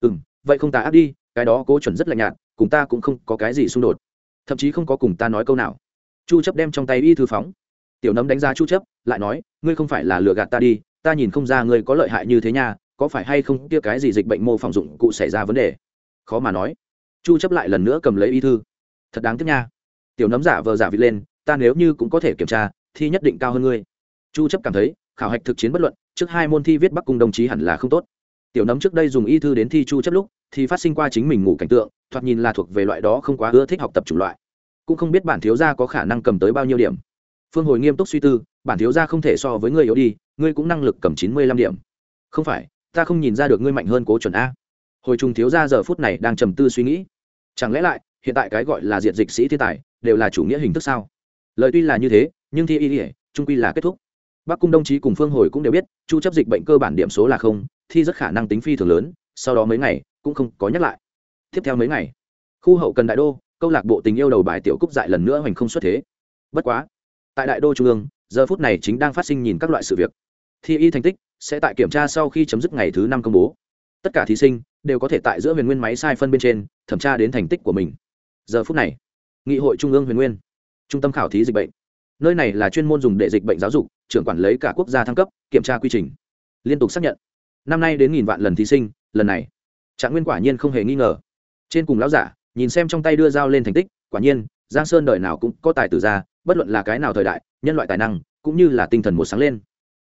Ừ m vậy không tà ác đi, cái đó cố chuẩn rất lạnh nhạt, cùng ta cũng không có cái gì xung đột. Thậm chí không có cùng ta nói câu nào. Chu chấp đem trong tay y thư phóng. Tiểu nấm đánh giá chu chấp, lại nói, ngươi không phải là lừa gạt ta đi, ta nhìn không ra ngươi có lợi hại như thế nha có phải hay không kia cái gì dịch bệnh mô phỏng dụng cụ xảy ra vấn đề? Khó mà nói. Chu chấp lại lần nữa cầm lấy y thư. Thật đáng tiếc nha. Tiểu nấm giả vờ giả vị lên, ta nếu như cũng có thể kiểm tra thì nhất định cao hơn ngươi. Chu chấp cảm thấy, khảo hạch thực chiến bất luận, trước hai môn thi viết bắc cung đồng chí hẳn là không tốt. Tiểu nấm trước đây dùng y thư đến thi chu chấp lúc, thì phát sinh qua chính mình ngủ cảnh tượng, thoạt nhìn là thuộc về loại đó không quá ưa thích học tập chủng loại. Cũng không biết bản thiếu gia có khả năng cầm tới bao nhiêu điểm. Phương hồi nghiêm túc suy tư, bản thiếu gia không thể so với ngươi yếu đi, ngươi cũng năng lực cầm chín mươi lăm điểm. Không phải ta không nhìn ra được ngươi mạnh hơn cố chuẩn a. Hồi trùng thiếu gia giờ phút này đang trầm tư suy nghĩ. Chẳng lẽ lại, hiện tại cái gọi là diện dịch sĩ thiên tài, đều là chủ nghĩa hình thức sao? Lời tuy là như thế, nhưng thi y ỉa trung quy là kết thúc. Bắc cung đồng chí cùng phương hồi cũng đều biết, chu chấp dịch bệnh cơ bản điểm số là không, thi rất khả năng tính phi thường lớn, sau đó mấy ngày, cũng không có nhắc lại. Tiếp theo mấy ngày, khu hậu cần đại đô, câu lạc bộ tình yêu đầu bài tiểu cúc dại lần nữa hoành không xuất thế. Bất quá, tại đại đô trung ương, giờ phút này chính đang phát sinh nhìn các loại sự việc. Thi y thành tích sẽ tại kiểm tra sau khi chấm dứt ngày thứ năm công bố. Tất cả thí sinh đều có thể tại giữa huyền nguyên máy sai phân bên trên thẩm tra đến thành tích của mình. Giờ phút này, nghị hội trung ương huyền nguyên, trung tâm khảo thí dịch bệnh. Nơi này là chuyên môn dùng để dịch bệnh giáo dục, trưởng quản lấy cả quốc gia thăng cấp, kiểm tra quy trình. Liên tục xác nhận. Năm nay đến nghìn vạn lần thí sinh, lần này, trạng nguyên quả nhiên không hề nghi ngờ. Trên cùng lão giả, nhìn xem trong tay đưa dao lên thành tích, quả nhiên, giang sơn đời nào cũng có tài tử ra, bất luận là cái nào thời đại, nhân loại tài năng, cũng như là tinh thần một sáng lên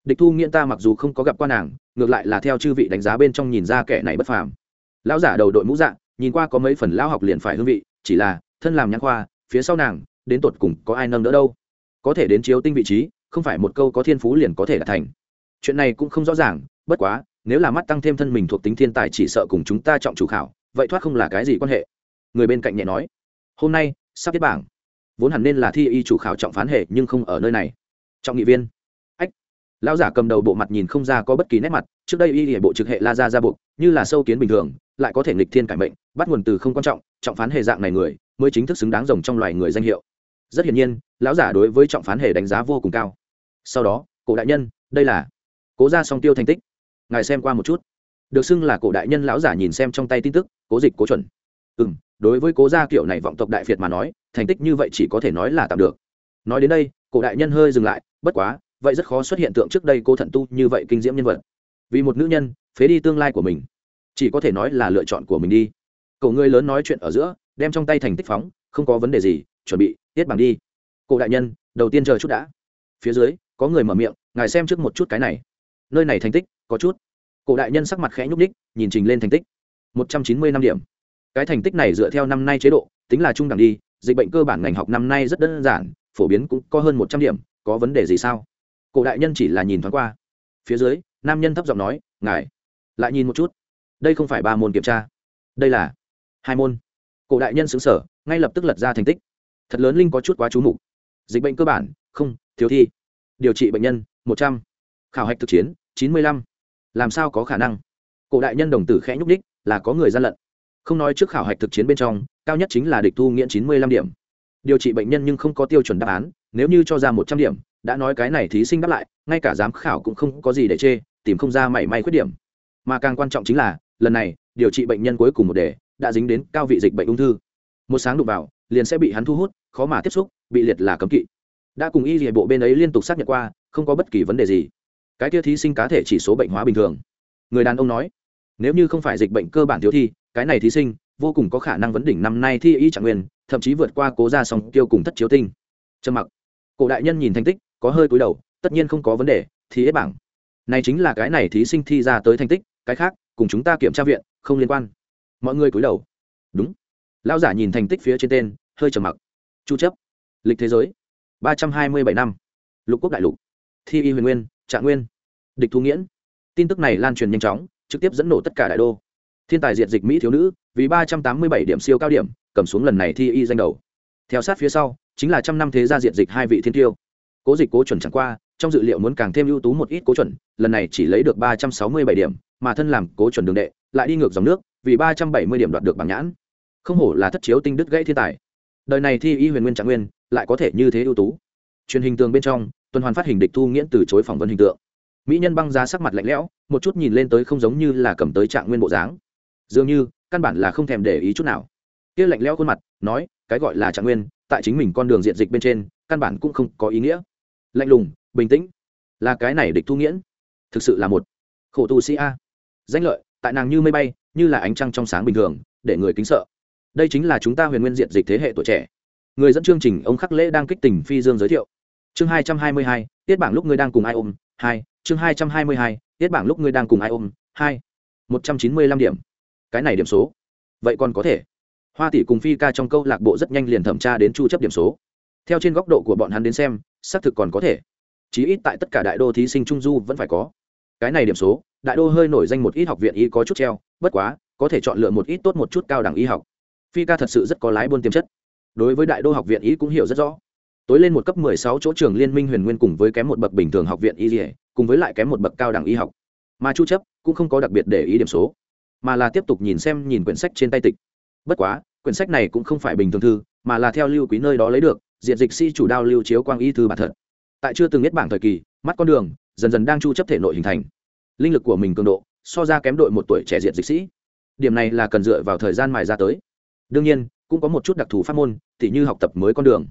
địch thu nghiễn ta mặc dù không có gặp quan nàng, ngược lại là theo chư vị đánh giá bên trong nhìn ra kẻ này bất phàm. Lão giả đầu đội mũ dạng nhìn qua có mấy phần lão học liền phải hương vị, chỉ là, thân làm nhãn khoa, phía sau nàng, đến tột cùng có ai nâng đỡ đâu? Có thể đến chiếu tinh vị trí, không phải một câu có thiên phú liền có thể đạt thành. Chuyện này cũng không rõ ràng, bất quá, nếu là mắt tăng thêm thân mình thuộc tính thiên tài chỉ sợ cùng chúng ta trọng chủ khảo, vậy thoát không là cái gì quan hệ? Người bên cạnh nhẹ nói. Hôm nay, sắp tiếp bảng. Vốn hẳn nên là thi y chủ khảo trọng phán hệ, nhưng không ở nơi này. Trọng nghị viên lão giả cầm đầu bộ mặt nhìn không ra có bất kỳ nét mặt, trước đây y hệ bộ trực hệ la ra ra buộc như là sâu kiến bình thường, lại có thể nghịch thiên cải mệnh, bắt nguồn từ không quan trọng trọng phán hệ dạng này người, mới chính thức xứng đáng rồng trong loài người danh hiệu. Rất hiển nhiên, lão giả đối với trọng phán hệ đánh giá vô cùng cao. Sau đó, cổ đại nhân, đây là cố ra song tiêu thành tích. Ngài xem qua một chút. Được xưng là cổ đại nhân lão giả nhìn xem trong tay tin tức, cố dịch cố chuẩn. Ừ m đối với cố gia kiểu này vọng tộc đại việt mà nói, thành tích như vậy chỉ có thể nói là tạm được. Nói đến đây, cổ đại nhân hơi dừng lại, bất quá vậy rất khó xuất hiện tượng trước đây cô thận tu như vậy kinh diễm nhân vật. Vì một nữ nhân, phế đi tương lai của mình, chỉ có thể nói là lựa chọn của mình đi. Cậu người lớn nói chuyện ở giữa, đem trong tay thành tích phóng, không có vấn đề gì, chuẩn bị, tiết bằng đi. Cổ đại nhân, đầu tiên chờ chút đã. Phía dưới, có người mở miệng, ngài xem trước một chút cái này. Nơi này thành tích, có chút. Cổ đại nhân sắc mặt khẽ nhúc ních nhìn trình lên thành tích. Một trăm chín mươi năm điểm. Cái thành tích này dựa theo năm nay chế độ, tính là trung đẳng đi, dịch bệnh cơ bản ngành học năm nay rất đơn giản, phổ biến cũng có hơn một trăm điểm, có vấn đề gì sao? Cổ đại nhân chỉ là nhìn thoáng qua. Phía dưới, nam nhân thấp giọng nói, ngài, lại nhìn một chút. Đây không phải ba môn kiểm tra. Đây là hai môn. Cổ đại nhân xứng sở ngay lập tức lật ra thành tích. Thật lớn linh có chút quá trú mục. Dịch bệnh cơ bản, không, thiếu thi. Điều trị bệnh nhân, một trăm. Khảo hạch thực chiến, chín mươi lăm. Làm sao có khả năng? Cổ đại nhân đồng tử khẽ nhúc đích là có người gian lận. Không nói trước khảo hạch thực chiến bên trong, cao nhất chính là địch thu nghiễn chín mươi lăm điểm. Điều trị bệnh nhân nhưng không có tiêu chuẩn đáp án nếu như cho ra một trăm điểm, đã nói cái này thí sinh đáp lại, ngay cả giám khảo cũng không có gì để chê, tìm không ra mảy may khuyết điểm. Mà càng quan trọng chính là, lần này, điều trị bệnh nhân cuối cùng một đề, đã dính đến cao vị dịch bệnh ung thư. Một sáng đụng vào, liền sẽ bị hắn thu hút, khó mà tiếp xúc, bị liệt là cấm kỵ. Đã cùng y địa bộ bên ấy liên tục xác nhận qua, không có bất kỳ vấn đề gì. Cái kia thí sinh cá thể chỉ số bệnh hóa bình thường. Người đàn ông nói, nếu như không phải dịch bệnh cơ bản thiếu thi, cái này thí sinh vô cùng có khả năng vấn đỉnh năm nay thi y trạng nguyên, thậm chí vượt qua cố ra song tiêu cùng thất chiếu tinh. Trầm mặc cổ đại nhân nhìn thành tích, có hơi cúi đầu, tất nhiên không có vấn đề, thì hết bảng. Này chính là cái này thí sinh thi ra tới thành tích, cái khác, cùng chúng ta kiểm tra viện, không liên quan. Mọi người cúi đầu. Đúng. Lão giả nhìn thành tích phía trên tên, hơi trầm mặc. Chu chấp. Lịch thế giới. ba trăm hai mươi bảy năm. Lục quốc đại lục. Thi y huyền nguyên, trạng nguyên. Địch thu nghiễn. Tin tức này lan truyền nhanh chóng, trực tiếp dẫn nổ tất cả đại đô. Thiên tài diệt dịch mỹ thiếu nữ, vì ba trăm tám mươi bảy điểm siêu cao điểm, cầm xuống lần này thi y danh đầu. Theo sát phía sau chính là trăm năm thế gia diện dịch hai vị thiên tiêu. Cố dịch cố chuẩn chẳng qua, trong dự liệu muốn càng thêm ưu tú một ít cố chuẩn, lần này chỉ lấy được ba trăm sáu mươi bảy điểm, mà thân làm cố chuẩn đường đệ, lại đi ngược dòng nước, vì ba trăm bảy mươi điểm đoạt được bảng nhãn. Không hổ là thất chiếu tinh đứt gãy thiên tài. Đời này thi y huyền nguyên trạng nguyên, lại có thể như thế ưu tú. Truyền hình tường bên trong, tuần hoàn phát hình địch thu nghiễn từ chối phỏng vấn hình tượng. Mỹ nhân băng giá sắc mặt lạnh lẽo, một chút nhìn lên tới không giống như là cầm tới trạng nguyên bộ dáng. Dường như, căn bản là không thèm để ý chút nào. Kia lạnh lẽo khuôn mặt, nói cái gọi là trạng nguyên, tại chính mình con đường diện dịch bên trên, căn bản cũng không có ý nghĩa. Lạnh lùng, bình tĩnh, là cái này địch thu nghiễn. Thực sự là một khổ tu sĩ a. Danh lợi, tại nàng như mây bay, như là ánh trăng trong sáng bình thường, để người kính sợ. Đây chính là chúng ta huyền nguyên diện dịch thế hệ tuổi trẻ. Người dẫn chương trình, ông khắc lễ đang kích tình phi dương giới thiệu. Chương hai trăm hai mươi hai, tiết bảng lúc ngươi đang cùng ai ôm, hai. Chương hai trăm hai mươi hai, tiết bảng lúc ngươi đang cùng ai ôm, hai. Một trăm chín mươi lăm điểm. Cái này điểm số. Vậy còn có thể hoa tỷ cùng phi ca trong câu lạc bộ rất nhanh liền thẩm tra đến chu chấp điểm số. Theo trên góc độ của bọn hắn đến xem, xác thực còn có thể. Chí ít tại tất cả đại đô thí sinh trung du vẫn phải có. Cái này điểm số, đại đô hơi nổi danh một ít học viện y có chút treo, bất quá, có thể chọn lựa một ít tốt một chút cao đẳng y học. Phi ca thật sự rất có lái buôn tiềm chất. Đối với đại đô học viện y cũng hiểu rất rõ. Tối lên một cấp 16 chỗ trường liên minh huyền nguyên cùng với kém một bậc bình thường học viện y dỉa cùng với lại kém một bậc cao đẳng y học. Mà chu chấp cũng không có đặc biệt để ý điểm số, mà là tiếp tục nhìn xem nhìn quyển sách trên tay tịch bất quá, quyển sách này cũng không phải bình thường thư, mà là theo lưu quý nơi đó lấy được, diện dịch sĩ chủ đao lưu chiếu quang y thư bản thật. Tại chưa từng biết bảng thời kỳ, mắt con đường dần dần đang chu chấp thể nội hình thành. Linh lực của mình cường độ so ra kém đội một tuổi trẻ diện dịch sĩ. Điểm này là cần dựa vào thời gian mài ra tới. Đương nhiên, cũng có một chút đặc thù pháp môn, tỉ như học tập mới con đường.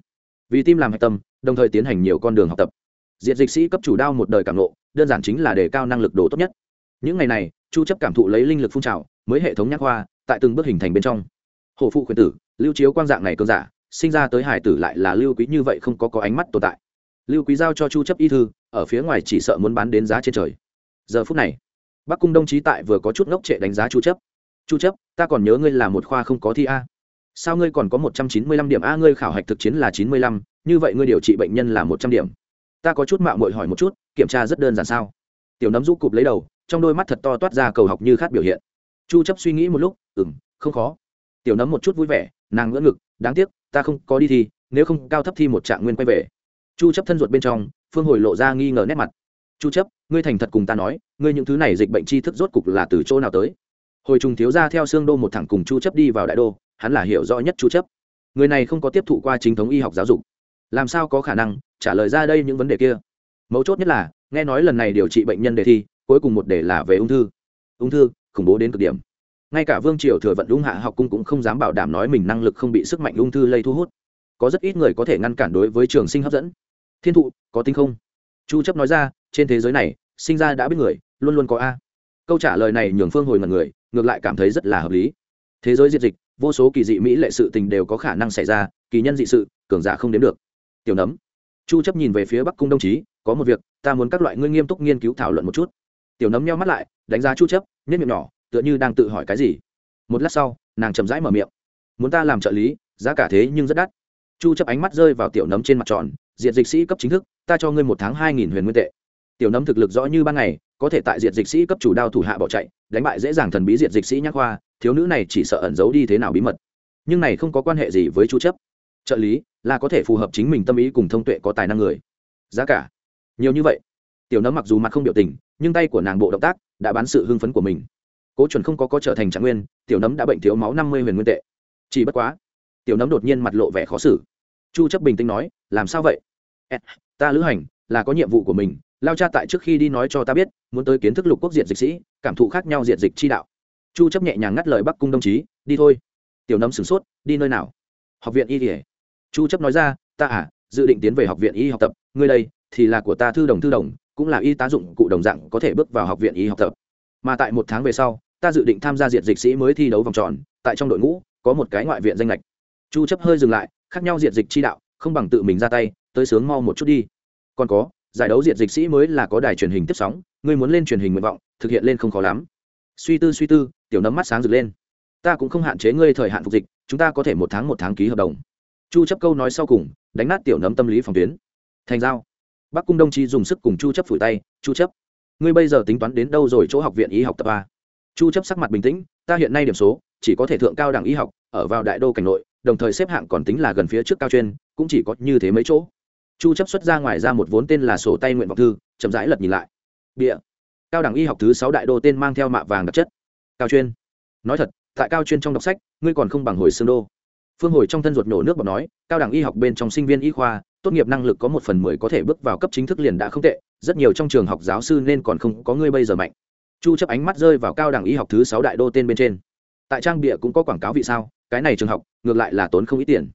Vì tim làm hạch tâm, đồng thời tiến hành nhiều con đường học tập. Diện dịch sĩ cấp chủ đao một đời cảm nộ đơn giản chính là đề cao năng lực đồ tốt nhất. Những ngày này, chu chấp cảm thụ lấy linh lực phun trào, mới hệ thống nhắc hoa tại từng bước hình thành bên trong hổ phụ khuyên tử lưu chiếu quang dạng này cơn giả sinh ra tới hải tử lại là lưu quý như vậy không có có ánh mắt tồn tại. Lưu quý giao cho chu chấp y thư ở phía ngoài chỉ sợ muốn bán đến giá trên trời. Giờ phút này bắc cung đông chí tại vừa có chút ngốc trệ đánh giá chu chấp. Chu chấp ta còn nhớ ngươi là một khoa không có thi a. Sao ngươi còn có 195 điểm a? Ngươi khảo hạch thực chiến là 95, như vậy ngươi điều trị bệnh nhân là 100 điểm. Ta có chút mạo muội hỏi một chút kiểm tra rất đơn giản sao? Tiểu nấm rũ cụp lấy đầu trong đôi mắt thật to toát ra cầu học như khát biểu hiện. Chu chấp suy nghĩ một lúc ừm không khó tiểu nấm một chút vui vẻ, nàng ngỡ ngực, đáng tiếc, ta không có đi thi, nếu không cao thấp thi một trạng nguyên quay về. Chu chấp thân ruột bên trong, phương hồi lộ ra nghi ngờ nét mặt. Chu chấp, ngươi thành thật cùng ta nói, ngươi những thứ này dịch bệnh chi thức rốt cục là từ chỗ nào tới? Hồi trùng thiếu gia theo xương đô một thẳng cùng chu chấp đi vào đại đô, hắn là hiểu rõ nhất chu chấp. Người này không có tiếp thụ qua chính thống y học giáo dục. Làm sao có khả năng trả lời ra đây những vấn đề kia? Mấu chốt nhất là, nghe nói lần này điều trị bệnh nhân đề thi, cuối cùng một đề là về ung thư. Ung thư, khủng bố đến cực điểm ngay cả vương triều thừa vận ung hạ học cung cũng không dám bảo đảm nói mình năng lực không bị sức mạnh ung thư lây thu hút. Có rất ít người có thể ngăn cản đối với trường sinh hấp dẫn. Thiên thụ, có tính không? Chu chấp nói ra, trên thế giới này, sinh ra đã biết người, luôn luôn có a. Câu trả lời này nhường phương hồi mật người, ngược lại cảm thấy rất là hợp lý. Thế giới diệt dịch, vô số kỳ dị mỹ lệ sự tình đều có khả năng xảy ra, kỳ nhân dị sự, cường giả không đến được. Tiểu nấm. Chu chấp nhìn về phía bắc cung đồng chí, có một việc, ta muốn các loại ngươi nghiêm túc nghiên cứu thảo luận một chút. Tiểu nấm nheo mắt lại, đánh giá chu chấp nhất miệng nhỏ tựa như đang tự hỏi cái gì. Một lát sau, nàng chậm rãi mở miệng. Muốn ta làm trợ lý, giá cả thế nhưng rất đắt. Chu chấp ánh mắt rơi vào tiểu nấm trên mặt tròn diện dịch sĩ cấp chính thức, ta cho ngươi một tháng hai nghìn huyền nguyên tệ. Tiểu nấm thực lực rõ như ban ngày, có thể tại diện dịch sĩ cấp chủ đao thủ hạ bỏ chạy, đánh bại dễ dàng thần bí diện dịch sĩ nhắc hoa thiếu nữ này chỉ sợ ẩn giấu đi thế nào bí mật. Nhưng này không có quan hệ gì với chu chấp. Trợ lý, là có thể phù hợp chính mình tâm ý cùng thông tuệ có tài năng người. Giá cả, nhiều như vậy. Tiểu nấm mặc dù mặt không biểu tình, nhưng tay của nàng bộ động tác đã bán sự hưng phấn của mình cố chuẩn không có có trở thành trạng nguyên, tiểu nấm đã bệnh thiếu máu năm mươi huyền nguyên tệ. Chỉ bất quá, tiểu nấm đột nhiên mặt lộ vẻ khó xử. Chu chấp bình tĩnh nói, làm sao vậy? Ta lữ hành, là có nhiệm vụ của mình, lao cha tại trước khi đi nói cho ta biết, muốn tới kiến thức lục quốc diện dịch sĩ, cảm thụ khác nhau diện dịch chi đạo. Chu chấp nhẹ nhàng ngắt lời bắc cung đồng chí, đi thôi. Tiểu nấm sửng sốt, đi nơi nào? Học viện y kể chu chấp nói ra, ta à dự định tiến về học viện y học tập, ngươi đây, thì là của ta thư đồng thư đồng, cũng là y tá dụng cụ đồng dạng có thể bước vào học viện y học tập. Mà tại một tháng về sau ta dự định tham gia diện dịch sĩ mới thi đấu vòng tròn, tại trong đội ngũ, có một cái ngoại viện danh lệch. Chu chấp hơi dừng lại, khác nhau diện dịch chi đạo, không bằng tự mình ra tay, tới sướng mau một chút đi. Còn có, giải đấu diện dịch sĩ mới là có đài truyền hình tiếp sóng, ngươi muốn lên truyền hình nguyện vọng, thực hiện lên không khó lắm. Suy tư suy tư, tiểu nấm mắt sáng rực lên. Ta cũng không hạn chế ngươi thời hạn phục dịch, chúng ta có thể một tháng một tháng ký hợp đồng. Chu chấp câu nói sau cùng, đánh nát tiểu nấm tâm lý phòng tuyến. Thành giao. Bắc cung đông chi dùng sức cùng chu chấp phủi tay, chu chấp, ngươi bây giờ tính toán đến đâu rồi chỗ học viện y học tập a? Chu chấp sắc mặt bình tĩnh, ta hiện nay điểm số, chỉ có thể thượng cao đẳng y học, ở vào đại đô cảnh nội, đồng thời xếp hạng còn tính là gần phía trước cao chuyên, cũng chỉ có như thế mấy chỗ. Chu chấp xuất ra ngoài ra một vốn tên là sổ tay nguyện vọng thư, chậm rãi lật nhìn lại. Bịa. Cao đẳng y học thứ sáu đại đô tên mang theo mạ vàng đặc chất. Cao chuyên. Nói thật, tại cao chuyên trong đọc sách, ngươi còn không bằng hồi xương đô. Phương hồi trong thân ruột nổ nước bọt nói, cao đẳng y học bên trong sinh viên y khoa, tốt nghiệp năng lực có một phần mười có thể bước vào cấp chính thức liền đã không tệ, rất nhiều trong trường học giáo sư nên còn không có ngươi bây giờ mạnh chu chấp ánh mắt rơi vào cao đẳng y học thứ sáu đại đô tên bên trên. Tại trang bìa cũng có quảng cáo vì sao, cái này trường học, ngược lại là tốn không ít tiền.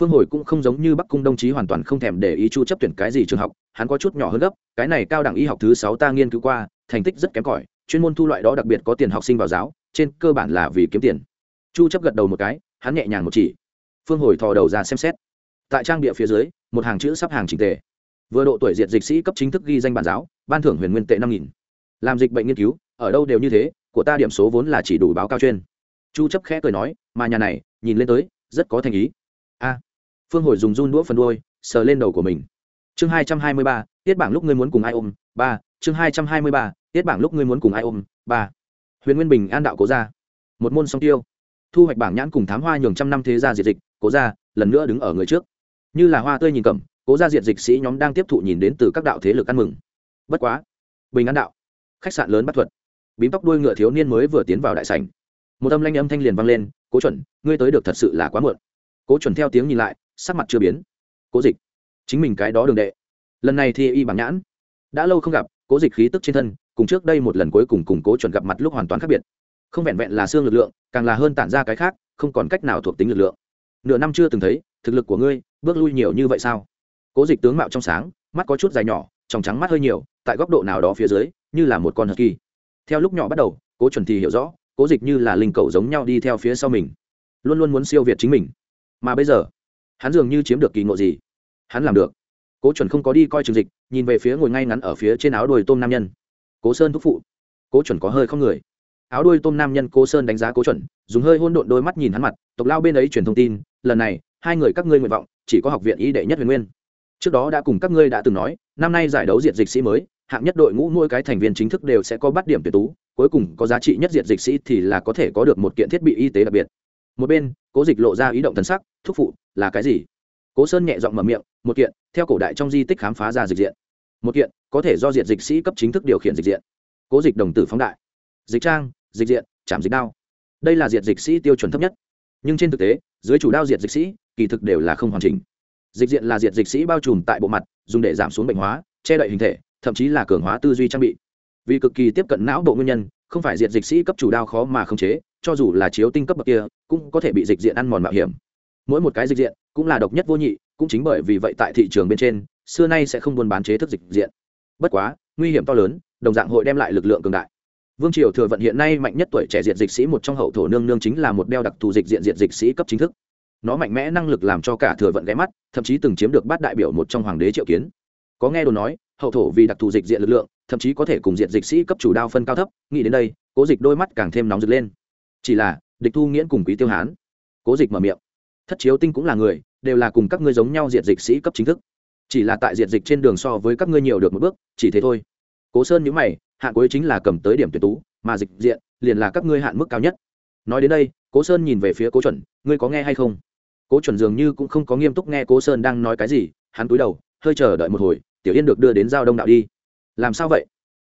Phương hồi cũng không giống như bắc cung đồng chí hoàn toàn không thèm để ý chu chấp tuyển cái gì trường học, hắn có chút nhỏ hơn gấp, cái này cao đẳng y học thứ sáu ta nghiên cứu qua, thành tích rất kém cỏi, chuyên môn thu loại đó đặc biệt có tiền học sinh vào giáo, trên cơ bản là vì kiếm tiền. Chu chấp gật đầu một cái, hắn nhẹ nhàng một chỉ. Phương hồi thò đầu ra xem xét. Tại trang địa phía dưới, một hàng chữ sắp hàng chỉnh tề. Vừa độ tuổi diệt dịch sĩ cấp chính thức ghi danh bản giáo, ban thưởng huyền nguyên tệ năm nghìn làm dịch bệnh nghiên cứu ở đâu đều như thế của ta điểm số vốn là chỉ đủ báo cao chuyên. Chu chấp khẽ cười nói mà nhà này nhìn lên tới rất có thành ý. A. Phương hồi dùng run đũa phần đuôi sờ lên đầu của mình. Chương 223, tiết bảng lúc ngươi muốn cùng ai ôm? Ba. Chương 223, tiết bảng lúc ngươi muốn cùng ai ôm? Ba. Huyền nguyên bình an đạo cố gia. Một môn song tiêu. Thu hoạch bảng nhãn cùng thám hoa nhường trăm năm thế gia diệt dịch cố gia lần nữa đứng ở người trước. Như là hoa tươi nhìn cầm cố gia diệt dịch sĩ nhóm đang tiếp thụ nhìn đến từ các đạo thế lực ăn mừng. Bất quá. Bình an đạo khách sạn lớn bắt thuật. Bím tóc đuôi ngựa thiếu niên mới vừa tiến vào đại sảnh. Một âm lanh âm thanh liền vang lên, cố chuẩn, ngươi tới được thật sự là quá muộn. Cố chuẩn theo tiếng nhìn lại, sắc mặt chưa biến. Cố dịch, chính mình cái đó đường đệ. Lần này thì y bảng nhãn. Đã lâu không gặp, cố dịch khí tức trên thân, cùng trước đây một lần cuối cùng cùng cố chuẩn gặp mặt lúc hoàn toàn khác biệt. Không vẹn vẹn là xương lực lượng, càng là hơn tản ra cái khác, không còn cách nào thuộc tính lực lượng. Nửa năm chưa từng thấy, thực lực của ngươi, bước lui nhiều như vậy sao? Cố dịch tướng mạo trong sáng, mắt có chút dài nhỏ tròng trắng mắt hơi nhiều, tại góc độ nào đó phía dưới như là một con hờ kỳ. Theo lúc nhỏ bắt đầu, cố chuẩn thì hiểu rõ, cố dịch như là linh cầu giống nhau đi theo phía sau mình. Luôn luôn muốn siêu việt chính mình. Mà bây giờ, hắn dường như chiếm được kỳ ngộ gì. Hắn làm được. Cố chuẩn không có đi coi trường dịch, nhìn về phía ngồi ngay ngắn ở phía trên áo đuôi tôm nam nhân. Cố sơn thúc phụ. Cố chuẩn có hơi không người. Áo đuôi tôm nam nhân cố sơn đánh giá cố chuẩn, dùng hơi hôn độn đôi mắt nhìn hắn mặt, tộc lao bên ấy truyền thông tin, lần này, hai người các ngươi nguyện vọng, chỉ có học viện y đệ nhất huyền nguyên. Trước đó đã cùng các ngươi đã từng nói, năm nay giải đấu diệt dịch sĩ mới hạng nhất đội ngũ mỗi cái thành viên chính thức đều sẽ có bắt điểm tuyệt tú, cuối cùng có giá trị nhất diệt dịch sĩ thì là có thể có được một kiện thiết bị y tế đặc biệt. Một bên, cố dịch lộ ra ý động thần sắc, thúc phụ, là cái gì? Cố sơn nhẹ giọng mở miệng, một kiện, theo cổ đại trong di tích khám phá ra dịch diện. Một kiện, có thể do diệt dịch sĩ cấp chính thức điều khiển dịch diện. Cố dịch đồng tử phóng đại. Dịch trang, dịch diện, chạm dịch đao. Đây là diệt dịch sĩ tiêu chuẩn thấp nhất. Nhưng trên thực tế, dưới chủ đao diệt dịch sĩ, kỳ thực đều là không hoàn chỉnh. Dịch diện là diệt dịch sĩ bao trùm tại bộ mặt, dùng để giảm xuống bệnh hóa, che đậy hình thể thậm chí là cường hóa tư duy trang bị. Vì cực kỳ tiếp cận não bộ nguyên nhân, không phải diệt dịch sĩ cấp chủ đao khó mà khống chế, cho dù là chiếu tinh cấp bậc kia, cũng có thể bị dịch diện ăn mòn mạo hiểm. Mỗi một cái dịch diện, cũng là độc nhất vô nhị, cũng chính bởi vì vậy tại thị trường bên trên, xưa nay sẽ không buôn bán chế thức dịch diện. Bất quá, nguy hiểm to lớn, đồng dạng hội đem lại lực lượng cường đại. Vương triều thừa vận hiện nay mạnh nhất tuổi trẻ diệt dịch sĩ một trong hậu thổ nương nương chính là một đeo đặc thù dịch diện diệt dịch sĩ cấp chính thức. Nó mạnh mẽ năng lực làm cho cả thừa vận ghé mắt, thậm chí từng chiếm được bát đại biểu một trong hoàng đế triệu kiến có nghe đồn nói, hậu thổ vì đặc thù dịch diện lực lượng, thậm chí có thể cùng diện dịch sĩ cấp chủ đao phân cao thấp, nghĩ đến đây, cố dịch đôi mắt càng thêm nóng rực lên. Chỉ là, địch thu nghiễn cùng quý tiêu hán. Cố dịch mở miệng. Thất chiếu tinh cũng là người, đều là cùng các ngươi giống nhau diện dịch sĩ cấp chính thức. Chỉ là tại diện dịch trên đường so với các ngươi nhiều được một bước, chỉ thế thôi. Cố sơn nhữ mày hạn cuối chính là cầm tới điểm tuyệt tú, mà dịch diện liền là các ngươi hạn mức cao nhất. Nói đến đây, cố sơn nhìn về phía cố chuẩn, ngươi có nghe hay không? Cố chuẩn dường như cũng không có nghiêm túc nghe cố sơn đang nói cái gì, hắn cúi đầu, hơi chờ đợi một hồi tiểu yên được đưa đến giao đông đạo đi. Làm sao vậy?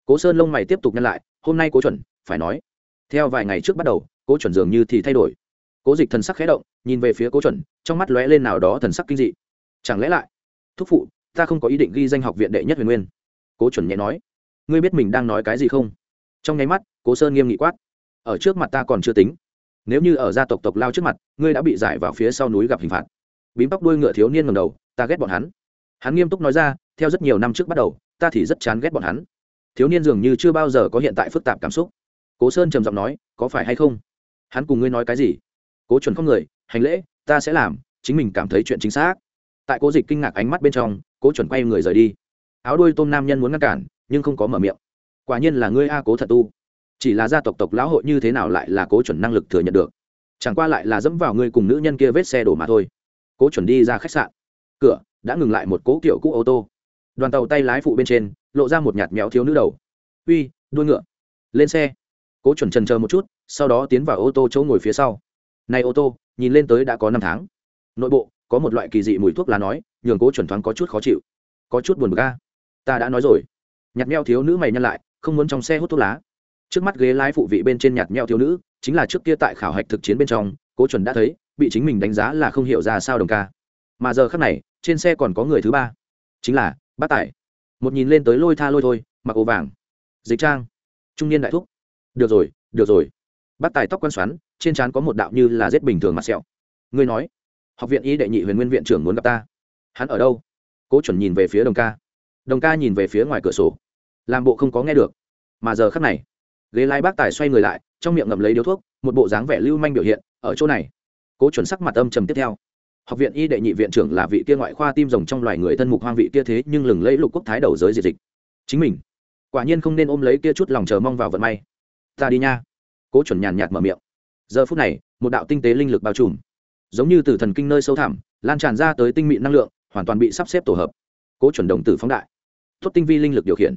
Cố sơn lông mày tiếp tục nhân lại, hôm nay cố chuẩn, phải nói. Theo vài ngày trước bắt đầu, cố chuẩn dường như thì thay đổi. Cố dịch thần sắc khé động, nhìn về phía cố chuẩn, trong mắt lóe lên nào đó thần sắc kinh dị. Chẳng lẽ lại? Thúc phụ, ta không có ý định ghi danh học viện đệ nhất huyền nguyên. Cố chuẩn nhẹ nói. Ngươi biết mình đang nói cái gì không? Trong nháy mắt, cố sơn nghiêm nghị quát. Ở trước mặt ta còn chưa tính. Nếu như ở gia tộc tộc lao trước mặt, ngươi đã bị giải vào phía sau núi gặp hình phạt. Bím tóc đuôi ngựa thiếu niên ngầm đầu, ta ghét bọn hắn hắn nghiêm túc nói ra, theo rất nhiều năm trước bắt đầu, ta thì rất chán ghét bọn hắn. Thiếu niên dường như chưa bao giờ có hiện tại phức tạp cảm xúc. Cố sơn trầm giọng nói, có phải hay không? Hắn cùng ngươi nói cái gì? Cố chuẩn không người, hành lễ, ta sẽ làm, chính mình cảm thấy chuyện chính xác. Tại cố dịch kinh ngạc ánh mắt bên trong, cố chuẩn quay người rời đi. Áo đuôi tôm nam nhân muốn ngăn cản, nhưng không có mở miệng. Quả nhiên là ngươi a, cố thật tu. Chỉ là gia tộc tộc lão hội như thế nào lại là cố chuẩn năng lực thừa nhận được? Chẳng qua lại là dẫm vào ngươi cùng nữ nhân kia vết xe đổ mà thôi. Cố chuẩn đi ra khách sạn. Cửa đã ngừng lại một cố kiểu cũ ô tô. Đoàn tàu tay lái phụ bên trên, lộ ra một nhạt méo thiếu nữ đầu. Uy, đuôi ngựa. Lên xe. Cố chuẩn trần chờ một chút, sau đó tiến vào ô tô chỗ ngồi phía sau. Này ô tô, nhìn lên tới đã có năm tháng. Nội bộ, có một loại kỳ dị mùi thuốc lá nói, nhường cố chuẩn thoáng có chút khó chịu. Có chút buồn bực ga ta đã nói rồi. Nhạt meo thiếu nữ mày nhăn lại, không muốn trong xe hút thuốc lá. Trước mắt ghế lái phụ vị bên trên nhạt meo thiếu nữ, chính là trước kia tại khảo hạch thực chiến bên trong, cố chuẩn đã thấy, bị chính mình đánh giá là không hiểu ra sao đồng ca mà giờ khác này, trên xe còn có người thứ ba. Chính là bác tài. Một nhìn lên tới lôi tha lôi thôi, mặc ồ vàng. Dịch trang. Trung niên đại thúc. Được rồi được rồi. Bác tài tóc quan xoắn, trên trán có một đạo như là rết bình thường mặt sẹo. Ngươi nói, học viện y đệ nhị huyền nguyên viện trưởng muốn gặp ta. Hắn ở đâu? Cố chuẩn nhìn về phía đồng ca. Đồng ca nhìn về phía ngoài cửa sổ. Làm bộ không có nghe được. Mà giờ khắc này, ghế lái bác tài xoay người lại, trong miệng ngậm lấy điếu thuốc, một bộ dáng vẻ lưu manh biểu hiện, ở chỗ này. Cố chuẩn sắc mặt âm trầm tiếp theo học viện y đệ nhị viện trưởng là vị kia ngoại khoa tim rồng trong loài người thân mục hoang vị kia thế nhưng lừng lấy lục quốc thái đầu giới diệt dịch. Chính mình. Quả nhiên không nên ôm lấy kia chút lòng chờ mong vào vận may. Ta đi nha. Cố chuẩn nhàn nhạt mở miệng. Giờ phút này, một đạo tinh tế linh lực bao trùm. Giống như từ thần kinh nơi sâu thẳm, lan tràn ra tới tinh mị năng lượng, hoàn toàn bị sắp xếp tổ hợp. Cố chuẩn đồng tử phóng đại. Tốt tinh vi linh lực điều khiển.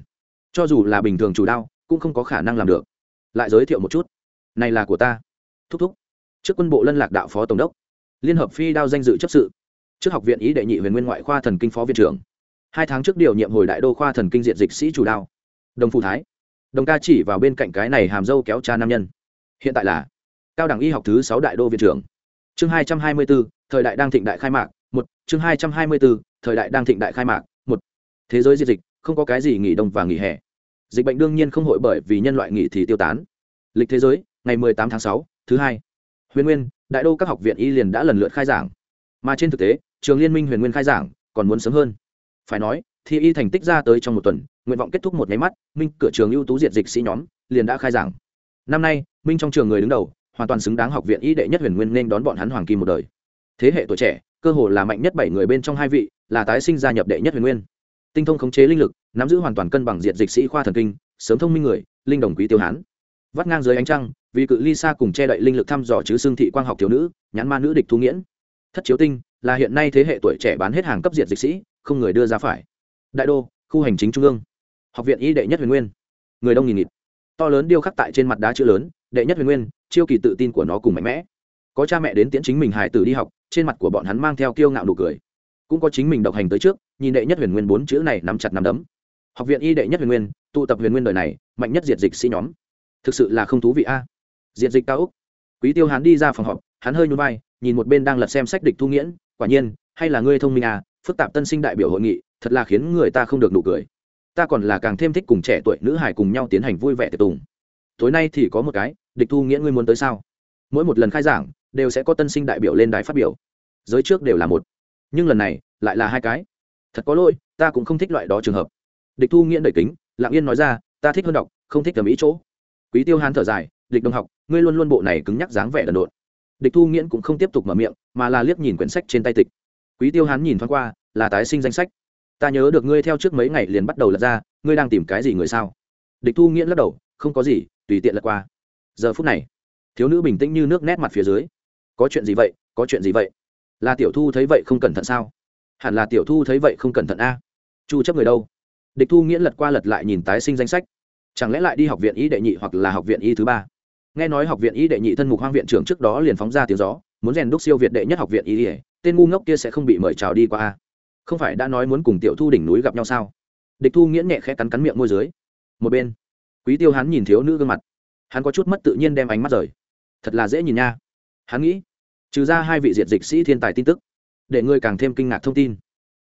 Cho dù là bình thường chủ đao, cũng không có khả năng làm được. Lại giới thiệu một chút. Này là của ta. Thúc thúc. Trước quân bộ lân lạc đạo phó tổng đốc liên hợp phi đao danh dự chấp sự. Trước học viện ý đệ nhị huyền nguyên ngoại khoa thần kinh phó viện trưởng. Hai tháng trước điều nhiệm hồi đại đô khoa thần kinh diện dịch sĩ chủ đao. Đồng phụ thái. Đồng ca chỉ vào bên cạnh cái này hàm dâu kéo cha nam nhân. Hiện tại là cao đẳng y học thứ sáu đại đô viện trưởng. Chương hai trăm hai mươi bốn, thời đại đang thịnh đại khai mạc, một. Chương hai trăm hai mươi bốn, thời đại đang thịnh đại khai mạc, một. Thế giới diệt dịch, không có cái gì nghỉ đông và nghỉ hè. Dịch bệnh đương nhiên không hội bởi vì nhân loại nghỉ thì tiêu tán. Lịch thế giới, ngày mười tám tháng sáu, thứ hai. Huyền nguyên đại đô các học viện y liền đã lần lượt khai giảng. Mà trên thực tế, trường liên minh huyền nguyên khai giảng còn muốn sớm hơn. Phải nói, thi y thành tích ra tới trong một tuần, nguyện vọng kết thúc một nháy mắt, minh cửa trường ưu tú diệt dịch sĩ nhóm liền đã khai giảng. Năm nay, minh trong trường người đứng đầu, hoàn toàn xứng đáng học viện y đệ nhất huyền nguyên nên đón bọn hắn hoàng kim một đời. Thế hệ tuổi trẻ, cơ hồ là mạnh nhất bảy người bên trong hai vị, là tái sinh gia nhập đệ nhất huyền nguyên. Tinh thông khống chế linh lực, nắm giữ hoàn toàn cân bằng diện dịch sĩ khoa thần kinh, sớm thông minh người, linh đồng quý tiêu hán vắt ngang dưới ánh trăng, vì cự ly xa cùng che đậy linh lực thăm dò chứ xương thị quang học thiếu nữ, nhãn ma nữ địch thu nghiễn. Thất chiếu tinh, là hiện nay thế hệ tuổi trẻ bán hết hàng cấp diệt dịch sĩ, không người đưa ra phải. Đại đô, khu hành chính trung ương. Học viện y đệ nhất huyền nguyên. Người đông nghìn nghịt. To lớn điêu khắc tại trên mặt đá chữ lớn, đệ nhất huyền nguyên, chiêu kỳ tự tin của nó cùng mạnh mẽ. Có cha mẹ đến tiễn chính mình hải tử đi học, trên mặt của bọn hắn mang theo kiêu ngạo nụ cười. Cũng có chính mình độc hành tới trước, nhìn đệ nhất huyền nguyên bốn chữ này nắm chặt nắm đấm. Học viện y đệ nhất huyền nguyên, tụ tập huyền nguyên đời này, mạnh nhất diệt dịch sĩ nhóm thực sự là không thú vị a. Diệt dịch cao úc. Quý tiêu hắn đi ra phòng họp, hắn hơi nhún vai, nhìn một bên đang lật xem sách địch thu nghiễn, quả nhiên, hay là ngươi thông minh à phức tạp tân sinh đại biểu hội nghị, thật là khiến người ta không được nụ cười. Ta còn là càng thêm thích cùng trẻ tuổi nữ hải cùng nhau tiến hành vui vẻ tiệc tùng. Tối nay thì có một cái, địch thu nghĩa ngươi muốn tới sao? Mỗi một lần khai giảng, đều sẽ có tân sinh đại biểu lên đài phát biểu. Giới trước đều là một. Nhưng lần này, lại là hai cái. Thật có lỗi, ta cũng không thích loại đó trường hợp. Địch thu nghĩa đẩy kính, lặng yên nói ra, ta thích hơn đọc, không thích tầm ý chỗ quý tiêu hán thở dài, địch đồng học, ngươi luôn luôn bộ này cứng nhắc dáng vẻ đần độn. Địch thu nghiễn cũng không tiếp tục mở miệng, mà là liếc nhìn quyển sách trên tay tịch. Quý tiêu hán nhìn thoáng qua, là tái sinh danh sách. Ta nhớ được ngươi theo trước mấy ngày liền bắt đầu lật ra, ngươi đang tìm cái gì người sao? Địch thu nghiễn lắc đầu, không có gì, tùy tiện lật qua. Giờ phút này, thiếu nữ bình tĩnh như nước nét mặt phía dưới. Có chuyện gì vậy? Có chuyện gì vậy? Là tiểu thu thấy vậy không cẩn thận sao? Hẳn là tiểu thu thấy vậy không cẩn thận a. Chu chấp người đâu? Địch thu nghiễn lật qua lật lại nhìn tái sinh danh sách chẳng lẽ lại đi học viện y đệ nhị hoặc là học viện y thứ ba? Nghe nói học viện y đệ nhị thân mục hoang viện trưởng trước đó liền phóng ra tiếng gió, muốn rèn đúc siêu việt đệ nhất học viện y ỉa tên ngu ngốc kia sẽ không bị mời chào đi qua a không phải đã nói muốn cùng tiểu thu đỉnh núi gặp nhau sao? Địch thu nghiễn nhẹ khẽ cắn cắn miệng môi dưới. Một bên, quý tiêu hắn nhìn thiếu nữ gương mặt. Hắn có chút mất tự nhiên đem ánh mắt rời. Thật là dễ nhìn nha. Hắn nghĩ, trừ ra hai vị diệt dịch sĩ thiên tài tin tức, để ngươi càng thêm kinh ngạc thông tin.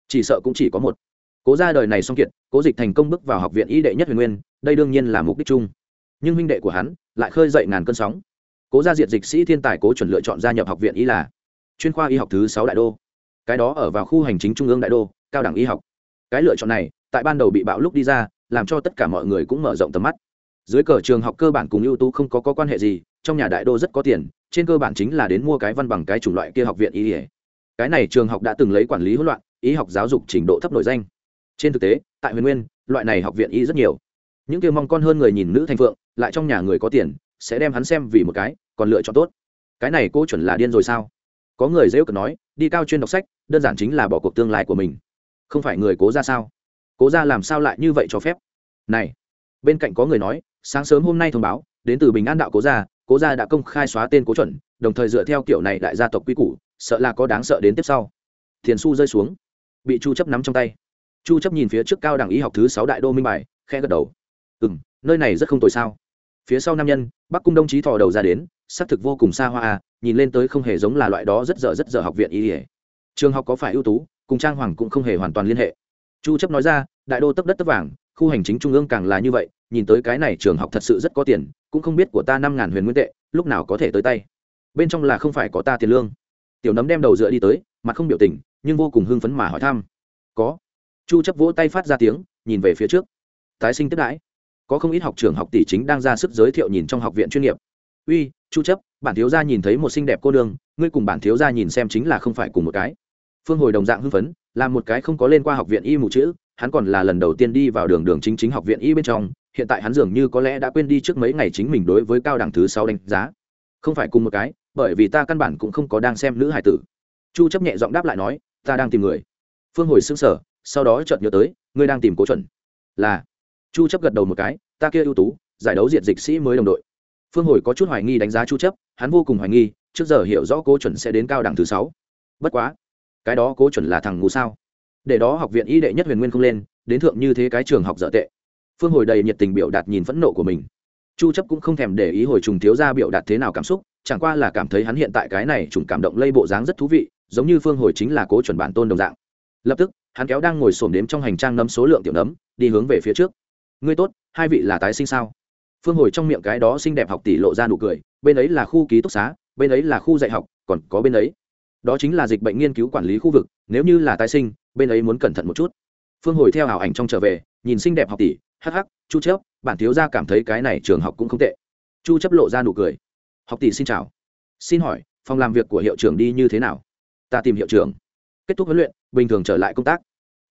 Chỉ sợ cũng chỉ có một cố ra đời này xong kiệt cố dịch thành công bước vào học viện y đệ nhất huyền nguyên đây đương nhiên là mục đích chung. Nhưng huynh đệ của hắn lại khơi dậy ngàn cơn sóng. Cố gia diệt dịch sĩ thiên tài cố chuẩn lựa chọn gia nhập học viện y là chuyên khoa y học thứ sáu đại đô. Cái đó ở vào khu hành chính trung ương đại đô cao đẳng y học. Cái lựa chọn này tại ban đầu bị bạo lúc đi ra làm cho tất cả mọi người cũng mở rộng tầm mắt. Dưới cờ trường học cơ bản cùng ưu tú không có, có quan hệ gì trong nhà đại đô rất có tiền trên cơ bản chính là đến mua cái văn bằng cái chủng loại kia học viện y. Cái này trường học đã từng lấy quản lý hỗn loạn y học giáo dục trình độ thấp nổi danh trên thực tế, tại huyền nguyên, loại này học viện y rất nhiều. Những kia mong con hơn người nhìn nữ thành phượng, lại trong nhà người có tiền, sẽ đem hắn xem vì một cái, còn lựa chọn tốt. Cái này cô chuẩn là điên rồi sao? Có người dễ cợt nói, đi cao chuyên đọc sách, đơn giản chính là bỏ cuộc tương lai của mình. Không phải người cố ra sao? Cố ra làm sao lại như vậy cho phép? Này, bên cạnh có người nói, sáng sớm hôm nay thông báo, đến từ bình an đạo cố gia cố gia đã công khai xóa tên cố chuẩn, đồng thời dựa theo kiểu này đại gia tộc quy củ, sợ là có đáng sợ đến tiếp sau. Thiền su rơi xuống. Bị chu chấp nắm trong tay chu chấp nhìn phía trước cao đẳng y học thứ sáu đại đô minh bài, khẽ gật đầu. Ừm, nơi này rất không tồi sao? Phía sau nam nhân, bắc cung đông chí thò đầu ra đến, xác thực vô cùng xa hoa à nhìn lên tới không hề giống là loại đó rất dở rất dở học viện y trường học có phải ưu tú, cùng trang hoàng cũng không hề hoàn toàn liên hệ. Chu chấp nói ra, đại đô tấp đất tấp vàng, khu hành chính trung ương càng là như vậy, nhìn tới cái này trường học thật sự rất có tiền, cũng không biết của ta năm ngàn huyền nguyên tệ, lúc nào có thể tới tay. Bên trong là không phải có ta tiền lương. Tiểu nấm đem đầu dựa đi tới, mặt không biểu tình, nhưng vô cùng hưng phấn mà hỏi thăm. Có chu chấp vỗ tay phát ra tiếng, nhìn về phía trước. Tái sinh tiếp đãi. Có không ít học trường học tỷ chính đang ra sức giới thiệu nhìn trong học viện chuyên nghiệp. Uy, chu chấp, bản thiếu gia nhìn thấy một xinh đẹp cô đường ngươi cùng bản thiếu gia nhìn xem chính là không phải cùng một cái. Phương hồi đồng dạng hưng phấn làm một cái không có lên qua học viện y mù chữ, hắn còn là lần đầu tiên đi vào đường đường chính chính học viện y bên trong, hiện tại hắn dường như có lẽ đã quên đi trước mấy ngày chính mình đối với cao đẳng thứ sáu đánh giá. Không phải cùng một cái, bởi vì ta căn bản cũng không có đang xem nữ hải tử. Chu chấp nhẹ giọng đáp lại nói, ta đang tìm người. Phương hồi sững sờ sau đó chợt nhớ tới, ngươi đang tìm cố chuẩn. Là. Chu chấp gật đầu một cái, ta kia ưu tú, giải đấu diệt dịch sĩ mới đồng đội. Phương hồi có chút hoài nghi đánh giá chu chấp, hắn vô cùng hoài nghi, trước giờ hiểu rõ cố chuẩn sẽ đến cao đẳng thứ sáu. Bất quá, cái đó cố chuẩn là thằng ngu sao? Để đó học viện y đệ nhất huyền nguyên không lên, đến thượng như thế cái trường học dở tệ. Phương hồi đầy nhiệt tình biểu đạt nhìn phẫn nộ của mình. Chu chấp cũng không thèm để ý hồi trùng thiếu gia biểu đạt thế nào cảm xúc, chẳng qua là cảm thấy hắn hiện tại cái này trùng cảm động lây bộ dáng rất thú vị, giống như phương hồi chính là cố chuẩn bản tôn đồng dạng. Lập tức hắn kéo đang ngồi xổm đếm trong hành trang nấm số lượng tiểu nấm, đi hướng về phía trước. Ngươi tốt, hai vị là tái sinh sao? Phương hồi trong miệng cái đó xinh đẹp học tỷ lộ ra nụ cười, bên ấy là khu ký túc xá, bên ấy là khu dạy học, còn có bên ấy. Đó chính là dịch bệnh nghiên cứu quản lý khu vực, nếu như là tái sinh, bên ấy muốn cẩn thận một chút. Phương hồi theo ảo ảnh trong trở về, nhìn xinh đẹp học tỷ hh chu chấp bản thiếu gia cảm thấy cái này trường học cũng không tệ. Chu chấp lộ ra nụ cười. Học tỷ xin chào. Xin hỏi, phòng làm việc của hiệu trưởng đi như thế nào? Ta tìm hiệu trưởng. Kết thúc huấn luyện bình thường trở lại công tác.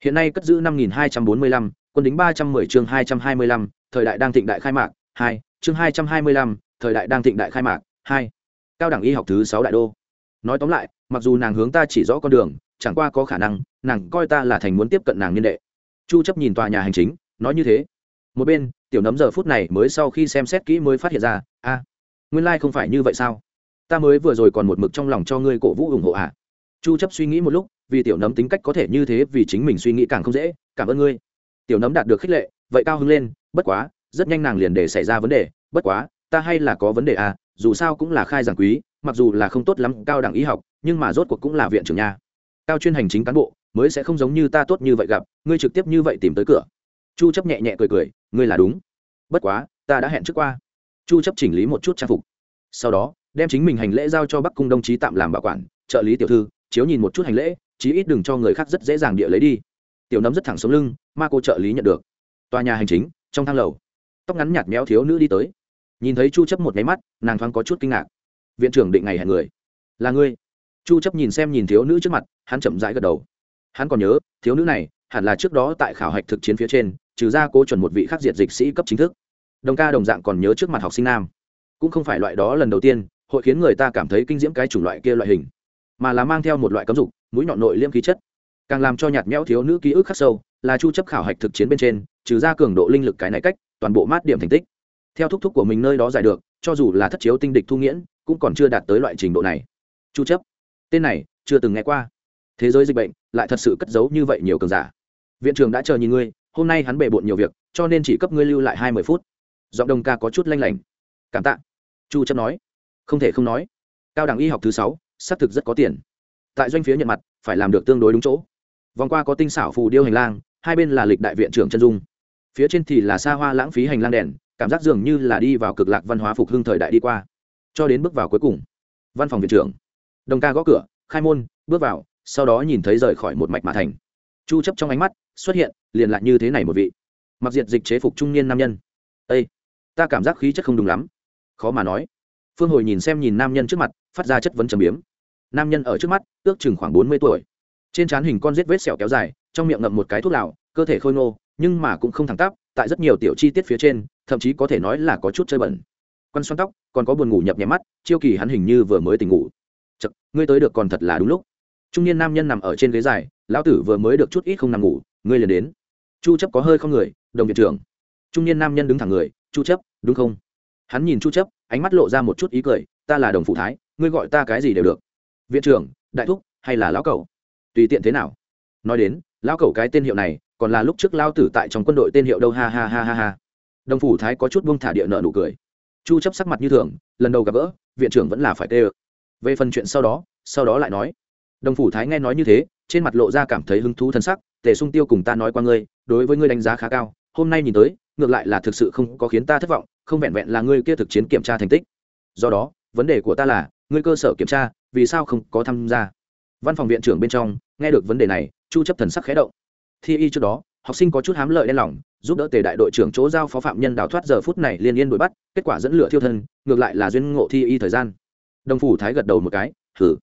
Hiện nay cất giữ năm nghìn hai trăm bốn mươi lăm, quân đính ba trăm mười chương hai trăm hai mươi lăm, thời đại đang thịnh đại khai mạc, hai, chương hai trăm hai mươi lăm, thời đại đang thịnh đại khai mạc, hai. Cao đẳng y học thứ sáu đại đô. Nói tóm lại, mặc dù nàng hướng ta chỉ rõ con đường, chẳng qua có khả năng, nàng coi ta là thành muốn tiếp cận nàng nhân đệ. Chu chấp nhìn tòa nhà hành chính, nói như thế. Một bên, tiểu nấm giờ phút này mới sau khi xem xét kỹ mới phát hiện ra, a, nguyên lai like không phải như vậy sao? Ta mới vừa rồi còn một mực trong lòng cho ngươi cổ vũ ủng hộ à? Chu chấp suy nghĩ một lúc vì tiểu nấm tính cách có thể như thế vì chính mình suy nghĩ càng không dễ. Cảm ơn ngươi. Tiểu nấm đạt được khích lệ, vậy cao hứng lên, bất quá, rất nhanh nàng liền để xảy ra vấn đề. Bất quá, ta hay là có vấn đề à dù sao cũng là khai giảng quý, mặc dù là không tốt lắm, cao đẳng y học, nhưng mà rốt cuộc cũng là viện trưởng nha. Cao chuyên hành chính cán bộ, mới sẽ không giống như ta tốt như vậy gặp, ngươi trực tiếp như vậy tìm tới cửa. Chu chấp nhẹ nhẹ cười cười, ngươi là đúng. Bất quá, ta đã hẹn trước qua. Chu chấp chỉnh lý một chút trang phục. Sau đó, đem chính mình hành lễ giao cho bắc cung đồng chí tạm làm bảo quản, trợ lý tiểu thư, chiếu nhìn một chút hành lễ chí ít đừng cho người khác rất dễ dàng địa lấy đi. Tiểu nấm rất thẳng sống lưng, ma cô trợ lý nhận được. Tòa nhà hành chính, trong thang lầu. Tóc ngắn nhạt méo thiếu nữ đi tới. Nhìn thấy chu chấp một máy mắt, nàng thoáng có chút kinh ngạc. Viện trưởng định ngày hẹn người. Là ngươi. Chu chấp nhìn xem nhìn thiếu nữ trước mặt, hắn chậm rãi gật đầu. Hắn còn nhớ, thiếu nữ này, hẳn là trước đó tại khảo hạch thực chiến phía trên, trừ ra cố chuẩn một vị khắc diệt dịch sĩ cấp chính thức. Đồng ca đồng dạng còn nhớ trước mặt học sinh nam. Cũng không phải loại đó lần đầu tiên, hội khiến người ta cảm thấy kinh diễm cái chủng loại kia loại hình. Mà là mang theo một loại cấm dục mũi nhọn nội liêm khí chất. Càng làm cho nhạt nhẽo thiếu nữ ký ức khắc sâu là chu chấp khảo hạch thực chiến bên trên, trừ ra cường độ linh lực cái này cách, toàn bộ mát điểm thành tích. Theo thúc thúc của mình nơi đó giải được, cho dù là thất chiếu tinh địch thu nghiễn, cũng còn chưa đạt tới loại trình độ này. Chu chấp, tên này chưa từng nghe qua. Thế giới dịch bệnh lại thật sự cất giấu như vậy nhiều cường giả. Viện trưởng đã chờ nhìn ngươi, hôm nay hắn bề bộn nhiều việc, cho nên chỉ cấp ngươi lưu lại hai mươi phút. Giọng đồng ca có chút lanh lảnh. Cảm tạ. Chu chấp nói. Không thể không nói. Cao đẳng y học thứ sáu, xác thực rất có tiền tại doanh phía nhận mặt, phải làm được tương đối đúng chỗ. Vòng qua có tinh xảo phù điêu hành lang, hai bên là lịch đại viện trưởng chân dung. Phía trên thì là xa hoa lãng phí hành lang đèn, cảm giác dường như là đi vào cực lạc văn hóa phục hưng thời đại đi qua. Cho đến bước vào cuối cùng, văn phòng viện trưởng. Đồng ca gõ cửa, khai môn, bước vào, sau đó nhìn thấy rời khỏi một mạch mà thành. Chu chấp trong ánh mắt xuất hiện, liền lại như thế này một vị. Mặc diệt dịch chế phục trung niên nam nhân. Ê, ta cảm giác khí chất không đúng lắm. Khó mà nói. Phương hồi nhìn xem nhìn nam nhân trước mặt, phát ra chất vấn trầm biếm nam nhân ở trước mắt ước chừng khoảng bốn mươi tuổi. Trên trán hình con rết vết sẹo kéo dài trong miệng ngậm một cái thuốc lào cơ thể khôi ngô nhưng mà cũng không thẳng tắp tại rất nhiều tiểu chi tiết phía trên thậm chí có thể nói là có chút chơi bẩn. Quăn xoăn tóc còn có buồn ngủ nhập nhẹ mắt chiêu kỳ hắn hình như vừa mới tỉnh ngủ. Chật, ngươi tới được còn thật là đúng lúc. Trung niên nam nhân nằm ở trên ghế dài lão tử vừa mới được chút ít không nằm ngủ ngươi liền đến. Chu chấp có hơi không người đồng viện trưởng. Trung niên nam nhân đứng thẳng người chu chấp đúng không? Hắn nhìn chu chấp ánh mắt lộ ra một chút ý cười ta là đồng phụ thái ngươi gọi ta cái gì đều được viện trưởng, đại thúc, hay là lão cẩu? Tùy tiện thế nào? Nói đến, lão cẩu cái tên hiệu này, còn là lúc trước lao tử tại trong quân đội tên hiệu đâu, ha ha ha ha ha. Đồng phủ thái có chút buông thả địa nợ nụ cười. Chu chấp sắc mặt như thường, lần đầu gặp gỡ, viện trưởng vẫn là phải tê về phần chuyện sau đó sau đó lại nói. Đồng phủ thái nghe nói như thế, trên mặt lộ ra cảm thấy hứng thú thân sắc, tề sung tiêu cùng ta nói qua ngươi, đối với ngươi đánh giá khá cao, hôm nay nhìn tới, ngược lại là thực sự không có khiến ta thất vọng, không vẹn vẹn là ngươi kia thực chiến kiểm tra thành tích. Do đó, vấn đề của ta là, ngươi cơ sở kiểm tra vì sao không có tham gia? Văn phòng viện trưởng bên trong, nghe được vấn đề này, chu chấp thần sắc khẽ động. Thi y trước đó, học sinh có chút hám lợi đen lòng, giúp đỡ tề đại đội trưởng chỗ giao phó phạm nhân đào thoát giờ phút này liên yên đuổi bắt, kết quả dẫn lửa thiêu thân, ngược lại là duyên ngộ thi y thời gian. Đồng phủ thái gật đầu một cái thử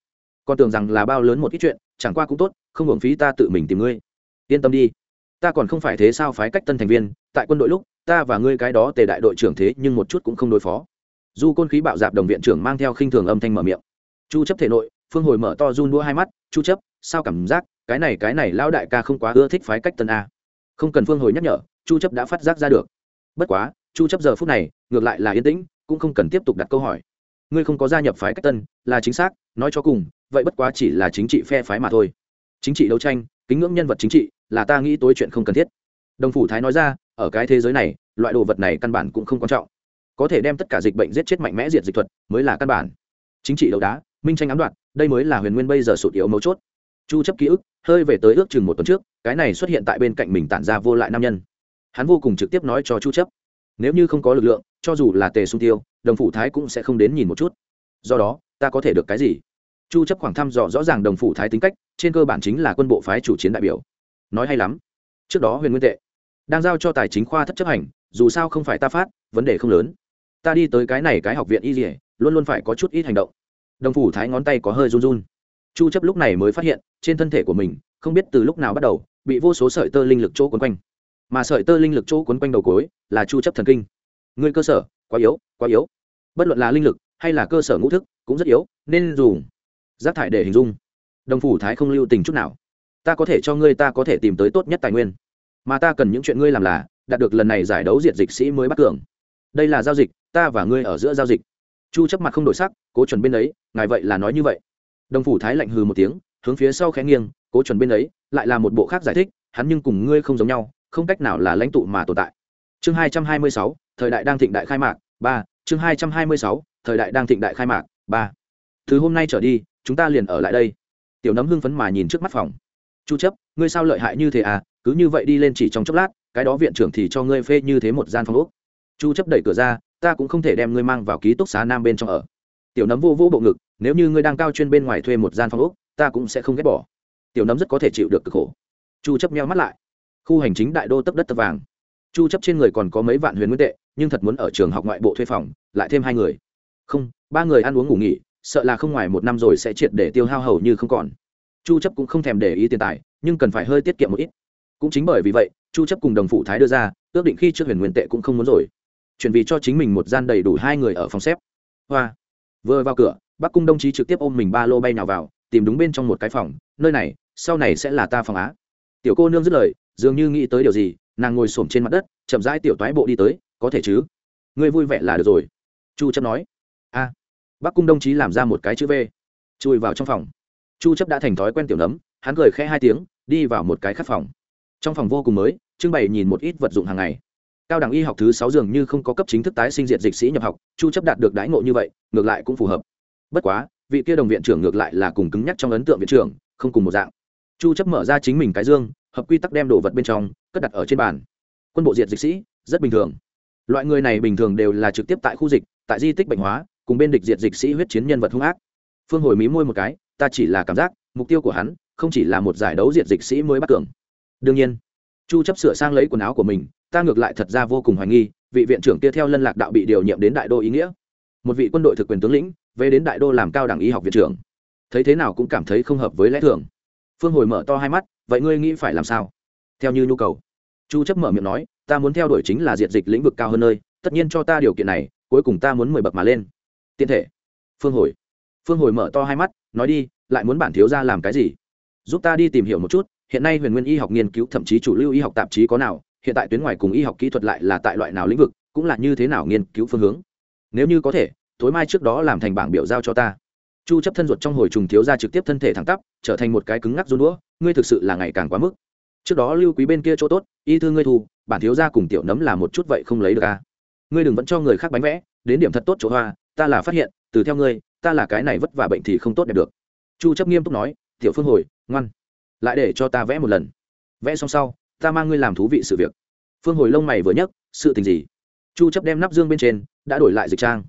con tưởng rằng là bao lớn một ít chuyện, chẳng qua cũng tốt, không hưởng phí ta tự mình tìm ngươi. Yên tâm đi, ta còn không phải thế sao phái cách tân thành viên, tại quân đội lúc, ta và ngươi cái đó tề đại đội trưởng thế nhưng một chút cũng không đối phó. Du côn khí bạo dạp đồng viện trưởng mang theo khinh thường âm thanh mở miệng chu chấp thể nội, phương hồi mở to run đua hai mắt, chu chấp, sao cảm giác cái này cái này lao đại ca không quá ưa thích phái cách tân a? Không cần phương hồi nhắc nhở, chu chấp đã phát giác ra được. Bất quá, chu chấp giờ phút này, ngược lại là yên tĩnh, cũng không cần tiếp tục đặt câu hỏi. Ngươi không có gia nhập phái cách tân, là chính xác, nói cho cùng, vậy bất quá chỉ là chính trị phe phái mà thôi. Chính trị đấu tranh, kính ngưỡng nhân vật chính trị, là ta nghĩ tối chuyện không cần thiết. Đồng phủ thái nói ra, ở cái thế giới này, loại đồ vật này căn bản cũng không quan trọng. Có thể đem tất cả dịch bệnh giết chết mạnh mẽ diệt dịch thuật, mới là căn bản. Chính trị đấu đá minh tranh ám đoạn đây mới là huyền nguyên bây giờ sụt yếu mấu chốt. Chu chấp ký ức, hơi về tới ước chừng một tuần trước, cái này xuất hiện tại bên cạnh mình tản ra vô lại nam nhân. Hắn vô cùng trực tiếp nói cho chu chấp, nếu như không có lực lượng, cho dù là tề sung tiêu, đồng phủ thái cũng sẽ không đến nhìn một chút. Do đó, ta có thể được cái gì? Chu chấp khoảng thăm dò rõ ràng đồng phủ thái tính cách, trên cơ bản chính là quân bộ phái chủ chiến đại biểu. Nói hay lắm. Trước đó huyền nguyên tệ, đang giao cho tài chính khoa thất chấp hành, dù sao không phải ta phát, vấn đề không lớn. Ta đi tới cái này cái học viện y dỉa luôn luôn phải có chút ít hành động đồng phủ thái ngón tay có hơi run run. Chu chấp lúc này mới phát hiện, trên thân thể của mình, không biết từ lúc nào bắt đầu, bị vô số sợi tơ linh lực chỗ quấn quanh. Mà sợi tơ linh lực chỗ quấn quanh đầu cối là chu chấp thần kinh. Ngươi cơ sở, quá yếu quá yếu. Bất luận là linh lực hay là cơ sở ngũ thức cũng rất yếu, nên dùng rác thải để hình dung. Đồng phủ thái không lưu tình chút nào. Ta có thể cho ngươi, ta có thể tìm tới tốt nhất tài nguyên. Mà ta cần những chuyện ngươi làm là, đạt được lần này giải đấu diệt dịch sĩ mới bắt cường. Đây là giao dịch, ta và ngươi ở giữa giao dịch chu chấp mặt không đổi sắc cố chuẩn bên ấy ngài vậy là nói như vậy. Đồng phủ thái lạnh hừ một tiếng hướng phía sau khẽ nghiêng cố chuẩn bên ấy lại là một bộ khác giải thích hắn nhưng cùng ngươi không giống nhau không cách nào là lãnh tụ mà tồn tại. Chương 226, thời đại đang thịnh đại khai mạc ba chương 226, thời đại đang thịnh đại khai mạc ba. Từ hôm nay trở đi chúng ta liền ở lại đây. Tiểu nấm hưng phấn mà nhìn trước mắt phòng. Chu chấp ngươi sao lợi hại như thế à cứ như vậy đi lên chỉ trong chốc lát cái đó viện trưởng thì cho ngươi phê như thế một gian phòng ốc. Chu chấp đẩy cửa ra ta cũng không thể đem ngươi mang vào ký túc xá nam bên trong ở. Tiểu nấm vô vô bộ ngực, nếu như ngươi đang cao chuyên bên ngoài thuê một gian phòng úc ta cũng sẽ không ghét bỏ. Tiểu nấm rất có thể chịu được cực khổ. Chu chấp nheo mắt lại. Khu hành chính đại đô tấp đất tấp vàng. Chu chấp trên người còn có mấy vạn huyền nguyên tệ, nhưng thật muốn ở trường học ngoại bộ thuê phòng, lại thêm hai người. Không, ba người ăn uống ngủ nghỉ, sợ là không ngoài một năm rồi sẽ triệt để tiêu hao hầu như không còn. Chu chấp cũng không thèm để ý tiền tài, nhưng cần phải hơi tiết kiệm một ít. Cũng chính bởi vì vậy, chu chấp cùng đồng phụ thái đưa ra, ước định khi trước huyền nguyên tệ cũng không muốn rồi chuẩn bị cho chính mình một gian đầy đủ hai người ở phòng xếp. Hoa. Vừa vào cửa, bắc cung đồng chí trực tiếp ôm mình ba lô bay nào vào, tìm đúng bên trong một cái phòng, nơi này, sau này sẽ là ta phòng á. Tiểu cô nương dứt lời, dường như nghĩ tới điều gì, nàng ngồi xổm trên mặt đất, chậm rãi tiểu toái bộ đi tới, có thể chứ? Ngươi vui vẻ là được rồi. Chu chấp nói. A. Bắc cung đồng chí làm ra một cái chữ v, chui vào trong phòng. Chu chấp đã thành thói quen tiểu nấm, hắn cười khẽ hai tiếng, đi vào một cái khắc phòng. Trong phòng vô cùng mới, trưng bày nhìn một ít vật dụng hàng ngày cao đẳng y học thứ sáu dường như không có cấp chính thức tái sinh diện dịch sĩ nhập học, chu chấp đạt được đãi ngộ như vậy, ngược lại cũng phù hợp. Bất quá, vị kia đồng viện trưởng ngược lại là cùng cứng nhắc trong ấn tượng viện trưởng, không cùng một dạng. Chu chấp mở ra chính mình cái dương, hợp quy tắc đem đồ vật bên trong, cất đặt ở trên bàn. Quân bộ diệt dịch sĩ, rất bình thường. Loại người này bình thường đều là trực tiếp tại khu dịch, tại di tích bệnh hóa, cùng bên địch diệt dịch sĩ huyết chiến nhân vật hung ác. Phương hồi mí môi một cái, ta chỉ là cảm giác, mục tiêu của hắn, không chỉ là một giải đấu diệt dịch sĩ mới bắt cường. Đương nhiên, chu chấp sửa sang lấy quần áo của mình ta ngược lại thật ra vô cùng hoài nghi, vị viện trưởng kia theo lân lạc đạo bị điều nhiệm đến đại đô ý nghĩa. Một vị quân đội thực quyền tướng lĩnh, về đến đại đô làm cao đẳng y học viện trưởng. Thấy thế nào cũng cảm thấy không hợp với lẽ thường. Phương hồi mở to hai mắt, vậy ngươi nghĩ phải làm sao? Theo như nhu cầu. Chu chấp mở miệng nói, ta muốn theo đuổi chính là diệt dịch lĩnh vực cao hơn nơi, tất nhiên cho ta điều kiện này, cuối cùng ta muốn mười bậc mà lên. Tiện thể. Phương hồi. Phương hồi mở to hai mắt, nói đi, lại muốn bản thiếu ra làm cái gì? Giúp ta đi tìm hiểu một chút, hiện nay huyền nguyên y học nghiên cứu thậm chí chủ lưu y học tạp chí có nào hiện tại tuyến ngoài cùng y học kỹ thuật lại là tại loại nào lĩnh vực, cũng là như thế nào nghiên cứu phương hướng. Nếu như có thể, tối mai trước đó làm thành bảng biểu giao cho ta. Chu chấp thân ruột trong hồi trùng thiếu ra trực tiếp thân thể thẳng tắp, trở thành một cái cứng ngắc run đũa, ngươi thực sự là ngày càng quá mức. Trước đó lưu quý bên kia chỗ tốt, y thư ngươi thu, bản thiếu ra cùng tiểu nấm là một chút vậy không lấy được à? Ngươi đừng vẫn cho người khác bánh vẽ, đến điểm thật tốt chỗ hoa, ta là phát hiện, từ theo ngươi, ta là cái này vất vả bệnh thì không tốt đẹp được. Chu chấp nghiêm túc nói, tiểu phương hồi, ngoan, lại để cho ta vẽ một lần. Vẽ xong sau ta mang ngươi làm thú vị sự việc. Phương hồi lông mày vừa nhấc, sự tình gì? Chu chấp đem nắp dương bên trên, đã đổi lại dịch trang.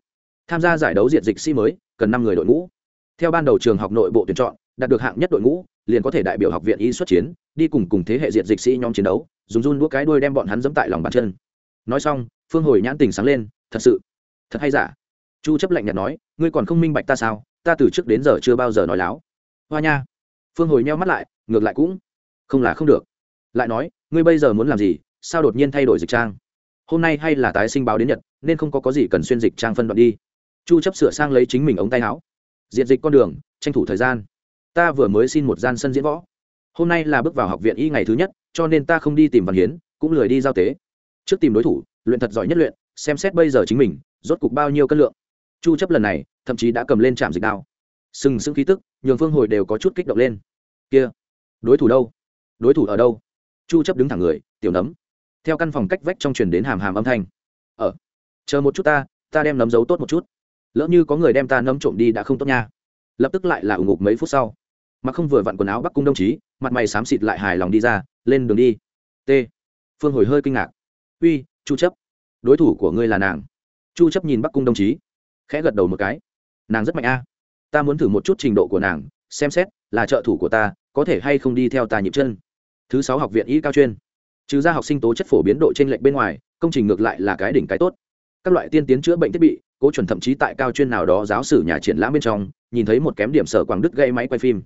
Tham gia giải đấu diệt dịch sĩ mới, cần năm người đội ngũ. Theo ban đầu trường học nội bộ tuyển chọn, đạt được hạng nhất đội ngũ, liền có thể đại biểu học viện y xuất chiến, đi cùng cùng thế hệ diệt dịch sĩ nhóm chiến đấu, dùng run đũa cái đuôi đem bọn hắn dẫm tại lòng bàn chân. Nói xong, phương hồi nhãn tình sáng lên, thật sự, thật hay giả? Chu chấp lạnh nhạt nói, ngươi còn không minh bạch ta sao? Ta từ trước đến giờ chưa bao giờ nói láo. Hoa nha. Phương hồi nheo mắt lại, ngược lại cũng không là không được lại nói, ngươi bây giờ muốn làm gì? Sao đột nhiên thay đổi dịch trang? Hôm nay hay là tái sinh báo đến nhật, nên không có có gì cần xuyên dịch trang phân đoạn đi. Chu chấp sửa sang lấy chính mình ống tay áo. Diện dịch con đường, tranh thủ thời gian. Ta vừa mới xin một gian sân diễn võ. Hôm nay là bước vào học viện y ngày thứ nhất, cho nên ta không đi tìm văn hiến, cũng lười đi giao tế. Trước tìm đối thủ, luyện thật giỏi nhất luyện, xem xét bây giờ chính mình, rốt cục bao nhiêu cân lượng. Chu chấp lần này, thậm chí đã cầm lên chạm dịch đao. Sừng sững khí tức, nhường phương hồi đều có chút kích động lên. Kia, đối thủ đâu? Đối thủ ở đâu? Chu chấp đứng thẳng người, tiểu nấm. Theo căn phòng cách vách trong truyền đến hàm hàm âm thanh. Ở chờ một chút ta ta đem nấm giấu tốt một chút. Lỡ như có người đem ta nấm trộm đi đã không tốt nha. Lập tức lại là ủng ngục mấy phút sau. Mà không vừa vặn quần áo bắc cung đồng chí, mặt mày xám xịt lại hài lòng đi ra, lên đường đi. T. Phương hồi hơi kinh ngạc. Uy, chu chấp. Đối thủ của ngươi là nàng. Chu chấp nhìn bắc cung đồng chí, khẽ gật đầu một cái. Nàng rất mạnh a. Ta muốn thử một chút trình độ của nàng, xem xét là trợ thủ của ta, có thể hay không đi theo ta nhịp chân thứ sáu học viện y cao chuyên. Trừ ra học sinh tố chất phổ biến độ trên lệch bên ngoài, công trình ngược lại là cái đỉnh cái tốt. Các loại tiên tiến chữa bệnh thiết bị, cố chuẩn thậm chí tại cao chuyên nào đó giáo sử nhà triển lãm bên trong, nhìn thấy một kém điểm sở quảng đức gây máy quay phim.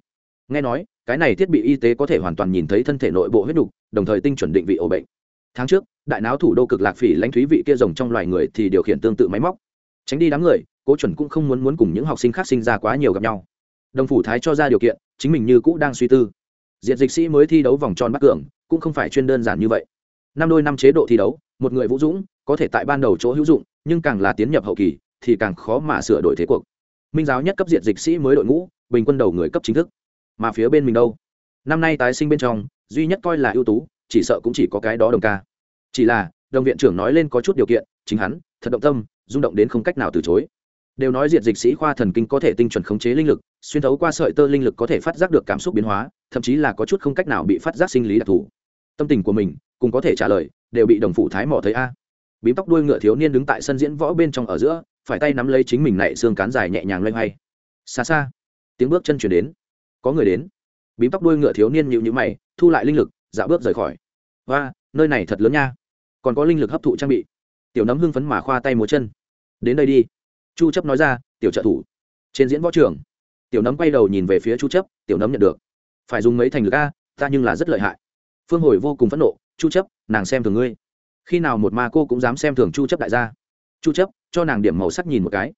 Nghe nói, cái này thiết bị y tế có thể hoàn toàn nhìn thấy thân thể nội bộ huyết đục, đồng thời tinh chuẩn định vị ổ bệnh. Tháng trước, đại não thủ đô cực lạc phỉ lãnh thúy vị kia rồng trong loài người thì điều khiển tương tự máy móc. Tránh đi đám người, cố chuẩn cũng không muốn muốn cùng những học sinh khác sinh ra quá nhiều gặp nhau. Đồng phủ thái cho ra điều kiện, chính mình như cũ đang suy tư diện dịch sĩ mới thi đấu vòng tròn bắc cường, cũng không phải chuyên đơn giản như vậy. Năm đôi năm chế độ thi đấu, một người vũ dũng, có thể tại ban đầu chỗ hữu dụng, nhưng càng là tiến nhập hậu kỳ, thì càng khó mà sửa đổi thế cuộc. Minh giáo nhất cấp diện dịch sĩ mới đội ngũ, bình quân đầu người cấp chính thức. Mà phía bên mình đâu? Năm nay tái sinh bên trong, duy nhất coi là ưu tú, chỉ sợ cũng chỉ có cái đó đồng ca. Chỉ là, đồng viện trưởng nói lên có chút điều kiện, chính hắn, thật động tâm, rung động đến không cách nào từ chối đều nói diệt dịch sĩ khoa thần kinh có thể tinh chuẩn khống chế linh lực, xuyên thấu qua sợi tơ linh lực có thể phát giác được cảm xúc biến hóa, thậm chí là có chút không cách nào bị phát giác sinh lý đặc thù. Tâm tình của mình, cùng có thể trả lời, đều bị đồng phủ thái mỏ thấy a. Bím tóc đuôi ngựa thiếu niên đứng tại sân diễn võ bên trong ở giữa, phải tay nắm lấy chính mình nảy xương cán dài nhẹ nhàng loay hoay. Xa xa, tiếng bước chân chuyển đến. Có người đến. Bím tóc đuôi ngựa thiếu niên nhịu nhữ mày, thu lại linh lực dạo bước rời khỏi. Và nơi này thật lớn nha. Còn có linh lực hấp thụ trang bị. Tiểu nấm hưng phấn mà khoa tay múa chân. Đến đây đi chu chấp nói ra, tiểu trợ thủ, trên diễn võ trường, tiểu nấm quay đầu nhìn về phía chu chấp, tiểu nấm nhận được. Phải dùng mấy thành lực a, ta nhưng là rất lợi hại. Phương hồi vô cùng phẫn nộ, chu chấp, nàng xem thường ngươi. Khi nào một ma cô cũng dám xem thường chu chấp đại gia. Chu chấp, cho nàng điểm màu sắc nhìn một cái.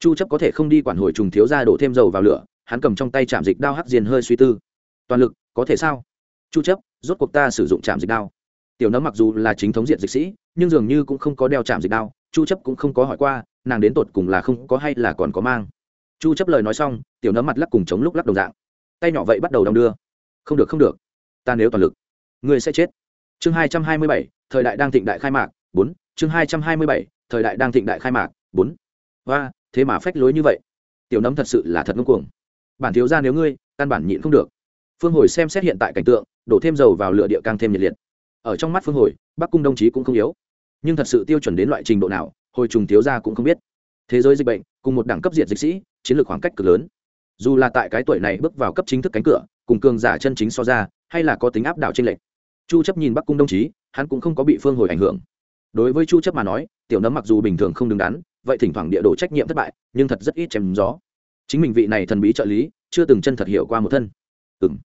Chu chấp có thể không đi quản hồi trùng thiếu gia đổ thêm dầu vào lửa, hắn cầm trong tay chạm dịch đao hắc diền hơi suy tư. Toàn lực, có thể sao? Chu chấp, rốt cuộc ta sử dụng chạm dịch đao. Tiểu nấm mặc dù là chính thống diện dịch sĩ, nhưng dường như cũng không có đeo chạm dịch đao, chu chấp cũng không có hỏi qua nàng đến tột cùng là không có hay là còn có mang chu chấp lời nói xong tiểu nấm mặt lắc cùng chống lúc lắc đồng dạng tay nhỏ vậy bắt đầu đong đưa không được không được ta nếu toàn lực ngươi sẽ chết chương 227, thời đại đang thịnh đại khai mạc 4, chương 227, thời đại đang thịnh đại khai mạc 4. Và, thế mà phách lối như vậy. Tiểu nấm thật sự là thật ngông cuồng. Bản thiếu gia nếu ngươi, căn bản nhịn không được. Phương Hồi xem xét hiện tại cảnh tượng, đổ thêm dầu vào lửa địa càng thêm nhiệt liệt. Ở trong mắt Phương Hồi, Bắc cung đồng chí cũng không yếu, nhưng thật sự tiêu chuẩn đến loại trình độ nào, hồi trùng thiếu gia cũng không biết. Thế giới dịch bệnh, cùng một đẳng cấp diệt dịch sĩ, chiến lược khoảng cách cực lớn. Dù là tại cái tuổi này bước vào cấp chính thức cánh cửa, cùng cường giả chân chính so ra, hay là có tính áp đảo trên lệnh chu chấp nhìn bắc cung đồng chí hắn cũng không có bị phương hồi ảnh hưởng. Đối với chu chấp mà nói tiểu nấm mặc dù bình thường không đứng đắn vậy thỉnh thoảng địa đồ trách nhiệm thất bại nhưng thật rất ít chém gió. Chính mình vị này thần bí trợ lý chưa từng chân thật hiểu qua một thân. Ừm.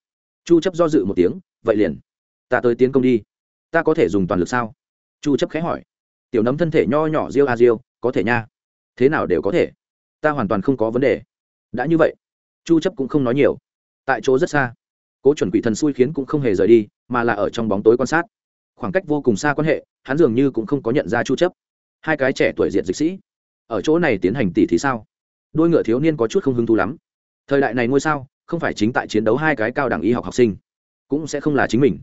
Chu chấp do dự một tiếng vậy liền ta tới tiến công đi. Ta có thể dùng toàn lực sao? Chu chấp khẽ hỏi tiểu nấm thân thể nho nhỏ riêu a riêu, có thể nha. Thế nào đều có thể. Ta hoàn toàn không có vấn đề. Đã như vậy, chu chấp cũng không nói nhiều. Tại chỗ rất xa. Cố chuẩn quỷ thần xui khiến cũng không hề rời đi, mà là ở trong bóng tối quan sát. Khoảng cách vô cùng xa quan hệ, hắn dường như cũng không có nhận ra chu chấp. Hai cái trẻ tuổi diện dịch sĩ. Ở chỗ này tiến hành tỷ thí sao? Đôi ngựa thiếu niên có chút không hứng thú lắm. Thời đại này ngôi sao, không phải chính tại chiến đấu hai cái cao đẳng y học học sinh, cũng sẽ không là chính mình.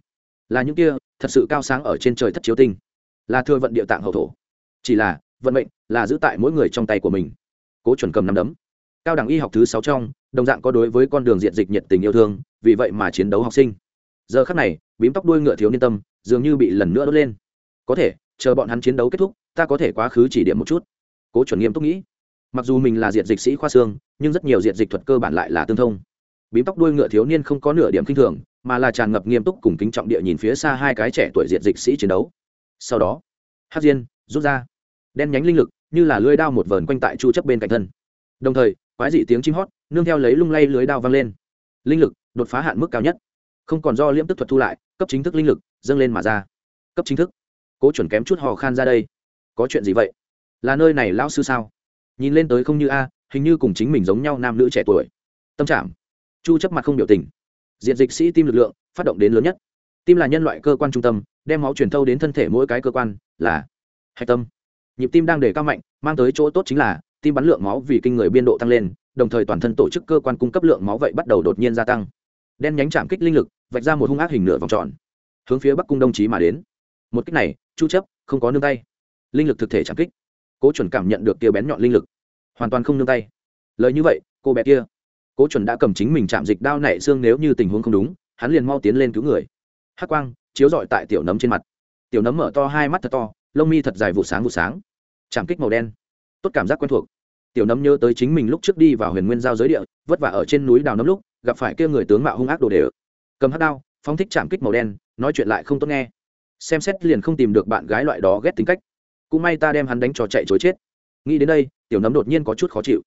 Là những kia thật sự cao sáng ở trên trời thất chiếu tinh là thừa vận địa tạng hậu thổ. Chỉ là, vận mệnh là giữ tại mỗi người trong tay của mình. Cố chuẩn cầm nắm đấm. Cao đẳng y học thứ sáu trong, đồng dạng có đối với con đường diện dịch nhiệt tình yêu thương, vì vậy mà chiến đấu học sinh. Giờ khắc này, bím tóc đuôi ngựa thiếu niên tâm, dường như bị lần nữa đốt lên. Có thể, chờ bọn hắn chiến đấu kết thúc, ta có thể quá khứ chỉ điểm một chút. Cố chuẩn nghiêm túc nghĩ. Mặc dù mình là diện dịch sĩ khoa xương, nhưng rất nhiều diện dịch thuật cơ bản lại là tương thông. Bím tóc đuôi ngựa thiếu niên không có nửa điểm kinh thường, mà là tràn ngập nghiêm túc cùng kính trọng địa nhìn phía xa hai cái trẻ tuổi diện dịch sĩ chiến đấu sau đó hát diên rút ra, đen nhánh linh lực như là lưới đao một vờn quanh tại chu chấp bên cạnh thân. Đồng thời, quái dị tiếng chim hót nương theo lấy lung lay lưới đao vang lên. Linh lực đột phá hạn mức cao nhất. Không còn do liễm tức thuật thu lại, cấp chính thức linh lực dâng lên mà ra. Cấp chính thức. Cố chuẩn kém chút hò khan ra đây. Có chuyện gì vậy? Là nơi này lão sư sao? Nhìn lên tới không như a, hình như cùng chính mình giống nhau nam nữ trẻ tuổi. Tâm trạng. Chu chấp mặt không biểu tình. Diện dịch sĩ tim lực lượng phát động đến lớn nhất tim là nhân loại cơ quan trung tâm, đem máu truyền thâu đến thân thể mỗi cái cơ quan là hạch tâm. Nhịp tim đang đề cao mạnh, mang tới chỗ tốt chính là, tim bắn lượng máu vì kinh người biên độ tăng lên, đồng thời toàn thân tổ chức cơ quan cung cấp lượng máu vậy bắt đầu đột nhiên gia tăng. Đen nhánh chạm kích linh lực, vạch ra một hung ác hình nửa vòng tròn, hướng phía bắc cung đồng chí mà đến. Một kích này, chu chấp, không có nương tay. Linh lực thực thể chạm kích. Cố chuẩn cảm nhận được kia bén nhọn linh lực, hoàn toàn không nương tay. Lời như vậy, cô bé kia, cố chuẩn đã cầm chính mình chạm dịch đao nảy xương nếu như tình huống không đúng, hắn liền mau tiến lên cứu người hắc quang, chiếu rọi tại tiểu nấm trên mặt. Tiểu nấm mở to hai mắt thật to, lông mi thật dài vụ sáng vụ sáng. Chạm kích màu đen. Tốt cảm giác quen thuộc. Tiểu nấm nhớ tới chính mình lúc trước đi vào huyền nguyên giao giới địa, vất vả ở trên núi đào nấm lúc, gặp phải kia người tướng mạo hung ác đồ đề ự cầm hát đao, phóng thích chạm kích màu đen, nói chuyện lại không tốt nghe. Xem xét liền không tìm được bạn gái loại đó ghét tính cách. Cũng may ta đem hắn đánh trò chạy chối chết. Nghĩ đến đây, tiểu nấm đột nhiên có chút khó chịu.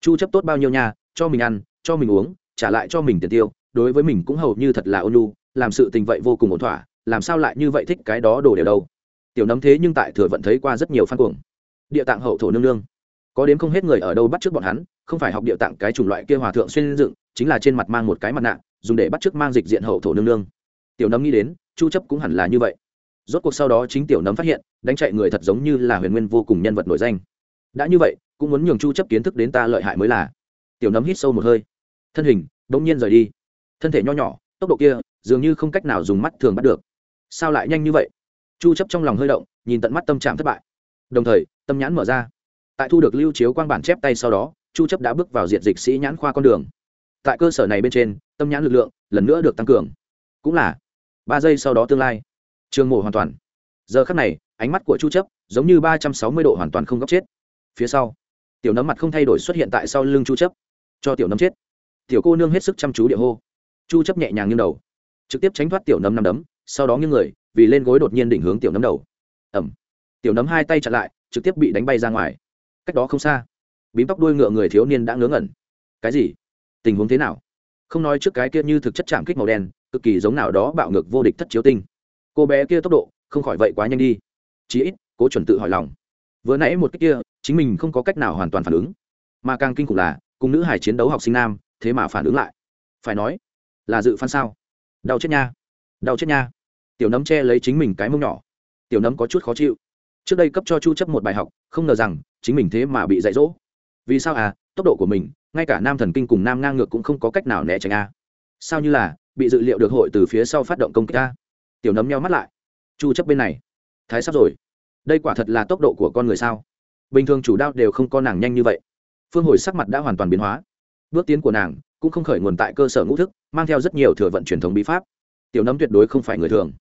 Chu chấp tốt bao nhiêu nhà, cho mình ăn, cho mình uống, trả lại cho mình tiền tiêu, đối với mình cũng hầu như thật là ôn nhu làm sự tình vậy vô cùng ổn thỏa, làm sao lại như vậy thích cái đó đồ đều đâu. Tiểu nấm thế nhưng tại thừa vận thấy qua rất nhiều phan cuồng. Địa tạng hậu thổ nương nương. Có đến không hết người ở đâu bắt trước bọn hắn, không phải học địa tạng cái chủng loại kia hòa thượng xuyên dựng, chính là trên mặt mang một cái mặt nạ, dùng để bắt trước mang dịch diện hậu thổ nương nương. Tiểu nấm nghĩ đến, chu chấp cũng hẳn là như vậy. Rốt cuộc sau đó chính tiểu nấm phát hiện, đánh chạy người thật giống như là huyền nguyên vô cùng nhân vật nổi danh. Đã như vậy, cũng muốn nhường chu chấp kiến thức đến ta lợi hại mới là. Tiểu nấm hít sâu một hơi. Thân hình, đống nhiên rời đi. Thân thể nho nhỏ, tốc độ kia dường như không cách nào dùng mắt thường bắt được. Sao lại nhanh như vậy? Chu chấp trong lòng hơi động, nhìn tận mắt tâm trạng thất bại. Đồng thời, tâm nhãn mở ra. Tại thu được lưu chiếu quang bản chép tay sau đó, chu chấp đã bước vào diện dịch sĩ nhãn khoa con đường. Tại cơ sở này bên trên, tâm nhãn lực lượng lần nữa được tăng cường. Cũng là ba giây sau đó tương lai. Trường mổ hoàn toàn. Giờ khắc này, ánh mắt của chu chấp giống như 360 độ hoàn toàn không góc chết. Phía sau, tiểu nấm mặt không thay đổi xuất hiện tại sau lưng chu chấp. Cho tiểu nấm chết. Tiểu cô nương hết sức chăm chú địa hô. Chu chấp nhẹ nhàng nghiêng đầu trực tiếp tránh thoát tiểu nấm nằm đấm, sau đó nghiêng người, vì lên gối đột nhiên định hướng tiểu nấm đầu. Ẩm tiểu nấm hai tay chặn lại, trực tiếp bị đánh bay ra ngoài. Cách đó không xa, bím tóc đuôi ngựa người thiếu niên đã ngớ ngẩn. Cái gì? Tình huống thế nào? Không nói trước cái kia như thực chất chạm kích màu đen, cực kỳ giống nào đó bạo ngược vô địch thất chiếu tinh. Cô bé kia tốc độ, không khỏi vậy quá nhanh đi. Chí ít, cố chuẩn tự hỏi lòng. Vừa nãy một cách kia, chính mình không có cách nào hoàn toàn phản ứng. Mà càng kinh khủng là, cùng nữ hải chiến đấu học sinh nam, thế mà phản ứng lại. Phải nói, là dự phán sao? Đau chết nha. Đau chết nha. Tiểu nấm che lấy chính mình cái mông nhỏ. Tiểu nấm có chút khó chịu. Trước đây cấp cho chu chấp một bài học, không ngờ rằng, chính mình thế mà bị dạy dỗ. Vì sao à? Tốc độ của mình, ngay cả nam thần kinh cùng nam ngang ngược cũng không có cách nào né tránh a. Sao như là, bị dự liệu được hội từ phía sau phát động công kích a? Tiểu nấm nhau mắt lại. Chu chấp bên này. Thái sắp rồi. Đây quả thật là tốc độ của con người sao? Bình thường chủ đao đều không có nàng nhanh như vậy. Phương hồi sắc mặt đã hoàn toàn biến hóa. Bước tiến của nàng cũng không khởi nguồn tại cơ sở ngũ thức, mang theo rất nhiều thừa vận truyền thống bí pháp. Tiểu nấm tuyệt đối không phải người thường.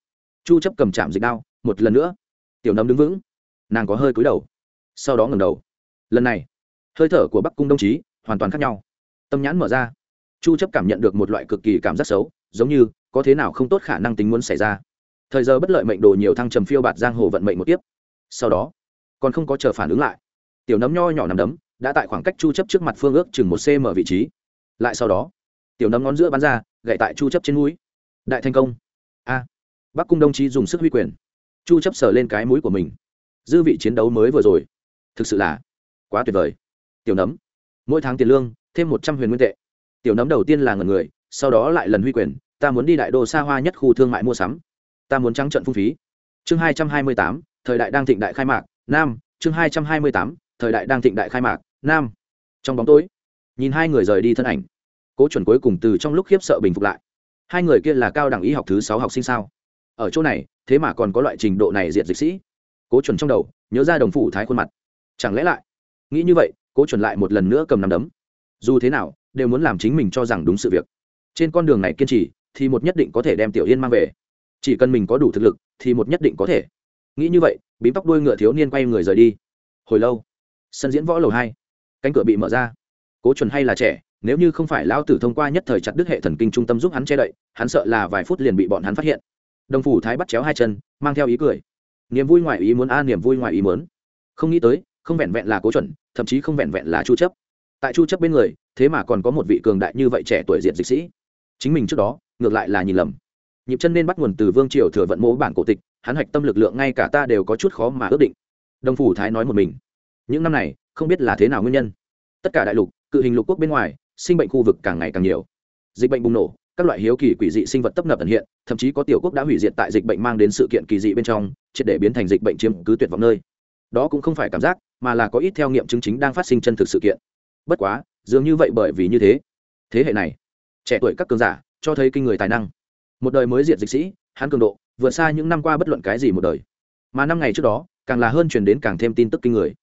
Chu chấp cầm chạm dịch đao, một lần nữa. Tiểu nấm đứng vững. Nàng có hơi cúi đầu. Sau đó ngẩng đầu. Lần này, hơi thở của bắc cung đồng chí hoàn toàn khác nhau. Tâm nhãn mở ra. Chu chấp cảm nhận được một loại cực kỳ cảm giác xấu, giống như có thế nào không tốt khả năng tính muốn xảy ra. Thời giờ bất lợi mệnh đồ nhiều thăng trầm phiêu bạt giang hồ vận mệnh một tiếp sau đó, còn không có chờ phản ứng lại. Tiểu nấm nho nhỏ nằm đấm, đã tại khoảng cách chu chấp trước mặt phương ước chừng một cm vị trí lại sau đó, tiểu nấm ngón giữa bắn ra gậy tại chu chấp trên mũi. Đại thành công. A. Bắc cung đồng chí dùng sức huy quyền. Chu chấp sờ lên cái mũi của mình. Dư vị chiến đấu mới vừa rồi. Thực sự là quá tuyệt vời. Tiểu nấm. Mỗi tháng tiền lương, thêm một trăm huyền nguyên tệ. Tiểu nấm đầu tiên là ngần người, sau đó lại lần huy quyền. Ta muốn đi đại đô xa hoa nhất khu thương mại mua sắm. Ta muốn trắng trận phung phí. Chương hai trăm hai mươi tám, thời đại đang thịnh đại khai mạc. Nam, chương hai trăm hai mươi tám, thời đại đang thịnh đại khai mạc. Nam. Trong bóng tối nhìn hai người rời đi thân ảnh. Cố chuẩn cuối cùng từ trong lúc khiếp sợ bình phục lại. Hai người kia là cao đẳng y học thứ sáu học sinh sao? Ở chỗ này, thế mà còn có loại trình độ này diện dịch sĩ. Cố chuẩn trong đầu, nhớ ra đồng phủ thái khuôn mặt. Chẳng lẽ lại? Nghĩ như vậy, cố chuẩn lại một lần nữa cầm nắm đấm. Dù thế nào, đều muốn làm chính mình cho rằng đúng sự việc. Trên con đường này kiên trì, thì một nhất định có thể đem tiểu yên mang về. Chỉ cần mình có đủ thực lực, thì một nhất định có thể. Nghĩ như vậy, bím tóc đuôi ngựa thiếu niên quay người rời đi. Hồi lâu, sân diễn võ lầu hai, cánh cửa bị mở ra cố chuẩn hay là trẻ, nếu như không phải lão tử thông qua nhất thời chặt đứt hệ thần kinh trung tâm giúp hắn che đậy, hắn sợ là vài phút liền bị bọn hắn phát hiện. Đồng phủ thái bắt chéo hai chân, mang theo ý cười. Niềm vui ngoài ý muốn a, niềm vui ngoài ý muốn. Không nghĩ tới, không vẹn vẹn là cố chuẩn, thậm chí không vẹn vẹn là chu chấp. Tại chu chấp bên người, thế mà còn có một vị cường đại như vậy trẻ tuổi diệt dịch sĩ. Chính mình trước đó, ngược lại là nhìn lầm. Nhịp chân nên bắt nguồn từ vương triều thừa vận mô bản cổ tịch, hắn hạch tâm lực lượng ngay cả ta đều có chút khó mà ước định. Đồng phủ thái nói một mình. Những năm này, không biết là thế nào nguyên nhân. Tất cả đại lục cự hình lục quốc bên ngoài, sinh bệnh khu vực càng ngày càng nhiều. Dịch bệnh bùng nổ, các loại hiếu kỳ quỷ dị sinh vật tấp nập ẩn hiện, thậm chí có tiểu quốc đã hủy diệt tại dịch bệnh mang đến sự kiện kỳ dị bên trong, triệt để biến thành dịch bệnh chiếm cứ tuyệt vọng nơi. Đó cũng không phải cảm giác, mà là có ít theo nghiệm chứng chính đang phát sinh chân thực sự kiện. Bất quá, dường như vậy bởi vì như thế. Thế hệ này, trẻ tuổi các cường giả, cho thấy kinh người tài năng. Một đời mới diệt dịch sĩ, hắn cường độ, vượt xa những năm qua bất luận cái gì một đời. Mà năm ngày trước đó, càng là hơn truyền đến càng thêm tin tức kinh người.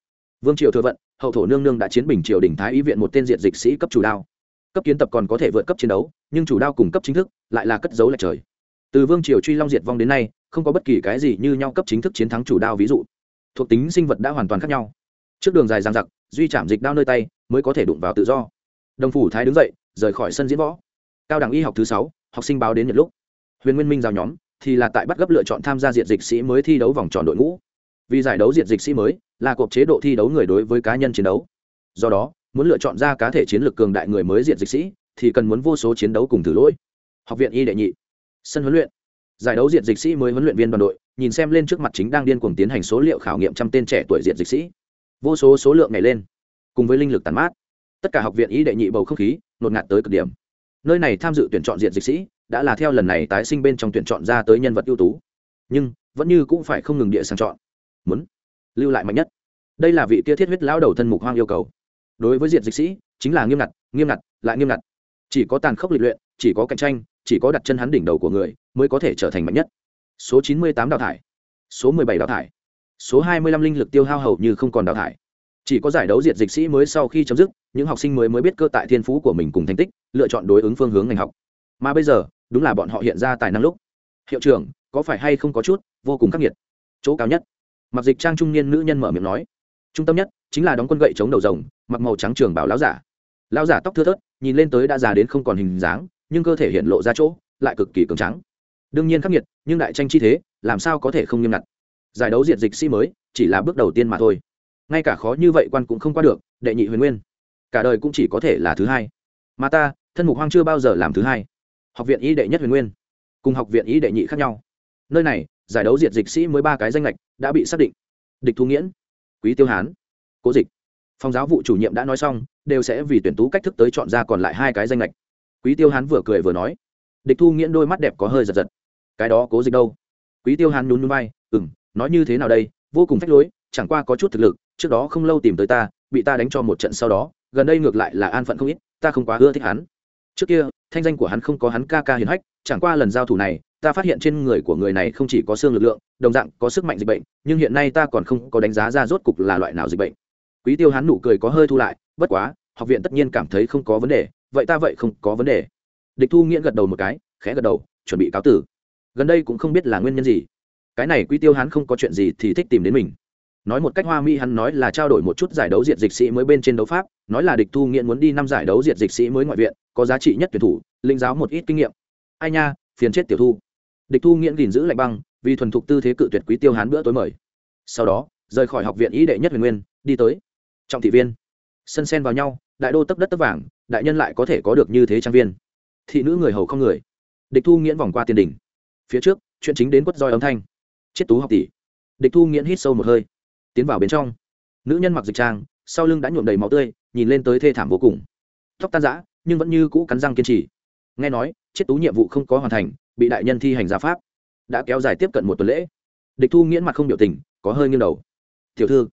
Vương triều thừa vận hậu thổ nương nương đã chiến bình triều đình thái y viện một tên diện dịch sĩ cấp chủ đao. Cấp kiến tập còn có thể vượt cấp chiến đấu, nhưng chủ đao cùng cấp chính thức lại là cất giấu lệch trời. Từ vương triều truy long diệt vong đến nay, không có bất kỳ cái gì như nhau cấp chính thức chiến thắng chủ đao ví dụ. Thuộc tính sinh vật đã hoàn toàn khác nhau. Trước đường dài giang giặc duy chạm dịch đao nơi tay, mới có thể đụng vào tự do. Đồng phủ thái đứng dậy, rời khỏi sân diễn võ. Cao đẳng y học thứ sáu, học sinh báo đến nhật lúc. Huyền nguyên minh giao nhóm thì là tại bắt gấp lựa chọn tham gia diện dịch sĩ mới thi đấu vòng tròn đội ngũ. Vì giải đấu diện dịch sĩ mới là cộp chế độ thi đấu người đối với cá nhân chiến đấu. Do đó, muốn lựa chọn ra cá thể chiến lược cường đại người mới diện dịch sĩ, thì cần muốn vô số chiến đấu cùng thử lỗi. Học viện y đệ nhị, sân huấn luyện. Giải đấu diện dịch sĩ mới huấn luyện viên đoàn đội, nhìn xem lên trước mặt chính đang điên cuồng tiến hành số liệu khảo nghiệm trăm tên trẻ tuổi diện dịch sĩ. Vô số số lượng này lên, cùng với linh lực tàn mát. Tất cả học viện y đệ nhị bầu không khí, nột ngạt tới cực điểm. Nơi này tham dự tuyển chọn diện dịch sĩ, đã là theo lần này tái sinh bên trong tuyển chọn ra tới nhân vật ưu tú. Nhưng, vẫn như cũng phải không ngừng địa sang chọn. Muốn lưu lại mạnh nhất. Đây là vị kia thiết huyết lão đầu thân mục hoang yêu cầu. Đối với diệt dịch sĩ, chính là nghiêm ngặt nghiêm ngặt, lại nghiêm ngặt. Chỉ có tàn khốc lịch luyện, chỉ có cạnh tranh, chỉ có đặt chân hắn đỉnh đầu của người, mới có thể trở thành mạnh nhất. Số chín mươi tám đào thải, số mười bảy đào thải, số hai mươi lăm linh lực tiêu hao hầu như không còn đào thải. Chỉ có giải đấu diệt dịch sĩ mới sau khi chấm dứt, những học sinh mới mới biết cơ tại thiên phú của mình cùng thành tích, lựa chọn đối ứng phương hướng ngành học. Mà bây giờ, đúng là bọn họ hiện ra tài năng lúc. Hiệu trưởng, có phải hay không có chút, vô cùng khắc nghiệt. Chỗ cao nhất mặc dịch trang trung niên nữ nhân mở miệng nói, trung tâm nhất chính là đóng quân gậy chống đầu rồng, mặc màu trắng trường bảo lão giả. Lão giả tóc thưa thớt, nhìn lên tới đã già đến không còn hình dáng, nhưng cơ thể hiện lộ ra chỗ lại cực kỳ cường trắng đương nhiên khắc nghiệt, nhưng đại tranh chi thế, làm sao có thể không nghiêm ngặt. Giải đấu diệt dịch sĩ mới, chỉ là bước đầu tiên mà thôi. Ngay cả khó như vậy quan cũng không qua được, đệ nhị huyền nguyên. Cả đời cũng chỉ có thể là thứ hai. Mà ta, thân mục hoang chưa bao giờ làm thứ hai. Học viện y đệ nhất huyền nguyên, cùng học viện y đệ nhị khác nhau. Nơi này giải đấu diệt dịch sĩ mới ba cái danh lệch đã bị xác định. Địch thu nghiễn, quý tiêu hán, cố dịch. Phòng giáo vụ chủ nhiệm đã nói xong, đều sẽ vì tuyển tú cách thức tới chọn ra còn lại hai cái danh lệch quý tiêu hán vừa cười vừa nói. Địch thu nghiễn đôi mắt đẹp có hơi giật giật. Cái đó cố dịch đâu? Quý tiêu hán nhún nhún vai. Ừ m nói như thế nào đây? Vô cùng phách lối, chẳng qua có chút thực lực, trước đó không lâu tìm tới ta, bị ta đánh cho một trận sau đó, gần đây ngược lại là an phận không ít, ta không quá ưa thích hắn. Trước kia thanh danh của hắn không có hắn ca ca hiền hách, chẳng qua lần giao thủ này, ta phát hiện trên người của người này không chỉ có xương lực lượng, đồng dạng có sức mạnh dịch bệnh, nhưng hiện nay ta còn không có đánh giá ra rốt cục là loại nào dịch bệnh. Quý tiêu hắn nụ cười có hơi thu lại, bất quá, học viện tất nhiên cảm thấy không có vấn đề, vậy ta vậy không có vấn đề. Địch thu nghiễn gật đầu một cái, khẽ gật đầu, chuẩn bị cáo tử. Gần đây cũng không biết là nguyên nhân gì. Cái này quý tiêu hắn không có chuyện gì thì thích tìm đến mình nói một cách hoa mỹ hắn nói là trao đổi một chút giải đấu diệt dịch sĩ mới bên trên đấu pháp, nói là địch thu nghiện muốn đi năm giải đấu diệt dịch sĩ mới ngoại viện, có giá trị nhất tuyển thủ linh giáo một ít kinh nghiệm. Ai nha, phiền chết tiểu thu. Địch thu nghiện gìn giữ lạnh băng, vì thuần thục tư thế cự tuyệt quý tiêu hán bữa tối mời. Sau đó, rời khỏi học viện ý đệ nhất huyền nguyên, đi tới trọng thị viên. Sân sen vào nhau, đại đô tấp đất tấp vàng, đại nhân lại có thể có được như thế trang viên. Thị nữ người hầu không người. Địch thu nghiễn vòng qua tiền đình phía trước, chuyện chính đến quất roi âm thanh. Chiết tú học tỷ. Địch thu nghiễn hít sâu một hơi tiến vào bên trong. Nữ nhân mặc dịch trang, sau lưng đã nhuộm đầy máu tươi, nhìn lên tới thê thảm vô cùng. Tóc tan giã nhưng vẫn như cũ cắn răng kiên trì. Nghe nói chiết tú nhiệm vụ không có hoàn thành, bị đại nhân thi hành gia pháp. Đã kéo dài tiếp cận một tuần lễ. Địch thu nghiễn mặt không biểu tình, có hơi nghiêng đầu. Tiểu thư.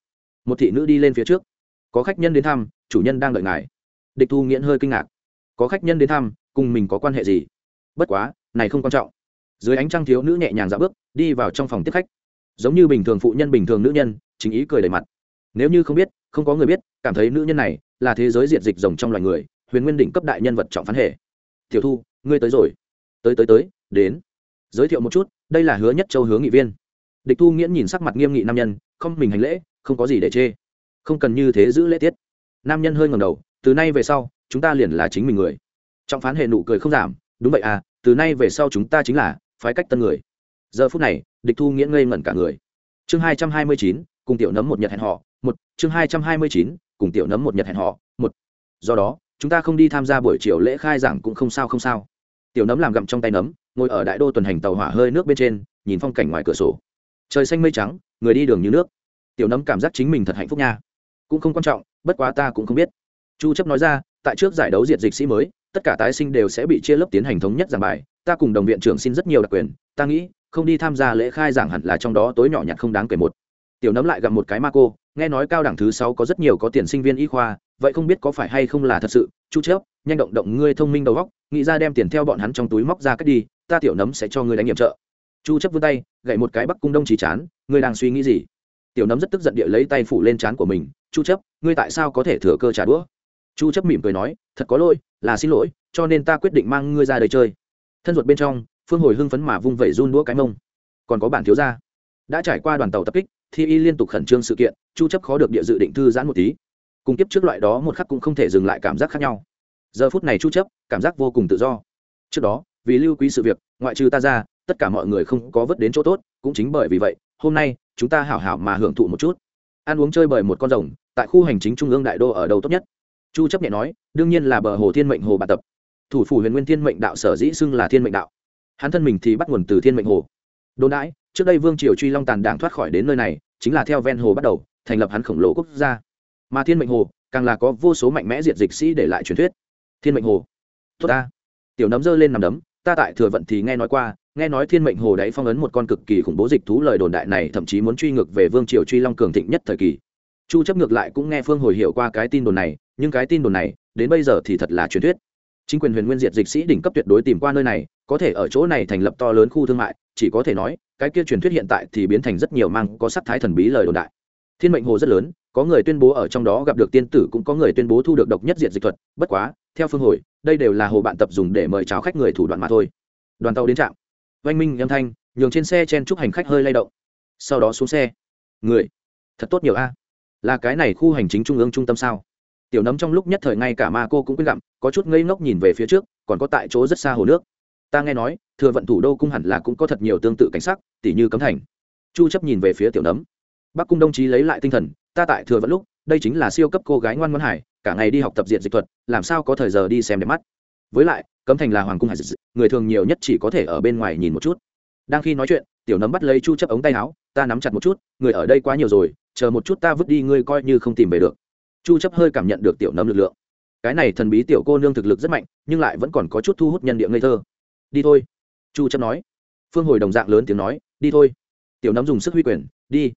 Một thị nữ đi lên phía trước. Có khách nhân đến thăm, chủ nhân đang đợi ngài. Địch thu nghiễn hơi kinh ngạc. Có khách nhân đến thăm, cùng mình có quan hệ gì? Bất quá, này không quan trọng. Dưới ánh trăng thiếu nữ nhẹ nhàng dạo bước, đi vào trong phòng tiếp khách giống như bình thường phụ nhân bình thường nữ nhân, chính ý cười đầy mặt. Nếu như không biết, không có người biết, cảm thấy nữ nhân này là thế giới diệt dịch rồng trong loài người, huyền nguyên đỉnh cấp đại nhân vật trọng phán hệ. Tiểu thu, ngươi tới rồi. Tới tới tới, đến. Giới thiệu một chút, đây là hứa nhất châu hướng nghị viên. Địch thu nghiễn nhìn sắc mặt nghiêm nghị nam nhân, không mình hành lễ, không có gì để chê. Không cần như thế giữ lễ tiết. Nam nhân hơi ngầm đầu, từ nay về sau, chúng ta liền là chính mình người. Trọng phán hệ nụ cười không giảm, đúng vậy à từ nay về sau chúng ta chính là phái cách tân người giờ phút này, địch thu nghiễn ngây ngẩn cả người. Chương hai trăm hai mươi chín, cùng tiểu nấm một nhật hẹn họ một. Chương hai trăm hai mươi chín, cùng tiểu nấm một nhật hẹn họ một. Do đó, chúng ta không đi tham gia buổi chiều lễ khai giảng cũng không sao không sao. Tiểu nấm làm gặm trong tay nấm, ngồi ở đại đô tuần hành tàu hỏa hơi nước bên trên, nhìn phong cảnh ngoài cửa sổ. Trời xanh mây trắng, người đi đường như nước. Tiểu nấm cảm giác chính mình thật hạnh phúc nha. Cũng không quan trọng, bất quá ta cũng không biết. Chu chấp nói ra, tại trước giải đấu diệt dịch sĩ mới, tất cả tái sinh đều sẽ bị chia lớp tiến hành thống nhất giảng bài. Ta cùng đồng viện trưởng xin rất nhiều đặc quyền, ta nghĩ không đi tham gia lễ khai giảng hẳn là trong đó tối nhỏ nhặt không đáng kể một. Tiểu nấm lại gặp một cái ma cô, nghe nói cao đẳng thứ sáu có rất nhiều có tiền sinh viên y khoa, vậy không biết có phải hay không là thật sự. Chu chớp, nhanh động động ngươi thông minh đầu góc, nghĩ ra đem tiền theo bọn hắn trong túi móc ra cách đi, ta tiểu nấm sẽ cho ngươi đánh nhiệm trợ. Chu chấp vươn tay, gậy một cái bắc cung đông chỉ chán, ngươi đang suy nghĩ gì? Tiểu nấm rất tức giận địa lấy tay phủ lên chán của mình, chu chấp ngươi tại sao có thể thừa cơ trả đũa? Chu chấp mỉm cười nói, thật có lỗi, là xin lỗi, cho nên ta quyết định mang ngươi ra đời chơi. Thân ruột bên trong phương hồi hưng phấn mà vung vẩy run đũa cái mông. Còn có bản thiếu gia. Đã trải qua đoàn tàu tập kích, thi y liên tục khẩn trương sự kiện, chu chấp khó được địa dự định thư giãn một tí. Cùng tiếp trước loại đó một khắc cũng không thể dừng lại cảm giác khác nhau. Giờ phút này chu chấp, cảm giác vô cùng tự do. Trước đó, vì lưu quý sự việc, ngoại trừ ta ra, tất cả mọi người không có vứt đến chỗ tốt, cũng chính bởi vì vậy, hôm nay, chúng ta hảo hảo mà hưởng thụ một chút. Ăn uống chơi bời một con rồng, tại khu hành chính trung ương đại đô ở đầu tốt nhất. Chu chấp nhẹ nói, đương nhiên là bờ hồ thiên mệnh hồ bản tập. Thủ phủ huyền nguyên thiên mệnh đạo sở dĩ xưng là thiên mệnh đạo hắn thân mình thì bắt nguồn từ thiên mệnh hồ. Đồn đãi, trước đây vương triều truy long tàn đảng thoát khỏi đến nơi này, chính là theo ven hồ bắt đầu, thành lập hắn khổng lồ quốc gia. Mà thiên mệnh hồ, càng là có vô số mạnh mẽ diệt dịch sĩ để lại truyền thuyết. Thiên mệnh hồ. Tốt ta. Tiểu nấm giơ lên nằm đấm, ta tại thừa vận thì nghe nói qua, nghe nói thiên mệnh hồ đáy phong ấn một con cực kỳ khủng bố dịch thú lời đồn đại này, thậm chí muốn truy ngược về vương triều truy long cường thịnh nhất thời kỳ. Chu chấp ngược lại cũng nghe phương hồi hiểu qua cái tin đồn này, nhưng cái tin đồn này, đến bây giờ thì thật là truyền thuyết chính quyền huyền nguyên diệt dịch sĩ đỉnh cấp tuyệt đối tìm qua nơi này, có thể ở chỗ này thành lập to lớn khu thương mại, chỉ có thể nói, cái kia truyền thuyết hiện tại thì biến thành rất nhiều mang có sắc thái thần bí lời đồn đại. Thiên mệnh hồ rất lớn, có người tuyên bố ở trong đó gặp được tiên tử cũng có người tuyên bố thu được độc nhất diện dịch thuật, bất quá, theo phương hồi, đây đều là hồ bạn tập dùng để mời chào khách người thủ đoạn mà thôi. Đoàn tàu đến trạm. Oanh minh âm thanh, nhường trên xe chen chúc hành khách hơi lay động. Sau đó xuống xe. Người, thật tốt nhiều a. Là cái này khu hành chính trung ương trung tâm sao? Tiểu nấm trong lúc nhất thời ngay cả ma cô cũng quên gặm, có chút ngây ngốc nhìn về phía trước, còn có tại chỗ rất xa hồ nước. Ta nghe nói, thừa vận thủ đô cung hẳn là cũng có thật nhiều tương tự cảnh sắc tỷ như cấm thành. Chu chấp nhìn về phía tiểu nấm. Bắc cung đồng chí lấy lại tinh thần, ta tại thừa vận lúc, đây chính là siêu cấp cô gái ngoan ngoãn hải, cả ngày đi học tập diện dịch thuật, làm sao có thời giờ đi xem đẹp mắt. Với lại, cấm thành là hoàng cung hải dịch, người thường nhiều nhất chỉ có thể ở bên ngoài nhìn một chút. Đang khi nói chuyện, tiểu nấm bắt lấy chu chấp ống tay áo, ta nắm chặt một chút, người ở đây quá nhiều rồi, chờ một chút ta vứt đi, ngươi coi như không tìm về được chu chấp hơi cảm nhận được tiểu nấm lực lượng. Cái này thần bí tiểu cô nương thực lực rất mạnh, nhưng lại vẫn còn có chút thu hút nhân địa ngây thơ. Đi thôi, chu chấp nói. Phương hồi đồng dạng lớn tiếng nói, đi thôi. Tiểu nấm dùng sức huy quyền, đi.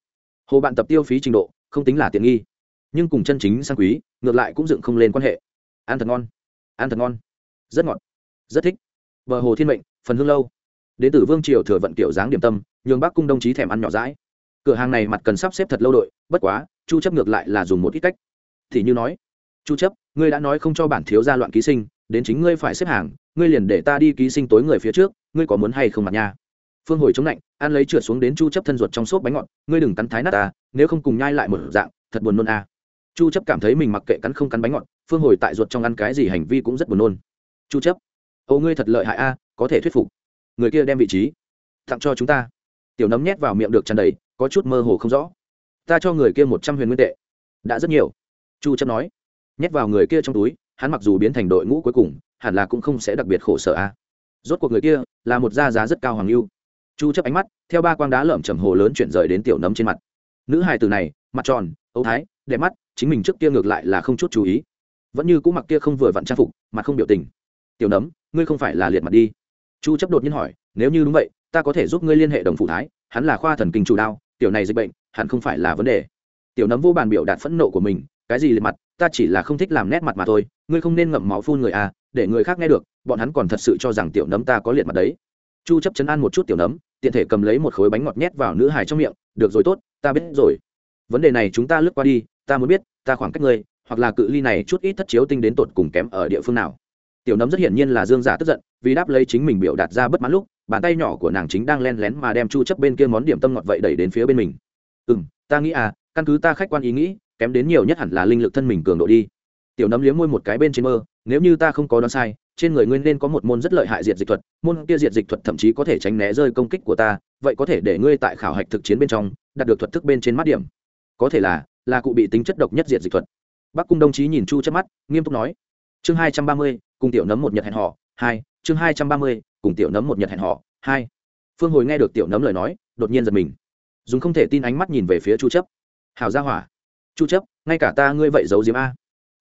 Hồ bạn tập tiêu phí trình độ, không tính là tiện nghi. Nhưng cùng chân chính sang quý, ngược lại cũng dựng không lên quan hệ. Ăn thật ngon, ăn thật ngon. Rất ngọt, rất thích. Bờ hồ thiên mệnh, phần hương lâu. Đến từ vương triều thừa vận kiểu dáng điểm tâm, nhường bác cung đồng chí thèm ăn nhỏ rãi cửa hàng này mặt cần sắp xếp thật lâu đội, bất quá, chu chấp ngược lại là dùng một ít cách thì như nói, chu chấp, ngươi đã nói không cho bản thiếu gia loạn ký sinh, đến chính ngươi phải xếp hàng, ngươi liền để ta đi ký sinh tối người phía trước, ngươi có muốn hay không mặt nha? Phương hồi chống lạnh, an lấy trượt xuống đến chu chấp thân ruột trong xốp bánh ngọt, ngươi đừng cắn thái nát ta, nếu không cùng nhai lại một dạng, thật buồn nôn à. chu chấp cảm thấy mình mặc kệ cắn không cắn bánh ngọt, phương hồi tại ruột trong ăn cái gì hành vi cũng rất buồn nôn. Chu chấp ô ngươi thật lợi hại a, có thể thuyết phục. Người kia đem vị trí tặng cho chúng ta. Tiểu nấm nhét vào miệng được tràn đầy, có chút mơ hồ không rõ. Ta cho người kia một trăm huyền nguyên tệ, đã rất nhiều chu chấp nói, nhét vào người kia trong túi, hắn mặc dù biến thành đội ngũ cuối cùng, hẳn là cũng không sẽ đặc biệt khổ sở a. Rốt cuộc người kia là một gia giá rất cao hoàng lưu chu chấp ánh mắt, theo ba quang đá lởm chầm hồ lớn chuyển rời đến tiểu nấm trên mặt. Nữ hài từ này, mặt tròn, ấu thái, đẹp mắt, chính mình trước kia ngược lại là không chút chú ý. Vẫn như cũ mặc kia không vừa vặn trang phục mà không biểu tình. Tiểu nấm, ngươi không phải là liệt mặt đi. Chu chấp đột nhiên hỏi, nếu như đúng vậy, ta có thể giúp ngươi liên hệ đồng phụ thái, hắn là khoa thần kinh chủ đao, tiểu này dịch bệnh, hẳn không phải là vấn đề. Tiểu nấm vô bàn biểu đạt phẫn nộ của mình cái gì liệt mặt, ta chỉ là không thích làm nét mặt mà thôi, ngươi không nên ngậm máu phun người à để người khác nghe được, bọn hắn còn thật sự cho rằng tiểu nấm ta có liệt mặt đấy. Chu chấp chấn an một chút tiểu nấm, tiện thể cầm lấy một khối bánh ngọt nhét vào nữ hài trong miệng, được rồi tốt, ta biết rồi. Vấn đề này chúng ta lướt qua đi, ta muốn biết, ta khoảng cách ngươi, hoặc là cự ly này chút ít thất chiếu tinh đến tột cùng kém ở địa phương nào. Tiểu nấm rất hiển nhiên là dương giả tức giận, vì đáp lấy chính mình biểu đạt ra bất mãn lúc, bàn tay nhỏ của nàng chính đang len lén mà đem chu chấp bên kia món điểm tâm ngọt vậy đẩy đến phía bên mình. Ừ ta nghĩ à căn cứ ta khách quan ý nghĩ kém đến nhiều nhất hẳn là linh lực thân mình cường độ đi. Tiểu nấm liếm môi một cái bên trên mơ, nếu như ta không có đoán sai, trên người ngươi nên có một môn rất lợi hại diệt dịch thuật, môn kia diệt dịch thuật thậm chí có thể tránh né rơi công kích của ta, vậy có thể để ngươi tại khảo hạch thực chiến bên trong, đạt được thuật thức bên trên mắt điểm. Có thể là là cụ bị tính chất độc nhất diệt dịch thuật. Bắc cung đồng chí nhìn chu chớp mắt, nghiêm túc nói. Chương hai trăm ba mươi, cùng tiểu nấm một nhật hẹn họ hai, chương hai trăm ba mươi, cùng tiểu nấm một nhật hẹn họ hai. Phương hồi nghe được tiểu nấm lời nói, đột nhiên giật mình. Dùng không thể tin ánh mắt nhìn về phía chu chấp hào gia hỏa chu chấp, ngay cả ta ngươi vậy giấu diếm a.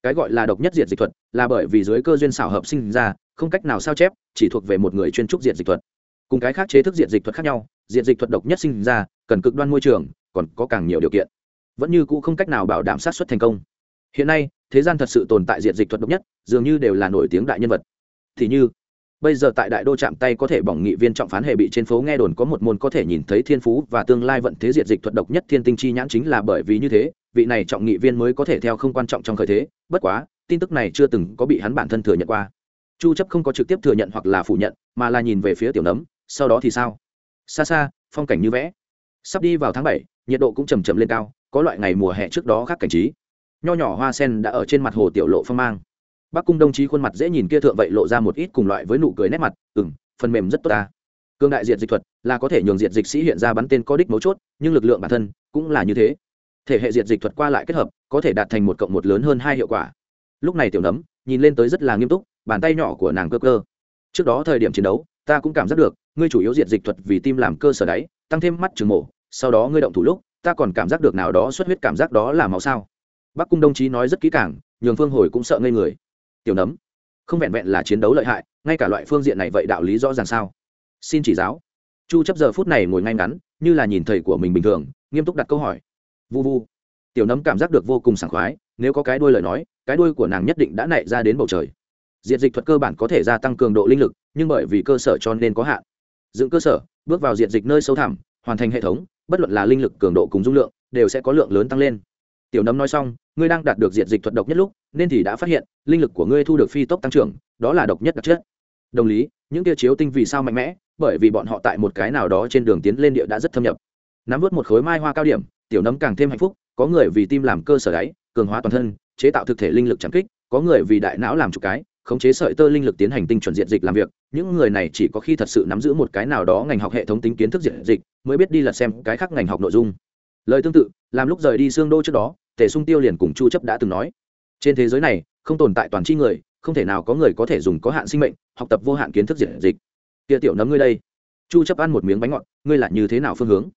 Cái gọi là độc nhất diệt dịch thuật, là bởi vì dưới cơ duyên xảo hợp sinh ra, không cách nào sao chép, chỉ thuộc về một người chuyên trúc diệt dịch thuật. Cùng cái khác chế thức diệt dịch thuật khác nhau, diệt dịch thuật độc nhất sinh ra, cần cực đoan môi trường, còn có càng nhiều điều kiện. Vẫn như cũ không cách nào bảo đảm sát xuất thành công. Hiện nay, thế gian thật sự tồn tại diệt dịch thuật độc nhất, dường như đều là nổi tiếng đại nhân vật. Thì như, bây giờ tại đại đô chạm tay có thể bỏng nghị viên trọng phán hệ bị trên phố nghe đồn có một môn có thể nhìn thấy thiên phú và tương lai vận thế diệt dịch thuật độc nhất thiên tinh chi nhãn chính là bởi vì như thế vị này trọng nghị viên mới có thể theo không quan trọng trong khởi thế bất quá tin tức này chưa từng có bị hắn bản thân thừa nhận qua. Chu chấp không có trực tiếp thừa nhận hoặc là phủ nhận mà là nhìn về phía tiểu nấm sau đó thì sao? Xa xa phong cảnh như vẽ. Sắp đi vào tháng 7, nhiệt độ cũng chầm chậm lên cao có loại ngày mùa hè trước đó khác cảnh trí. Nho nhỏ hoa sen đã ở trên mặt hồ tiểu lộ phong mang. Bác cung đồng chí khuôn mặt dễ nhìn kia thượng vậy lộ ra một ít cùng loại với nụ cười nét mặt Ừm, phần mềm rất tốt ta. Cương đại diệt dịch thuật là có thể nhường diệt dịch sĩ hiện ra bắn tên có đích mấu chốt nhưng lực lượng bản thân cũng là như thế thể hệ diệt dịch thuật qua lại kết hợp, có thể đạt thành một cộng một lớn hơn hai hiệu quả. Lúc này tiểu nấm, nhìn lên tới rất là nghiêm túc, bàn tay nhỏ của nàng cơ cơ. Trước đó thời điểm chiến đấu, ta cũng cảm giác được, ngươi chủ yếu diệt dịch thuật vì tim làm cơ sở đáy, tăng thêm mắt trừng mổ, sau đó ngươi động thủ lúc, ta còn cảm giác được nào đó xuất huyết cảm giác đó là máu sao. Bắc cung đồng chí nói rất kỹ càng, nhường phương hồi cũng sợ ngây người. Tiểu nấm, không vẹn vẹn là chiến đấu lợi hại, ngay cả loại phương diện này vậy đạo lý rõ ràng sao? Xin chỉ giáo. Chu chấp giờ phút này ngồi ngay ngắn, như là nhìn thầy của mình bình thường, nghiêm túc đặt câu hỏi vu vu. Tiểu nấm cảm giác được vô cùng sảng khoái, nếu có cái đuôi lời nói, cái đuôi của nàng nhất định đã nảy ra đến bầu trời. Diệt dịch thuật cơ bản có thể gia tăng cường độ linh lực, nhưng bởi vì cơ sở cho nên có hạn. Dựng cơ sở, bước vào diệt dịch nơi sâu thẳm, hoàn thành hệ thống, bất luận là linh lực cường độ cùng dung lượng, đều sẽ có lượng lớn tăng lên. Tiểu nấm nói xong, ngươi đang đạt được diệt dịch thuật độc nhất lúc, nên thì đã phát hiện, linh lực của ngươi thu được phi tốc tăng trưởng, đó là độc nhất đặc chất. Đồng lý, những tia chiếu tinh vì sao mạnh mẽ? Bởi vì bọn họ tại một cái nào đó trên đường tiến lên địa đã rất thâm nhập nắm vớt một khối mai hoa cao điểm, tiểu nấm càng thêm hạnh phúc, có người vì tim làm cơ sở đáy, cường hóa toàn thân, chế tạo thực thể linh lực chẳng kích, có người vì đại não làm chục cái, khống chế sợi tơ linh lực tiến hành tinh chuẩn diện dịch làm việc. Những người này chỉ có khi thật sự nắm giữ một cái nào đó ngành học hệ thống tính kiến thức diện dịch, mới biết đi lật xem cái khác ngành học nội dung. Lời tương tự, làm lúc rời đi xương đô trước đó, tề sung tiêu liền cùng chu chấp đã từng nói. Trên thế giới này, không tồn tại toàn chi người, không thể nào có người có thể dùng có hạn sinh mệnh, học tập vô hạn kiến thức diện dịch. Kia tiểu nấm ngươi đây. Chu chấp ăn một miếng bánh ngọt, ngươi là như thế nào phương hướng?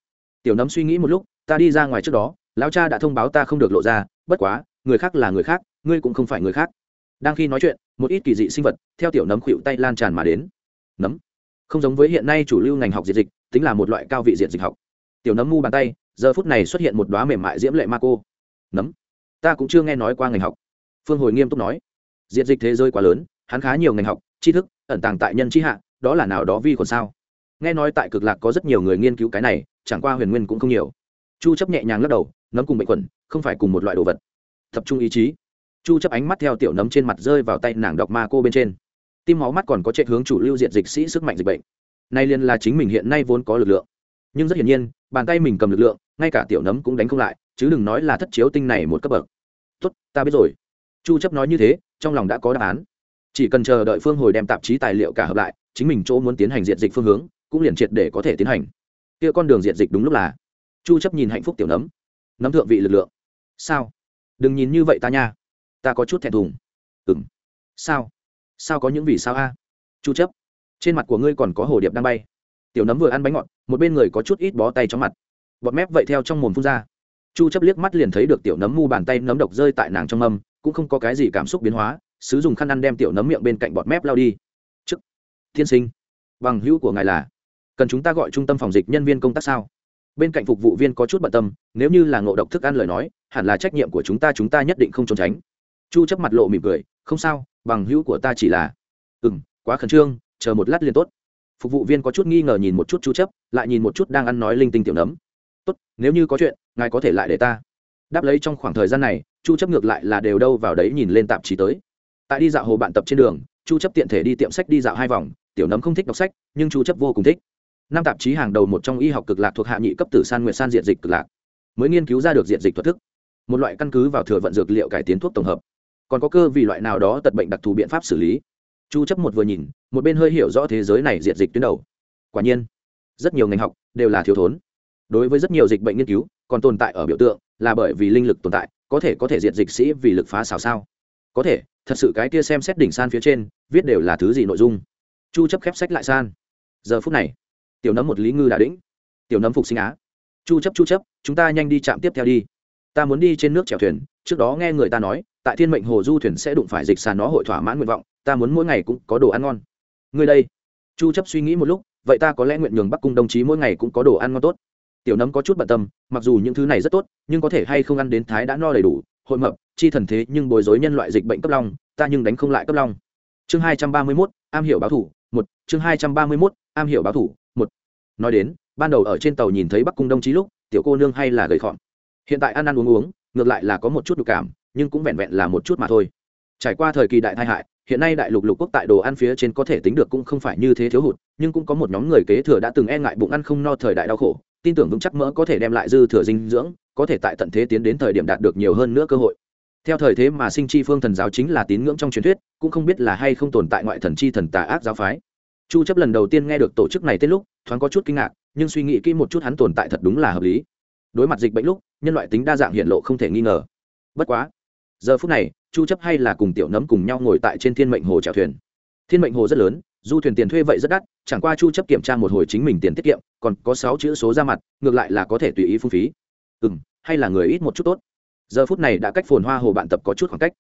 Tiểu nấm suy nghĩ một lúc, ta đi ra ngoài trước đó, lão cha đã thông báo ta không được lộ ra, bất quá, người khác là người khác, ngươi cũng không phải người khác. Đang khi nói chuyện, một ít kỳ dị sinh vật, theo tiểu nấm khuỵu tay lan tràn mà đến. Nấm? Không giống với hiện nay chủ lưu ngành học diệt dịch, tính là một loại cao vị diệt dịch học. Tiểu nấm mu bàn tay, giờ phút này xuất hiện một đoá mềm mại diễm lệ ma cô. Nấm? Ta cũng chưa nghe nói qua ngành học. Phương hồi nghiêm túc nói. Diệt dịch thế giới quá lớn, hắn khá nhiều ngành học, tri thức, ẩn tàng tại nhân tri hạ, đó là nào đó vi còn sao? Nghe nói tại cực lạc có rất nhiều người nghiên cứu cái này, chẳng qua huyền nguyên cũng không nhiều. Chu chấp nhẹ nhàng lắc đầu, nấm cùng bệnh khuẩn, không phải cùng một loại đồ vật. Tập trung ý chí. Chu chấp ánh mắt theo tiểu nấm trên mặt rơi vào tay nàng độc ma cô bên trên. Tim máu mắt còn có chạy hướng chủ lưu diện dịch sĩ sức mạnh dịch bệnh. Nay liên là chính mình hiện nay vốn có lực lượng. Nhưng rất hiển nhiên, bàn tay mình cầm lực lượng, ngay cả tiểu nấm cũng đánh không lại, chứ đừng nói là thất chiếu tinh này một cấp bậc. Tốt, ta biết rồi. Chu chấp nói như thế, trong lòng đã có đáp án. Chỉ cần chờ đợi phương hồi đem tạp chí tài liệu cả hợp lại, chính mình chỗ muốn tiến hành diện dịch phương hướng cũng liền triệt để có thể tiến hành. Kia con đường diện dịch đúng lúc là. Chu chấp nhìn hạnh phúc tiểu nấm. Nấm thượng vị lực lượng. Sao? Đừng nhìn như vậy ta nha. Ta có chút thẹn thùng. Ừm. Sao? Sao có những vì sao a? Chu chấp. Trên mặt của ngươi còn có hồ điệp đang bay. Tiểu nấm vừa ăn bánh ngọt, một bên người có chút ít bó tay trong mặt. Bọt mép vậy theo trong mồm phun ra. Chu chấp liếc mắt liền thấy được tiểu nấm mu bàn tay nấm độc rơi tại nàng trong mâm, cũng không có cái gì cảm xúc biến hóa sứ dùng khăn ăn đem tiểu nấm miệng bên cạnh bọt mép lao đi. Chức. Thiên sinh. Bằng hữu của ngài là cần chúng ta gọi trung tâm phòng dịch nhân viên công tác sao? Bên cạnh phục vụ viên có chút bận tâm, nếu như là ngộ độc thức ăn lời nói, hẳn là trách nhiệm của chúng ta chúng ta nhất định không trốn tránh. Chu chấp mặt lộ mỉm cười, không sao, bằng hữu của ta chỉ là. Ừm, quá khẩn trương, chờ một lát liền tốt. Phục vụ viên có chút nghi ngờ nhìn một chút chu chấp, lại nhìn một chút đang ăn nói linh tinh tiểu nấm. Tốt, nếu như có chuyện, ngài có thể lại để ta. Đáp lấy trong khoảng thời gian này, chu chấp ngược lại là đều đâu vào đấy nhìn lên tạp chí tới. Tại đi dạo hồ bạn tập trên đường, chu chấp tiện thể đi tiệm sách đi dạo hai vòng, tiểu nấm không thích đọc sách, nhưng chu chấp vô cùng thích năm tạp chí hàng đầu một trong y học cực lạc thuộc hạ nhị cấp tử san nguyệt san diện dịch cực lạc. Mới nghiên cứu ra được diện dịch thuật thức. Một loại căn cứ vào thừa vận dược liệu cải tiến thuốc tổng hợp. Còn có cơ vì loại nào đó tật bệnh đặc thù biện pháp xử lý. Chu chấp một vừa nhìn, một bên hơi hiểu rõ thế giới này diện dịch tuyến đầu. Quả nhiên, rất nhiều ngành học đều là thiếu thốn. Đối với rất nhiều dịch bệnh nghiên cứu, còn tồn tại ở biểu tượng là bởi vì linh lực tồn tại, có thể có thể diệt dịch sĩ vì lực phá xào sao. Có thể, thật sự cái kia xem xét đỉnh san phía trên, viết đều là thứ gì nội dung. Chu chấp khép sách lại san. Giờ phút này tiểu nấm một lý ngư đã đĩnh. Tiểu nấm phục sinh á. Chu chấp chu chấp chúng ta nhanh đi chạm tiếp theo đi. Ta muốn đi trên nước chèo thuyền trước đó nghe người ta nói tại thiên mệnh hồ du thuyền sẽ đụng phải dịch sàn nó hội thỏa mãn nguyện vọng ta muốn mỗi ngày cũng có đồ ăn ngon. Người đây. Chu chấp suy nghĩ một lúc vậy ta có lẽ nguyện nhường bắc cung đồng chí mỗi ngày cũng có đồ ăn ngon tốt. Tiểu nấm có chút bận tâm mặc dù những thứ này rất tốt nhưng có thể hay không ăn đến thái đã no đầy đủ hội mập chi thần thế nhưng bối rối nhân loại dịch bệnh cấp long ta nhưng đánh không lại cấp long. Chương 231, am hiểu báo thủ một chương 231, am hiểu báo thủ nói đến, ban đầu ở trên tàu nhìn thấy bắc cung đồng chí lúc, tiểu cô nương hay là gầy khọn hiện tại ăn ăn uống uống, ngược lại là có một chút đục cảm, nhưng cũng vẹn vẹn là một chút mà thôi. Trải qua thời kỳ đại tai hại, hiện nay đại lục lục quốc tại đồ ăn phía trên có thể tính được cũng không phải như thế thiếu hụt, nhưng cũng có một nhóm người kế thừa đã từng e ngại bụng ăn không no thời đại đau khổ, tin tưởng vững chắc mỡ có thể đem lại dư thừa dinh dưỡng, có thể tại tận thế tiến đến thời điểm đạt được nhiều hơn nữa cơ hội. Theo thời thế mà sinh chi phương thần giáo chính là tín ngưỡng trong truyền thuyết, cũng không biết là hay không tồn tại ngoại thần chi thần tà ác giáo phái chu chấp lần đầu tiên nghe được tổ chức này tên lúc, thoáng có chút kinh ngạc, nhưng suy nghĩ kỹ một chút hắn tồn tại thật đúng là hợp lý. Đối mặt dịch bệnh lúc, nhân loại tính đa dạng hiện lộ không thể nghi ngờ. Bất quá, giờ phút này, chu chấp hay là cùng tiểu nấm cùng nhau ngồi tại trên thiên mệnh hồ chèo thuyền. Thiên mệnh hồ rất lớn, du thuyền tiền thuê vậy rất đắt, chẳng qua chu chấp kiểm tra một hồi chính mình tiền tiết kiệm, còn có 6 chữ số ra mặt, ngược lại là có thể tùy ý phung phí. Ừm, hay là người ít một chút tốt. Giờ phút này đã cách phồn hoa hồ bạn tập có chút khoảng cách.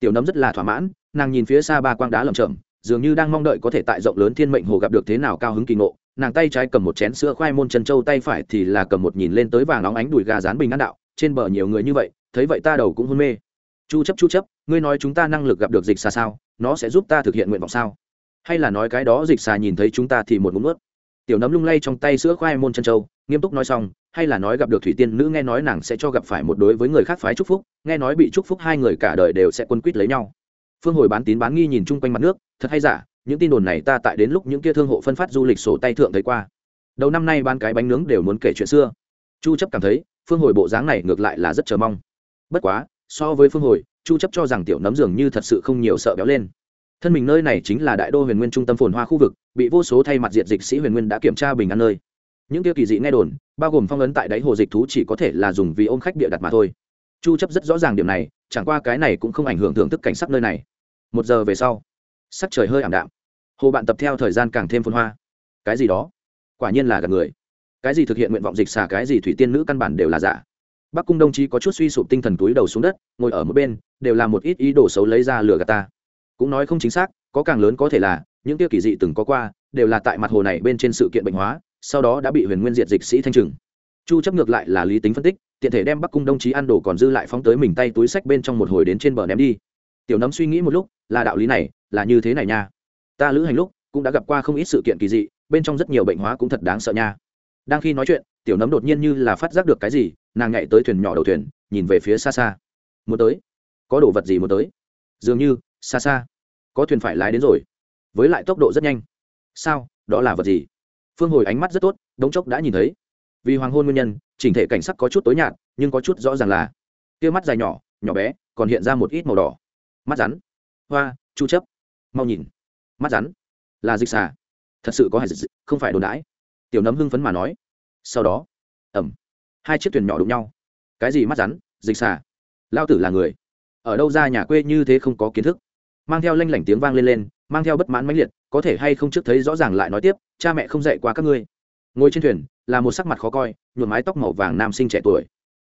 Tiểu nấm rất là thỏa mãn, nàng nhìn phía xa ba quang đá lởm chởm dường như đang mong đợi có thể tại rộng lớn thiên mệnh hồ gặp được thế nào cao hứng kỳ ngộ. Nàng tay trái cầm một chén sữa khoai môn chân châu, tay phải thì là cầm một nhìn lên tới vàng óng ánh đùi gà rán bình ăn đạo. Trên bờ nhiều người như vậy, thấy vậy ta đầu cũng hôn mê. Chu chấp chu chấp, ngươi nói chúng ta năng lực gặp được dịch xà sao? Nó sẽ giúp ta thực hiện nguyện vọng sao? Hay là nói cái đó dịch xà nhìn thấy chúng ta thì một ngụm nuốt. Tiểu nấm lung lay trong tay sữa khoai môn chân châu, nghiêm túc nói xong, hay là nói gặp được thủy tiên nữ nghe nói nàng sẽ cho gặp phải một đối với người khác phái chúc phúc, nghe nói bị chúc phúc hai người cả đời đều sẽ quân quýt lấy nhau phương hồi bán tín bán nghi nhìn chung quanh mặt nước, thật hay giả, những tin đồn này ta tại đến lúc những kia thương hộ phân phát du lịch sổ tay thượng thấy qua. Đầu năm nay bán cái bánh nướng đều muốn kể chuyện xưa. Chu chấp cảm thấy, phương hồi bộ dáng này ngược lại là rất chờ mong. Bất quá, so với phương hồi, chu chấp cho rằng tiểu nấm dường như thật sự không nhiều sợ béo lên. Thân mình nơi này chính là đại đô huyền nguyên trung tâm phồn hoa khu vực, bị vô số thay mặt diệt dịch sĩ huyền nguyên đã kiểm tra bình an nơi. Những tiêu kỳ dị nghe đồn, bao gồm phong ấn tại đáy hồ dịch thú chỉ có thể là dùng vì ôm khách địa đặt mà thôi. Chu chấp rất rõ ràng điểm này, chẳng qua cái này cũng không ảnh hưởng thưởng thức cảnh sắc nơi này một giờ về sau, sắc trời hơi ảm đạm. Hồ bạn tập theo thời gian càng thêm phồn hoa. Cái gì đó? Quả nhiên là gặp người. Cái gì thực hiện nguyện vọng dịch xả cái gì thủy tiên nữ căn bản đều là giả. Bắc cung đồng chí có chút suy sụp tinh thần túi đầu xuống đất, ngồi ở một bên, đều là một ít ý đồ xấu lấy ra lừa gạt ta. Cũng nói không chính xác, có càng lớn có thể là, những tiêu kỳ dị từng có qua, đều là tại mặt hồ này bên trên sự kiện bệnh hóa, sau đó đã bị huyền nguyên diệt dịch sĩ thanh trừng. Chu chấp ngược lại là lý tính phân tích, tiện thể đem bắc cung đồng chí ăn đồ còn dư lại phóng tới mình tay túi sách bên trong một hồi đến trên bờ ném đi tiểu nấm suy nghĩ một lúc, là đạo lý này, là như thế này nha. Ta lữ hành lúc, cũng đã gặp qua không ít sự kiện kỳ dị, bên trong rất nhiều bệnh hóa cũng thật đáng sợ nha. Đang khi nói chuyện, tiểu nấm đột nhiên như là phát giác được cái gì, nàng nhảy tới thuyền nhỏ đầu thuyền, nhìn về phía xa xa muốn tới. Có đồ vật gì muốn tới? Dường như xa xa có thuyền phải lái đến rồi. Với lại tốc độ rất nhanh. Sao, đó là vật gì? Phương hồi ánh mắt rất tốt, đống chốc đã nhìn thấy. Vì hoàng hôn nguyên nhân, chỉnh thể cảnh sắc có chút tối nhạt, nhưng có chút rõ ràng là. Kia mắt dài nhỏ nhỏ bé, còn hiện ra một ít màu đỏ mắt rắn. Hoa, chu chấp. Mau nhìn. Mắt rắn. Là dịch xà. Thật sự có hại dịch không phải đồn đãi. Tiểu nấm hưng phấn mà nói. Sau đó ẩm hai chiếc thuyền nhỏ đụng nhau. Cái gì mắt rắn? Dịch xà. Lao tử là người. Ở đâu ra nhà quê như thế không có kiến thức? Mang theo lanh lảnh tiếng vang lên lên, mang theo bất mãn mãnh liệt, có thể hay không trước thấy rõ ràng lại nói tiếp, cha mẹ không dạy qua các ngươi. Ngồi trên thuyền, là một sắc mặt khó coi, nhuộm mái tóc màu vàng nam sinh trẻ tuổi.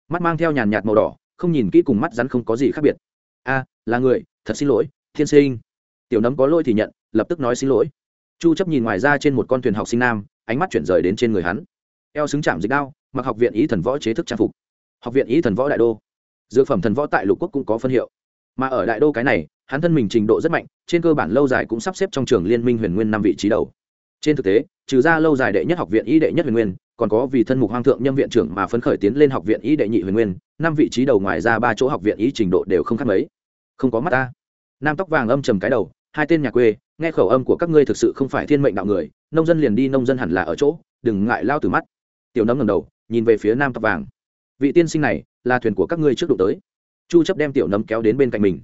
Mắt mang theo nhàn nhạt màu đỏ, không nhìn kỹ cùng mắt rắn không có gì khác biệt a, là người, thật xin lỗi, thiên sinh. Tiểu nấm có lỗi thì nhận, lập tức nói xin lỗi. Chu chấp nhìn ngoài ra trên một con thuyền học sinh nam, ánh mắt chuyển rời đến trên người hắn. Eo xứng chạm dịch đao, mặc học viện ý thần võ chế thức trang phục. Học viện ý thần võ đại đô. Dược phẩm thần võ tại lục quốc cũng có phân hiệu. Mà ở đại đô cái này, hắn thân mình trình độ rất mạnh, trên cơ bản lâu dài cũng sắp xếp trong trường liên minh huyền nguyên năm vị trí đầu. Trên thực tế, trừ ra lâu dài đệ nhất học viện y đệ nhất huyền nguyên, còn có vì thân mục hoang thượng nhâm viện trưởng mà phấn khởi tiến lên học viện y đệ nhị huyền nguyên, năm vị trí đầu ngoài ra ba chỗ học viện y trình độ đều không khác mấy không có mắt ta. Nam tóc vàng âm trầm cái đầu, hai tên nhà quê, nghe khẩu âm của các ngươi thực sự không phải thiên mệnh đạo người, nông dân liền đi nông dân hẳn là ở chỗ, đừng ngại lao từ mắt. Tiểu nấm ngầm đầu, nhìn về phía nam tóc vàng. Vị tiên sinh này, là thuyền của các ngươi trước đụng tới. Chu chấp đem tiểu nấm kéo đến bên cạnh mình.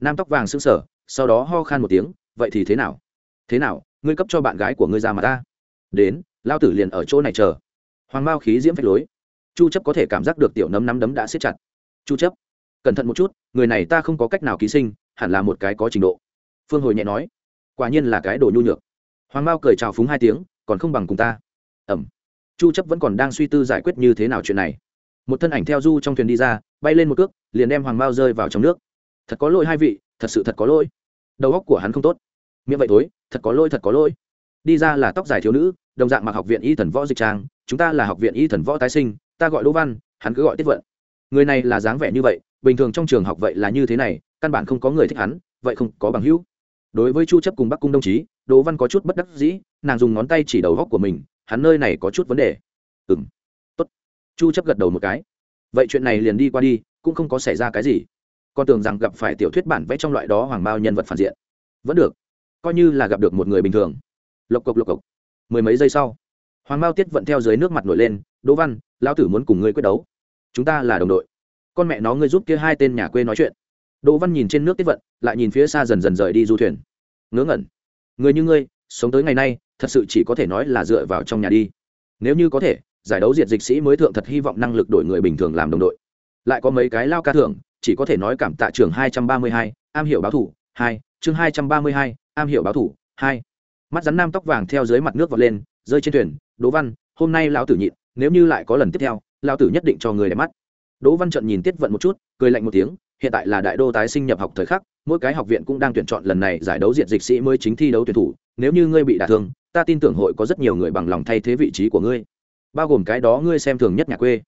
Nam tóc vàng sững sờ, sau đó ho khan một tiếng, vậy thì thế nào? Thế nào, ngươi cấp cho bạn gái của ngươi ra mà ta? Đến, lao tử liền ở chỗ này chờ. Hoàng mao khí diễm phách lối. Chu chấp có thể cảm giác được tiểu nấm nắm đấm đã siết chặt. Chu chấp, cẩn thận một chút người này ta không có cách nào ký sinh, hẳn là một cái có trình độ. Phương hồi nhẹ nói, quả nhiên là cái đồ nhu nhược. Hoàng mao cười chào phúng hai tiếng, còn không bằng cùng ta. Ẩm. Chu chấp vẫn còn đang suy tư giải quyết như thế nào chuyện này. Một thân ảnh theo du trong thuyền đi ra, bay lên một cước, liền đem hoàng mao rơi vào trong nước. Thật có lỗi hai vị, thật sự thật có lỗi. Đầu óc của hắn không tốt. Miệng vậy thối, thật có lỗi, thật có lỗi. Đi ra là tóc dài thiếu nữ, đồng dạng mặc học viện y thần võ dịch trang, chúng ta là học viện y thần võ tái sinh, ta gọi đỗ văn, hắn cứ gọi tiết vận. Người này là dáng vẻ như vậy bình thường trong trường học vậy là như thế này, căn bản không có người thích hắn, vậy không có bằng hữu. Đối với chu chấp cùng bắc cung đồng chí, đỗ văn có chút bất đắc dĩ, nàng dùng ngón tay chỉ đầu góc của mình, hắn nơi này có chút vấn đề. Ừm, tốt. Chu chấp gật đầu một cái. Vậy chuyện này liền đi qua đi, cũng không có xảy ra cái gì. Con tưởng rằng gặp phải tiểu thuyết bản vẽ trong loại đó hoàng bao nhân vật phản diện. Vẫn được. Coi như là gặp được một người bình thường. Lộc cộc lộc cộc. Mười mấy giây sau, hoàng bao tiết vận theo dưới nước mặt nổi lên. Đỗ văn, lão tử muốn cùng ngươi quyết đấu. Chúng ta là đồng đội con mẹ nó ngươi giúp kia hai tên nhà quê nói chuyện. Đỗ văn nhìn trên nước tiếp vận, lại nhìn phía xa dần dần rời đi du thuyền. Ngớ ngẩn. Người như ngươi, sống tới ngày nay, thật sự chỉ có thể nói là dựa vào trong nhà đi. Nếu như có thể, giải đấu diệt dịch sĩ mới thượng thật hy vọng năng lực đổi người bình thường làm đồng đội. Lại có mấy cái lao ca thưởng, chỉ có thể nói cảm tạ trường hai trăm ba mươi hai, am hiểu báo thủ, hai, chương hai trăm ba mươi hai, am hiểu báo thủ, hai. Mắt rắn nam tóc vàng theo dưới mặt nước vọt lên, rơi trên thuyền, đỗ văn, hôm nay lão tử nhịn, nếu như lại có lần tiếp theo, lão tử nhất định cho người đẹp mắt đỗ văn trận nhìn tiết vận một chút, cười lạnh một tiếng, hiện tại là đại đô tái sinh nhập học thời khắc, mỗi cái học viện cũng đang tuyển chọn lần này giải đấu diện dịch sĩ mới chính thi đấu tuyển thủ, nếu như ngươi bị đả thương, ta tin tưởng hội có rất nhiều người bằng lòng thay thế vị trí của ngươi. Bao gồm cái đó ngươi xem thường nhất nhà quê.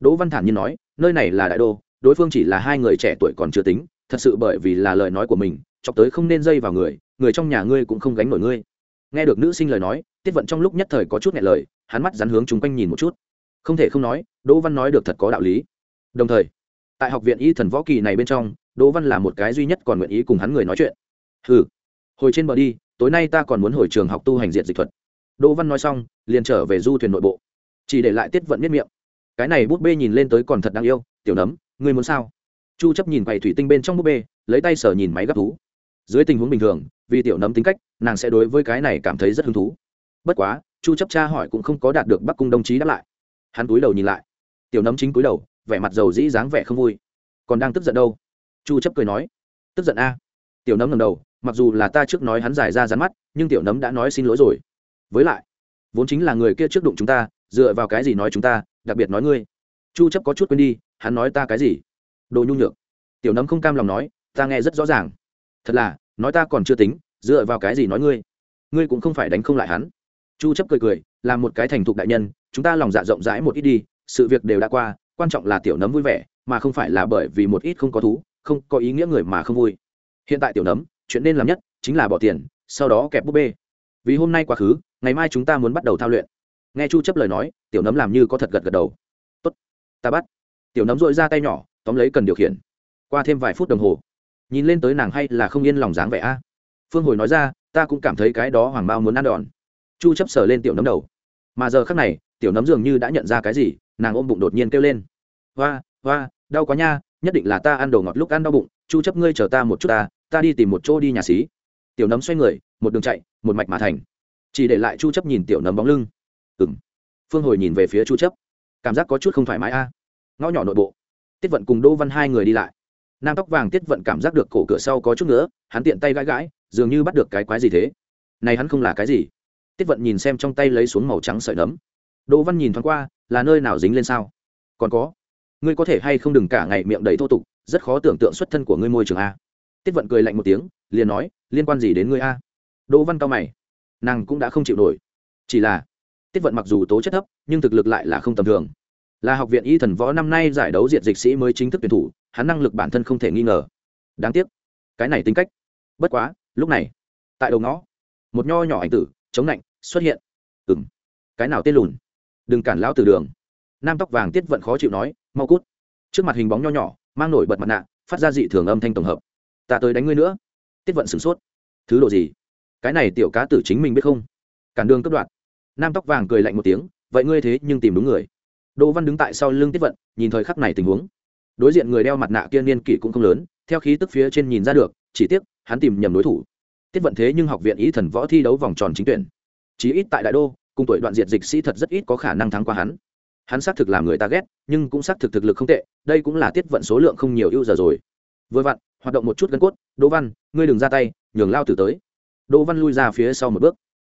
Đỗ văn thản nhiên nói, nơi này là đại đô, đối phương chỉ là hai người trẻ tuổi còn chưa tính, thật sự bởi vì là lời nói của mình, chọc tới không nên dây vào người người trong nhà ngươi cũng không gánh nổi ngươi. Nghe được nữ sinh lời nói, tiết vận trong lúc nhất thời có chút nghẹn lời, hắn mắt rắn hướng chung quanh nhìn một chút. Không thể không nói, đỗ văn nói được thật có đạo lý đồng thời, tại học viện y thần võ kỳ này bên trong, đỗ văn là một cái duy nhất còn nguyện ý cùng hắn người nói chuyện. Ừ hồi trên bờ đi, tối nay ta còn muốn hồi trường học tu hành diện dịch thuật. Đỗ văn nói xong, liền trở về du thuyền nội bộ. Chỉ để lại tiết vận miết miệng. Cái này bút bê nhìn lên tới còn thật đáng yêu, tiểu nấm, ngươi muốn sao? Chu chấp nhìn quầy thủy tinh bên trong bút bê, lấy tay sở nhìn máy gấp thú. Dưới tình huống bình thường, vì tiểu nấm tính cách, nàng sẽ đối với cái này cảm thấy rất hứng thú. Bất quá, chu chấp cha hỏi cũng không có đạt được bắc cung đồng chí đáp lại. Hắn cúi đầu nhìn lại. Tiểu nấm chính cúi đầu vẻ mặt dầu dĩ dáng vẻ không vui. Còn đang tức giận đâu? Chu chấp cười nói. Tức giận a. Tiểu nấm ngẩng đầu, mặc dù là ta trước nói hắn giải ra rắn mắt, nhưng tiểu nấm đã nói xin lỗi rồi. Với lại, vốn chính là người kia trước đụng chúng ta, dựa vào cái gì nói chúng ta, đặc biệt nói ngươi. Chu chấp có chút quên đi, hắn nói ta cái gì? Đồ nhu nhược. Tiểu nấm không cam lòng nói, ta nghe rất rõ ràng. Thật là, nói ta còn chưa tính, dựa vào cái gì nói ngươi? Ngươi cũng không phải đánh không lại hắn. Chu chấp cười cười làm một cái thành thục đại nhân, chúng ta lòng dạ rộng rãi một ít đi, sự việc đều đã qua quan trọng là tiểu nấm vui vẻ, mà không phải là bởi vì một ít không có thú, không có ý nghĩa người mà không vui. Hiện tại tiểu nấm, chuyện nên làm nhất chính là bỏ tiền, sau đó kẹp búp bê. Vì hôm nay quá khứ, ngày mai chúng ta muốn bắt đầu thao luyện. Nghe chu chấp lời nói, tiểu nấm làm như có thật gật gật đầu. Tốt, ta bắt. Tiểu nấm dội ra tay nhỏ, tóm lấy cần điều khiển. Qua thêm vài phút đồng hồ, nhìn lên tới nàng hay là không yên lòng dáng vẻ a. Phương hồi nói ra, ta cũng cảm thấy cái đó hoàng bao muốn ăn đòn. Chu chấp sờ lên tiểu nấm đầu. Mà giờ khắc này tiểu nấm dường như đã nhận ra cái gì, nàng ôm bụng đột nhiên kêu lên. Hoa hoa, đau quá nha, nhất định là ta ăn đồ ngọt lúc ăn đau bụng, chu chấp ngươi chờ ta một chút ta ta đi tìm một chỗ đi nhà xí. Tiểu nấm xoay người, một đường chạy, một mạch mà thành. Chỉ để lại chu chấp nhìn tiểu nấm bóng lưng. Ừm. Phương hồi nhìn về phía chu chấp. Cảm giác có chút không thoải mái a. Ngõ nhỏ nội bộ. Tiết vận cùng đỗ văn hai người đi lại. Nam tóc vàng tiết vận cảm giác được cổ cửa sau có chút nữa hắn tiện tay gãi gãi, dường như bắt được cái quái gì thế. Này hắn không là cái gì. Tiết vận nhìn xem trong tay lấy xuống màu trắng sợi nấm đỗ văn nhìn thoáng qua, là nơi nào dính lên sao? Còn có, ngươi có thể hay không đừng cả ngày miệng đầy thô tục, rất khó tưởng tượng xuất thân của ngươi môi trường a. Tiết vận cười lạnh một tiếng, liền nói, liên quan gì đến ngươi a? Đỗ văn cao mày, nàng cũng đã không chịu nổi. Chỉ là, tiết vận mặc dù tố chất thấp, nhưng thực lực lại là không tầm thường. Là học viện y thần võ năm nay giải đấu diệt dịch sĩ mới chính thức tuyển thủ, hắn năng lực bản thân không thể nghi ngờ. Đáng tiếc, cái này tính cách. Bất quá, lúc này, tại đầu ngõ, một nho nhỏ ảnh tử, chống lạnh, xuất hiện. Ừng cái nào tên lùn? Đừng cản lão từ đường. Nam tóc vàng tiết vận khó chịu nói, mau cút. Trước mặt hình bóng nho nhỏ, mang nổi bật mặt nạ, phát ra dị thường âm thanh tổng hợp. Ta tới đánh ngươi nữa. Tiết vận sửng sốt. Thứ độ gì? Cái này tiểu cá tử chính mình biết không? Cản đường cấp đoạn nam tóc vàng cười lạnh một tiếng, vậy ngươi thế nhưng tìm đúng người. Đỗ văn đứng tại sau lưng tiết vận, nhìn thời khắc này tình huống. Đối diện người đeo mặt nạ kia niên kỷ cũng không lớn, theo khí tức phía trên nhìn ra được, chỉ tiếc, hắn tìm nhầm đối thủ. Tiết vận thế nhưng học viện ý thần võ thi đấu vòng tròn chính tuyển. Chí ít tại đại đô cùng tuổi đoạn diệt dịch sĩ thật rất ít có khả năng thắng qua hắn. Hắn xác thực làm người ta ghét, nhưng cũng xác thực thực lực không tệ, đây cũng là tiết vận số lượng không nhiều ưu giờ rồi. Vừa vặn, hoạt động một chút gân cốt, đỗ văn, ngươi đừng ra tay, nhường lao tử tới. Đỗ văn lui ra phía sau một bước.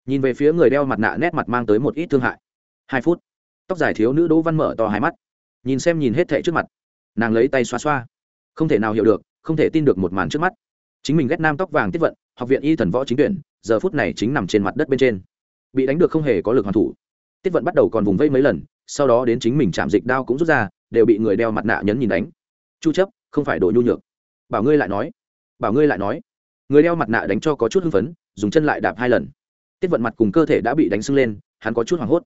Nhìn về phía người đeo mặt nạ nét mặt mang tới một ít thương hại. Hai phút, tóc dài thiếu nữ đỗ văn mở to hai mắt. Nhìn xem nhìn hết thệ trước mặt. Nàng lấy tay xoa xoa. Không thể nào hiểu được, không thể tin được một màn trước mắt. Chính mình ghét nam tóc vàng tiếp vận, học viện y thần võ chính tuyển, giờ phút này chính nằm trên mặt đất bên trên bị đánh được không hề có lực hoàn thủ. Tiết vận bắt đầu còn vùng vây mấy lần, sau đó đến chính mình chạm dịch đao cũng rút ra, đều bị người đeo mặt nạ nhấn nhìn đánh. Chu chấp, không phải đồ nhu nhược. Bảo ngươi lại nói. Bảo ngươi lại nói. Người đeo mặt nạ đánh cho có chút hưng phấn, dùng chân lại đạp hai lần. Tiết vận mặt cùng cơ thể đã bị đánh sưng lên, hắn có chút hoảng hốt.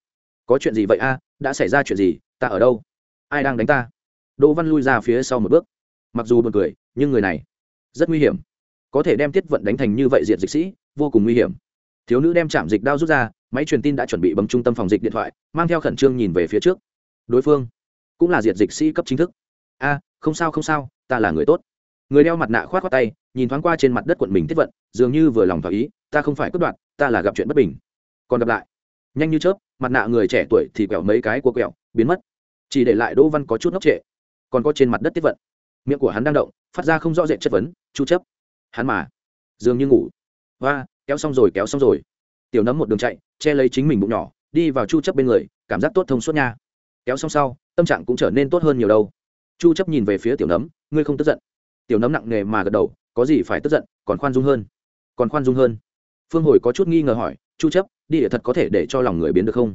Có chuyện gì vậy a? Đã xảy ra chuyện gì? Ta ở đâu? Ai đang đánh ta? Đỗ văn lui ra phía sau một bước. Mặc dù buồn cười, nhưng người này rất nguy hiểm. Có thể đem tiết vận đánh thành như vậy diện dịch sĩ, vô cùng nguy hiểm thiếu nữ đem chạm dịch đao rút ra, máy truyền tin đã chuẩn bị bấm trung tâm phòng dịch điện thoại, mang theo khẩn trương nhìn về phía trước. Đối phương cũng là diệt dịch sĩ cấp chính thức. A, không sao không sao, ta là người tốt. Người đeo mặt nạ khoát khoát tay, nhìn thoáng qua trên mặt đất quận mình tiết vận, dường như vừa lòng thỏa ý, ta không phải cướp đoạt, ta là gặp chuyện bất bình. Còn gặp lại. Nhanh như chớp, mặt nạ người trẻ tuổi thì quẹo mấy cái của quẹo, biến mất. Chỉ để lại đỗ văn có chút ngốc trệ. Còn có trên mặt đất tiết vận. Miệng của hắn đang động, phát ra không rõ rệt chất vấn, chu chấp. Hắn mà dường như ngủ. Và kéo xong rồi kéo xong rồi. Tiểu nấm một đường chạy che lấy chính mình bụng nhỏ đi vào chu chấp bên người cảm giác tốt thông suốt nha. Kéo xong sau tâm trạng cũng trở nên tốt hơn nhiều đâu. Chu chấp nhìn về phía tiểu nấm ngươi không tức giận. Tiểu nấm nặng nề mà gật đầu có gì phải tức giận còn khoan dung hơn. Còn khoan dung hơn. Phương hồi có chút nghi ngờ hỏi chu chấp đi để thật có thể để cho lòng người biến được không?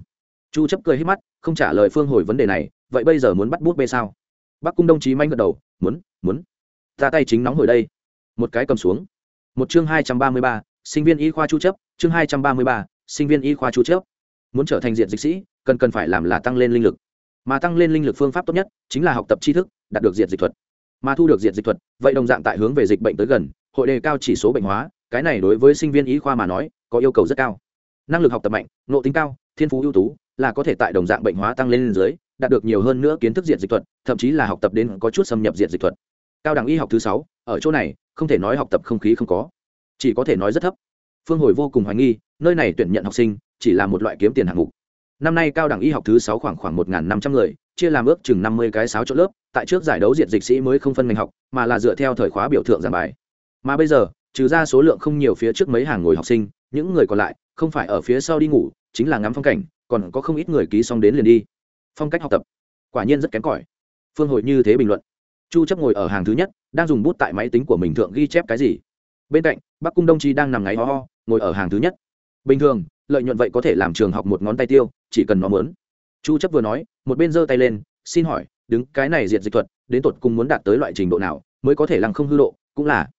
Chu chấp cười hết mắt không trả lời phương hồi vấn đề này vậy bây giờ muốn bắt bút bê sao? Bắc cung đồng chí manh gật đầu muốn muốn. Ta tay chính nóng hồi đây. Một cái cầm xuống. Một chương 233, sinh viên y khoa chu chấp chương 233, sinh viên y khoa chu chấp. Muốn trở thành diện dịch sĩ cần cần phải làm là tăng lên linh lực. Mà tăng lên linh lực phương pháp tốt nhất chính là học tập tri thức đạt được diện dịch thuật. Mà thu được diện dịch thuật vậy đồng dạng tại hướng về dịch bệnh tới gần hội đề cao chỉ số bệnh hóa cái này đối với sinh viên y khoa mà nói có yêu cầu rất cao. Năng lực học tập mạnh nộ tính cao thiên phú ưu tú là có thể tại đồng dạng bệnh hóa tăng lên dưới đạt được nhiều hơn nữa kiến thức diện dịch thuật thậm chí là học tập đến có chút xâm nhập diện dịch thuật. Cao đẳng y học thứ sáu ở chỗ này không thể nói học tập không khí không có chỉ có thể nói rất thấp. Phương hồi vô cùng hoài nghi, nơi này tuyển nhận học sinh chỉ là một loại kiếm tiền hạng mục. Năm nay cao đẳng y học thứ sáu khoảng khoảng một năm trăm người, chia làm ước chừng năm mươi cái sáu chỗ lớp, tại trước giải đấu diện dịch sĩ mới không phân ngành học, mà là dựa theo thời khóa biểu thượng giảng bài. Mà bây giờ, trừ ra số lượng không nhiều phía trước mấy hàng ngồi học sinh, những người còn lại không phải ở phía sau đi ngủ, chính là ngắm phong cảnh, còn có không ít người ký xong đến liền đi. Phong cách học tập, quả nhiên rất kém cỏi. Phương hội như thế bình luận. Chu chấp ngồi ở hàng thứ nhất, đang dùng bút tại máy tính của mình thượng ghi chép cái gì? Bên cạnh, bắc cung đông chi đang nằm ngáy ho ho, ngồi ở hàng thứ nhất. Bình thường, lợi nhuận vậy có thể làm trường học một ngón tay tiêu, chỉ cần nó mớn chu chấp vừa nói, một bên giơ tay lên, xin hỏi, đứng cái này diệt dịch thuật, đến tột cùng muốn đạt tới loại trình độ nào, mới có thể lăng không hư độ, cũng là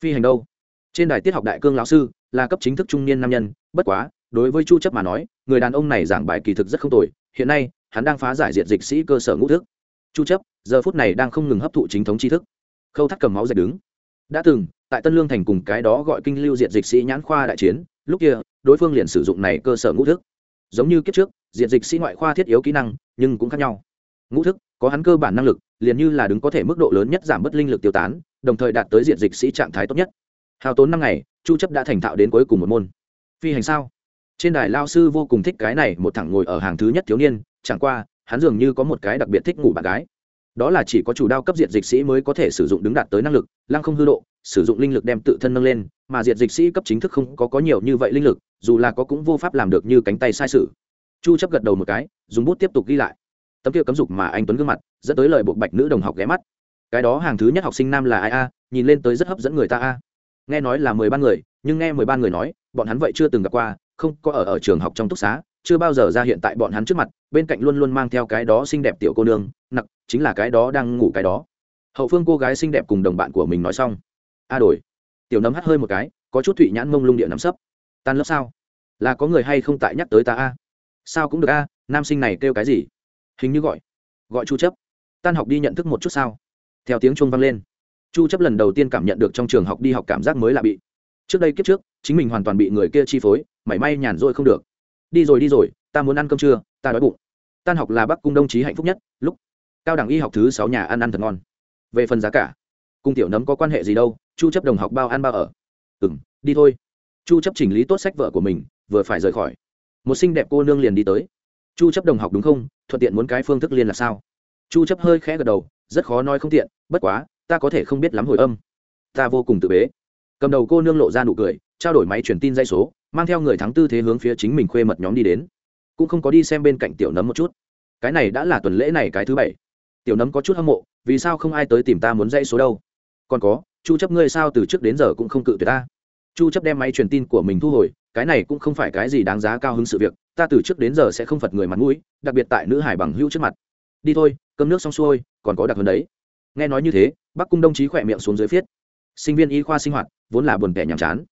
phi hành đâu. Trên đài tiết học đại cương lão sư, là cấp chính thức trung niên nam nhân, bất quá, đối với chu chấp mà nói, người đàn ông này giảng bài kỳ thực rất không tồi, hiện nay, hắn đang phá giải diệt dịch sĩ cơ sở ngũ thức. Chu chấp, giờ phút này đang không ngừng hấp thụ chính thống tri thức. Khâu thắt cầm máu dạch đứng. Đã từng tại tân lương thành cùng cái đó gọi kinh lưu diệt dịch sĩ nhãn khoa đại chiến, lúc kia, đối phương liền sử dụng này cơ sở ngũ thức. Giống như kiếp trước, diệt dịch sĩ ngoại khoa thiết yếu kỹ năng, nhưng cũng khác nhau. Ngũ thức, có hắn cơ bản năng lực, liền như là đứng có thể mức độ lớn nhất giảm bớt linh lực tiêu tán, đồng thời đạt tới diện dịch sĩ trạng thái tốt nhất. Hào tốn năm ngày, chu chấp đã thành thạo đến cuối cùng một môn. Phi hành sao? Trên đài lao sư vô cùng thích cái này, một thẳng ngồi ở hàng thứ nhất thiếu niên, chẳng qua, hắn dường như có một cái đặc biệt thích ngủ bạn gái. Đó là chỉ có chủ đao cấp diệt dịch sĩ mới có thể sử dụng đứng đạt tới năng lực, lăng không hư độ sử dụng linh lực đem tự thân nâng lên, mà diệt dịch sĩ cấp chính thức không có có nhiều như vậy linh lực, dù là có cũng vô pháp làm được như cánh tay sai sự. Chu chấp gật đầu một cái, dùng bút tiếp tục ghi lại. Tấm kia cấm dục mà anh tuấn gương mặt, dẫn tới lời buộc bạch nữ đồng học ghé mắt. Cái đó hàng thứ nhất học sinh nam là ai a? Nhìn lên tới rất hấp dẫn người ta a. Nghe nói là mười ba người, nhưng nghe mười ba người nói, bọn hắn vậy chưa từng gặp qua, không có ở ở trường học trong túc xá, chưa bao giờ ra hiện tại bọn hắn trước mặt, bên cạnh luôn luôn mang theo cái đó xinh đẹp tiểu cô nương, nặc, chính là cái đó đang ngủ cái đó. Hậu phương cô gái xinh đẹp cùng đồng bạn của mình nói xong a đổi. Tiểu nấm hắt hơi một cái, có chút thụy nhãn mông lung địa nắm sấp. Tan lớp sao? Là có người hay không tại nhắc tới ta a? Sao cũng được a, nam sinh này kêu cái gì? Hình như gọi. Gọi chu chấp. Tan học đi nhận thức một chút sao? Theo tiếng chuông vang lên. Chu chấp lần đầu tiên cảm nhận được trong trường học đi học cảm giác mới lạ bị. Trước đây kiếp trước, chính mình hoàn toàn bị người kia chi phối, mảy may nhàn rỗi không được. Đi rồi đi rồi, ta muốn ăn cơm trưa, ta đói bụng. Tan học là bắc cung đồng chí hạnh phúc nhất, lúc cao đẳng y học thứ sáu nhà ăn ăn thật ngon. Về phần giá cả cung tiểu nấm có quan hệ gì đâu chu chấp đồng học bao ăn bao ở. Ừm, đi thôi. Chu chấp chỉnh lý tốt sách vợ của mình, vừa phải rời khỏi. Một xinh đẹp cô nương liền đi tới. Chu chấp đồng học đúng không? Thuận tiện muốn cái phương thức liên là sao? Chu chấp hơi khẽ gật đầu, rất khó nói không tiện, bất quá, ta có thể không biết lắm hồi âm. Ta vô cùng tự bế. Cầm đầu cô nương lộ ra nụ cười, trao đổi máy truyền tin dây số, mang theo người thắng tư thế hướng phía chính mình khuê mật nhóm đi đến. Cũng không có đi xem bên cạnh tiểu nấm một chút. Cái này đã là tuần lễ này cái thứ bảy. Tiểu nấm có chút hâm mộ, vì sao không ai tới tìm ta muốn dây số đâu? Còn có chu chấp ngươi sao từ trước đến giờ cũng không cự tuyệt ta? Chu chấp đem máy truyền tin của mình thu hồi, cái này cũng không phải cái gì đáng giá cao hứng sự việc, ta từ trước đến giờ sẽ không phật người mặt mũi, đặc biệt tại nữ hải bằng hữu trước mặt. Đi thôi, cơm nước xong xuôi, còn có đặc hơn đấy. Nghe nói như thế, bắc cung đồng chí khỏe miệng xuống dưới phiết. Sinh viên y khoa sinh hoạt, vốn là buồn tẻ nhàm chán.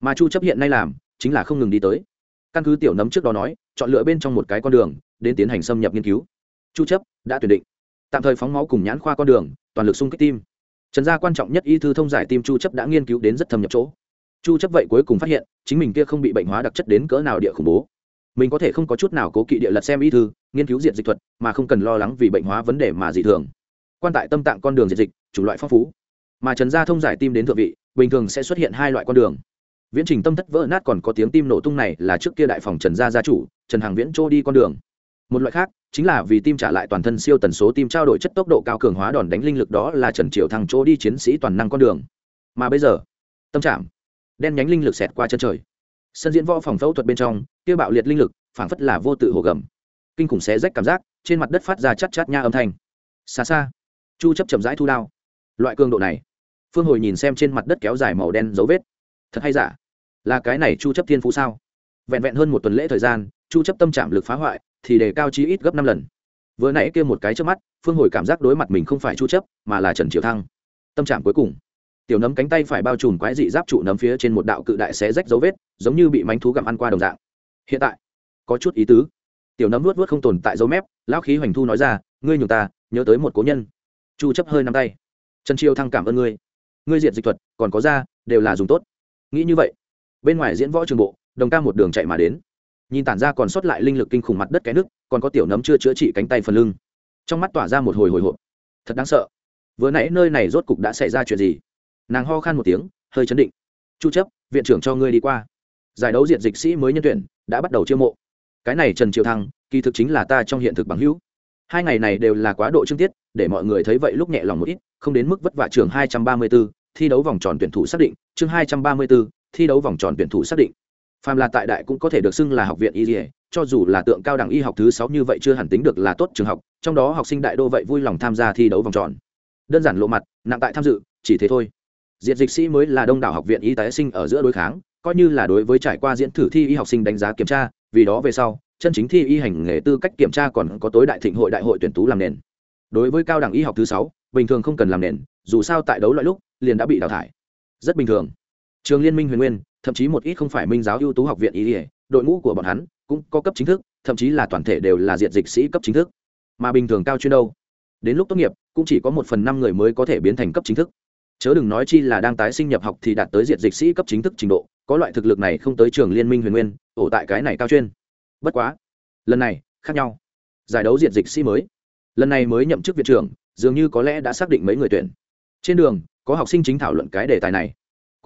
Mà chu chấp hiện nay làm, chính là không ngừng đi tới. Căn cứ tiểu nấm trước đó nói, chọn lựa bên trong một cái con đường, đến tiến hành xâm nhập nghiên cứu. Chu chấp đã tuyển định. Tạm thời phóng máu cùng nhãn khoa con đường, toàn lực xung kích tim trần gia quan trọng nhất y thư thông giải tim chu chấp đã nghiên cứu đến rất thâm nhập chỗ. Chu chấp vậy cuối cùng phát hiện, chính mình kia không bị bệnh hóa đặc chất đến cỡ nào địa khủng bố. Mình có thể không có chút nào cố kỵ địa lật xem y thư, nghiên cứu diện dịch thuật, mà không cần lo lắng vì bệnh hóa vấn đề mà dị thường. Quan tại tâm tạng con đường diệt dịch, chủ loại phong phú. Mà trần gia thông giải tim đến thượng vị, bình thường sẽ xuất hiện hai loại con đường. Viễn trình tâm thất vỡ nát còn có tiếng tim nổ tung này là trước kia đại phòng trần gia gia chủ, trần hàng viễn trô đi con đường một loại khác, chính là vì tim trả lại toàn thân siêu tần số tim trao đổi chất tốc độ cao cường hóa đòn đánh linh lực đó là trần triều thăng chỗ đi chiến sĩ toàn năng con đường. Mà bây giờ, tâm trạng, đen nhánh linh lực xẹt qua chân trời. Sân diễn võ phòng phẫu thuật bên trong, kia bạo liệt linh lực, phảng phất là vô tự hồ gầm. Kinh khủng xé rách cảm giác, trên mặt đất phát ra chát chát nha âm thanh. Xa xa, chu chấp chậm rãi thu đao. Loại cường độ này, phương hồi nhìn xem trên mặt đất kéo dài màu đen dấu vết. Thật hay giả? Là cái này chu chấp thiên phú sao? Vẹn vẹn hơn một tuần lễ thời gian, chu chấp tâm trạng lực phá hoại thì đề cao chí ít gấp năm lần. Vừa nãy kia một cái trước mắt, phương hồi cảm giác đối mặt mình không phải chu chấp, mà là trần triều thăng. Tâm trạng cuối cùng. Tiểu nấm cánh tay phải bao trùm quái dị giáp trụ nấm phía trên một đạo cự đại xé rách dấu vết, giống như bị mánh thú gặm ăn qua đồng dạng. Hiện tại, có chút ý tứ. Tiểu nấm nuốt nuốt không tồn tại dấu mép, lão khí hoành thu nói ra, ngươi nhường ta, nhớ tới một cố nhân. Chu chấp hơi nắm tay. Trần triều thăng cảm ơn ngươi. Ngươi diện dịch thuật, còn có ra đều là dùng tốt. Nghĩ như vậy, bên ngoài diễn võ trường bộ, đồng ca một đường chạy mà đến nhìn tản ra còn sót lại linh lực kinh khủng mặt đất cái nước còn có tiểu nấm chưa chữa trị cánh tay phần lưng. Trong mắt tỏa ra một hồi hồi hộp. Thật đáng sợ. Vừa nãy nơi này rốt cục đã xảy ra chuyện gì? Nàng ho khan một tiếng hơi chấn định. Chu chấp viện trưởng cho ngươi đi qua. Giải đấu diện dịch sĩ mới nhân tuyển đã bắt đầu chiêu mộ. Cái này trần triều thăng kỳ thực chính là ta trong hiện thực bằng hữu. Hai ngày này đều là quá độ trương tiết để mọi người thấy vậy lúc nhẹ lòng một ít không đến mức vất vả trường 234, thi đấu vòng tròn tuyển thủ xác định. Chương 234, thi đấu vòng tròn tuyển thủ xác định phàm là tại đại cũng có thể được xưng là học viện y dỉa cho dù là tượng cao đẳng y học thứ sáu như vậy chưa hẳn tính được là tốt trường học, trong đó học sinh đại đô vậy vui lòng tham gia thi đấu vòng tròn. Đơn giản lộ mặt, nặng tại tham dự, chỉ thế thôi. Diệt dịch sĩ mới là đông đảo học viện y tái sinh ở giữa đối kháng, coi như là đối với trải qua diễn thử thi y học sinh đánh giá kiểm tra, vì đó về sau, chân chính thi y hành nghề tư cách kiểm tra còn có tối đại thịnh hội đại hội tuyển tú làm nền. Đối với cao đẳng y học thứ sáu, bình thường không cần làm nền, dù sao tại đấu loại lúc, liền đã bị đào thải. Rất bình thường trường liên minh huyền nguyên, thậm chí một ít không phải minh giáo ưu tú học viện ý ỉa đội ngũ của bọn hắn cũng có cấp chính thức, thậm chí là toàn thể đều là diện dịch sĩ cấp chính thức. Mà bình thường cao chuyên đâu? Đến lúc tốt nghiệp, cũng chỉ có một phần năm người mới có thể biến thành cấp chính thức. Chớ đừng nói chi là đang tái sinh nhập học thì đạt tới diện dịch sĩ cấp chính thức trình độ, có loại thực lực này không tới trường liên minh huyền nguyên, ổ tại cái này cao chuyên. Bất quá, lần này, khác nhau. Giải đấu diện dịch sĩ mới. Lần này mới nhậm chức viện trưởng, dường như có lẽ đã xác định mấy người tuyển. Trên đường, có học sinh chính thảo luận cái đề tài này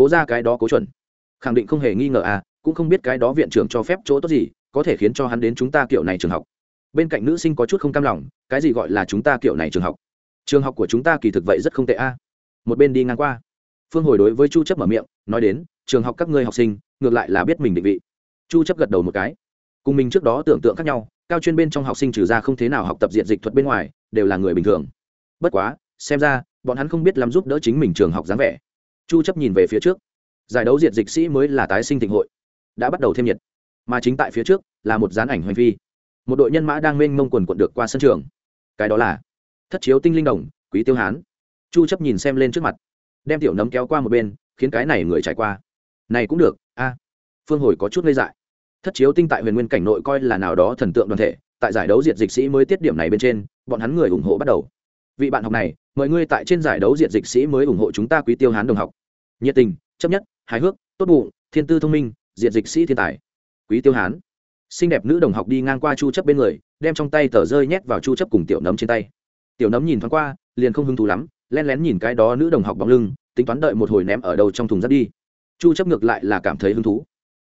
cố ra cái đó cố chuẩn. Khẳng định không hề nghi ngờ à cũng không biết cái đó viện trưởng cho phép chỗ tốt gì, có thể khiến cho hắn đến chúng ta kiểu này trường học. Bên cạnh nữ sinh có chút không cam lòng, cái gì gọi là chúng ta kiểu này trường học? Trường học của chúng ta kỳ thực vậy rất không tệ a à. một bên đi ngang qua. Phương hồi đối với chu chấp mở miệng, nói đến, trường học các ngươi học sinh, ngược lại là biết mình định vị. Chu chấp gật đầu một cái. Cùng mình trước đó tưởng tượng khác nhau, cao chuyên bên trong học sinh trừ ra không thế nào học tập diện dịch thuật bên ngoài, đều là người bình thường. Bất quá, xem ra, bọn hắn không biết làm giúp đỡ chính mình trường học dáng vẻ chu chấp nhìn về phía trước. Giải đấu diệt dịch sĩ mới là tái sinh thịnh hội. Đã bắt đầu thêm nhiệt. Mà chính tại phía trước là một dán ảnh hoành phi. Một đội nhân mã đang mênh mông quần quận được qua sân trường. Cái đó là thất chiếu tinh linh đồng, quý tiêu hán. Chu chấp nhìn xem lên trước mặt. Đem tiểu nấm kéo qua một bên, khiến cái này người trải qua. Này cũng được, a. Phương hồi có chút ngây dại. Thất chiếu tinh tại huyền nguyên cảnh nội coi là nào đó thần tượng đoàn thể, tại giải đấu diệt dịch sĩ mới tiết điểm này bên trên, bọn hắn người ủng hộ bắt đầu vị bạn học này, mời ngươi tại trên giải đấu diệt dịch sĩ mới ủng hộ chúng ta quý tiêu hán đồng học. Nhiệt tình, chấp nhất, hài hước, tốt bụng, thiên tư thông minh diệt dịch sĩ thiên tài. Quý tiêu hán. Xinh đẹp nữ đồng học đi ngang qua chu chấp bên người, đem trong tay tờ rơi nhét vào chu chấp cùng tiểu nấm trên tay. Tiểu nấm nhìn thoáng qua, liền không hứng thú lắm len lén nhìn cái đó nữ đồng học bóng lưng, tính toán đợi một hồi ném ở đầu trong thùng rác đi. Chu chấp ngược lại là cảm thấy hứng thú.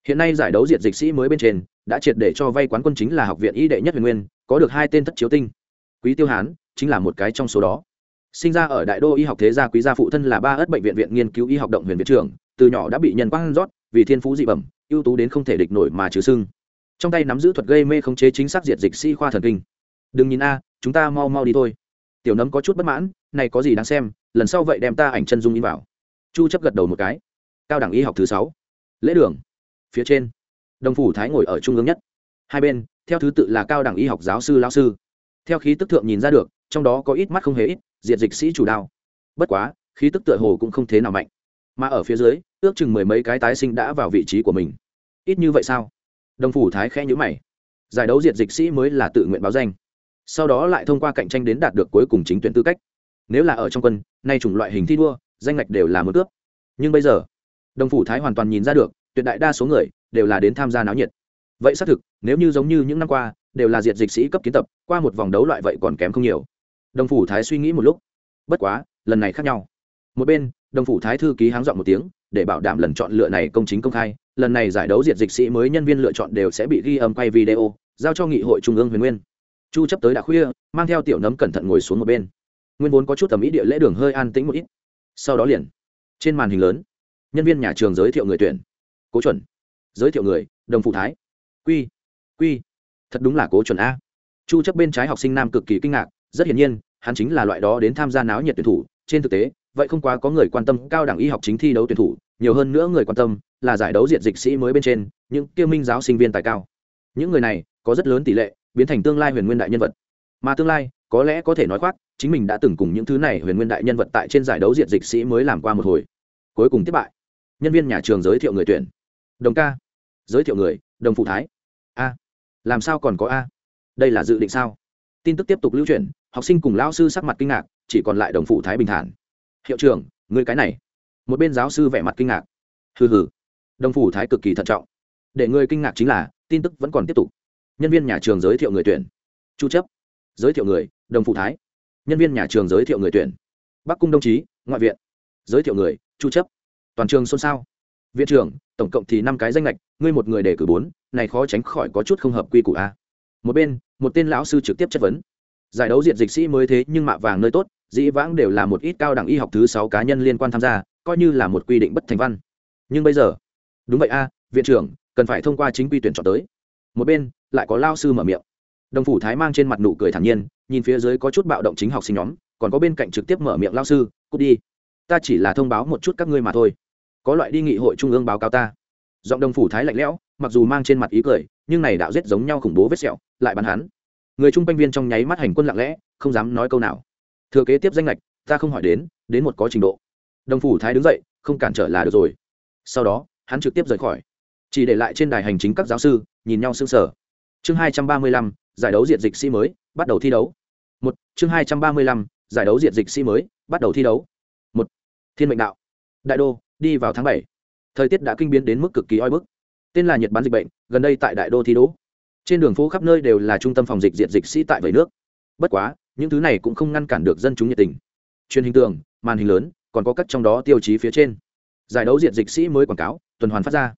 Hiện nay giải đấu diệt dịch sĩ mới bên trên, đã triệt để cho vay quán quân chính là học viện y đệ nhất huyền nguyên, có được hai tên thất chiếu tinh. Quý tiêu hán chính là một cái trong số đó. Sinh ra ở đại đô y học thế gia quý gia phụ thân là ba ất bệnh viện viện nghiên cứu y học động huyền viện trưởng, từ nhỏ đã bị nhân quang rót, vì thiên phú dị bẩm, ưu tú đến không thể địch nổi mà trừ sưng. Trong tay nắm giữ thuật gây mê khống chế chính xác diệt dịch sĩ khoa thần kinh. Đừng nhìn a, chúng ta mau mau đi thôi. Tiểu nấm có chút bất mãn, này có gì đáng xem, lần sau vậy đem ta ảnh chân dung in vào. Chu chấp gật đầu một cái. Cao đẳng y học thứ sáu. Lễ đường. Phía trên. Đồng phủ thái ngồi ở trung ương nhất. Hai bên, theo thứ tự là cao đẳng y học giáo sư lão sư. Theo khí tức thượng nhìn ra được trong đó có ít mắt không hề ít, diệt dịch sĩ chủ đạo bất quá, khí tức tựa hồ cũng không thế nào mạnh. Mà ở phía dưới, ước chừng mười mấy cái tái sinh đã vào vị trí của mình. Ít như vậy sao? Đồng phủ thái khẽ nhữ mày. Giải đấu diệt dịch sĩ mới là tự nguyện báo danh. Sau đó lại thông qua cạnh tranh đến đạt được cuối cùng chính tuyển tư cách. Nếu là ở trong quân, nay chủng loại hình thi đua, danh ngạch đều là một cướp nhưng bây giờ, đồng phủ thái hoàn toàn nhìn ra được, tuyệt đại đa số người đều là đến tham gia náo nhiệt. Vậy xác thực, nếu như giống như những năm qua, đều là diệt dịch sĩ cấp kiến tập, qua một vòng đấu loại vậy còn kém không nhiều đồng phủ thái suy nghĩ một lúc. Bất quá, lần này khác nhau. Một bên, đồng phủ thái thư ký háng dọn một tiếng, để bảo đảm lần chọn lựa này công chính công khai, lần này giải đấu diệt dịch sĩ mới nhân viên lựa chọn đều sẽ bị ghi âm quay video, giao cho nghị hội trung ương huyền nguyên. Chu chấp tới đã khuya, mang theo tiểu nấm cẩn thận ngồi xuống một bên. Nguyên vốn có chút tầm ý địa lễ đường hơi an tĩnh một ít. Sau đó liền, trên màn hình lớn, nhân viên nhà trường giới thiệu người tuyển. Cố chuẩn. Giới thiệu người, đồng phụ thái. Quy. Quy. Thật đúng là cố chuẩn a. Chu chấp bên trái học sinh nam cực kỳ kinh ngạc rất hiển nhiên, hắn chính là loại đó đến tham gia náo nhiệt tuyển thủ. Trên thực tế, vậy không quá có người quan tâm cao đẳng y học chính thi đấu tuyển thủ, nhiều hơn nữa người quan tâm là giải đấu diện dịch sĩ mới bên trên, những tiêu minh giáo sinh viên tài cao. Những người này có rất lớn tỷ lệ biến thành tương lai huyền nguyên đại nhân vật. Mà tương lai, có lẽ có thể nói khoác, chính mình đã từng cùng những thứ này huyền nguyên đại nhân vật tại trên giải đấu diện dịch sĩ mới làm qua một hồi. Cuối cùng tiếp bại. Nhân viên nhà trường giới thiệu người tuyển. Đồng ca. Giới thiệu người, đồng phụ thái. A. Làm sao còn có a? Đây là dự định sao? Tin tức tiếp tục lưu truyền học sinh cùng lao sư sắc mặt kinh ngạc, chỉ còn lại đồng phụ thái bình thản. Hiệu trưởng người cái này. Một bên giáo sư vẻ mặt kinh ngạc. Hừ hừ. Đồng phủ thái cực kỳ thận trọng. Để người kinh ngạc chính là, tin tức vẫn còn tiếp tục. Nhân viên nhà trường giới thiệu người tuyển. Chu chấp. Giới thiệu người, đồng phủ thái. Nhân viên nhà trường giới thiệu người tuyển. Bắc cung đồng chí, ngoại viện. Giới thiệu người, chu chấp. Toàn trường xôn xao. Viện trưởng, tổng cộng thì năm cái danh lệch ngươi một người để cử bốn, này khó tránh khỏi có chút không hợp quy củ a. Một bên, một tên lão sư trực tiếp chất vấn giải đấu diện dịch sĩ mới thế nhưng mạ vàng nơi tốt, dĩ vãng đều là một ít cao đẳng y học thứ sáu cá nhân liên quan tham gia, coi như là một quy định bất thành văn. Nhưng bây giờ, đúng vậy a, viện trưởng, cần phải thông qua chính quy tuyển chọn tới. Một bên, lại có lao sư mở miệng. Đồng phủ thái mang trên mặt nụ cười thản nhiên, nhìn phía dưới có chút bạo động chính học sinh nhóm, còn có bên cạnh trực tiếp mở miệng lao sư, cút đi. Ta chỉ là thông báo một chút các ngươi mà thôi. Có loại đi nghị hội trung ương báo cáo ta. Giọng đồng phủ thái lạnh lẽo, mặc dù mang trên mặt ý cười, nhưng này đạo giết giống nhau khủng bố vết sẹo, lại bắn hắn người chung quanh viên trong nháy mắt hành quân lặng lẽ, không dám nói câu nào. Thừa kế tiếp danh lệch ta không hỏi đến đến một có trình độ. Đồng phủ thái đứng dậy, không cản trở là được rồi. Sau đó, hắn trực tiếp rời khỏi. Chỉ để lại trên đài hành chính các giáo sư, nhìn nhau sững sờ. Chương hai trăm ba mươi lăm, giải đấu diệt dịch sĩ mới, bắt đầu thi đấu. Một, chương hai trăm ba mươi lăm, giải đấu diệt dịch sĩ mới, bắt đầu thi đấu. Một, thiên mệnh đạo. Đại đô, đi vào tháng bảy. Thời tiết đã kinh biến đến mức cực kỳ oi bức. Tên là nhật bán dịch bệnh, gần đây tại đại đô thi đấu trên đường phố khắp nơi đều là trung tâm phòng dịch diện dịch sĩ tại vầy nước. Bất quá, những thứ này cũng không ngăn cản được dân chúng nhiệt tình. Truyền hình tường, màn hình lớn, còn có các trong đó tiêu chí phía trên. Giải đấu diện dịch sĩ mới quảng cáo, tuần hoàn phát ra.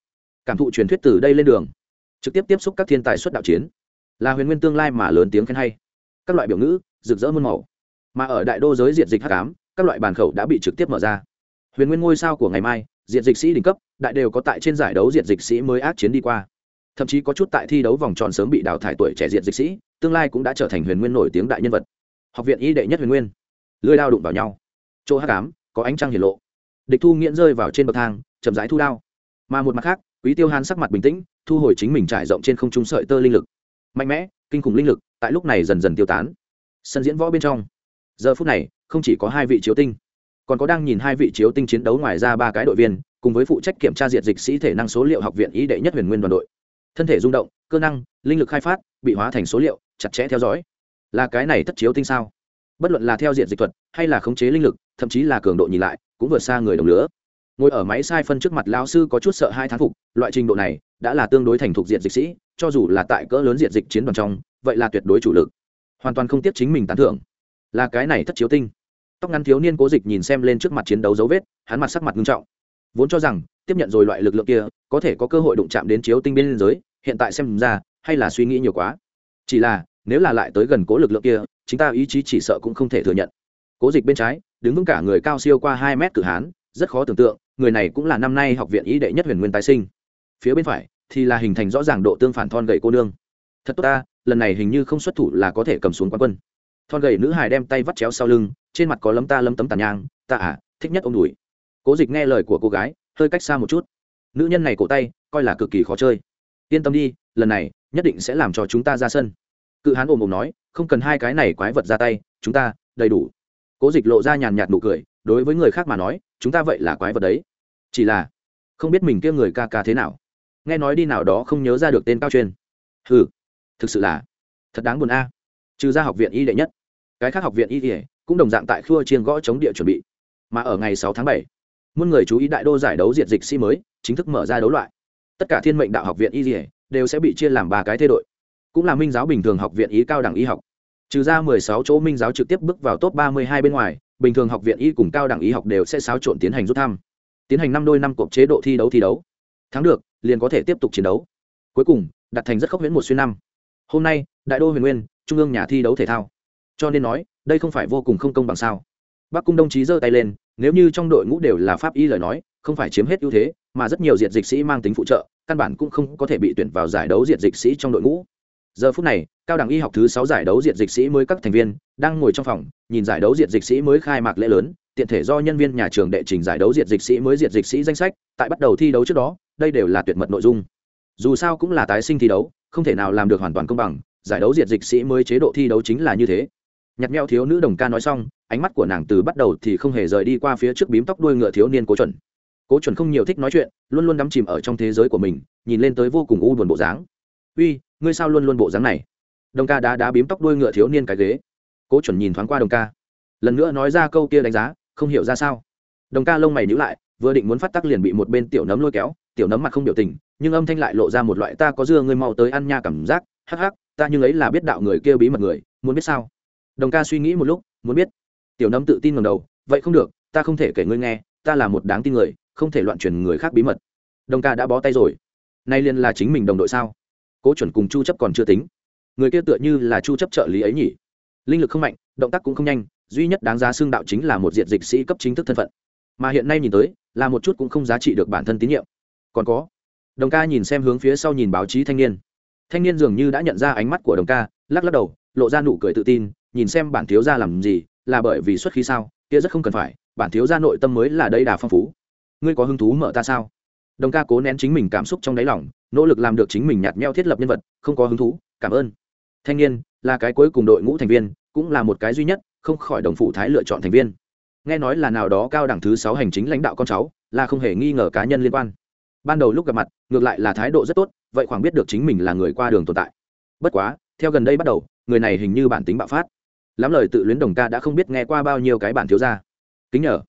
Cảm thụ truyền thuyết từ đây lên đường. Trực tiếp tiếp xúc các thiên tài xuất đạo chiến. Là huyền nguyên tương lai mà lớn tiếng khen hay. Các loại biểu ngữ, rực rỡ muôn màu. Mà ở đại đô giới diện dịch h tám các loại bàn khẩu đã bị trực tiếp mở ra. Huyền nguyên ngôi sao của ngày mai, diện dịch sĩ đỉnh cấp, đại đều có tại trên giải đấu diện dịch sĩ mới ác chiến đi qua thậm chí có chút tại thi đấu vòng tròn sớm bị đào thải tuổi trẻ diện dịch sĩ, tương lai cũng đã trở thành huyền nguyên nổi tiếng đại nhân vật. Học viện y đệ nhất huyền nguyên. Lưới đao đụng vào nhau. Chỗ hát cám có ánh trăng hiển lộ. Địch thu nghiễn rơi vào trên bậc thang, chậm rãi thu đao. Mà một mặt khác, quý tiêu hán sắc mặt bình tĩnh, thu hồi chính mình trải rộng trên không trung sợi tơ linh lực. Mạnh mẽ, kinh khủng linh lực tại lúc này dần dần tiêu tán. Sân diễn võ bên trong. Giờ phút này, không chỉ có hai vị chiếu tinh, còn có đang nhìn hai vị chiếu tinh chiến đấu ngoài ra ba cái đội viên, cùng với phụ trách kiểm tra diệt dịch sĩ thể năng số liệu học viện ý đệ nhất huyền nguyên đoàn đội thân thể rung động, cơ năng, linh lực khai phát, bị hóa thành số liệu, chặt chẽ theo dõi. Là cái này thất chiếu tinh sao? Bất luận là theo diện dịch thuật hay là khống chế linh lực, thậm chí là cường độ nhìn lại, cũng vượt xa người đồng lứa ngồi ở máy sai phân trước mặt lão sư có chút sợ hai thán phục, loại trình độ này đã là tương đối thành thục diện dịch sĩ, cho dù là tại cỡ lớn diện dịch chiến đoàn trong, vậy là tuyệt đối chủ lực. Hoàn toàn không tiếp chính mình tán thưởng. Là cái này thất chiếu tinh. Tóc ngắn thiếu niên cố dịch nhìn xem lên trước mặt chiến đấu dấu vết, hắn mặt sắc mặt nghiêm trọng vốn cho rằng tiếp nhận rồi loại lực lượng kia có thể có cơ hội đụng chạm đến chiếu tinh biên giới, hiện tại xem ra, hay là suy nghĩ nhiều quá. Chỉ là, nếu là lại tới gần cố lực lượng kia, chúng ta ý chí chỉ sợ cũng không thể thừa nhận. Cố dịch bên trái, đứng vững cả người cao siêu qua hai mét cử hán, rất khó tưởng tượng, người này cũng là năm nay học viện ý đệ nhất huyền nguyên tái sinh. Phía bên phải, thì là hình thành rõ ràng độ tương phản thon gậy cô nương. Thật tốt ta, lần này hình như không xuất thủ là có thể cầm xuống quán quân. Thon gậy nữ hài đem tay vắt chéo sau lưng, trên mặt có lấm ta lấm tấm tàn nhang, ta à thích nhất ông đùi cố dịch nghe lời của cô gái, hơi cách xa một chút. Nữ nhân này cổ tay, coi là cực kỳ khó chơi. Yên tâm đi, lần này, nhất định sẽ làm cho chúng ta ra sân. Cự hán ồm ồm nói, không cần hai cái này quái vật ra tay, chúng ta, đầy đủ. Cố dịch lộ ra nhàn nhạt nụ cười, đối với người khác mà nói, chúng ta vậy là quái vật đấy. Chỉ là, không biết mình kia người ca ca thế nào. Nghe nói đi nào đó không nhớ ra được tên cao chuyên. Ừ thực sự là, thật đáng buồn a. Trừ ra học viện y đệ nhất. Cái khác học viện y đệ cũng đồng dạng tại khua chiên gõ chống địa chuẩn bị. Mà ở ngày sáu tháng bảy muôn người chú ý đại đô giải đấu diệt dịch sĩ mới, chính thức mở ra đấu loại. Tất cả thiên mệnh đạo học viện y dỉa đều sẽ bị chia làm ba cái thê đội. Cũng là minh giáo bình thường học viện ý cao đẳng y học. Trừ ra mười sáu chỗ minh giáo trực tiếp bước vào top ba mươi hai bên ngoài, bình thường học viện y cùng cao đẳng y học đều sẽ xáo trộn tiến hành rút thăm. Tiến hành năm đôi năm cộp chế độ thi đấu thi đấu. Thắng được, liền có thể tiếp tục chiến đấu. Cuối cùng, đặt thành rất khốc huyễn một xuyên năm. Hôm nay, đại đô huyền nguyên, trung ương nhà thi đấu thể thao. Cho nên nói, đây không phải vô cùng không công bằng sao. Bắc cung đồng chí giơ tay lên nếu như trong đội ngũ đều là pháp y lời nói, không phải chiếm hết ưu thế, mà rất nhiều diện dịch sĩ mang tính phụ trợ, căn bản cũng không có thể bị tuyển vào giải đấu diện dịch sĩ trong đội ngũ. Giờ phút này, cao đẳng y học thứ sáu giải đấu diện dịch sĩ mới các thành viên đang ngồi trong phòng, nhìn giải đấu diện dịch sĩ mới khai mạc lễ lớn, tiện thể do nhân viên nhà trường đệ trình giải đấu diện dịch sĩ mới diện dịch sĩ danh sách, tại bắt đầu thi đấu trước đó, đây đều là tuyệt mật nội dung. Dù sao cũng là tái sinh thi đấu, không thể nào làm được hoàn toàn công bằng, giải đấu diện dịch sĩ mới chế độ thi đấu chính là như thế. Nhặt meo thiếu nữ đồng ca nói xong ánh mắt của nàng từ bắt đầu thì không hề rời đi qua phía trước bím tóc đuôi ngựa thiếu niên cố chuẩn. Cố chuẩn không nhiều thích nói chuyện, luôn luôn đắm chìm ở trong thế giới của mình, nhìn lên tới vô cùng u buồn bộ dáng. Uy, ngươi sao luôn luôn bộ dáng này? Đồng ca đá đá bím tóc đuôi ngựa thiếu niên cái ghế. Cố chuẩn nhìn thoáng qua đồng ca. Lần nữa nói ra câu kia đánh giá, không hiểu ra sao. Đồng ca lông mày nhữ lại, vừa định muốn phát tắc liền bị một bên tiểu nấm lôi kéo, tiểu nấm mặt không biểu tình, nhưng âm thanh lại lộ ra một loại ta có dưa ngươi mau tới ăn nha cảm giác. Hắc hắc, ta nhưng ấy là biết đạo người kia bí mật người, muốn biết sao? Đồng ca suy nghĩ một lúc, muốn biết tiểu nấm tự tin ngầm đầu, vậy không được, ta không thể kể ngươi nghe, ta là một đáng tin người, không thể loạn truyền người khác bí mật. Đồng ca đã bó tay rồi. Nay liền là chính mình đồng đội sao? Cố chuẩn cùng chu chấp còn chưa tính. Người kia tựa như là chu chấp trợ lý ấy nhỉ. Linh lực không mạnh, động tác cũng không nhanh, duy nhất đáng giá xương đạo chính là một diện dịch sĩ cấp chính thức thân phận. Mà hiện nay nhìn tới, là một chút cũng không giá trị được bản thân tín nhiệm. Còn có, đồng ca nhìn xem hướng phía sau nhìn báo chí thanh niên. Thanh niên dường như đã nhận ra ánh mắt của đồng ca, lắc lắc đầu, lộ ra nụ cười tự tin, nhìn xem bản thiếu gia làm gì là bởi vì xuất khí sao? Kia rất không cần phải, bản thiếu gia nội tâm mới là đây đà phong phú. Ngươi có hứng thú mở ta sao? Đồng ca cố nén chính mình cảm xúc trong đáy lòng, nỗ lực làm được chính mình nhạt nhẽo thiết lập nhân vật, không có hứng thú, cảm ơn. Thanh niên, là cái cuối cùng đội ngũ thành viên, cũng là một cái duy nhất, không khỏi đồng phụ thái lựa chọn thành viên. Nghe nói là nào đó cao đẳng thứ sáu hành chính lãnh đạo con cháu, là không hề nghi ngờ cá nhân liên quan. Ban đầu lúc gặp mặt, ngược lại là thái độ rất tốt, vậy khoảng biết được chính mình là người qua đường tồn tại. Bất quá, theo gần đây bắt đầu, người này hình như bản tính bạo phát lắm lời tự luyến đồng ca đã không biết nghe qua bao nhiêu cái bản thiếu gia. Kính nhờ.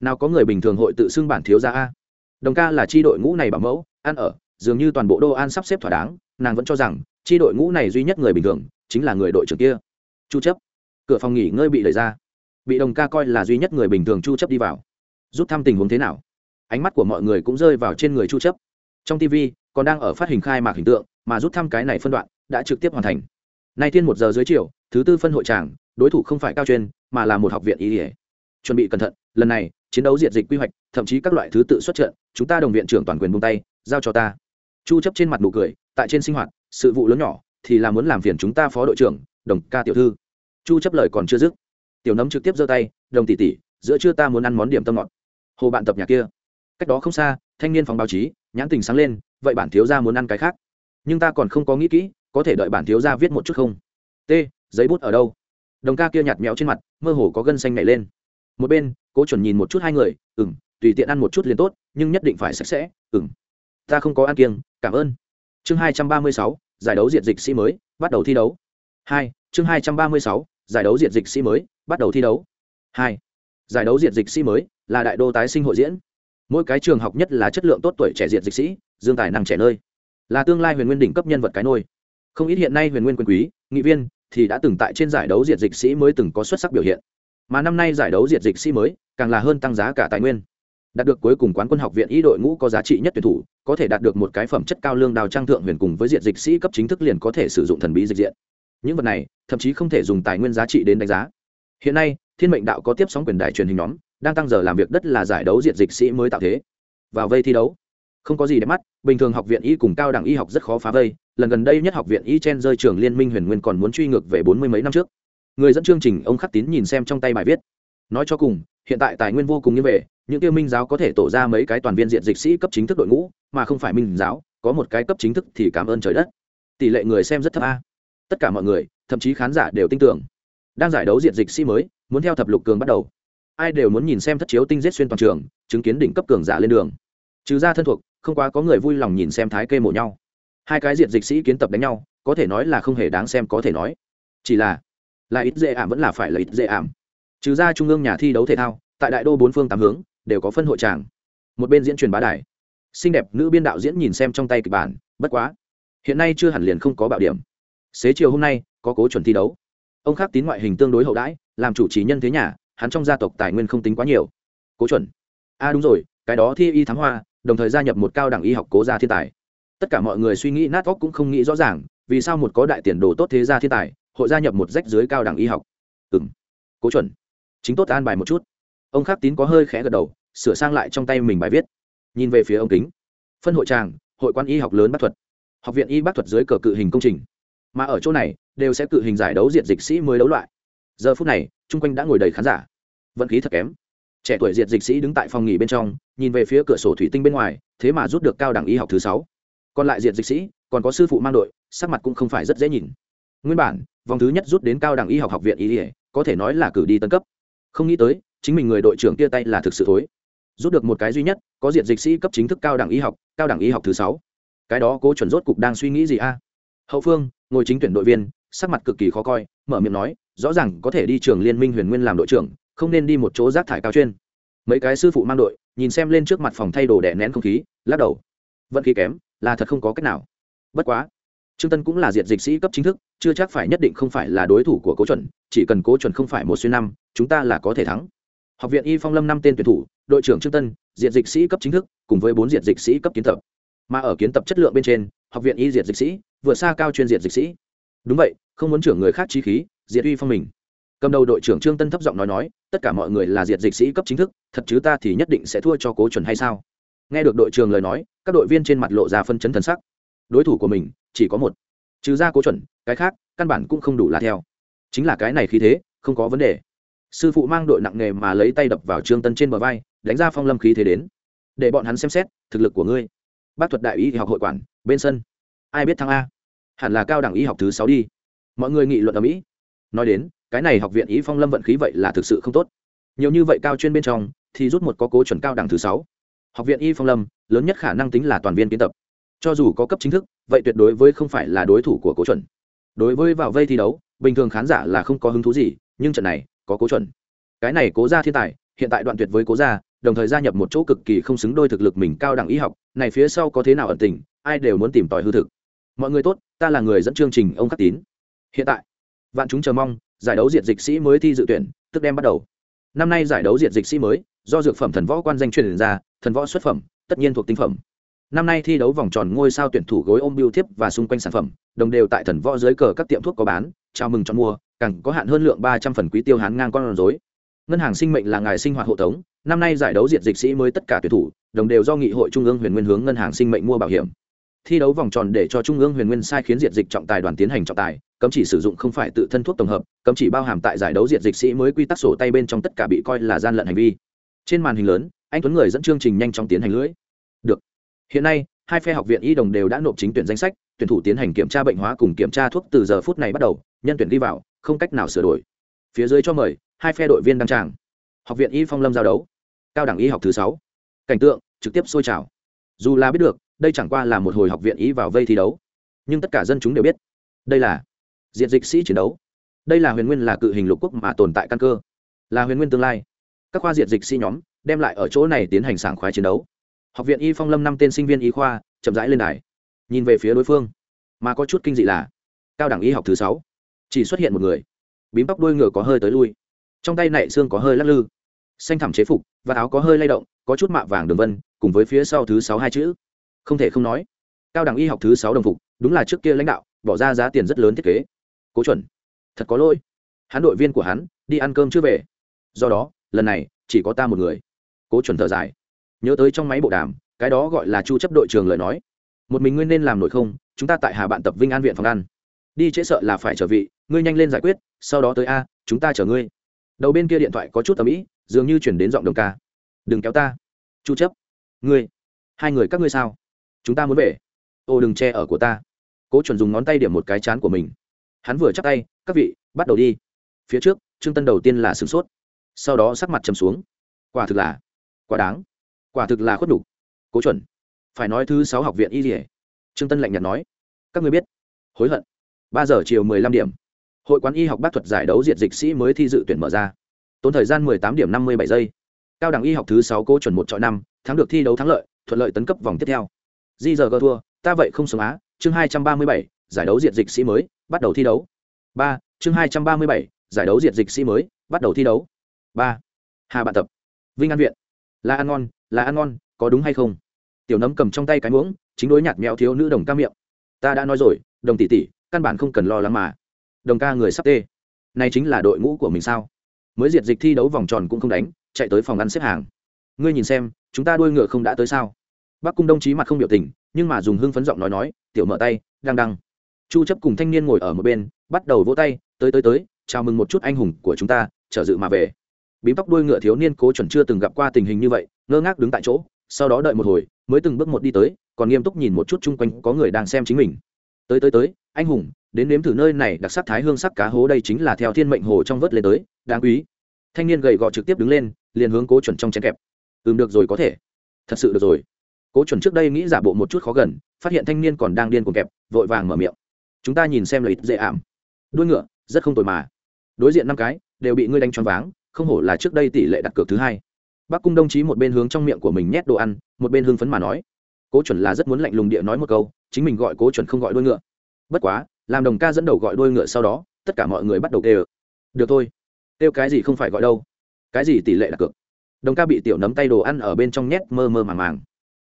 Nào có người bình thường hội tự xưng bản thiếu gia a? Đồng ca là tri đội ngũ này bảo mẫu, ăn ở, dường như toàn bộ đô an sắp xếp thỏa đáng, nàng vẫn cho rằng tri đội ngũ này duy nhất người bình thường, chính là người đội trưởng kia. Chu chấp. Cửa phòng nghỉ ngơi bị đẩy ra. Bị đồng ca coi là duy nhất người bình thường chu chấp đi vào. Rút thăm tình huống thế nào? Ánh mắt của mọi người cũng rơi vào trên người chu chấp. Trong tv còn đang ở phát hình khai mạc hình tượng, mà rút thăm cái này phân đoạn đã trực tiếp hoàn thành. Nay thiên một giờ dưới chiều, thứ tư phân hội tràng đối thủ không phải cao chuyên, mà là một học viện y ỉa. Chuẩn bị cẩn thận, lần này, chiến đấu diệt dịch quy hoạch, thậm chí các loại thứ tự xuất trận, chúng ta đồng viện trưởng toàn quyền buông tay, giao cho ta. Chu chấp trên mặt nụ cười, tại trên sinh hoạt, sự vụ lớn nhỏ, thì là muốn làm phiền chúng ta phó đội trưởng, đồng ca tiểu thư. Chu chấp lời còn chưa dứt, tiểu nấm trực tiếp giơ tay, đồng tỷ tỷ, giữa trưa ta muốn ăn món điểm tâm ngọt. Hồ bạn tập nhà kia. Cách đó không xa, thanh niên phòng báo chí, nhãn tình sáng lên, vậy bản thiếu gia muốn ăn cái khác. Nhưng ta còn không có nghĩ kỹ, có thể đợi bản thiếu gia viết một chút không? T, giấy bút ở đâu? Đồng ca kia nhạt méo trên mặt, mơ hồ có gân xanh nhảy lên. Một bên, cố chuẩn nhìn một chút hai người ừng tùy tiện ăn một chút liền tốt, nhưng nhất định phải sạch sẽ ừng ta không có ăn kiêng, cảm ơn. Chương hai trăm ba mươi sáu, giải đấu diện dịch sĩ mới, bắt đầu thi đấu. Hai, chương hai trăm ba mươi sáu, giải đấu diện dịch sĩ mới, bắt đầu thi đấu. Hai, giải đấu diện dịch sĩ mới là đại đô tái sinh hội diễn. Mỗi cái trường học nhất là chất lượng tốt tuổi trẻ diện dịch sĩ, dương tài năng trẻ nơi. Là tương lai huyền nguyên đỉnh cấp nhân vật cái nôi. Không ít hiện nay huyền nguyên quyền quý, nghị viên thì đã từng tại trên giải đấu diệt dịch sĩ mới từng có xuất sắc biểu hiện. Mà năm nay giải đấu diệt dịch sĩ mới, càng là hơn tăng giá cả tài nguyên. Đạt được cuối cùng quán quân học viện ý đội ngũ có giá trị nhất tuyển thủ, có thể đạt được một cái phẩm chất cao lương đào trang thượng huyền cùng với diện dịch sĩ cấp chính thức liền có thể sử dụng thần bí dịch diện. Những vật này, thậm chí không thể dùng tài nguyên giá trị đến đánh giá. Hiện nay, thiên mệnh đạo có tiếp sóng quyền đài truyền hình nhóm, đang tăng giờ làm việc đất là giải đấu diện dịch sĩ mới tạo thế. Vào vây thi đấu không có gì để mắt, bình thường học viện y cùng cao đẳng y học rất khó phá vây, lần gần đây nhất học viện y chen rơi trường liên minh huyền nguyên còn muốn truy ngược về bốn mươi mấy năm trước. Người dẫn chương trình, ông khắc tín nhìn xem trong tay bài viết. Nói cho cùng, hiện tại tài nguyên vô cùng như vậy, những tiêu minh giáo có thể tổ ra mấy cái toàn viên diện dịch sĩ cấp chính thức đội ngũ, mà không phải minh giáo, có một cái cấp chính thức thì cảm ơn trời đất. Tỷ lệ người xem rất thấp a. Tất cả mọi người, thậm chí khán giả đều tin tưởng. Đang giải đấu diện dịch sĩ mới, muốn theo thập lục cường bắt đầu. Ai đều muốn nhìn xem thất chiếu tinh giết xuyên toàn trường, chứng kiến đỉnh cấp cường giả lên đường trừ ra thân thuộc, không quá có người vui lòng nhìn xem thái kê mổ nhau. Hai cái diện dịch sĩ kiến tập đánh nhau, có thể nói là không hề đáng xem có thể nói. Chỉ là là ít dễ ảm vẫn là phải là ít dễ ảm. Trừ ra trung ương nhà thi đấu thể thao, tại đại đô bốn phương tám hướng, đều có phân hội tràng. Một bên diễn truyền bá đài. Xinh đẹp nữ biên đạo diễn nhìn xem trong tay kịch bản, bất quá. Hiện nay chưa hẳn liền không có bạo điểm. Xế chiều hôm nay, có cố chuẩn thi đấu. Ông khác tín ngoại hình tương đối hậu đãi, làm chủ trì nhân thế nhà, hắn trong gia tộc tài nguyên không tính quá nhiều. Cố chuẩn. A à đúng rồi, cái đó thi y thắng hoa đồng thời gia nhập một cao đẳng y học cố gia thiên tài. Tất cả mọi người suy nghĩ nát óc cũng không nghĩ rõ ràng, vì sao một có đại tiền đồ tốt thế gia thiên tài, hội gia nhập một rách dưới cao đẳng y học? Ừ m cố chuẩn. Chính tốt an bài một chút. Ông khắc tín có hơi khẽ gật đầu, sửa sang lại trong tay mình bài viết. Nhìn về phía ông kính. Phân hội tràng, hội quan y học lớn bác thuật. Học viện y bác thuật dưới cờ cự hình công trình. Mà ở chỗ này, đều sẽ cự hình giải đấu diện dịch sĩ mới đấu loại. Giờ phút này, chung quanh đã ngồi đầy khán giả. Vận khí thật kém trẻ tuổi diệt dịch sĩ đứng tại phòng nghỉ bên trong, nhìn về phía cửa sổ thủy tinh bên ngoài, thế mà rút được cao đẳng y học thứ sáu. Còn lại diệt dịch sĩ, còn có sư phụ mang đội, sắc mặt cũng không phải rất dễ nhìn. Nguyên bản, vòng thứ nhất rút đến cao đẳng y học học viện y có thể nói là cử đi tân cấp. Không nghĩ tới, chính mình người đội trưởng kia tay là thực sự thối. Rút được một cái duy nhất, có diệt dịch sĩ cấp chính thức cao đẳng y học, cao đẳng y học thứ sáu. Cái đó cố chuẩn rốt cục đang suy nghĩ gì a? À? Hậu phương, ngồi chính tuyển đội viên, sắc mặt cực kỳ khó coi, mở miệng nói, rõ ràng có thể đi trường liên minh huyền nguyên làm đội trưởng không nên đi một chỗ rác thải cao chuyên. Mấy cái sư phụ mang đội, nhìn xem lên trước mặt phòng thay đồ đẻ nén không khí, lắc đầu. Vận khí kém, là thật không có cách nào. Bất quá, trương tân cũng là diện dịch sĩ cấp chính thức, chưa chắc phải nhất định không phải là đối thủ của cố chuẩn, chỉ cần cố chuẩn không phải một xuyên năm, chúng ta là có thể thắng. Học viện y phong lâm năm tên tuyển thủ, đội trưởng trương tân diện dịch sĩ cấp chính thức, cùng với bốn diện dịch sĩ cấp kiến tập. Mà ở kiến tập chất lượng bên trên, học viện y diện dịch sĩ vượt xa cao chuyên diện dịch sĩ. Đúng vậy, không muốn trưởng người khác trí khí, diệt uy phong mình cầm đầu đội trưởng trương tân thấp giọng nói nói, tất cả mọi người là diệt dịch sĩ cấp chính thức, thật chứ ta thì nhất định sẽ thua cho cố chuẩn hay sao? Nghe được đội trưởng lời nói, các đội viên trên mặt lộ ra phân chấn thần sắc. Đối thủ của mình, chỉ có một. Trừ ra cố chuẩn, cái khác, căn bản cũng không đủ là theo. Chính là cái này khí thế, không có vấn đề. Sư phụ mang đội nặng nghề mà lấy tay đập vào trương tân trên bờ vai, đánh ra phong lâm khí thế đến. Để bọn hắn xem xét, thực lực của ngươi. Bác thuật đại y học hội quản, bên sân. Ai biết thăng a? Hẳn là cao đẳng y học thứ sáu đi. Mọi người nghị luận ở mỹ nói đến cái này học viện ý phong lâm vận khí vậy là thực sự không tốt. Nhiều như vậy cao chuyên bên trong, thì rút một có cố chuẩn cao đẳng thứ sáu. Học viện y phong lâm, lớn nhất khả năng tính là toàn viên kiến tập. Cho dù có cấp chính thức, vậy tuyệt đối với không phải là đối thủ của cố chuẩn. Đối với vào vây thi đấu, bình thường khán giả là không có hứng thú gì, nhưng trận này, có cố chuẩn. Cái này cố ra thiên tài, hiện tại đoạn tuyệt với cố gia, đồng thời gia nhập một chỗ cực kỳ không xứng đôi thực lực mình cao đẳng y học, này phía sau có thế nào ẩn tình, ai đều muốn tìm tòi hư thực. Mọi người tốt, ta là người dẫn chương trình ông khắc tín. Hiện tại, vạn chúng chờ mong giải đấu diệt dịch sĩ mới thi dự tuyển, tức đem bắt đầu. Năm nay giải đấu diệt dịch sĩ mới, do dược phẩm thần võ quan danh truyền ra, thần võ xuất phẩm, tất nhiên thuộc tinh phẩm. Năm nay thi đấu vòng tròn ngôi sao tuyển thủ gối ôm biêu thiếp và xung quanh sản phẩm, đồng đều tại thần võ dưới cờ các tiệm thuốc có bán, chào mừng chọn mua, càng có hạn hơn lượng ba trăm phần quý tiêu hán ngang con rối. Ngân hàng sinh mệnh là ngài sinh hoạt hộ tống, năm nay giải đấu diệt dịch sĩ mới tất cả tuyển thủ, đồng đều do nghị hội trung ương huyền nguyên hướng ngân hàng sinh mệnh mua bảo hiểm. Thi đấu vòng tròn để cho trung ương huyền nguyên sai khiến diệt dịch trọng tài đoàn tiến hành trọng tài cấm chỉ sử dụng không phải tự thân thuốc tổng hợp, cấm chỉ bao hàm tại giải đấu diệt dịch sĩ mới quy tắc sổ tay bên trong tất cả bị coi là gian lận hành vi. Trên màn hình lớn, anh tuấn người dẫn chương trình nhanh chóng tiến hành lưỡi được. Hiện nay, hai phe học viện y đồng đều đã nộp chính tuyển danh sách, tuyển thủ tiến hành kiểm tra bệnh hóa cùng kiểm tra thuốc từ giờ phút này bắt đầu, nhân tuyển đi vào, không cách nào sửa đổi. Phía dưới cho mời, hai phe đội viên đăng tràng. Học viện y phong lâm giao đấu. Cao đẳng y học thứ sáu. Cảnh tượng, trực tiếp sôi trào. Dù là biết được, đây chẳng qua là một hồi học viện y vào vây thi đấu. Nhưng tất cả dân chúng đều biết, đây là diện dịch sĩ chiến đấu. Đây là huyền nguyên là cự hình lục quốc mà tồn tại căn cơ. Là huyền nguyên tương lai. Các khoa diện dịch sĩ nhóm đem lại ở chỗ này tiến hành sảng khoái chiến đấu. Học viện y phong lâm năm tên sinh viên y khoa chậm rãi lên đài, nhìn về phía đối phương. Mà có chút kinh dị là, cao đẳng y học thứ sáu, chỉ xuất hiện một người. Bím tóc đuôi ngựa có hơi tới lui, trong tay nảy xương có hơi lắc lư, xanh thẳm chế phục và áo có hơi lay động, có chút mạ vàng đường vân, cùng với phía sau thứ sáu hai chữ. Không thể không nói, cao đẳng y học thứ sáu đồng phục, đúng là trước kia lãnh đạo, bỏ ra giá tiền rất lớn thiết kế cố chuẩn. Thật có lỗi. Hắn đội viên của hắn, đi ăn cơm chưa về. Do đó, lần này, chỉ có ta một người. Cố chuẩn thở dài. Nhớ tới trong máy bộ đàm, cái đó gọi là chu chấp đội trường lời nói. Một mình ngươi nên làm nổi không, chúng ta tại hà bạn tập vinh an viện phòng ăn. Đi trễ sợ là phải trở vị, ngươi nhanh lên giải quyết, sau đó tới a, chúng ta chở ngươi. Đầu bên kia điện thoại có chút tầm ĩ, dường như chuyển đến giọng đồng ca. Đừng kéo ta. Chu chấp. Ngươi. Hai người các ngươi sao? Chúng ta muốn về. Ô, đừng che ở của ta. Cố chuẩn dùng ngón tay điểm một cái chán của mình hắn vừa chắc tay, các vị, bắt đầu đi. Phía trước, trương tân đầu tiên là sửng sốt, sau đó sắc mặt trầm xuống. Quả thực là quả đáng, quả thực là khuất đủ. cố chuẩn, phải nói thứ sáu học viện y dỉa trương tân lạnh nhạt nói, các ngươi biết, hối hận. Ba giờ chiều mười lăm điểm, hội quán y học bác thuật giải đấu diệt dịch sĩ mới thi dự tuyển mở ra. Tốn thời gian mười tám điểm năm mươi bảy giây. Cao đẳng y học thứ sáu cố chuẩn một chọi năm, thắng được thi đấu thắng lợi, thuận lợi tấn cấp vòng tiếp theo. Di giờ gờ thua, ta vậy không sống á, chương hai trăm ba mươi bảy, giải đấu diệt dịch sĩ mới bắt đầu thi đấu. Ba, chương hai trăm ba mươi bảy, giải đấu diệt dịch sĩ mới, bắt đầu thi đấu. Ba, hà bạn tập. Vinh an viện. Là ăn ngon, là ăn ngon, có đúng hay không? Tiểu nấm cầm trong tay cái muỗng, chính đối nhạt mèo thiếu nữ đồng ca miệng. Ta đã nói rồi, đồng tỷ tỷ, căn bản không cần lo lắng mà. Đồng ca người sắp tê. Này chính là đội ngũ của mình sao? Mới diệt dịch thi đấu vòng tròn cũng không đánh, chạy tới phòng ăn xếp hàng. Ngươi nhìn xem, chúng ta đuôi ngựa không đã tới sao? Bác cung đồng chí mặt không biểu tình, nhưng mà dùng hưng phấn giọng nói nói, tiểu mở tay đang đăng chu chấp cùng thanh niên ngồi ở một bên, bắt đầu vỗ tay, tới tới tới, chào mừng một chút anh hùng của chúng ta, trở dự mà về. Bím tóc đuôi ngựa thiếu niên cố chuẩn chưa từng gặp qua tình hình như vậy, ngơ ngác đứng tại chỗ, sau đó đợi một hồi, mới từng bước một đi tới, còn nghiêm túc nhìn một chút chung quanh có người đang xem chính mình. Tới tới tới, anh hùng, đến nếm thử nơi này đặc sắc thái hương sắc cá hố đây chính là theo thiên mệnh hồ trong vớt lên tới, đáng quý. Thanh niên gầy gò trực tiếp đứng lên, liền hướng cố chuẩn trong chén kẹp. Ừm, được rồi có thể. Thật sự được rồi. Cố chuẩn trước đây nghĩ giả bộ một chút khó gần, phát hiện thanh niên còn đang điên cuồng kẹp, vội vàng mở miệng chúng ta nhìn xem là ít dễ ảm. Đuôi ngựa, rất không tồi mà. Đối diện năm cái, đều bị ngươi đánh choáng váng, không hổ là trước đây tỷ lệ đặt cược thứ hai. Bác cung đồng chí một bên hướng trong miệng của mình nhét đồ ăn, một bên hưng phấn mà nói. Cố chuẩn là rất muốn lạnh lùng địa nói một câu, chính mình gọi cố chuẩn không gọi đuôi ngựa. Bất quá, làm đồng ca dẫn đầu gọi đuôi ngựa sau đó, tất cả mọi người bắt đầu kêu. Được thôi. Kêu cái gì không phải gọi đâu. Cái gì tỷ lệ đặt cược? Đồng ca bị tiểu nấm tay đồ ăn ở bên trong nhét mơ mơ màng màng.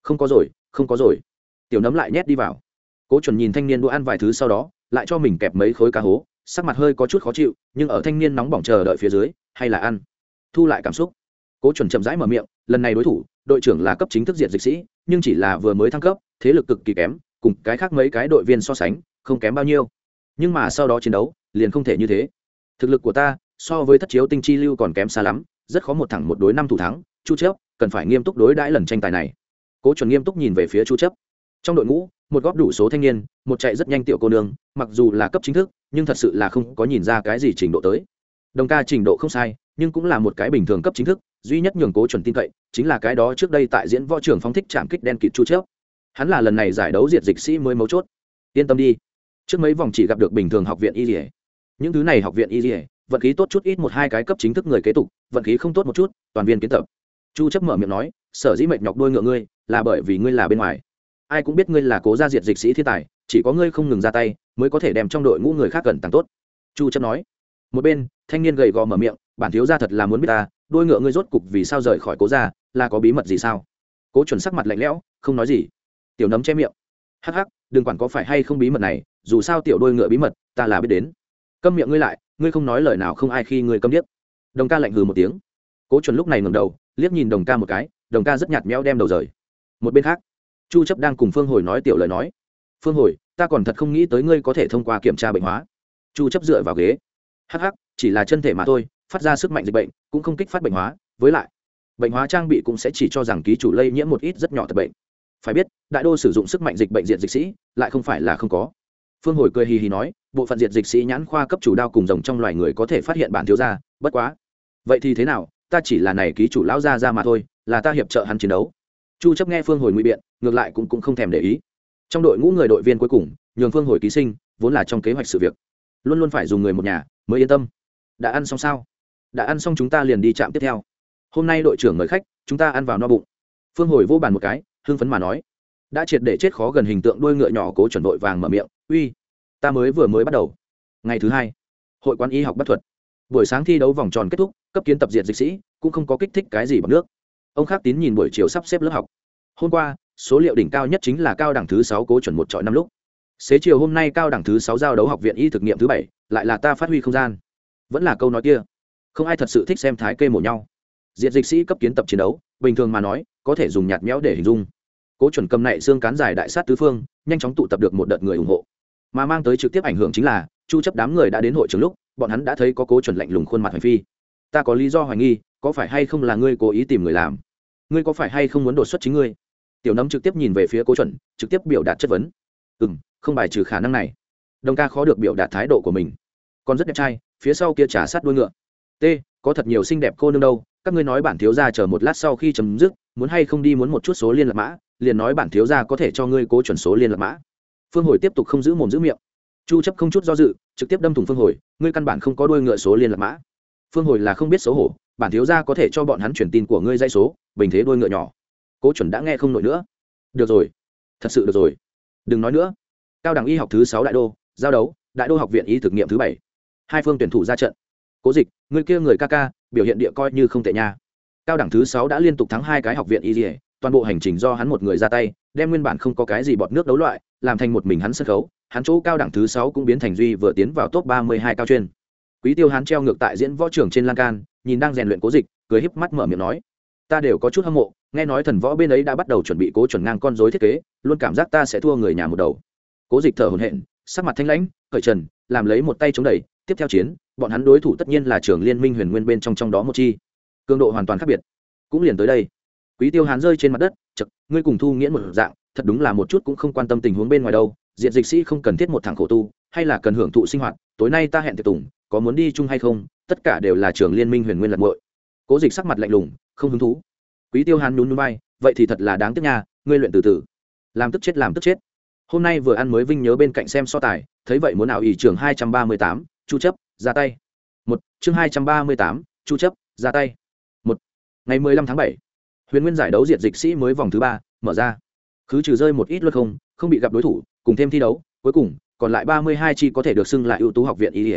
Không có rồi, không có rồi. Tiểu nấm lại nhét đi vào cố chuẩn nhìn thanh niên đũa ăn vài thứ sau đó, lại cho mình kẹp mấy khối cá hố, sắc mặt hơi có chút khó chịu, nhưng ở thanh niên nóng bỏng chờ đợi phía dưới, hay là ăn. Thu lại cảm xúc. Cố chuẩn chậm rãi mở miệng, lần này đối thủ, đội trưởng là cấp chính thức diệt dịch sĩ, nhưng chỉ là vừa mới thăng cấp, thế lực cực kỳ kém, cùng cái khác mấy cái đội viên so sánh, không kém bao nhiêu. Nhưng mà sau đó chiến đấu, liền không thể như thế. Thực lực của ta, so với thất chiếu tinh chi lưu còn kém xa lắm, rất khó một thẳng một đối năm thủ thắng, chu chấp cần phải nghiêm túc đối đãi lần tranh tài này. Cố chuẩn nghiêm túc nhìn về phía chu chấp trong đội ngũ một góp đủ số thanh niên, một chạy rất nhanh tiểu cô nương, mặc dù là cấp chính thức, nhưng thật sự là không có nhìn ra cái gì trình độ tới. Đồng ca trình độ không sai, nhưng cũng là một cái bình thường cấp chính thức, duy nhất nhường cố chuẩn tin cậy, chính là cái đó trước đây tại diễn võ trường phóng thích chạm kích đen kịt chu chớp. Hắn là lần này giải đấu diệt dịch sĩ mới mấu chốt. Yên tâm đi. Trước mấy vòng chỉ gặp được bình thường học viện y dỉa những thứ này học viện y dỉa vận khí tốt chút ít một hai cái cấp chính thức người kế tục, vận khí không tốt một chút, toàn viên kiến tập. Chu chấp mở miệng nói, sở dĩ mệt nhọc đôi ngựa ngươi, là bởi vì ngươi là bên ngoài ai cũng biết ngươi là cố gia diệt dịch sĩ thiên tài, chỉ có ngươi không ngừng ra tay, mới có thể đem trong đội ngũ người khác cần tăng tốt. Chu chấp nói. Một bên, thanh niên gầy gò mở miệng, bản thiếu gia thật là muốn biết ta đôi ngựa ngươi rốt cục vì sao rời khỏi cố gia, là có bí mật gì sao? Cố chuẩn sắc mặt lạnh lẽo, không nói gì. Tiểu nấm che miệng. Hắc hắc, đừng quản có phải hay không bí mật này, dù sao tiểu đôi ngựa bí mật, ta là biết đến. Câm miệng ngươi lại, ngươi không nói lời nào không ai khi ngươi câm điếc. Đồng ca lạnh hừ một tiếng. Cố chuẩn lúc này ngẩng đầu, liếc nhìn đồng ca một cái, đồng ca rất nhạt méo đem đầu rời. Một bên khác chu chấp đang cùng phương hồi nói tiểu lời nói. Phương hồi, ta còn thật không nghĩ tới ngươi có thể thông qua kiểm tra bệnh hóa. Chu chấp dựa vào ghế. Hắc hắc, chỉ là chân thể mà thôi, phát ra sức mạnh dịch bệnh, cũng không kích phát bệnh hóa, với lại, bệnh hóa trang bị cũng sẽ chỉ cho rằng ký chủ lây nhiễm một ít rất nhỏ thật bệnh. Phải biết, đại đô sử dụng sức mạnh dịch bệnh diện dịch sĩ, lại không phải là không có. Phương hồi cười hì hì nói, bộ phận diện dịch sĩ nhãn khoa cấp chủ đao cùng rồng trong loài người có thể phát hiện bản thiếu gia, bất quá. Vậy thì thế nào, ta chỉ là này ký chủ lão gia ra mà thôi, là ta hiệp trợ hắn chiến đấu chu chấp nghe phương hồi ngụy biện, ngược lại cũng cũng không thèm để ý. Trong đội ngũ người đội viên cuối cùng, nhường phương hồi ký sinh, vốn là trong kế hoạch sự việc. Luôn luôn phải dùng người một nhà, mới yên tâm. Đã ăn xong sao? Đã ăn xong chúng ta liền đi chạm tiếp theo. Hôm nay đội trưởng mời khách, chúng ta ăn vào no bụng. Phương hồi vô bàn một cái, hưng phấn mà nói. Đã triệt để chết khó gần hình tượng đuôi ngựa nhỏ cố chuẩn đội vàng mở miệng, uy, ta mới vừa mới bắt đầu. Ngày thứ hai, hội quán y học bất thuật. Buổi sáng thi đấu vòng tròn kết thúc, cấp kiến tập diệt dịch sĩ, cũng không có kích thích cái gì bằng nước ông khác tín nhìn buổi chiều sắp xếp lớp học. Hôm qua, số liệu đỉnh cao nhất chính là cao đẳng thứ sáu cố chuẩn một trọi năm lúc. Xế chiều hôm nay cao đẳng thứ sáu giao đấu học viện y thực nghiệm thứ bảy, lại là ta phát huy không gian. Vẫn là câu nói kia. Không ai thật sự thích xem thái kê mổ nhau. Diệt dịch sĩ cấp kiến tập chiến đấu, bình thường mà nói, có thể dùng nhạt nhẽo để hình dung. Cố chuẩn cầm nệ xương cán dài đại sát tứ phương, nhanh chóng tụ tập được một đợt người ủng hộ. Mà mang tới trực tiếp ảnh hưởng chính là, chu chấp đám người đã đến hội trường lúc, bọn hắn đã thấy có cố chuẩn lạnh lùng khuôn mặt hành phi. Ta có lý do hoài nghi, có phải hay không là ngươi cố ý tìm người làm? Ngươi có phải hay không muốn đột xuất chính ngươi? Tiểu nấm trực tiếp nhìn về phía cố chuẩn, trực tiếp biểu đạt chất vấn. Ừ không bài trừ khả năng này. Đồng ca khó được biểu đạt thái độ của mình. Còn rất đẹp trai, phía sau kia trả sát đuôi ngựa. T, có thật nhiều xinh đẹp cô nương đâu, các ngươi nói bản thiếu gia chờ một lát sau khi chấm dứt, muốn hay không đi muốn một chút số liên lạc mã, liền nói bản thiếu gia có thể cho ngươi cố chuẩn số liên lạc mã. Phương hồi tiếp tục không giữ mồm giữ miệng. Chu chấp không chút do dự, trực tiếp đâm thủng phương hồi, ngươi căn bản không có đuôi ngựa số liên lạc mã phương hồi là không biết xấu hổ, bản thiếu gia có thể cho bọn hắn truyền tin của ngươi dây số, bình thế đôi ngựa nhỏ. Cố chuẩn đã nghe không nổi nữa. Được rồi, thật sự được rồi. Đừng nói nữa. Cao đẳng y học thứ sáu đại đô, giao đấu, đại đô học viện y thực nghiệm thứ bảy. Hai phương tuyển thủ ra trận. Cố dịch người kia người ca ca, biểu hiện địa coi như không tệ nha. Cao đẳng thứ sáu đã liên tục thắng hai cái học viện y dỉa toàn bộ hành trình do hắn một người ra tay, đem nguyên bản không có cái gì bọt nước đấu loại, làm thành một mình hắn sân khấu. Hắn chỗ cao đẳng thứ sáu cũng biến thành duy vừa tiến vào top ba mươi hai cao chuyên quý tiêu Hán treo ngược tại diễn võ trường trên lan can, nhìn đang rèn luyện cố dịch, cười híp mắt mở miệng nói, ta đều có chút hâm mộ, nghe nói thần võ bên ấy đã bắt đầu chuẩn bị cố chuẩn ngang con dối thiết kế, luôn cảm giác ta sẽ thua người nhà một đầu. Cố dịch thở hồn hện sắc mặt thanh lãnh cởi trần, làm lấy một tay chống đẩy, tiếp theo chiến, bọn hắn đối thủ tất nhiên là trường liên minh huyền nguyên bên trong trong đó một chi. Cường độ hoàn toàn khác biệt. Cũng liền tới đây. Quý tiêu hán rơi trên mặt đất chật ngươi cùng thu nghiễn một dạng, thật đúng là một chút cũng không quan tâm tình huống bên ngoài đâu, diện dịch sĩ không cần thiết một thằng khổ tu, hay là cần hưởng thụ sinh hoạt, tối nay ta hẹn tiệc tùng có muốn đi chung hay không, tất cả đều là trường liên minh huyền nguyên lật muội. Cố dịch sắc mặt lạnh lùng, không hứng thú. Quý tiêu hán nhún núi bay vậy thì thật là đáng tiếc nha, ngươi luyện từ từ. Làm tức chết, làm tức chết. Hôm nay vừa ăn mới vinh nhớ bên cạnh xem so tài, thấy vậy muốn nào ỉ trường hai trăm ba mươi tám, chu chấp, ra tay. Một, chương hai trăm ba mươi tám, chu chấp, ra tay. Một, ngày mười lăm tháng bảy, huyền nguyên giải đấu diệt dịch sĩ mới vòng thứ ba, mở ra. Cứ trừ rơi một ít luật không không bị gặp đối thủ, cùng thêm thi đấu, cuối cùng, còn lại ba mươi hai chi có thể được xưng là ưu tú học viện y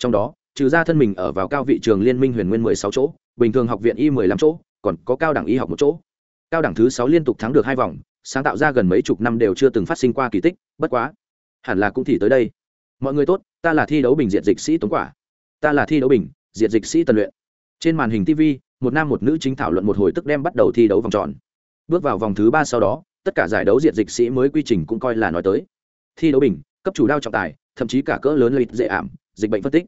trong đó, trừ ra thân mình ở vào cao vị trường liên minh huyền nguyên mười sáu chỗ, bình thường học viện y mười lăm chỗ, còn có cao đẳng y học một chỗ. Cao đẳng thứ sáu liên tục thắng được hai vòng, sáng tạo ra gần mấy chục năm đều chưa từng phát sinh qua kỳ tích, bất quá, hẳn là cũng thì tới đây. Mọi người tốt, ta là thi đấu bình diện dịch sĩ tống quả. Ta là thi đấu bình diện dịch sĩ tần luyện. Trên màn hình tv một nam một nữ chính thảo luận một hồi tức đem bắt đầu thi đấu vòng tròn. Bước vào vòng thứ ba sau đó, tất cả giải đấu diện dịch sĩ mới quy trình cũng coi là nói tới. Thi đấu bình, cấp chủ đao trọng tài, thậm chí cả cỡ lớn lợi dễ ảm dịch bệnh phân tích.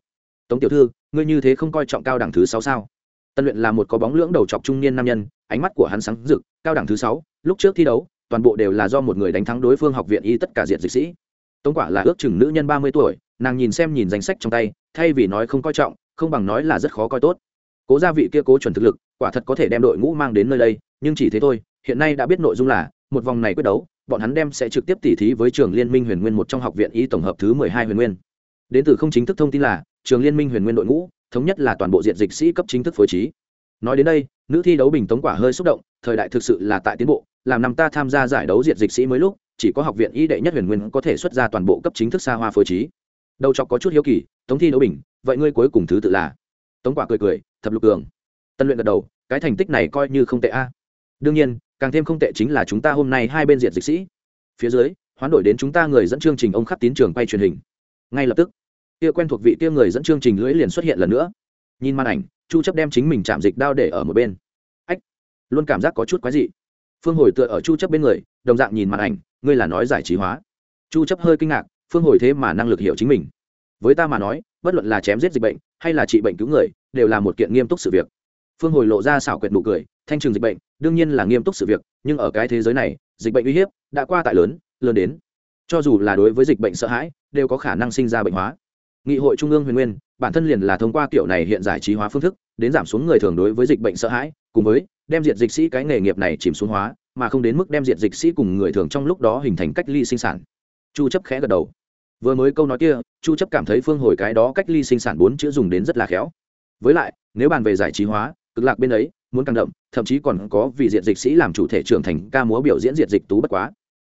Tống tiểu thư, ngươi như thế không coi trọng cao đẳng thứ sáu sao? Tân luyện là một có bóng lưỡng đầu chọc trung niên nam nhân, ánh mắt của hắn sáng rực, cao đẳng thứ sáu, lúc trước thi đấu, toàn bộ đều là do một người đánh thắng đối phương học viện y tất cả diện dịch sĩ. Tống quả là ước chừng nữ nhân ba mươi tuổi, nàng nhìn xem nhìn danh sách trong tay, thay vì nói không coi trọng, không bằng nói là rất khó coi tốt. Cố gia vị kia cố chuẩn thực lực, quả thật có thể đem đội ngũ mang đến nơi đây, nhưng chỉ thế thôi, hiện nay đã biết nội dung là, một vòng này quyết đấu, bọn hắn đem sẽ trực tiếp tỉ thí với trường liên minh huyền nguyên một trong học viện y tổng hợp thứ mười hai huyền nguyên đến từ không chính thức thông tin là, trường liên minh huyền nguyên đội ngũ, thống nhất là toàn bộ diện dịch sĩ cấp chính thức phối trí. Nói đến đây, nữ thi đấu bình tống quả hơi xúc động, thời đại thực sự là tại tiến bộ, làm năm ta tham gia giải đấu diện dịch sĩ mới lúc, chỉ có học viện y đệ nhất huyền nguyên có thể xuất ra toàn bộ cấp chính thức xa hoa phối trí. Đầu chọc có chút hiếu kỳ, tống thi đấu bình, vậy ngươi cuối cùng thứ tự là? Tống quả cười cười, thập lục cường. Tân luyện gật đầu, cái thành tích này coi như không tệ a. Đương nhiên, càng thêm không tệ chính là chúng ta hôm nay hai bên diện dịch sĩ. Phía dưới, hoán đổi đến chúng ta người dẫn chương trình ông khắc tín trường quay truyền hình. Ngay lập tức kia quen thuộc vị kia người dẫn chương trình lưỡi liền xuất hiện lần nữa. Nhìn màn ảnh, chu chấp đem chính mình chạm dịch đao để ở một bên. Ách, luôn cảm giác có chút quái dị. Phương hồi tựa ở chu chấp bên người, đồng dạng nhìn màn ảnh, ngươi là nói giải trí hóa. Chu chấp hơi kinh ngạc, phương hồi thế mà năng lực hiểu chính mình. Với ta mà nói, bất luận là chém giết dịch bệnh, hay là trị bệnh cứu người, đều là một kiện nghiêm túc sự việc. Phương hồi lộ ra xảo quyệt nụ cười, thanh trường dịch bệnh, đương nhiên là nghiêm túc sự việc, nhưng ở cái thế giới này, dịch bệnh uy hiếp đã qua tại lớn lớn đến. Cho dù là đối với dịch bệnh sợ hãi, đều có khả năng sinh ra bệnh hóa nghị hội trung ương huyền nguyên, bản thân liền là thông qua kiểu này hiện giải trí hóa phương thức, đến giảm xuống người thường đối với dịch bệnh sợ hãi, cùng với đem diệt dịch sĩ cái nghề nghiệp này chìm xuống hóa, mà không đến mức đem diệt dịch sĩ cùng người thường trong lúc đó hình thành cách ly sinh sản. Chu chấp khẽ gật đầu. Vừa mới câu nói kia, chu chấp cảm thấy phương hồi cái đó cách ly sinh sản bốn chữ dùng đến rất là khéo. Với lại, nếu bàn về giải trí hóa, cực lạc bên ấy, muốn càng đậm, thậm chí còn có vì diệt dịch sĩ làm chủ thể trưởng thành ca múa biểu diễn diệt dịch tú bất quá.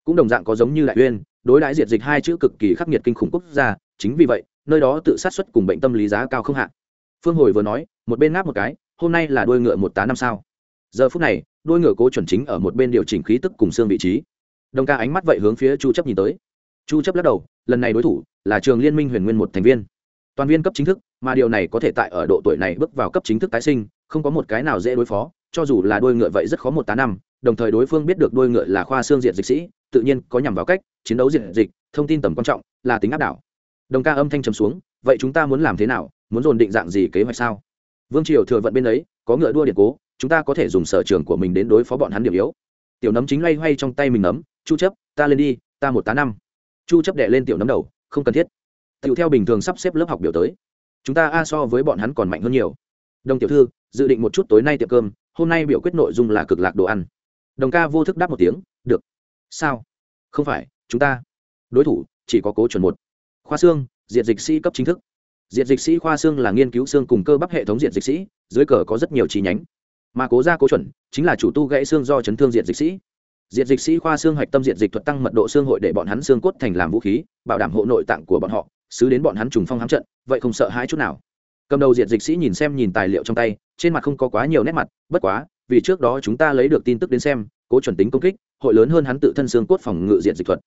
Cũng đồng dạng có giống như đại uyên, đối đãi diệt dịch hai chữ cực kỳ khắc nghiệt kinh khủng quốc gia, chính vì vậy nơi đó tự sát xuất cùng bệnh tâm lý giá cao không hạn phương hồi vừa nói, một bên ngáp một cái, hôm nay là đuôi ngựa một tá năm sao. Giờ phút này, đuôi ngựa cố chuẩn chính ở một bên điều chỉnh khí tức cùng xương vị trí. Đồng ca ánh mắt vậy hướng phía chu chấp nhìn tới. Chu chấp lắc đầu, lần này đối thủ là trường liên minh huyền nguyên một thành viên. Toàn viên cấp chính thức, mà điều này có thể tại ở độ tuổi này bước vào cấp chính thức tái sinh, không có một cái nào dễ đối phó, cho dù là đuôi ngựa vậy rất khó một tá năm, đồng thời đối phương biết được đuôi ngựa là khoa xương diện dịch sĩ, tự nhiên có nhằm vào cách chiến đấu diện dịch, thông tin tầm quan trọng là tính áp đảo đồng ca âm thanh trầm xuống, vậy chúng ta muốn làm thế nào, muốn dồn định dạng gì kế hoạch sao? Vương triều thừa vận bên ấy, có ngựa đua điện cố, chúng ta có thể dùng sở trường của mình đến đối phó bọn hắn điểm yếu. Tiểu nấm chính loay hoay trong tay mình nấm, chu chấp, ta lên đi, ta một tá năm. Chu chấp đệ lên tiểu nấm đầu, không cần thiết. Tiểu theo bình thường sắp xếp lớp học biểu tới, chúng ta a so với bọn hắn còn mạnh hơn nhiều. Đồng tiểu thư, dự định một chút tối nay tiệm cơm, hôm nay biểu quyết nội dung là cực lạc đồ ăn. Đồng ca vô thức đáp một tiếng, được. Sao? Không phải, chúng ta, đối thủ chỉ có cố chuẩn một khoa xương, diệt dịch sĩ cấp chính thức. Diệt dịch sĩ khoa xương là nghiên cứu xương cùng cơ bắp hệ thống diệt dịch sĩ, dưới cờ có rất nhiều chi nhánh. Mà cố gia cố chuẩn chính là chủ tu gãy xương do chấn thương diệt dịch sĩ. Diệt dịch sĩ khoa xương hạch tâm diệt dịch thuật tăng mật độ xương hội để bọn hắn xương cốt thành làm vũ khí, bảo đảm hộ nội tạng của bọn họ xứ đến bọn hắn trùng phong hám trận, vậy không sợ hãi chút nào. Cầm đầu diệt dịch sĩ nhìn xem nhìn tài liệu trong tay, trên mặt không có quá nhiều nét mặt, bất quá, vì trước đó chúng ta lấy được tin tức đến xem, cố chuẩn tính công kích, hội lớn hơn hắn tự thân xương cốt phòng ngự diệt dịch thuật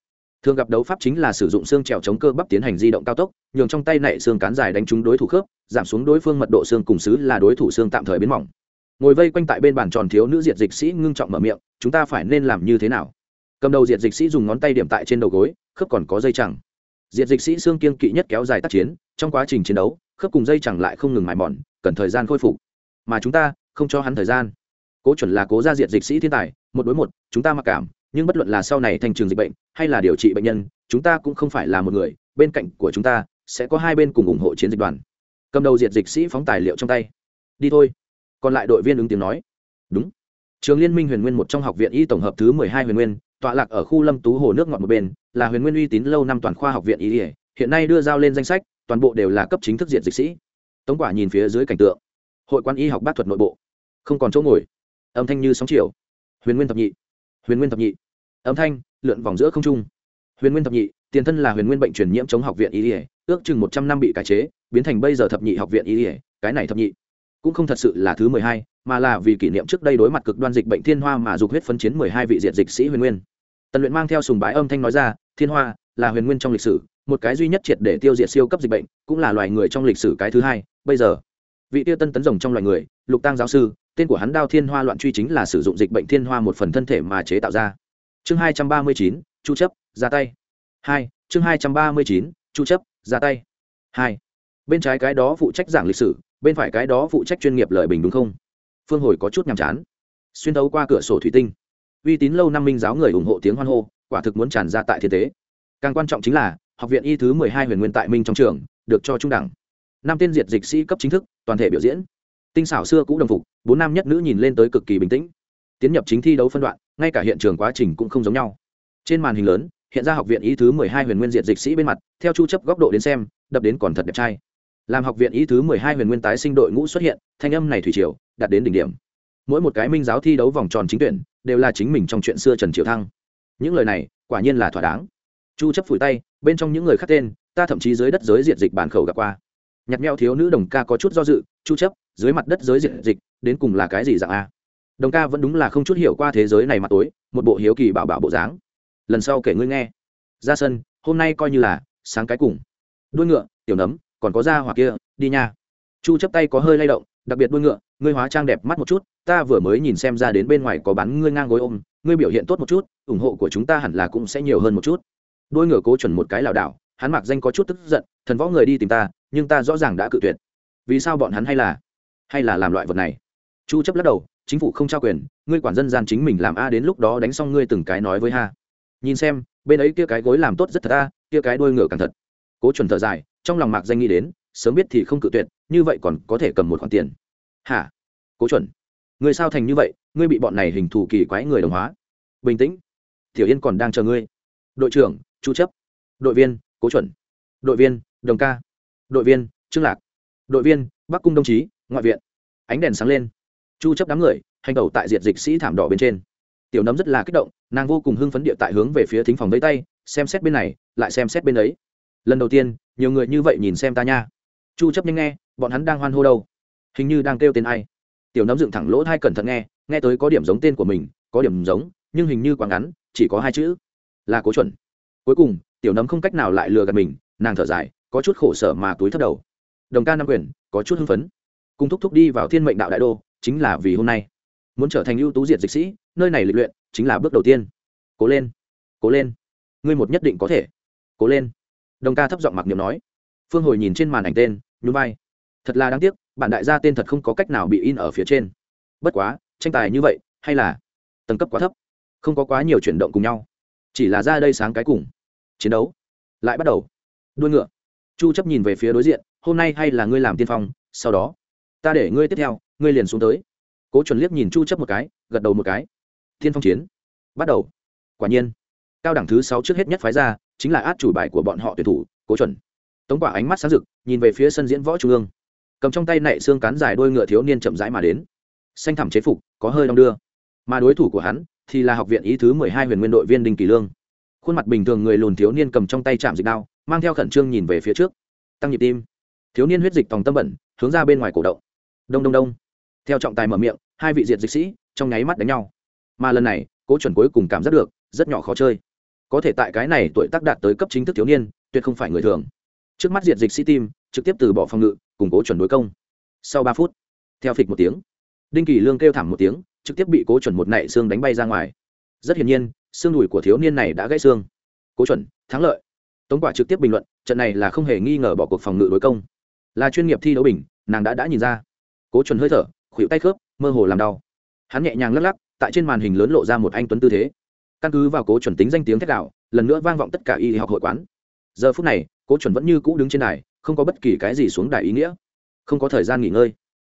thường gặp đấu pháp chính là sử dụng xương trèo chống cơ bắp tiến hành di động cao tốc, nhường trong tay nảy xương cán dài đánh trúng đối thủ khớp, giảm xuống đối phương mật độ xương cùng xứ là đối thủ xương tạm thời biến mỏng. Ngồi vây quanh tại bên bàn tròn thiếu nữ diệt dịch sĩ ngưng trọng mở miệng, chúng ta phải nên làm như thế nào? Cầm đầu diệt dịch sĩ dùng ngón tay điểm tại trên đầu gối, khớp còn có dây chẳng. Diệt dịch sĩ xương kiên kỵ nhất kéo dài tác chiến, trong quá trình chiến đấu, khớp cùng dây chẳng lại không ngừng mài mòn, cần thời gian khôi phục. Mà chúng ta, không cho hắn thời gian. Cố chuẩn là cố gia diệt dịch sĩ thiên tài, một đối một, chúng ta mặc cảm, nhưng bất luận là sau này thành trường dịch bệnh hay là điều trị bệnh nhân, chúng ta cũng không phải là một người, bên cạnh của chúng ta sẽ có hai bên cùng ủng hộ chiến dịch đoàn. Cầm đầu diệt dịch sĩ phóng tài liệu trong tay. Đi thôi. Còn lại đội viên ứng tiếng nói. Đúng. Trường liên minh huyền nguyên một trong học viện y tổng hợp thứ mười hai huyền nguyên, tọa lạc ở khu lâm tú hồ nước ngọt một bên, là huyền nguyên uy tín lâu năm toàn khoa học viện y hiện nay đưa giao lên danh sách, toàn bộ đều là cấp chính thức diện dịch sĩ. Tống quả nhìn phía dưới cảnh tượng. Hội quan y học bác thuật nội bộ. Không còn chỗ ngồi. Âm thanh như sóng chiều. Huyền nguyên thập nhị. Huyền nguyên thập nhị. Âm thanh lượn vòng giữa không trung. Huyền nguyên thập nhị, tiền thân là huyền nguyên bệnh truyền nhiễm chống học viện y ỉa ước chừng một trăm năm bị cải chế, biến thành bây giờ thập nhị học viện y ỉa cái này thập nhị. Cũng không thật sự là thứ mười hai, mà là vì kỷ niệm trước đây đối mặt cực đoan dịch bệnh thiên hoa mà dục huyết phân chiến mười hai vị diệt dịch sĩ huyền nguyên. Tần luyện mang theo sùng bái âm thanh nói ra, thiên hoa, là huyền nguyên trong lịch sử, một cái duy nhất triệt để tiêu diệt siêu cấp dịch bệnh, cũng là loài người trong lịch sử cái thứ hai, bây giờ. Vị tiêu tân tấn rồng trong loài người, lục tăng giáo sư, tên của hắn đao thiên hoa loạn truy chính là sử dụng dịch bệnh thiên hoa một phần thân thể mà chế tạo ra chương hai trăm ba mươi chín, chu chấp, ra tay. Hai, chương hai trăm ba mươi chín, chu chấp, ra tay. Hai, bên trái cái đó phụ trách giảng lịch sử, bên phải cái đó phụ trách chuyên nghiệp lợi bình đúng không? Phương hồi có chút nhàm chán. Xuyên thấu qua cửa sổ thủy tinh. Uy tín lâu năm minh giáo người ủng hộ tiếng hoan hô, quả thực muốn tràn ra tại thiên tế. Càng quan trọng chính là, học viện y thứ mười hai huyền nguyên tại minh trong trường, được cho trung đẳng. Năm tiên diệt dịch sĩ cấp chính thức, toàn thể biểu diễn. Tinh xảo xưa cũ đồng phục, bốn nam nhất nữ nhìn lên tới cực kỳ bình tĩnh. Tiến nhập chính thi đấu phân đoạn ngay cả hiện trường quá trình cũng không giống nhau. Trên màn hình lớn, hiện ra học viện ý thứ mười hai huyền nguyên diệt dịch sĩ bên mặt, theo chu chấp góc độ đến xem, đập đến còn thật đẹp trai. Làm học viện ý thứ mười hai huyền nguyên tái sinh đội ngũ xuất hiện, thanh âm này thủy triều, đạt đến đỉnh điểm. Mỗi một cái minh giáo thi đấu vòng tròn chính tuyển, đều là chính mình trong chuyện xưa trần triều thăng. Những lời này, quả nhiên là thỏa đáng. Chu chấp phủi tay, bên trong những người khác tên, ta thậm chí dưới đất giới diệt dịch bản khẩu gặp qua. Nhặt mèo thiếu nữ đồng ca có chút do dự, chu chấp, dưới mặt đất giới diệt dịch, đến cùng là cái gì dạng a? Đồng ca vẫn đúng là không chút hiểu qua thế giới này mặt tối, một bộ hiếu kỳ bảo bảo bộ dáng. Lần sau kể ngươi nghe. Ra sân, hôm nay coi như là sáng cái cùng. Đuôi ngựa, tiểu nấm, còn có da hoặc kia, đi nha. Chu chấp tay có hơi lay động, đặc biệt đuôi ngựa, ngươi hóa trang đẹp mắt một chút, ta vừa mới nhìn xem ra đến bên ngoài có bắn ngươi ngang gối ôm, ngươi biểu hiện tốt một chút, ủng hộ của chúng ta hẳn là cũng sẽ nhiều hơn một chút. Đuôi ngựa cố chuẩn một cái lảo đảo, hắn mặc danh có chút tức giận, thần võ người đi tìm ta, nhưng ta rõ ràng đã cự tuyệt. Vì sao bọn hắn hay là hay là làm loại vật này? Chu chấp lắc đầu chính phủ không trao quyền, ngươi quản dân gian chính mình làm a, đến lúc đó đánh xong ngươi từng cái nói với ha. Nhìn xem, bên ấy kia cái gối làm tốt rất thật a, kia cái đôi ngựa càng thật. Cố chuẩn thở dài, trong lòng mạc danh nghĩ đến, sớm biết thì không cự tuyệt, như vậy còn có thể cầm một khoản tiền. Hả? Cố chuẩn, người sao thành như vậy, ngươi bị bọn này hình thù kỳ quái người đồng hóa. Bình tĩnh. Tiểu yên còn đang chờ ngươi. Đội trưởng, chu chấp. Đội viên, cố chuẩn. Đội viên, đồng ca. Đội viên, trương lạc. Đội viên, bắc cung đồng chí, ngoại viện. Ánh đèn sáng lên chu chấp đám người, hành đầu tại diệt dịch sĩ thảm đỏ bên trên. Tiểu nấm rất là kích động, nàng vô cùng hưng phấn địa tại hướng về phía thính phòng vẫy tay, xem xét bên này, lại xem xét bên ấy. Lần đầu tiên, nhiều người như vậy nhìn xem ta nha. Chu chấp nhanh nghe, bọn hắn đang hoan hô đâu? Hình như đang kêu tên ai? Tiểu nấm dựng thẳng lỗ tai cẩn thận nghe nghe tới có điểm giống tên của mình, có điểm giống, nhưng hình như quá ngắn, chỉ có hai chữ. Là cố chuẩn. Cuối cùng, tiểu nấm không cách nào lại lừa gạt mình, nàng thở dài, có chút khổ sở mà túi thấp đầu. Đồng ca nam quyền, có chút hưng phấn. Cùng thúc thúc đi vào thiên mệnh đạo đại đô chính là vì hôm nay. Muốn trở thành ưu tú diệt dịch sĩ, nơi này lịch luyện chính là bước đầu tiên. Cố lên cố lên. Ngươi một nhất định có thể. Cố lên. Đồng ca thấp giọng mặc niệm nói. Phương hồi nhìn trên màn ảnh tên, nhún vai. Thật là đáng tiếc, bản đại gia tên thật không có cách nào bị in ở phía trên. Bất quá, tranh tài như vậy, hay là tầng cấp quá thấp. Không có quá nhiều chuyển động cùng nhau. Chỉ là ra đây sáng cái cùng. Chiến đấu. Lại bắt đầu. Đuôi ngựa. Chu chấp nhìn về phía đối diện, hôm nay hay là ngươi làm tiên phong, sau đó ta để ngươi tiếp theo ngươi liền xuống tới. Cố chuẩn liếc nhìn chu chấp một cái, gật đầu một cái. Thiên phong chiến. Bắt đầu. Quả nhiên. Cao đẳng thứ sáu trước hết nhất phái ra, chính là át chủ bài của bọn họ tuyển thủ, cố chuẩn. Tống quả ánh mắt sáng rực, nhìn về phía sân diễn võ trung ương. Cầm trong tay nảy xương cán dài đôi ngựa thiếu niên chậm rãi mà đến. Xanh thẳm chế phục, có hơi đong đưa. Mà đối thủ của hắn, thì là học viện ý thứ mười hai huyền nguyên đội viên đinh kỳ lương. Khuôn mặt bình thường người lùn thiếu niên cầm trong tay chạm dịch đao, mang theo khẩn trương nhìn về phía trước. Tăng nhịp tim. Thiếu niên huyết dịch tòng tâm bẩn, hướng ra bên ngoài cổ động. Đông đông đông theo trọng tài mở miệng, hai vị diệt dịch sĩ trong nháy mắt đánh nhau. Mà lần này, cố chuẩn cuối cùng cảm giác được, rất nhỏ khó chơi. Có thể tại cái này tuổi tác đạt tới cấp chính thức thiếu niên, tuyệt không phải người thường. Trước mắt diệt dịch sĩ tim trực tiếp từ bỏ phòng ngự củng cố chuẩn đối công. Sau ba phút, theo phịch một tiếng, đinh kỳ lương kêu thảm một tiếng, trực tiếp bị cố chuẩn một nảy xương đánh bay ra ngoài. Rất hiển nhiên, xương đùi của thiếu niên này đã gãy xương. Cố chuẩn, thắng lợi. Tống quả trực tiếp bình luận, trận này là không hề nghi ngờ bỏ cuộc phòng ngự đối công. Là chuyên nghiệp thi đấu bình, nàng đã đã nhìn ra. Cố chuẩn hơi thở khuỵu tay khớp, mơ hồ làm đau. Hắn nhẹ nhàng lắc lắc, tại trên màn hình lớn lộ ra một anh tuấn tư thế. Căn cứ vào cố chuẩn tính danh tiếng thét đạo lần nữa vang vọng tất cả y học hội quán. Giờ phút này, cố chuẩn vẫn như cũ đứng trên đài, không có bất kỳ cái gì xuống đài ý nghĩa. Không có thời gian nghỉ ngơi.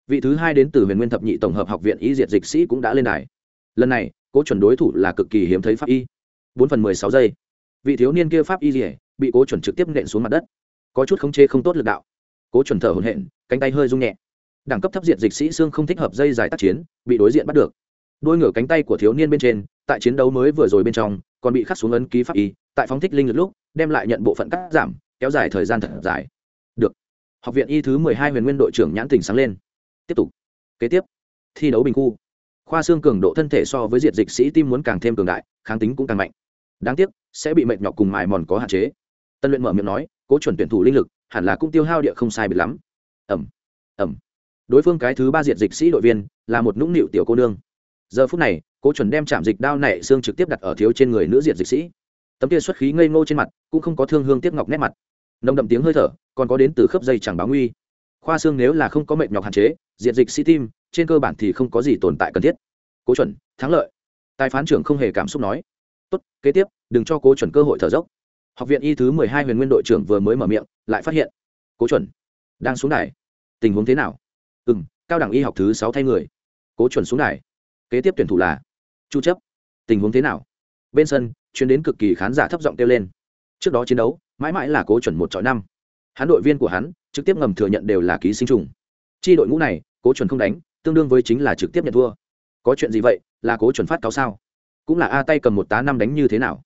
Vị thứ hai đến từ huyền nguyên thập nhị tổng hợp học viện y diệt dịch sĩ cũng đã lên đài. Lần này, cố chuẩn đối thủ là cực kỳ hiếm thấy pháp y. Bốn phần mười sáu giây. Vị thiếu niên kia pháp y dỉa bị cố chuẩn trực tiếp nện xuống mặt đất. Có chút không chê không tốt lực đạo. Cố chuẩn thở hồn hện cánh tay hơi rung nhẹ đẳng cấp thấp diện dịch sĩ xương không thích hợp dây dài tác chiến, bị đối diện bắt được. Đôi ngửa cánh tay của thiếu niên bên trên, tại chiến đấu mới vừa rồi bên trong, còn bị khắc xuống ấn ký pháp y, tại phóng thích linh lực lúc, đem lại nhận bộ phận cắt giảm, kéo dài thời gian thật dài. Được. Học viện y thứ mười hai huyền nguyên đội trưởng nhãn tình sáng lên. Tiếp tục. Kế tiếp. Thi đấu bình khu. Khoa xương cường độ thân thể so với diệt dịch sĩ tim muốn càng thêm cường đại, kháng tính cũng càng mạnh. Đáng tiếc, sẽ bị mệt nhọc cùng mài mòn có hạn chế. Tân luyện mở miệng nói, cố chuẩn tuyển thủ linh lực, hẳn là cũng tiêu hao địa không sai biệt lắm. Ẩm ẩm đối phương cái thứ ba diệt dịch sĩ đội viên, là một nũng nịu tiểu cô nương. Giờ phút này, cố chuẩn đem chạm dịch đao nảy xương trực tiếp đặt ở thiếu trên người nữ diệt dịch sĩ. Tấm kia xuất khí ngây ngô trên mặt, cũng không có thương hương tiếc ngọc nét mặt. Nồng đậm tiếng hơi thở, còn có đến từ khớp dây chẳng báo nguy. Khoa xương nếu là không có mệt nhọc hạn chế, diệt dịch sĩ tim, trên cơ bản thì không có gì tồn tại cần thiết. Cố chuẩn, thắng lợi. Tài phán trưởng không hề cảm xúc nói. Tốt, kế tiếp, đừng cho cố chuẩn cơ hội thở dốc. Học viện y thứ mười hai huyền nguyên đội trưởng vừa mới mở miệng, lại phát hiện. Cố chuẩn, đang xuống đài. Tình huống thế nào? Ừ m cao đẳng y học thứ sáu thay người. Cố chuẩn xuống đài. Kế tiếp tuyển thủ là chu chấp. Tình huống thế nào? Bên sân, chuyến đến cực kỳ khán giả thấp giọng kêu lên. Trước đó chiến đấu, mãi mãi là cố chuẩn một trọi năm. Hắn đội viên của hắn, trực tiếp ngầm thừa nhận đều là ký sinh trùng. Chi đội ngũ này, cố chuẩn không đánh, tương đương với chính là trực tiếp nhận thua. Có chuyện gì vậy, là cố chuẩn phát cáo sao? Cũng là a tay cầm một tá năm đánh như thế nào?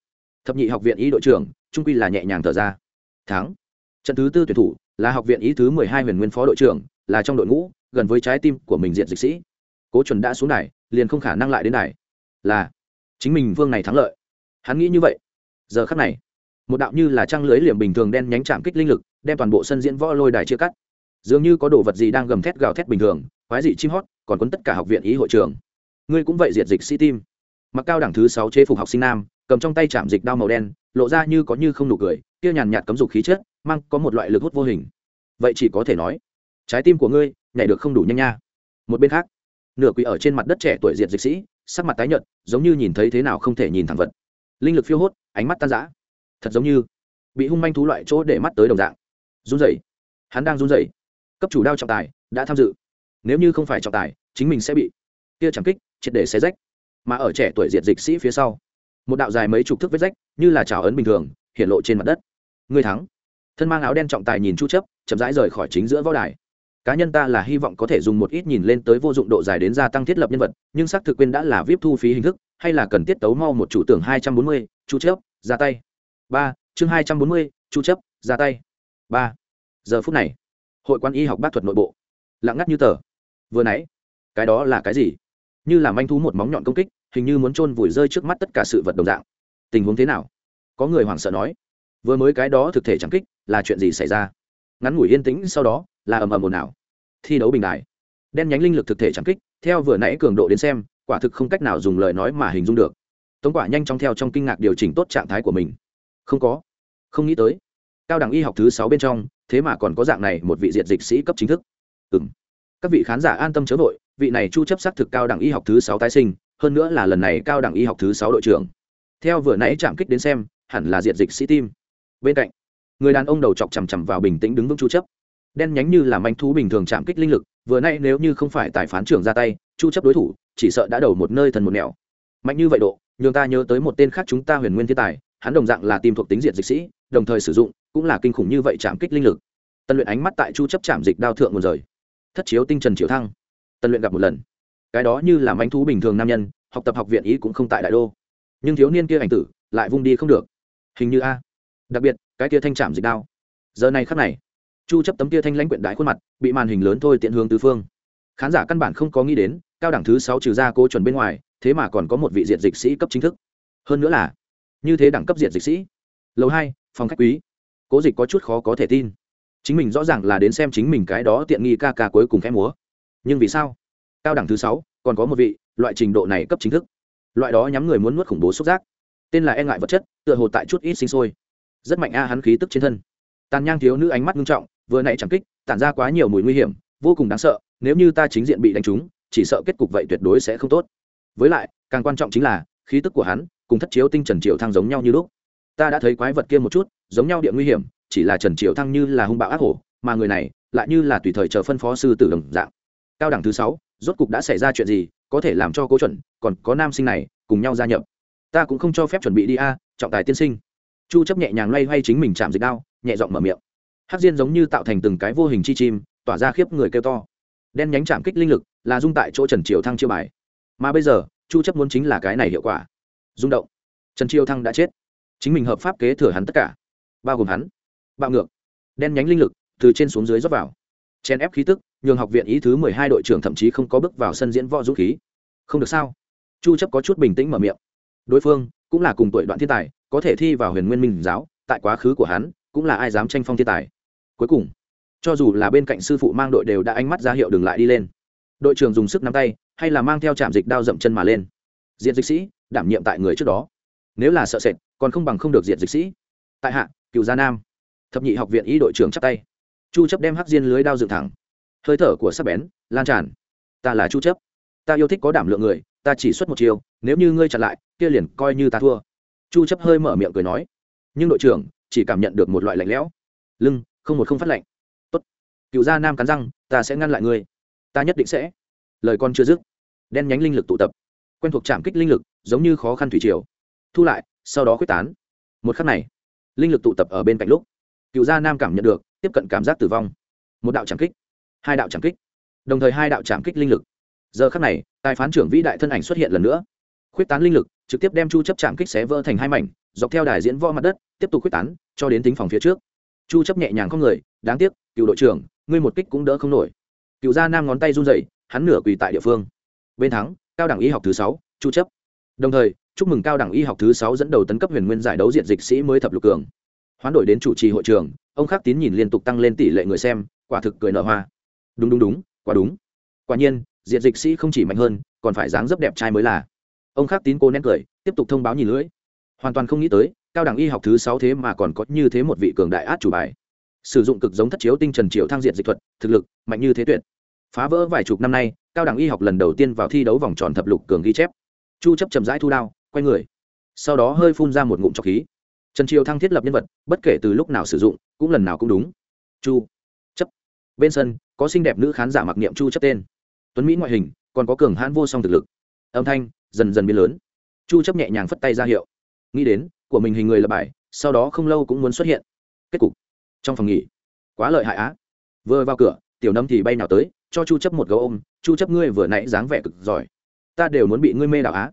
Thập nhị học viện y đội trưởng, trung quy là nhẹ nhàng thở ra. Thắng. Trận thứ tư tuyển thủ, là học viện y thứ mười hai huyền nguyên phó đội trưởng, là trong đội ngũ gần với trái tim của mình diện dịch sĩ. Cố chuẩn đã xuống đài, liền không khả năng lại đến đài. Là, chính mình vương này thắng lợi. Hắn nghĩ như vậy. Giờ khắc này, một đạo như là trăng lưới liềm bình thường đen nhánh chạm kích linh lực, đem toàn bộ sân diễn võ lôi đài chia cắt. Dường như có đồ vật gì đang gầm thét gào thét bình thường, quái dị chim hót, còn quấn tất cả học viện ý hội trường. Ngươi cũng vậy diệt dịch sĩ tim. Mặc cao đẳng thứ sáu chế phục học sinh nam, cầm trong tay chạm dịch đao màu đen, lộ ra như có như không nụ cười, kia nhàn nhạt cấm dục khí chất, mang có một loại lực hút vô hình. Vậy chỉ có thể nói, trái tim của ngươi nhảy được không đủ nhanh nha. Một bên khác, nửa quỳ ở trên mặt đất trẻ tuổi diệt dịch sĩ, sắc mặt tái nhợt, giống như nhìn thấy thế nào không thể nhìn thẳng vật. Linh lực phiêu hốt, ánh mắt tan rã. Thật giống như bị hung manh thú loại chỗ để mắt tới đồng dạng. Run rẩy. Hắn đang run rẩy. Cấp chủ đao trọng tài đã tham dự. Nếu như không phải trọng tài, chính mình sẽ bị kia chẳng kích, triệt để xé rách. Mà ở trẻ tuổi diệt dịch sĩ phía sau, một đạo dài mấy chục thước vết rách, như là trào ấn bình thường, hiện lộ trên mặt đất. Người thắng. Thân mang áo đen trọng tài nhìn chu chấp, chậm rãi rời khỏi chính giữa võ đài cá nhân ta là hy vọng có thể dùng một ít nhìn lên tới vô dụng độ dài đến gia tăng thiết lập nhân vật nhưng xác thực quên đã là vip thu phí hình thức hay là cần tiết tấu mau một chủ tưởng hai trăm bốn mươi, chú chấp ra tay. Ba chương hai trăm bốn mươi, chú chấp ra tay. Ba giờ phút này hội quan y học bác thuật nội bộ. Lặng ngắt như tờ. Vừa nãy cái đó là cái gì? Như là manh thú một móng nhọn công kích hình như muốn chôn vùi rơi trước mắt tất cả sự vật đồng dạng. Tình huống thế nào? Có người hoảng sợ nói. Vừa mới cái đó thực thể chẳng kích là chuyện gì xảy ra? Ngắn ngủi yên tĩnh sau đó là ầm ầm ồn ào. Thi đấu bình đài. Đen nhánh linh lực thực thể chẳng kích, theo vừa nãy cường độ đến xem, quả thực không cách nào dùng lời nói mà hình dung được. Tống quả nhanh chóng theo trong kinh ngạc điều chỉnh tốt trạng thái của mình. Không có. Không nghĩ tới. Cao đẳng y học thứ sáu bên trong, thế mà còn có dạng này một vị diện dịch sĩ cấp chính thức. Ừ m các vị khán giả an tâm chớ vội, vị này chu chấp xác thực cao đẳng y học thứ sáu tái sinh, hơn nữa là lần này cao đẳng y học thứ sáu đội trưởng. Theo vừa nãy chạm kích đến xem, hẳn là diện dịch sĩ tim bên cạnh, người đàn ông đầu chọc chằm chằm vào bình tĩnh đứng vững chu chấp đen nhánh như là manh thú bình thường chạm kích linh lực, vừa nay nếu như không phải tài phán trưởng ra tay, chu chấp đối thủ, chỉ sợ đã đầu một nơi thần một nẻo. Mạnh như vậy độ, nhường ta nhớ tới một tên khác chúng ta huyền nguyên thiên tài, hắn đồng dạng là tìm thuộc tính diệt dịch sĩ, đồng thời sử dụng, cũng là kinh khủng như vậy chạm kích linh lực. Tân luyện ánh mắt tại chu chấp chạm dịch đao thượng một rời. Thất chiếu tinh trần chiếu thăng. Tân luyện gặp một lần. Cái đó như là manh thú bình thường nam nhân, học tập học viện ý cũng không tại đại đô. Nhưng thiếu niên kia ảnh tử, lại vung đi không được. Hình như a. Đặc biệt, cái kia thanh chạm dịch đao. Giờ này khắc này chu chấp tấm kia thanh lãnh quyện đại khuôn mặt, bị màn hình lớn thôi tiện hướng tứ phương. Khán giả căn bản không có nghĩ đến, cao đẳng thứ sáu trừ ra cô chuẩn bên ngoài, thế mà còn có một vị diệt dịch sĩ cấp chính thức. Hơn nữa là, như thế đẳng cấp diệt dịch sĩ. Lầu hai, phòng khách quý. Cố dịch có chút khó có thể tin. Chính mình rõ ràng là đến xem chính mình cái đó tiện nghi ca ca cuối cùng khẽ múa. Nhưng vì sao? Cao đẳng thứ sáu, còn có một vị, loại trình độ này cấp chính thức. Loại đó nhắm người muốn nuốt khủng bố xúc giác. Tên là e ngại vật chất, tựa hồ tại chút ít sinh sôi. Rất mạnh a, hắn khí tức trên thân tàn nhang thiếu nữ ánh mắt nghiêm trọng, vừa nãy chẳng kích, tản ra quá nhiều mùi nguy hiểm, vô cùng đáng sợ, nếu như ta chính diện bị đánh trúng, chỉ sợ kết cục vậy tuyệt đối sẽ không tốt. Với lại, càng quan trọng chính là, khí tức của hắn cùng thất chiếu tinh trần triệu thăng giống nhau như lúc. Ta đã thấy quái vật kia một chút, giống nhau địa nguy hiểm, chỉ là trần triệu thăng như là hung bạo ác hổ, mà người này lại như là tùy thời chờ phân phó sư tử đồng dạng. Cao đẳng thứ sáu, rốt cục đã xảy ra chuyện gì, có thể làm cho cố chuẩn, còn có nam sinh này cùng nhau gia nhập. Ta cũng không cho phép chuẩn bị đi a, trọng tài tiên sinh. Chu chấp nhẹ nhàng loay hoay chính mình chạm dịch đao nhẹ giọng mở miệng. Hắc diên giống như tạo thành từng cái vô hình chi chim, tỏa ra khiếp người kêu to. Đen nhánh chạm kích linh lực là dung tại chỗ trần triều thăng chiêu bài. Mà bây giờ, chu chấp muốn chính là cái này hiệu quả. Rung động. Trần triều thăng đã chết. Chính mình hợp pháp kế thừa hắn tất cả. Bao gồm hắn. Bạo ngược. Đen nhánh linh lực từ trên xuống dưới rót vào. Chen ép khí tức, nhường học viện ý thứ 12 đội trưởng thậm chí không có bước vào sân diễn võ dũng khí. Không được sao? Chu chấp có chút bình tĩnh mở miệng. Đối phương cũng là cùng tuổi đoạn thiên tài, có thể thi vào huyền nguyên minh giáo, tại quá khứ của hắn cũng là ai dám tranh phong thiên tài. Cuối cùng, cho dù là bên cạnh sư phụ mang đội đều đã ánh mắt ra hiệu đừng lại đi lên. Đội trưởng dùng sức nắm tay, hay là mang theo trạm dịch đao dậm chân mà lên. Diện dịch sĩ, đảm nhiệm tại người trước đó. Nếu là sợ sệt, còn không bằng không được diện dịch sĩ. Tại hạ, cựu gia nam. Thập nhị học viện y đội trưởng chắp tay. Chu chấp đem hắc diên lưới đao dựng thẳng. Hơi thở của sắc bén, lan tràn. Ta là chu chấp. Ta yêu thích có đảm lượng người, ta chỉ xuất một chiều nếu như ngươi chặn lại, kia liền coi như ta thua. Chu chấp hơi mở miệng cười nói. Nhưng đội trưởng chỉ cảm nhận được một loại lạnh lẽo. Lưng, không một không phát lạnh. Tốt. Cựu gia nam cắn răng, ta sẽ ngăn lại ngươi. Ta nhất định sẽ. Lời con chưa dứt, đen nhánh linh lực tụ tập. Quen thuộc chạm kích linh lực, giống như khó khăn thủy triều. Thu lại, sau đó quyết tán. Một khắc này, linh lực tụ tập ở bên cạnh lúc, cựu gia nam cảm nhận được, tiếp cận cảm giác tử vong. Một đạo chạm kích, hai đạo chạm kích, đồng thời hai đạo chạm kích linh lực. Giờ khắc này, tài phán trưởng vĩ đại thân ảnh xuất hiện lần nữa. Khuyết tán linh lực trực tiếp đem chu chấp chạm kích xé vỡ thành hai mảnh, dọc theo đài diễn võ mặt đất, tiếp tục khuyết tán, cho đến tính phòng phía trước. Chu chấp nhẹ nhàng không người, đáng tiếc, cựu đội trưởng, ngươi một kích cũng đỡ không nổi. Cựu gia nam ngón tay run rẩy, hắn nửa quỳ tại địa phương. Bên thắng, cao đẳng y học thứ sáu, chu chấp. Đồng thời, chúc mừng cao đẳng y học thứ sáu dẫn đầu tấn cấp huyền nguyên giải đấu diện dịch sĩ mới thập lục cường. Hoán đổi đến chủ trì hội trường, ông khắc tín nhìn liên tục tăng lên tỷ lệ người xem, quả thực cười nở hoa. Đúng đúng đúng, quả đúng. Quả nhiên, diện dịch sĩ không chỉ mạnh hơn, còn phải dáng dấp đẹp trai mới là ông khắc tín cô nén cười, tiếp tục thông báo nhìn lưỡi. Hoàn toàn không nghĩ tới, cao đẳng y học thứ sáu thế mà còn có như thế một vị cường đại át chủ bài. Sử dụng cực giống thất chiếu tinh trần triệu thăng diện dịch thuật, thực lực, mạnh như thế tuyệt. Phá vỡ vài chục năm nay, cao đẳng y học lần đầu tiên vào thi đấu vòng tròn thập lục cường ghi chép. Chu chấp chậm rãi thu đao, quay người. Sau đó hơi phun ra một ngụm trọc khí. Trần triều thăng thiết lập nhân vật, bất kể từ lúc nào sử dụng, cũng lần nào cũng đúng. Chu chấp. Bên sân, có xinh đẹp nữ khán giả mặc niệm chu chấp tên. Tuấn mỹ ngoại hình, còn có cường hãn vô song thực lực. Âm thanh dần dần biến lớn. Chu chấp nhẹ nhàng phất tay ra hiệu. Nghĩ đến, của mình hình người là bài, sau đó không lâu cũng muốn xuất hiện. Kết cục. Trong phòng nghỉ. Quá lợi hại á. Vừa vào cửa, tiểu nâm thì bay nào tới, cho chu chấp một gấu ôm. Chu chấp ngươi vừa nãy dáng vẻ cực giỏi. Ta đều muốn bị ngươi mê đảo á.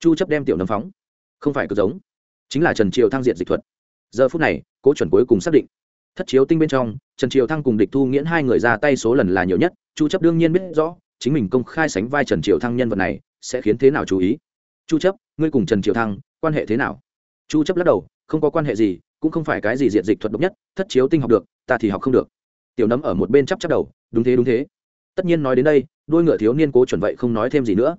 Chu chấp đem tiểu nâm phóng. Không phải cực giống. Chính là trần triều thăng diệt dịch thuật. Giờ phút này, cố chuẩn cuối cùng xác định. Thất chiếu tinh bên trong, trần triều thăng cùng địch thu nghiễn hai người ra tay số lần là nhiều nhất. Chu chấp đương nhiên biết rõ, chính mình công khai sánh vai trần triều thăng nhân vật này sẽ khiến thế nào chú ý? Chu chấp, ngươi cùng trần triều thăng, quan hệ thế nào? Chu chấp lắc đầu, không có quan hệ gì, cũng không phải cái gì diện dịch thuật độc nhất, thất chiếu tinh học được, ta thì học không được. Tiểu nấm ở một bên chắp chắp đầu, đúng thế đúng thế. Tất nhiên nói đến đây, đôi ngựa thiếu niên cố chuẩn vậy không nói thêm gì nữa.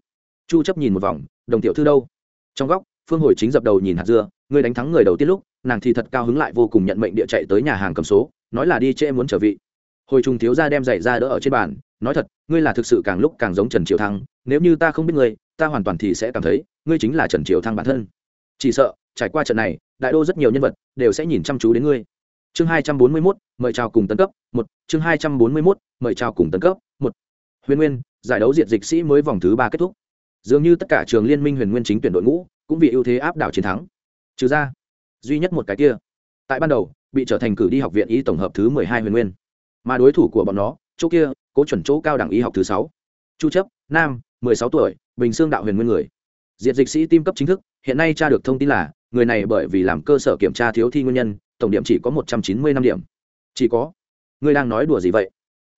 Chu chấp nhìn một vòng, đồng tiểu thư đâu? Trong góc, phương hồi chính dập đầu nhìn hạt dưa người đánh thắng người đầu tiên lúc, nàng thì thật cao hứng lại vô cùng nhận mệnh địa chạy tới nhà hàng cầm số, nói là đi trễ muốn trở vị hồi trùng thiếu gia đem giày ra đỡ ở trên bàn nói thật ngươi là thực sự càng lúc càng giống trần triều thăng nếu như ta không biết ngươi ta hoàn toàn thì sẽ cảm thấy ngươi chính là trần triều thăng bản thân. Chỉ sợ trải qua trận này đại đô rất nhiều nhân vật đều sẽ nhìn chăm chú đến ngươi. Chương hai trăm bốn mươi 241, mời chào cùng tấn cấp một. Chương hai trăm bốn mươi 241, mời chào cùng tấn cấp một. Huyền nguyên giải đấu diệt dịch sĩ mới vòng thứ ba kết thúc. Dường như tất cả trường liên minh huyền nguyên chính tuyển đội ngũ cũng vì ưu thế áp đảo chiến thắng. Trừ ra duy nhất một cái kia tại ban đầu bị trở thành cử đi học viện y tổng hợp thứ mười hai huyền nguyên mà đối thủ của bọn nó, chỗ kia, cố chuẩn chỗ cao đẳng y học thứ sáu. Chu chấp, nam, mười sáu tuổi, bình xương đạo huyền nguyên người. Diệt dịch sĩ tim cấp chính thức, hiện nay tra được thông tin là, người này bởi vì làm cơ sở kiểm tra thiếu thi nguyên nhân, tổng điểm chỉ có một trăm chín mươi năm điểm. Chỉ có. Ngươi đang nói đùa gì vậy?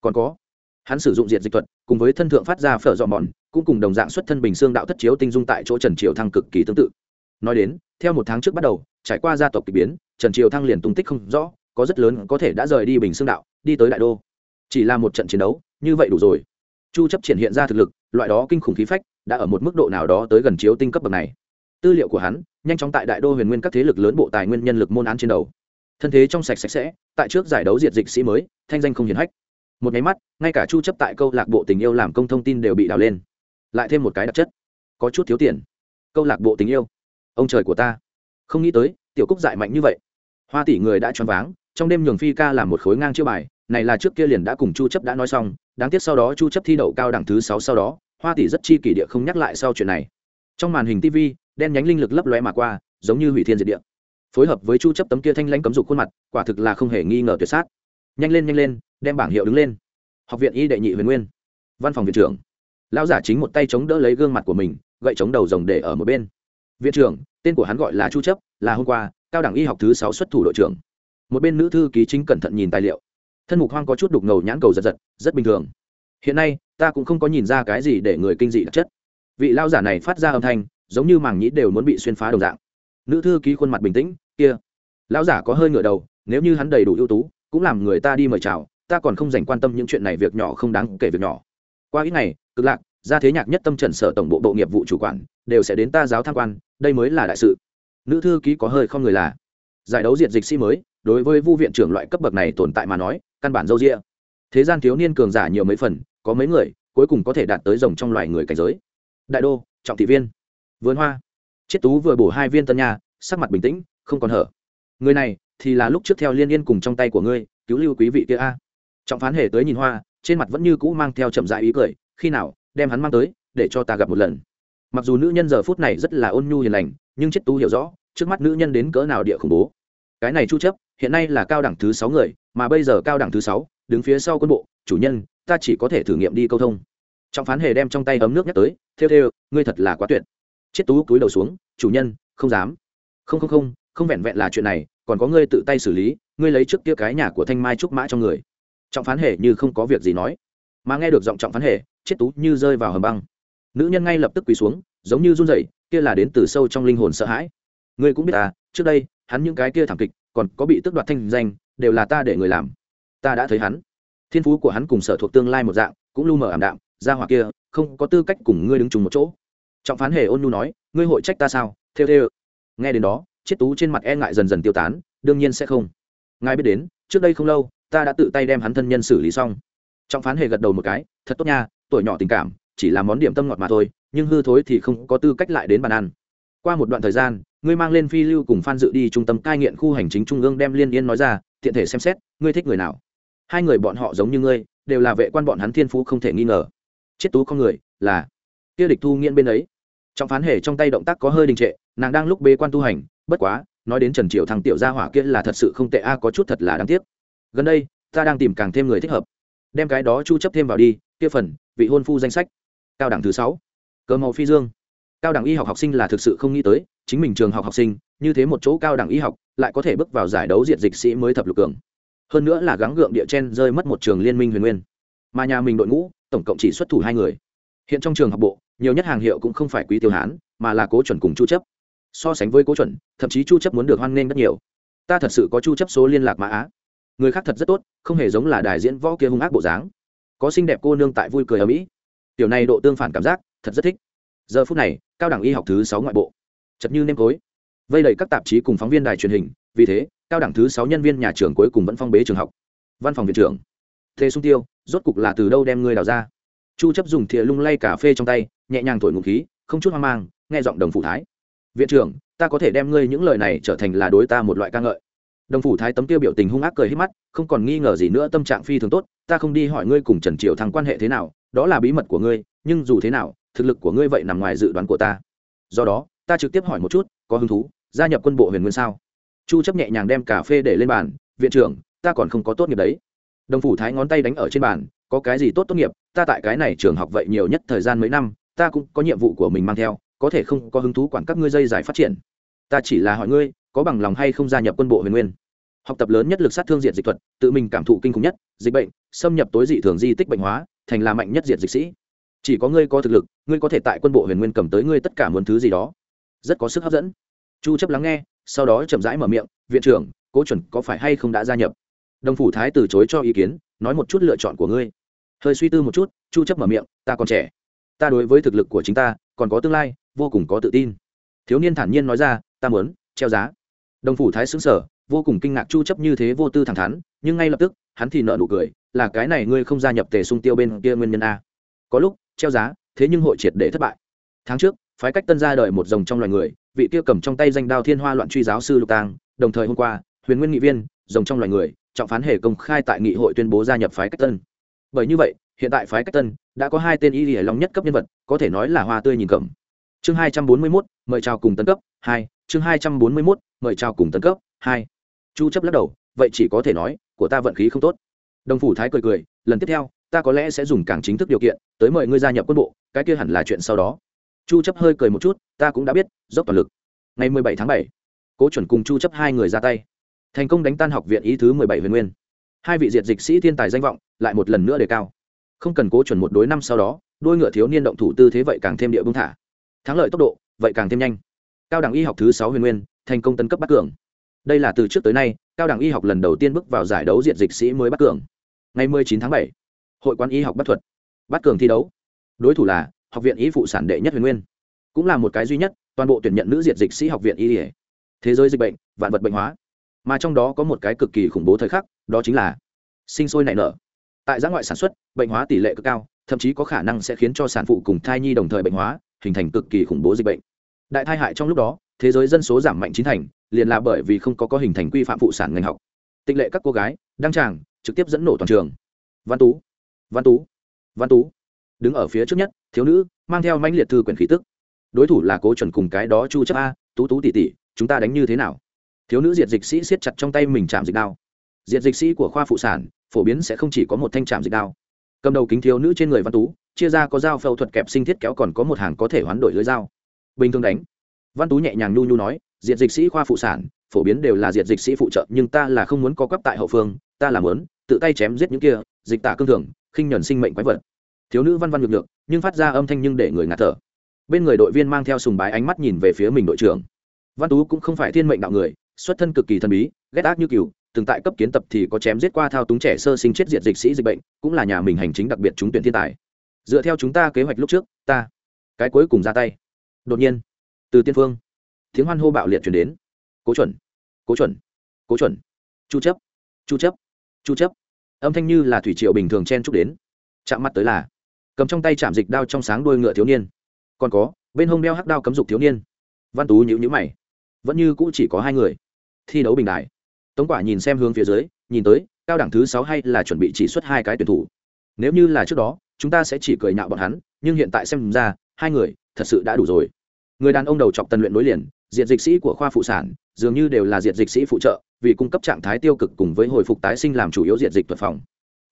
Còn có. Hắn sử dụng diệt dịch thuật, cùng với thân thượng phát ra phở dọn mòn cũng cùng đồng dạng xuất thân bình xương đạo thất chiếu tinh dung tại chỗ trần triều thăng cực kỳ tương tự. Nói đến, theo một tháng trước bắt đầu, trải qua gia tộc k ỳ biến, trần triều thăng liền tung tích không rõ có rất lớn có thể đã rời đi bình xương đạo, đi tới đại đô. Chỉ là một trận chiến đấu, như vậy đủ rồi. Chu chấp triển hiện ra thực lực, loại đó kinh khủng khí phách, đã ở một mức độ nào đó tới gần chiếu tinh cấp bậc này. Tư liệu của hắn, nhanh chóng tại đại đô huyền nguyên các thế lực lớn bộ tài nguyên nhân lực môn án chiến đấu thân thế trong sạch sạch sẽ, tại trước giải đấu diệt dịch sĩ mới, thanh danh không hiển hách. Một nháy mắt, ngay cả chu chấp tại câu lạc bộ tình yêu làm công thông tin đều bị đào lên. Lại thêm một cái đặc chất, có chút thiếu tiền. Câu lạc bộ tình yêu. Ông trời của ta. Không nghĩ tới, tiểu cúc dại mạnh như vậy. Hoa tỷ người đã choáng váng trong đêm nhường phi ca làm một khối ngang chiêu bài, này là trước kia liền đã cùng chu chấp đã nói xong, đáng tiếc sau đó chu chấp thi đậu cao đẳng thứ 6 sau đó, hoa tỷ rất chi kỷ địa không nhắc lại sau chuyện này. Trong màn hình tv đen nhánh linh lực lấp lóe mà qua, giống như hủy thiên diệt địa. Phối hợp với chu chấp tấm kia thanh lãnh cấm dục khuôn mặt, quả thực là không hề nghi ngờ tuyệt sát. Nhanh lên nhanh lên, đem bảng hiệu đứng lên. Học viện y đệ nhị huyền nguyên. Văn phòng viện trưởng. Lão giả chính một tay chống đỡ lấy gương mặt của mình, gậy chống đầu rồng để ở một bên. Viện trưởng, tên của hắn gọi là chu chấp, là hôm qua, cao đẳng y học thứ sáu xuất thủ đội trưởng một bên nữ thư ký chính cẩn thận nhìn tài liệu. Thân mục hoang có chút đục ngầu nhãn cầu giật giật, rất bình thường. Hiện nay, ta cũng không có nhìn ra cái gì để người kinh dị đặc chất. Vị lao giả này phát ra âm thanh, giống như màng nhĩ đều muốn bị xuyên phá đồng dạng. Nữ thư ký khuôn mặt bình tĩnh, kia, lão giả có hơi ngựa đầu, nếu như hắn đầy đủ ưu tú, cũng làm người ta đi mời chào, ta còn không dành quan tâm những chuyện này việc nhỏ không đáng kể việc nhỏ. Qua ít ngày, cực lạc ra thế nhạc nhất tâm trần sở tổng bộ bộ nghiệp vụ chủ quản, đều sẽ đến ta giáo tham quan, đây mới là đại sự. Nữ thư ký có hơi không người là. Giải đấu diệt dịch sĩ mới đối với vu viện trưởng loại cấp bậc này tồn tại mà nói, căn bản dâu rĩa thế gian thiếu niên cường giả nhiều mấy phần, có mấy người, cuối cùng có thể đạt tới rồng trong loài người cảnh giới. Đại đô, trọng thị viên. Vườn hoa. Chiết tú vừa bổ hai viên tân nhà sắc mặt bình tĩnh, không còn hở. Người này, thì là lúc trước theo liên yên cùng trong tay của ngươi, cứu lưu quý vị kia a. Trọng phán hề tới nhìn hoa, trên mặt vẫn như cũ mang theo chậm dại ý cười, khi nào, đem hắn mang tới, để cho ta gặp một lần. Mặc dù nữ nhân giờ phút này rất là ôn nhu hiền lành, nhưng chết tú hiểu rõ, trước mắt nữ nhân đến cỡ nào địa khủng bố. Cái này chu chấp hiện nay là cao đẳng thứ sáu người, mà bây giờ cao đẳng thứ sáu, đứng phía sau quân bộ, chủ nhân, ta chỉ có thể thử nghiệm đi câu thông. Trọng phán hề đem trong tay ấm nước nhắc tới theo theo ngươi thật là quá tuyệt. Chiết tú cúi đầu xuống, chủ nhân, không dám. Không không không không vẹn vẹn là chuyện này, còn có ngươi tự tay xử lý, ngươi lấy trước kia cái nhà của thanh mai trúc mã trong người. Trọng phán hề như không có việc gì nói, mà nghe được giọng trọng phán hề, chiết tú như rơi vào hầm băng. Nữ nhân ngay lập tức quỳ xuống, giống như run rẩy, kia là đến từ sâu trong linh hồn sợ hãi. Ngươi cũng biết à trước đây, hắn những cái kia thảm kịch còn có bị tước đoạt thanh danh, đều là ta để người làm. Ta đã thấy hắn. Thiên phú của hắn cùng sở thuộc tương lai một dạng, cũng lu mờ ảm đạm, ra hỏa kia, không có tư cách cùng ngươi đứng chung một chỗ. Trọng phán hề ôn nhu nói, ngươi hội trách ta sao? Theo theo nghe đến đó chiết tú trên mặt e ngại dần dần tiêu tán, đương nhiên sẽ không. Ngài biết đến, trước đây không lâu, ta đã tự tay đem hắn thân nhân xử lý xong. Trọng phán hề gật đầu một cái, thật tốt nha, tuổi nhỏ tình cảm, chỉ là món điểm tâm ngọt mà thôi, nhưng hư thối thì không có tư cách lại đến bàn ăn. Qua một đoạn thời gian ngươi mang lên phi lưu cùng phan dự đi trung tâm cai nghiện khu hành chính trung ương đem liên yên nói ra, tiện thể xem xét, ngươi thích người nào? Hai người bọn họ giống như ngươi, đều là vệ quan bọn hắn thiên phú không thể nghi ngờ. Chết tú con người, là kia địch thu nghiện bên ấy. Trong phán hề trong tay động tác có hơi đình trệ, nàng đang lúc bế quan tu hành, bất quá, nói đến trần triệu thằng tiểu gia hỏa kia là thật sự không tệ a, có chút thật là đáng tiếc. Gần đây, ta đang tìm càng thêm người thích hợp. Đem cái đó chu chấp thêm vào đi, kia phần, vị hôn phu danh sách. Cao đẳng thứ sáu. Cờ màu phi dương. Cao đẳng y học học sinh là thực sự không nghĩ tới chính mình trường học học sinh, như thế một chỗ cao đẳng y học, lại có thể bước vào giải đấu diện dịch sĩ mới thập lục cường. Hơn nữa là gắng gượng địa chen rơi mất một trường liên minh huyền nguyên. Mà nhà mình đội ngũ, tổng cộng chỉ xuất thủ hai người. Hiện trong trường học bộ, nhiều nhất hàng hiệu cũng không phải quý tiêu hán, mà là cố chuẩn cùng chu chấp. So sánh với cố chuẩn, thậm chí chu chấp muốn được hoan nghênh rất nhiều. Ta thật sự có chu chấp số liên lạc mã á. Người khác thật rất tốt, không hề giống là đài diễn võ kia hung ác bộ dáng. Có xinh đẹp cô nương tại vui cười ở mỹ. Tiểu này độ tương phản cảm giác, thật rất thích. Giờ phút này, cao đẳng y học thứ sáu ngoại bộ chật như nêm cối. Vây đầy các tạp chí cùng phóng viên đài truyền hình, vì thế, cao đẳng thứ sáu nhân viên nhà trường cuối cùng vẫn phong bế trường học. Văn phòng viện trưởng. Thế sung tiêu, rốt cục là từ đâu đem ngươi đào ra? Chu chấp dùng thìa lung lay cà phê trong tay, nhẹ nhàng thổi ngụ khí, không chút hoang mang, nghe giọng đồng phủ thái. Viện trưởng, ta có thể đem ngươi những lời này trở thành là đối ta một loại ca ngợi. Đồng phủ thái tấm tiêu biểu tình hung ác cười hết mắt, không còn nghi ngờ gì nữa, tâm trạng phi thường tốt, ta không đi hỏi ngươi cùng trần triều thăng quan hệ thế nào, đó là bí mật của ngươi, nhưng dù thế nào, thực lực của ngươi vậy nằm ngoài dự đoán của ta. Do đó ta trực tiếp hỏi một chút, có hứng thú, gia nhập quân bộ huyền nguyên sao? Chu chấp nhẹ nhàng đem cà phê để lên bàn, viện trưởng, ta còn không có tốt nghiệp đấy. Đồng phủ thái ngón tay đánh ở trên bàn, có cái gì tốt tốt nghiệp, ta tại cái này trường học vậy nhiều nhất thời gian mấy năm, ta cũng có nhiệm vụ của mình mang theo, có thể không có hứng thú quản các ngươi dây giải phát triển. Ta chỉ là hỏi ngươi, có bằng lòng hay không gia nhập quân bộ huyền nguyên? Học tập lớn nhất lực sát thương diện dịch thuật, tự mình cảm thụ kinh khủng nhất, dịch bệnh, xâm nhập tối dị thường di tích bệnh hóa, thành là mạnh nhất diện dịch sĩ. Chỉ có ngươi có thực lực, ngươi có thể tại quân bộ huyền nguyên cầm tới ngươi tất cả muốn thứ gì đó rất có sức hấp dẫn. Chu chấp lắng nghe, sau đó chậm rãi mở miệng, viện trưởng, cố chuẩn có phải hay không đã gia nhập? Đồng phủ thái từ chối cho ý kiến, nói một chút lựa chọn của ngươi. Hơi suy tư một chút, chu chấp mở miệng, ta còn trẻ. Ta đối với thực lực của chính ta, còn có tương lai, vô cùng có tự tin. Thiếu niên thản nhiên nói ra, ta muốn, treo giá. Đồng phủ thái sững sở vô cùng kinh ngạc chu chấp như thế vô tư thẳng thắn, nhưng ngay lập tức, hắn thì nở nụ cười, là cái này ngươi không gia nhập tề sung tiêu bên kia nguyên nhân a. Có lúc, treo giá, thế nhưng hội triệt để thất bại. Tháng trước phái cách tân ra đời một dòng trong loài người vị kia cầm trong tay danh đao thiên hoa loạn truy giáo sư lục tang đồng thời hôm qua huyền nguyên nghị viên dòng trong loài người trọng phán hề công khai tại nghị hội tuyên bố gia nhập phái cách tân. Bởi như vậy hiện tại phái cách tân đã có hai tên y lìa long nhất cấp nhân vật có thể nói là hoa tươi nhìn cầm. Chương hai trăm bốn mươi 241, mời chào cùng tấn cấp hai. Chương hai trăm bốn mươi 241, mời chào cùng tấn cấp hai. Chu chấp lắc đầu vậy chỉ có thể nói của ta vận khí không tốt. Đồng phủ thái cười cười lần tiếp theo ta có lẽ sẽ dùng càng chính thức điều kiện tới mời ngươi gia nhập quân bộ cái kia hẳn là chuyện sau đó chu chấp hơi cười một chút ta cũng đã biết dốc toàn lực. Ngày 17 tháng 7, cố chuẩn cùng chu chấp hai người ra tay. Thành công đánh tan học viện ý thứ 17 huyền nguyên. Hai vị diệt dịch sĩ thiên tài danh vọng lại một lần nữa đề cao. Không cần cố chuẩn một đối năm sau đó đôi ngựa thiếu niên động thủ tư thế vậy càng thêm địa bung thả. Thắng lợi tốc độ vậy càng thêm nhanh. Cao đẳng y học thứ sáu huyền nguyên thành công tấn cấp bắt cường. Đây là từ trước tới nay cao đẳng y học lần đầu tiên bước vào giải đấu diện dịch sĩ mới bắt cường. Ngày 19 tháng 7, hội quán y học bắt thuật. Bắt cường thi đấu. Đối thủ là học viện y phụ sản đệ nhất huyền nguyên. Cũng là một cái duy nhất, toàn bộ tuyển nhận nữ diệt dịch sĩ học viện y thế giới dịch bệnh, vạn vật bệnh hóa. Mà trong đó có một cái cực kỳ khủng bố thời khắc, đó chính là sinh sôi nảy nở. Tại giã ngoại sản xuất, bệnh hóa tỷ lệ cực cao, thậm chí có khả năng sẽ khiến cho sản phụ cùng thai nhi đồng thời bệnh hóa, hình thành cực kỳ khủng bố dịch bệnh. Đại thai hại trong lúc đó, thế giới dân số giảm mạnh chín thành, liền là bởi vì không có có hình thành quy phạm phụ sản ngành học. Tịch lệ các cô gái, đăng tràng, trực tiếp dẫn nổ toàn trường. Văn tú văn tú văn tú đứng ở phía trước nhất, thiếu nữ, mang theo mãnh liệt thư quyển khí tức. Đối thủ là cố chuẩn cùng cái đó chu chấp a, tú tú tỷ tỷ, chúng ta đánh như thế nào? Thiếu nữ diệt dịch sĩ siết chặt trong tay mình chạm dịch đao. Diệt dịch sĩ của khoa phụ sản, phổ biến sẽ không chỉ có một thanh chạm dịch đao. Cầm đầu kính thiếu nữ trên người văn tú, chia ra có dao phẫu thuật kẹp sinh thiết kéo còn có một hàng có thể hoán đổi lưới dao. Bình thường đánh. Văn tú nhẹ nhàng nhu nhu nói, diệt dịch sĩ khoa phụ sản, phổ biến đều là diệt dịch sĩ phụ trợ, nhưng ta là không muốn có cấp tại hậu phương, ta là muốn tự tay chém giết những kia, dịch tả cương thường, khinh nhuần sinh mệnh quái vật thiếu nữ văn văn ngược ngược nhưng phát ra âm thanh nhưng để người ngạt thở. Bên người đội viên mang theo sùng bái ánh mắt nhìn về phía mình đội trưởng. Văn tú cũng không phải thiên mệnh đạo người, xuất thân cực kỳ thần bí, ghét ác như cừu, từng tại cấp kiến tập thì có chém giết qua thao túng trẻ sơ sinh chết diệt dịch sĩ dịch bệnh, cũng là nhà mình hành chính đặc biệt trúng tuyển thiên tài. Dựa theo chúng ta kế hoạch lúc trước, ta, cái cuối cùng ra tay. Đột nhiên, từ tiên phương, tiếng hoan hô bạo liệt chuyển đến. Cố chuẩn cố chuẩn cố chuẩn. Chu chấp chu chấp chu chấp. Âm thanh như là thủy triều bình thường chen chúc đến. Chạm mắt tới là cầm trong tay chạm dịch đao trong sáng đuôi ngựa thiếu niên. Còn có, bên hông đeo hắc đao cấm dục thiếu niên. Văn tú nhữ nhữ mày. Vẫn như cũ chỉ có hai người. Thi đấu bình đại. Tống quả nhìn xem hướng phía dưới, nhìn tới, cao đẳng thứ sáu hay là chuẩn bị chỉ xuất hai cái tuyển thủ. Nếu như là trước đó, chúng ta sẽ chỉ cười nhạo bọn hắn, nhưng hiện tại xem ra, hai người, thật sự đã đủ rồi. Người đàn ông đầu chọc tần luyện nối liền diện dịch sĩ của khoa phụ sản, dường như đều là diện dịch sĩ phụ trợ, vì cung cấp trạng thái tiêu cực cùng với hồi phục tái sinh làm chủ yếu diện dịch thuật phòng.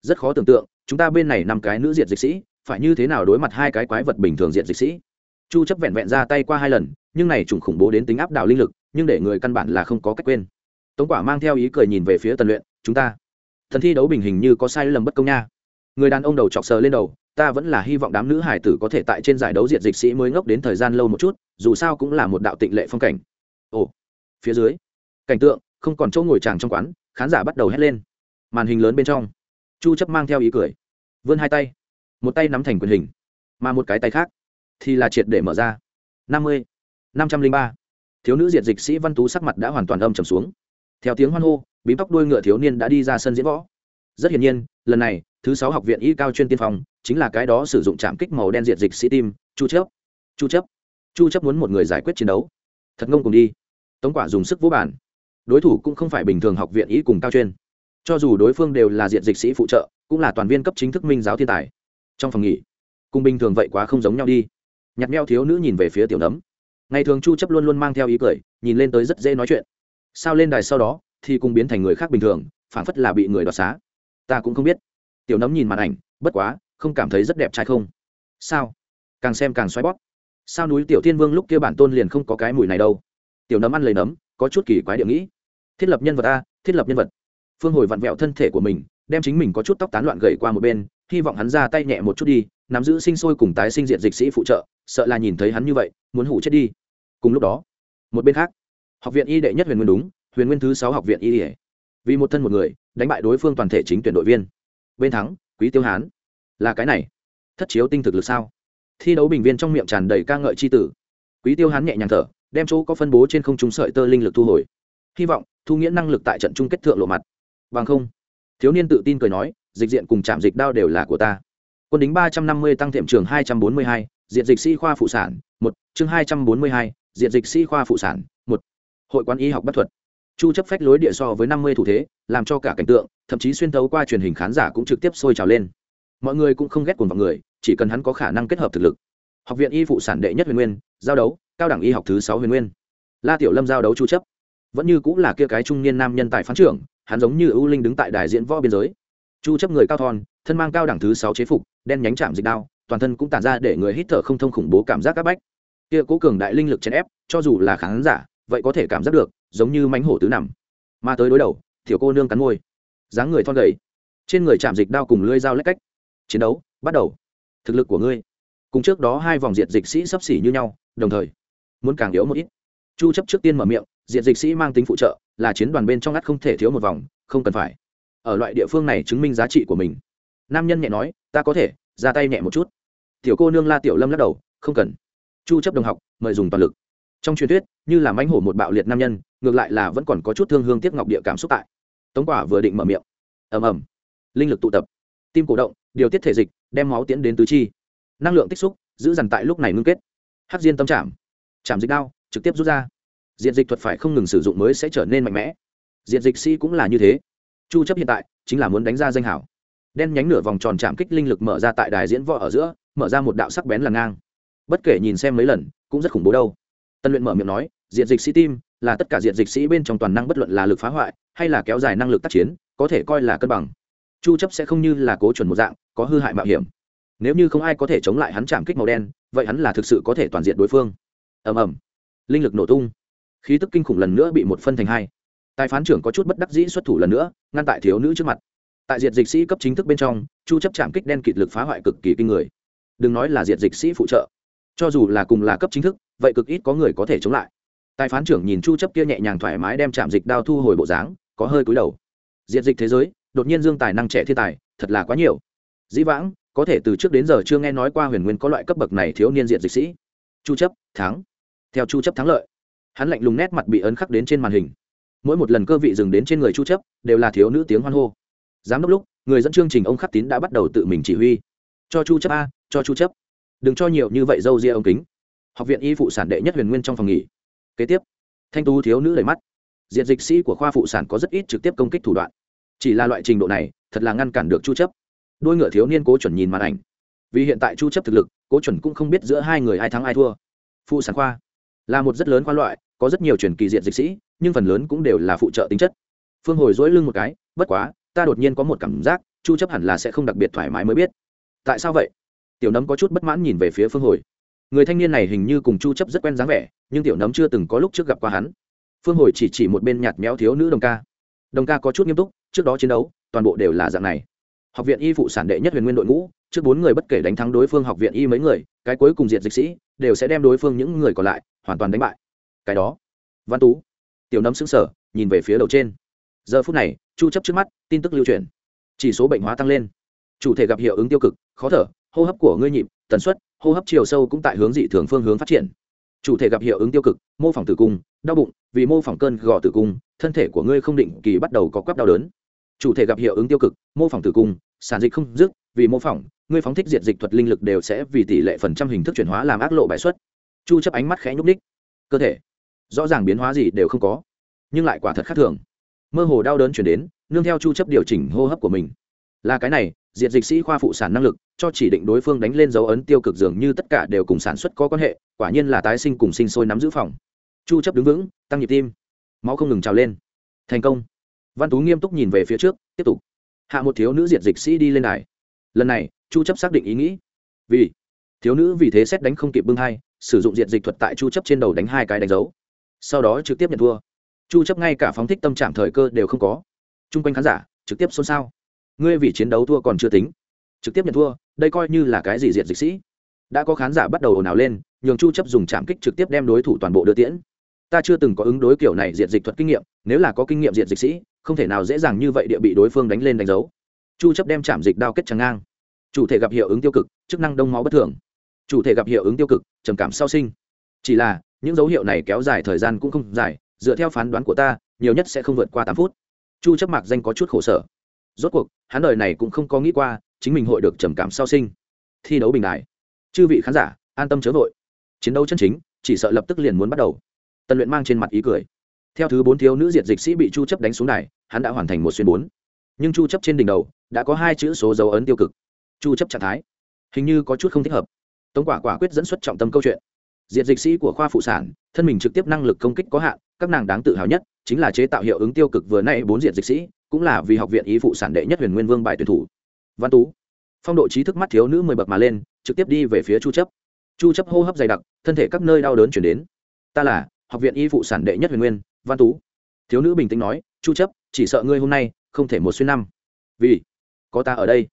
Rất khó tưởng tượng, chúng ta bên này năm cái nữ diện dịch sĩ phải như thế nào đối mặt hai cái quái vật bình thường diện dịch sĩ? Chu chấp vẹn vẹn ra tay qua hai lần, nhưng này trùng khủng bố đến tính áp đảo linh lực, nhưng để người căn bản là không có cách quên. Tống quả mang theo ý cười nhìn về phía tần luyện, chúng ta, thần thi đấu bình hình như có sai lầm bất công nha. Người đàn ông đầu chọc sờ lên đầu, ta vẫn là hy vọng đám nữ hải tử có thể tại trên giải đấu diện dịch sĩ mới ngốc đến thời gian lâu một chút, dù sao cũng là một đạo tịnh lệ phong cảnh. Ồ, phía dưới, cảnh tượng, không còn chỗ ngồi tràng trong quán, khán giả bắt đầu hét lên. Màn hình lớn bên trong, chu chấp mang theo ý cười. Vươn hai tay một tay nắm thành quyền hình mà một cái tay khác thì là triệt để mở ra. 50, 503. thiếu nữ diệt dịch sĩ văn tú sắc mặt đã hoàn toàn âm trầm xuống. Theo tiếng hoan hô bím tóc đuôi ngựa thiếu niên đã đi ra sân diễn võ. Rất hiển nhiên lần này thứ sáu học viện y cao chuyên tiên phong chính là cái đó sử dụng trạm kích màu đen diệt dịch sĩ tim chu chấp chu chấp chu chấp muốn một người giải quyết chiến đấu. Thật ngông cùng đi. Tống quả dùng sức vũ bản đối thủ cũng không phải bình thường học viện y cùng cao chuyên. Cho dù đối phương đều là diện dịch sĩ phụ trợ cũng là toàn viên cấp chính thức minh giáo thiên tài trong phòng nghỉ. Cùng bình thường vậy quá không giống nhau đi. Nhặt meo thiếu nữ nhìn về phía tiểu nấm. Ngày thường chu chấp luôn luôn mang theo ý cười, nhìn lên tới rất dễ nói chuyện. Sao lên đài sau đó, thì cùng biến thành người khác bình thường, phảng phất là bị người đoạt xá. Ta cũng không biết. Tiểu nấm nhìn màn ảnh, bất quá, không cảm thấy rất đẹp trai không? Sao? Càng xem càng xoáy bóp. Sao núi tiểu thiên vương lúc kia bản tôn liền không có cái mùi này đâu? Tiểu nấm ăn lấy nấm, có chút kỳ quái địa nghĩ. Thiết lập nhân vật a, thiết lập nhân vật. Phương hồi vặn vẹo thân thể của mình, đem chính mình có chút tóc tán loạn gầy qua một bên hy vọng hắn ra tay nhẹ một chút đi, nắm giữ sinh sôi cùng tái sinh diện dịch sĩ phụ trợ, sợ là nhìn thấy hắn như vậy, muốn hủ chết đi. Cùng lúc đó, một bên khác, học viện y đệ nhất huyền nguyên đúng, huyền nguyên thứ sáu học viện y ỉa vì một thân một người, đánh bại đối phương toàn thể chính tuyển đội viên. Bên thắng, quý tiêu hán. Là cái này. Thất chiếu tinh thực lực sao? Thi đấu bình viên trong miệng tràn đầy ca ngợi c h i tử. Quý tiêu hán nhẹ nhàng thở, đem chỗ có phân bố trên không trung sợi tơ linh lực thu hồi. Hy vọng, thu nghĩa năng lực tại trận chung kết thượng lộ mặt. Bằng không, thiếu niên tự tin cười nói dịch diện cùng chạm dịch đao đều là của ta. Quân đính ba trăm năm mươi tăng tiệm trường hai trăm bốn mươi hai, diện dịch sĩ khoa phụ sản, một, chương hai trăm bốn mươi hai, diện dịch sĩ khoa phụ sản, một. Hội quán y học bất thuật. Chu chấp phách lối địa so với năm mươi thủ thế, làm cho cả cảnh tượng, thậm chí xuyên tấu qua truyền hình khán giả cũng trực tiếp sôi trào lên. Mọi người cũng không ghét cuồng vào người, chỉ cần hắn có khả năng kết hợp thực lực. Học viện y phụ sản đệ nhất huyền nguyên, giao đấu, cao đẳng y học thứ sáu huyền nguyên. La tiểu lâm giao đấu chu chấp. Vẫn như cũng là kia cái trung niên nam nhân tài phán trưởng, hắn giống như ưu linh đứng tại đài diễn võ biên giới chu chấp người cao thon, thân mang cao đẳng thứ sáu chế phục, đen nhánh chạm dịch đao, toàn thân cũng tản ra để người hít thở không thông khủng bố cảm giác các bách. Kia cố cường đại linh lực chèn ép, cho dù là khán giả, vậy có thể cảm giác được, giống như mánh hổ tứ nằm. Mà tới đối đầu, tiểu cô nương cắn môi, dáng người thon gầy. Trên người chạm dịch đao cùng lưỡi dao lách cách. Chiến đấu, bắt đầu. Thực lực của ngươi. Cùng trước đó hai vòng diệt dịch sĩ sắp xỉ như nhau, đồng thời, muốn càng yếu một ít. Chu chấp trước tiên mở miệng, diệt dịch sĩ mang tính phụ trợ, là chiến đoàn bên trong ngắt không thể thiếu một vòng, không cần phải ở loại địa phương này chứng minh giá trị của mình. Nam nhân nhẹ nói, ta có thể, ra tay nhẹ một chút. Tiểu cô nương la tiểu lâm lắc đầu, không cần. Chu chấp đồng học, mời dùng toàn lực. Trong truyền thuyết, như là mãnh hổ một bạo liệt nam nhân, ngược lại là vẫn còn có chút thương hương tiếc ngọc địa cảm xúc tại. Tống quả vừa định mở miệng. Ầm ầm. Linh lực tụ tập. Tim cổ động, điều tiết thể dịch, đem máu tiến đến tứ chi. Năng lượng tích xúc, giữ dằn tại lúc này ngưng kết. Hắc diên tâm chạm. Chạm dịch đao, trực tiếp rút ra. Diện dịch thuật phải không ngừng sử dụng mới sẽ trở nên mạnh mẽ. Diện dịch sĩ cũng là như thế chu chấp hiện tại chính là muốn đánh ra danh hảo. Đen nhánh nửa vòng tròn chạm kích linh lực mở ra tại đài diễn võ ở giữa, mở ra một đạo sắc bén là ngang. Bất kể nhìn xem mấy lần, cũng rất khủng bố đâu. Tân luyện mở miệng nói diện dịch sĩ tim là tất cả diện dịch sĩ bên trong toàn năng bất luận là lực phá hoại hay là kéo dài năng lực tác chiến, có thể coi là cân bằng. Chu chấp sẽ không như là cố chuẩn một dạng, có hư hại mạo hiểm. Nếu như không ai có thể chống lại hắn chạm kích màu đen, vậy hắn là thực sự có thể toàn diện đối phương. Ầm ầm. Linh lực nổ tung. Khí tức kinh khủng lần nữa bị một phân thành hai tài phán trưởng có chút bất đắc dĩ xuất thủ lần nữa, ngăn tại thiếu nữ trước mặt. Tại diệt dịch sĩ cấp chính thức bên trong, chu chấp chạm kích đen kịt lực phá hoại cực kỳ kinh người. Đừng nói là diệt dịch sĩ phụ trợ. Cho dù là cùng là cấp chính thức, vậy cực ít có người có thể chống lại. Tài phán trưởng nhìn chu chấp kia nhẹ nhàng thoải mái đem chạm dịch đao thu hồi bộ dáng, có hơi cúi đầu. Diệt dịch thế giới, đột nhiên dương tài năng trẻ thiên tài, thật là quá nhiều. Dĩ vãng, có thể từ trước đến giờ chưa nghe nói qua huyền nguyên có loại cấp bậc này thiếu niên diệt dịch sĩ. Chu chấp, thắng. Theo chu chấp thắng lợi, hắn lạnh lùng nét mặt bị ấn khắc đến trên màn hình mỗi một lần cơ vị dừng đến trên người chu chấp, đều là thiếu nữ tiếng hoan hô. Giám đốc lúc, người dẫn chương trình ông khắc tín đã bắt đầu tự mình chỉ huy. Cho chu chấp a, cho chu chấp. Đừng cho nhiều như vậy dâu ria ông kính. Học viện y phụ sản đệ nhất huyền nguyên trong phòng nghỉ. Kế tiếp, thanh tú thiếu nữ đầy mắt. Diện dịch sĩ của khoa phụ sản có rất ít trực tiếp công kích thủ đoạn. Chỉ là loại trình độ này, thật là ngăn cản được chu chấp. Đôi ngựa thiếu niên cố chuẩn nhìn màn ảnh. Vì hiện tại chu chấp thực lực, cố chuẩn cũng không biết giữa hai người ai thắng ai thua. Phụ sản khoa là một rất lớn khoa loại, có rất nhiều truyền kỳ diện dịch sĩ nhưng phần lớn cũng đều là phụ trợ tính chất. Phương hồi dỗi lưng một cái, bất quá, ta đột nhiên có một cảm giác, chu chấp hẳn là sẽ không đặc biệt thoải mái mới biết. Tại sao vậy? Tiểu nấm có chút bất mãn nhìn về phía phương hồi. Người thanh niên này hình như cùng chu chấp rất quen dáng vẻ, nhưng tiểu nấm chưa từng có lúc trước gặp qua hắn. Phương hồi chỉ chỉ một bên nhạt méo thiếu nữ đồng ca. Đồng ca có chút nghiêm túc, trước đó chiến đấu, toàn bộ đều là dạng này. Học viện y phụ sản đệ nhất huyền nguyên đội ngũ, trước bốn người bất kể đánh thắng đối phương học viện y mấy người, cái cuối cùng diệt dịch sĩ, đều sẽ đem đối phương những người còn lại hoàn toàn đánh bại. Cái đó. Văn tú tiểu nấm xứng sở nhìn về phía đầu trên. Giờ phút này, chu chấp trước mắt, tin tức lưu truyền. Chỉ số bệnh hóa tăng lên. Chủ thể gặp hiệu ứng tiêu cực, khó thở, hô hấp của ngươi nhịp, tần suất, hô hấp chiều sâu cũng tại hướng dị thường phương hướng phát triển. Chủ thể gặp hiệu ứng tiêu cực, mô phỏng tử cung, đau bụng, vì mô phỏng cơn gò tử cung, thân thể của ngươi không định kỳ bắt đầu có quắp đau đớn. Chủ thể gặp hiệu ứng tiêu cực, mô phỏng tử cung, sản dịch không dứt, vì mô phỏng, ngươi phóng thích diệt dịch thuật linh lực đều sẽ vì tỷ lệ phần trăm hình thức chuyển hóa làm ác lộ bài xuất. Chu chấp ánh mắt khẽ nhúc ních cơ thể rõ ràng biến hóa gì đều không có, nhưng lại quả thật khác thường. Mơ hồ đau đớn chuyển đến, nương theo chu chấp điều chỉnh hô hấp của mình. Là cái này, diệt dịch sĩ khoa phụ sản năng lực, cho chỉ định đối phương đánh lên dấu ấn tiêu cực dường như tất cả đều cùng sản xuất có quan hệ, quả nhiên là tái sinh cùng sinh sôi nắm giữ phòng. Chu chấp đứng vững, tăng nhịp tim. Máu không ngừng trào lên. Thành công. Văn tú nghiêm túc nhìn về phía trước, tiếp tục. Hạ một thiếu nữ diệt dịch sĩ đi lên đài. Lần này, chu chấp xác định ý nghĩ. Vì thiếu nữ vì thế xét đánh không kịp bưng hai sử dụng diệt dịch thuật tại chu chấp trên đầu đánh hai cái đánh dấu sau đó trực tiếp nhận thua. Chu chấp ngay cả phóng thích tâm trạng thời cơ đều không có. Chung quanh khán giả trực tiếp xôn xao. Ngươi vì chiến đấu thua còn chưa tính. Trực tiếp nhận thua, đây coi như là cái gì diệt dịch sĩ. Đã có khán giả bắt đầu ồn ào lên, nhường chu chấp dùng chạm kích trực tiếp đem đối thủ toàn bộ đưa tiễn. Ta chưa từng có ứng đối kiểu này diệt dịch thuật kinh nghiệm, nếu là có kinh nghiệm diệt dịch sĩ, không thể nào dễ dàng như vậy địa bị đối phương đánh lên đánh dấu. Chu chấp đem chạm dịch đao kết trắng ngang. Chủ thể gặp hiệu ứng tiêu cực, chức năng đông máu bất thường. Chủ thể gặp hiệu ứng tiêu cực, trầm cảm sau sinh. Chỉ là những dấu hiệu này kéo dài thời gian cũng không dài, dựa theo phán đoán của ta, nhiều nhất sẽ không vượt qua tám phút. Chu chấp mạc danh có chút khổ sở. Rốt cuộc, hắn đời này cũng không có nghĩ qua, chính mình hội được trầm cảm sau sinh. Thi đấu bình đại. Chư vị khán giả, an tâm chớ vội. Chiến đấu chân chính, chỉ sợ lập tức liền muốn bắt đầu. Tần luyện mang trên mặt ý cười. Theo thứ bốn thiếu nữ diệt dịch sĩ bị chu chấp đánh xuống này hắn đã hoàn thành một xuyên bốn. Nhưng chu chấp trên đỉnh đầu, đã có hai chữ số dấu ấn tiêu cực. Chu chấp trạng thái. Hình như có chút không thích hợp. Tống quả quả quyết dẫn xuất trọng tâm câu chuyện diệt dịch sĩ của khoa phụ sản, thân mình trực tiếp năng lực công kích có hạn, các nàng đáng tự hào nhất chính là chế tạo hiệu ứng tiêu cực vừa nay bốn diệt dịch sĩ, cũng là vì học viện y phụ sản đệ nhất huyền nguyên vương bài tuyển thủ. Văn tú, phong độ trí thức mắt thiếu nữ mười bậc mà lên, trực tiếp đi về phía chu chấp. Chu chấp hô hấp dày đặc, thân thể các nơi đau đớn chuyển đến. Ta là học viện y phụ sản đệ nhất huyền nguyên, văn tú. Thiếu nữ bình tĩnh nói, chu chấp, chỉ sợ ngươi hôm nay không thể một xuyên năm. Vì có ta ở đây.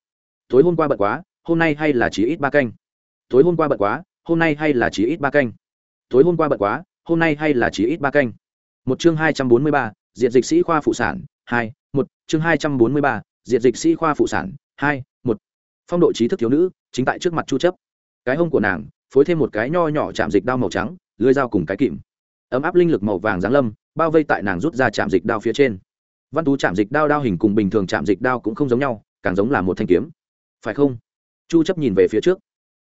Tối hôm qua bận quá, hôm nay hay là chỉ ít ba canh. Tối hôm qua bận quá hôm nay hay là chỉ ít ba canh. Tối hôm qua bận quá, hôm nay hay là chỉ ít ba canh. Một chương hai trăm bốn mươi ba diện dịch sĩ khoa phụ sản, hai, một, chương hai trăm bốn mươi ba diện dịch sĩ khoa phụ sản, hai, một. Phong độ trí thức thiếu nữ, chính tại trước mặt chu chấp. Cái hông của nàng, phối thêm một cái nho nhỏ chạm dịch đao màu trắng, lưới dao cùng cái kìm. Ấm áp linh lực màu vàng giáng lâm, bao vây tại nàng rút ra chạm dịch đao phía trên. Văn tú chạm dịch đao đao hình cùng bình thường chạm dịch đao cũng không giống nhau, càng giống là một thanh kiếm. Phải không? Chu chấp nhìn về phía trước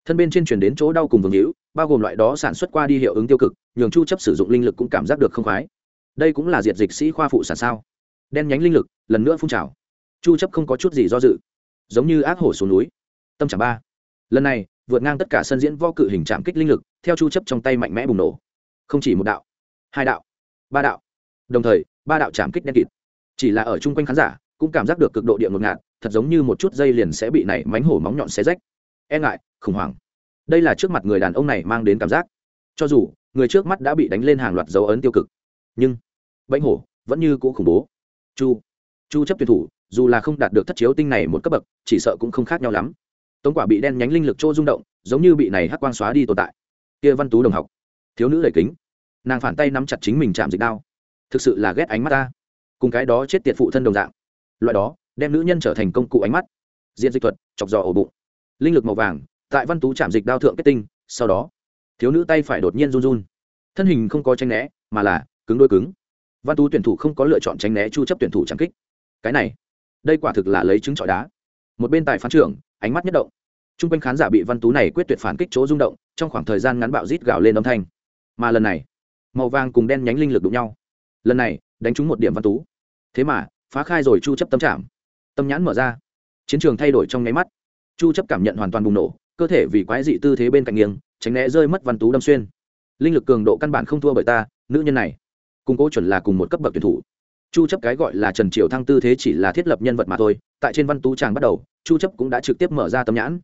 thân bên trên truyền đến chỗ đau cùng vương hữu, bao gồm loại đó sản xuất qua đi hiệu ứng tiêu cực, nhường chu chấp sử dụng linh lực cũng cảm giác được không khoái. Đây cũng là diệt dịch sĩ khoa phụ sản sao. Đen nhánh linh lực, lần nữa phun trào. Chu chấp không có chút gì do dự. Giống như ác hổ xuống núi. Tâm trạng ba. Lần này, vượt ngang tất cả sân diễn vo cự hình chạm kích linh lực, theo chu chấp trong tay mạnh mẽ bùng nổ. Không chỉ một đạo, hai đạo, ba đạo. Đồng thời, ba đạo chạm kích đen kịt. Chỉ là ở chung quanh khán giả, cũng cảm giác được cực độ địa ngột ngạt, thật giống như một chút dây liền sẽ bị nảy mánh hổ móng nhọn xé rách e ngại, khủng hoảng. Đây là trước mặt người đàn ông này mang đến cảm giác. Cho dù, người trước mắt đã bị đánh lên hàng loạt dấu ấn tiêu cực. Nhưng, bệnh hổ vẫn như cũ khủng bố. Chu chu chấp tuyển thủ, dù là không đạt được thất chiếu tinh này một cấp bậc, chỉ sợ cũng không khác nhau lắm. Tống quả bị đen nhánh linh lực chỗ rung động, giống như bị này hắc quang xóa đi tồn tại. Kia văn tú đồng học, thiếu nữ đầy kính. Nàng phản tay nắm chặt chính mình chạm dịch đao. Thực sự là ghét ánh mắt ta. Cùng cái đó chết tiệt phụ thân đồng dạng. Loại đó, đem nữ nhân trở thành công cụ ánh mắt. Diện dịch thuật, chọc giò ổ bụng linh lực màu vàng tại văn tú chạm dịch đao thượng kết tinh sau đó thiếu nữ tay phải đột nhiên run run. Thân hình không có tranh né mà là cứng đôi cứng. Văn tú tuyển thủ không có lựa chọn tránh né chu chấp tuyển thủ chẳng kích. Cái này đây quả thực là lấy trứng trọi đá. Một bên tài phán trưởng ánh mắt nhất động. Trung quanh khán giả bị văn tú này quyết tuyệt phản kích chỗ rung động trong khoảng thời gian ngắn bạo rít gào lên âm thanh. Mà lần này màu vàng cùng đen nhánh linh lực đụng nhau. Lần này đánh trúng một điểm văn tú. Thế mà phá khai rồi chu chấp tâm chạm, tâm nhãn mở ra. Chiến trường thay đổi trong nháy mắt chu chấp cảm nhận hoàn toàn bùng nổ, cơ thể vì quái dị tư thế bên cạnh nghiêng, tránh né rơi mất văn tú đâm xuyên. Linh lực cường độ căn bản không thua bởi ta, nữ nhân này. Cùng cố chuẩn là cùng một cấp bậc tuyển thủ. Chu chấp cái gọi là trần triều thăng tư thế chỉ là thiết lập nhân vật mà thôi, tại trên văn tú tràng bắt đầu, chu chấp cũng đã trực tiếp mở ra tấm nhãn.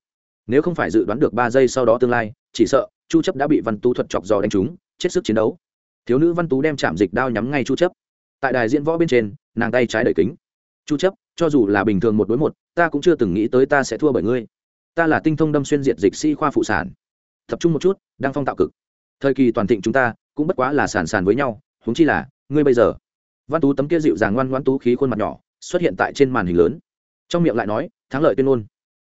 Nếu không phải dự đoán được ba giây sau đó tương lai, chỉ sợ chu chấp đã bị văn tú thuật chọc giò đánh trúng, chết sức chiến đấu. Thiếu nữ văn tú đem chạm dịch đao nhắm ngay chu chấp. Tại đài diễn võ bên trên, nàng tay trái đẩy kính. Chu chấp cho dù là bình thường một đối một, ta cũng chưa từng nghĩ tới ta sẽ thua bởi ngươi. Ta là tinh thông đâm xuyên diệt dịch sĩ khoa phụ sản. Tập trung một chút, đang phong tạo cực. Thời kỳ toàn thịnh chúng ta cũng bất quá là sàn sàn với nhau, huống chi là, ngươi bây giờ. Văn tú tấm kia dịu dàng ngoan ngoãn tú khí khuôn mặt nhỏ, xuất hiện tại trên màn hình lớn. Trong miệng lại nói, thắng lợi tuyên ngôn.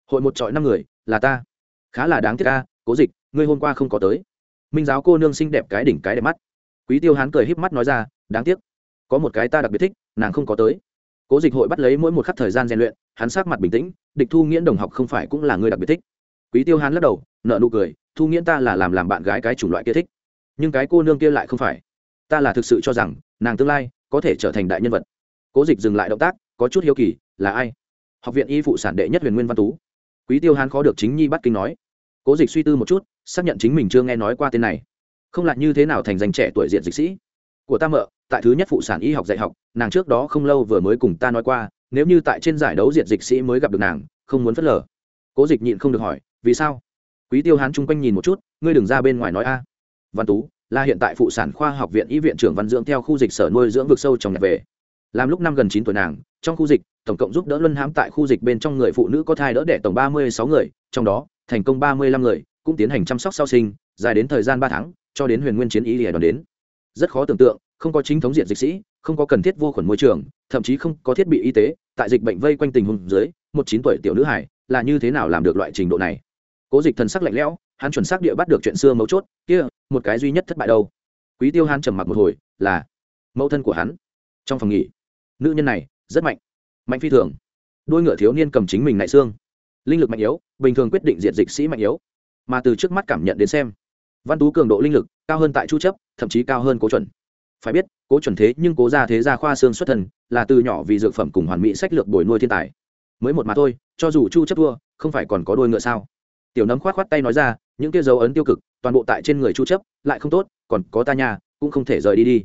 Hội một trọi năm người, là ta. Khá là đáng tiếc ca cố dịch, ngươi hôm qua không có tới. Minh giáo cô nương xinh đẹp cái đỉnh cái đẹp mắt. Quý tiêu hán cười híp mắt nói ra, đáng tiếc. Có một cái ta đặc biệt thích, nàng không có tới cố dịch hội bắt lấy mỗi một khắc thời gian rèn luyện, hắn sát mặt bình tĩnh, địch thu nghiễn đồng học không phải cũng là người đặc biệt thích. Quý tiêu hán lắc đầu nợ nụ cười, thu nghiễn ta là làm làm bạn gái cái chủng loại kia thích. Nhưng cái cô nương kia lại không phải. Ta là thực sự cho rằng, nàng tương lai có thể trở thành đại nhân vật. Cố dịch dừng lại động tác, có chút hiếu kỳ, là ai? Học viện y phụ sản đệ nhất huyền nguyên văn tú. Quý tiêu hán khó được chính nhi bắt kinh nói. Cố dịch suy tư một chút, xác nhận chính mình chưa nghe nói qua tên này. Không lại như thế nào thành danh trẻ tuổi diện dịch sĩ? Của ta mợ tại thứ nhất phụ sản y học dạy học, nàng trước đó không lâu vừa mới cùng ta nói qua, nếu như tại trên giải đấu diện dịch sĩ mới gặp được nàng, không muốn phớt lờ. Cố dịch nhịn không được hỏi, vì sao? Quý tiêu hán chung quanh nhìn một chút, ngươi đừng ra bên ngoài nói a. Văn tú là hiện tại phụ sản khoa học viện y viện trưởng văn dưỡng theo khu dịch sở nuôi dưỡng vực sâu trong nhà về. Làm lúc năm gần chín tuổi nàng, trong khu dịch, tổng cộng giúp đỡ luân hãm tại khu dịch bên trong người phụ nữ có thai đỡ đẻ tổng ba mươi sáu người, trong đó, thành công ba mươi lăm người, cũng tiến hành chăm sóc sau sinh, dài đến thời gian ba tháng, cho đến huyền nguyên chiến y lìa đoàn đến. Rất khó tưởng tượng không có chính thống diện dịch sĩ, không có cần thiết vô khuẩn môi trường, thậm chí không có thiết bị y tế, tại dịch bệnh vây quanh tình huống dưới, một chín tuổi tiểu nữ hải là như thế nào làm được loại trình độ này? Cố dịch thần sắc lạnh lẽo, hắn chuẩn xác địa bắt được chuyện xưa mấu chốt, kia, một cái duy nhất thất bại đâu? Quý tiêu hắn trầm mặc một hồi, là, mẫu thân của hắn, trong phòng nghỉ. Nữ nhân này, rất mạnh mạnh phi thường. Đôi ngựa thiếu niên cầm chính mình nại xương. Linh lực mạnh yếu, bình thường quyết định diện dịch sĩ mạnh yếu. Mà từ trước mắt cảm nhận đến xem, văn tú cường độ linh lực cao hơn tại chu chấp, thậm chí cao hơn cố chuẩn phải biết, cố chuẩn thế nhưng cố ra thế gia khoa xương xuất thần là từ nhỏ vì dược phẩm cùng hoàn mỹ sách lược bồi nuôi thiên tài. Mới một mà thôi, cho dù chu chấp thua, không phải còn có đôi ngựa sao? Tiểu nấm khoát khoát tay nói ra, những kia dấu ấn tiêu cực, toàn bộ tại trên người chu chấp, lại không tốt, còn có ta nhà cũng không thể rời đi đi.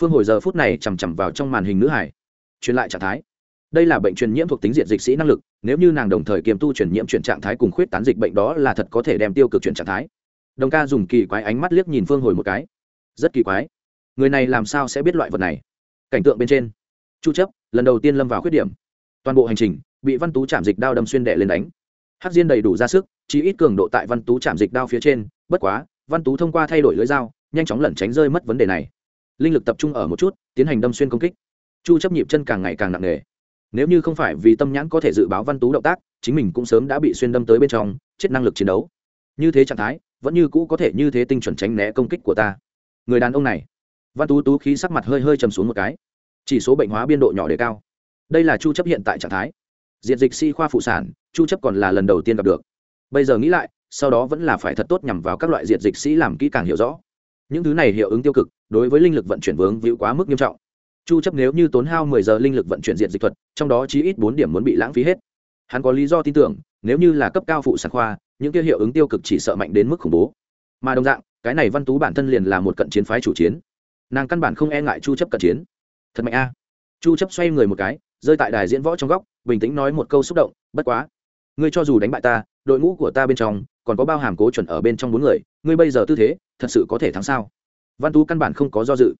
Phương hồi giờ phút này chầm chằm vào trong màn hình nữ hải. Truyền lại trạng thái. Đây là bệnh truyền nhiễm thuộc tính diện dịch sĩ năng lực, nếu như nàng đồng thời kiềm tu truyền nhiễm chuyển trạng thái cùng khuyết tán dịch bệnh đó là thật có thể đem tiêu cực chuyển trạng thái. Đồng ca dùng kỳ quái ánh mắt liếc nhìn phương hồi một cái. Rất kỳ quái người này làm sao sẽ biết loại vật này? Cảnh tượng bên trên, chu chấp, lần đầu tiên lâm vào khuyết điểm. Toàn bộ hành trình, bị văn tú chạm dịch đao đâm xuyên đệ lên đánh. Hắc diên đầy đủ ra sức chỉ ít cường độ tại văn tú chạm dịch đao phía trên, bất quá, văn tú thông qua thay đổi lưỡi dao, nhanh chóng lẩn tránh rơi mất vấn đề này. Linh lực tập trung ở một chút, tiến hành đâm xuyên công kích. Chu chấp nhịp chân càng ngày càng nặng nề. Nếu như không phải vì tâm nhãn có thể dự báo văn tú động tác, chính mình cũng sớm đã bị xuyên đâm tới bên trong, chết năng lực chiến đấu. Như thế trạng thái, vẫn như cũ có thể như thế tinh chuẩn tránh né công kích của ta. Người đàn ông này văn tú tú khí sắc mặt hơi hơi trầm xuống một cái. Chỉ số bệnh hóa biên độ nhỏ đề cao. Đây là chu chấp hiện tại trạng thái. Diện dịch si khoa phụ sản, chu chấp còn là lần đầu tiên gặp được. Bây giờ nghĩ lại, sau đó vẫn là phải thật tốt nhằm vào các loại diện dịch sĩ làm kỹ càng hiểu rõ. Những thứ này hiệu ứng tiêu cực, đối với linh lực vận chuyển vướng víu quá mức nghiêm trọng. Chu chấp nếu như tốn hao 10 giờ linh lực vận chuyển diện dịch thuật, trong đó chí ít 4 điểm muốn bị lãng phí hết. Hắn có lý do tin tưởng, nếu như là cấp cao phụ sản khoa, những kia hiệu ứng tiêu cực chỉ sợ mạnh đến mức khủng bố. Mà đồng dạng, cái này văn tú bản thân liền là một cận chiến phái chủ chiến nàng căn bản không e ngại chu chấp cận chiến thật mạnh a chu chấp xoay người một cái rơi tại đài diễn võ trong góc bình tĩnh nói một câu xúc động bất quá ngươi cho dù đánh bại ta đội ngũ của ta bên trong còn có bao hàm cố chuẩn ở bên trong bốn người ngươi bây giờ tư thế thật sự có thể thắng sao văn tú căn bản không có do dự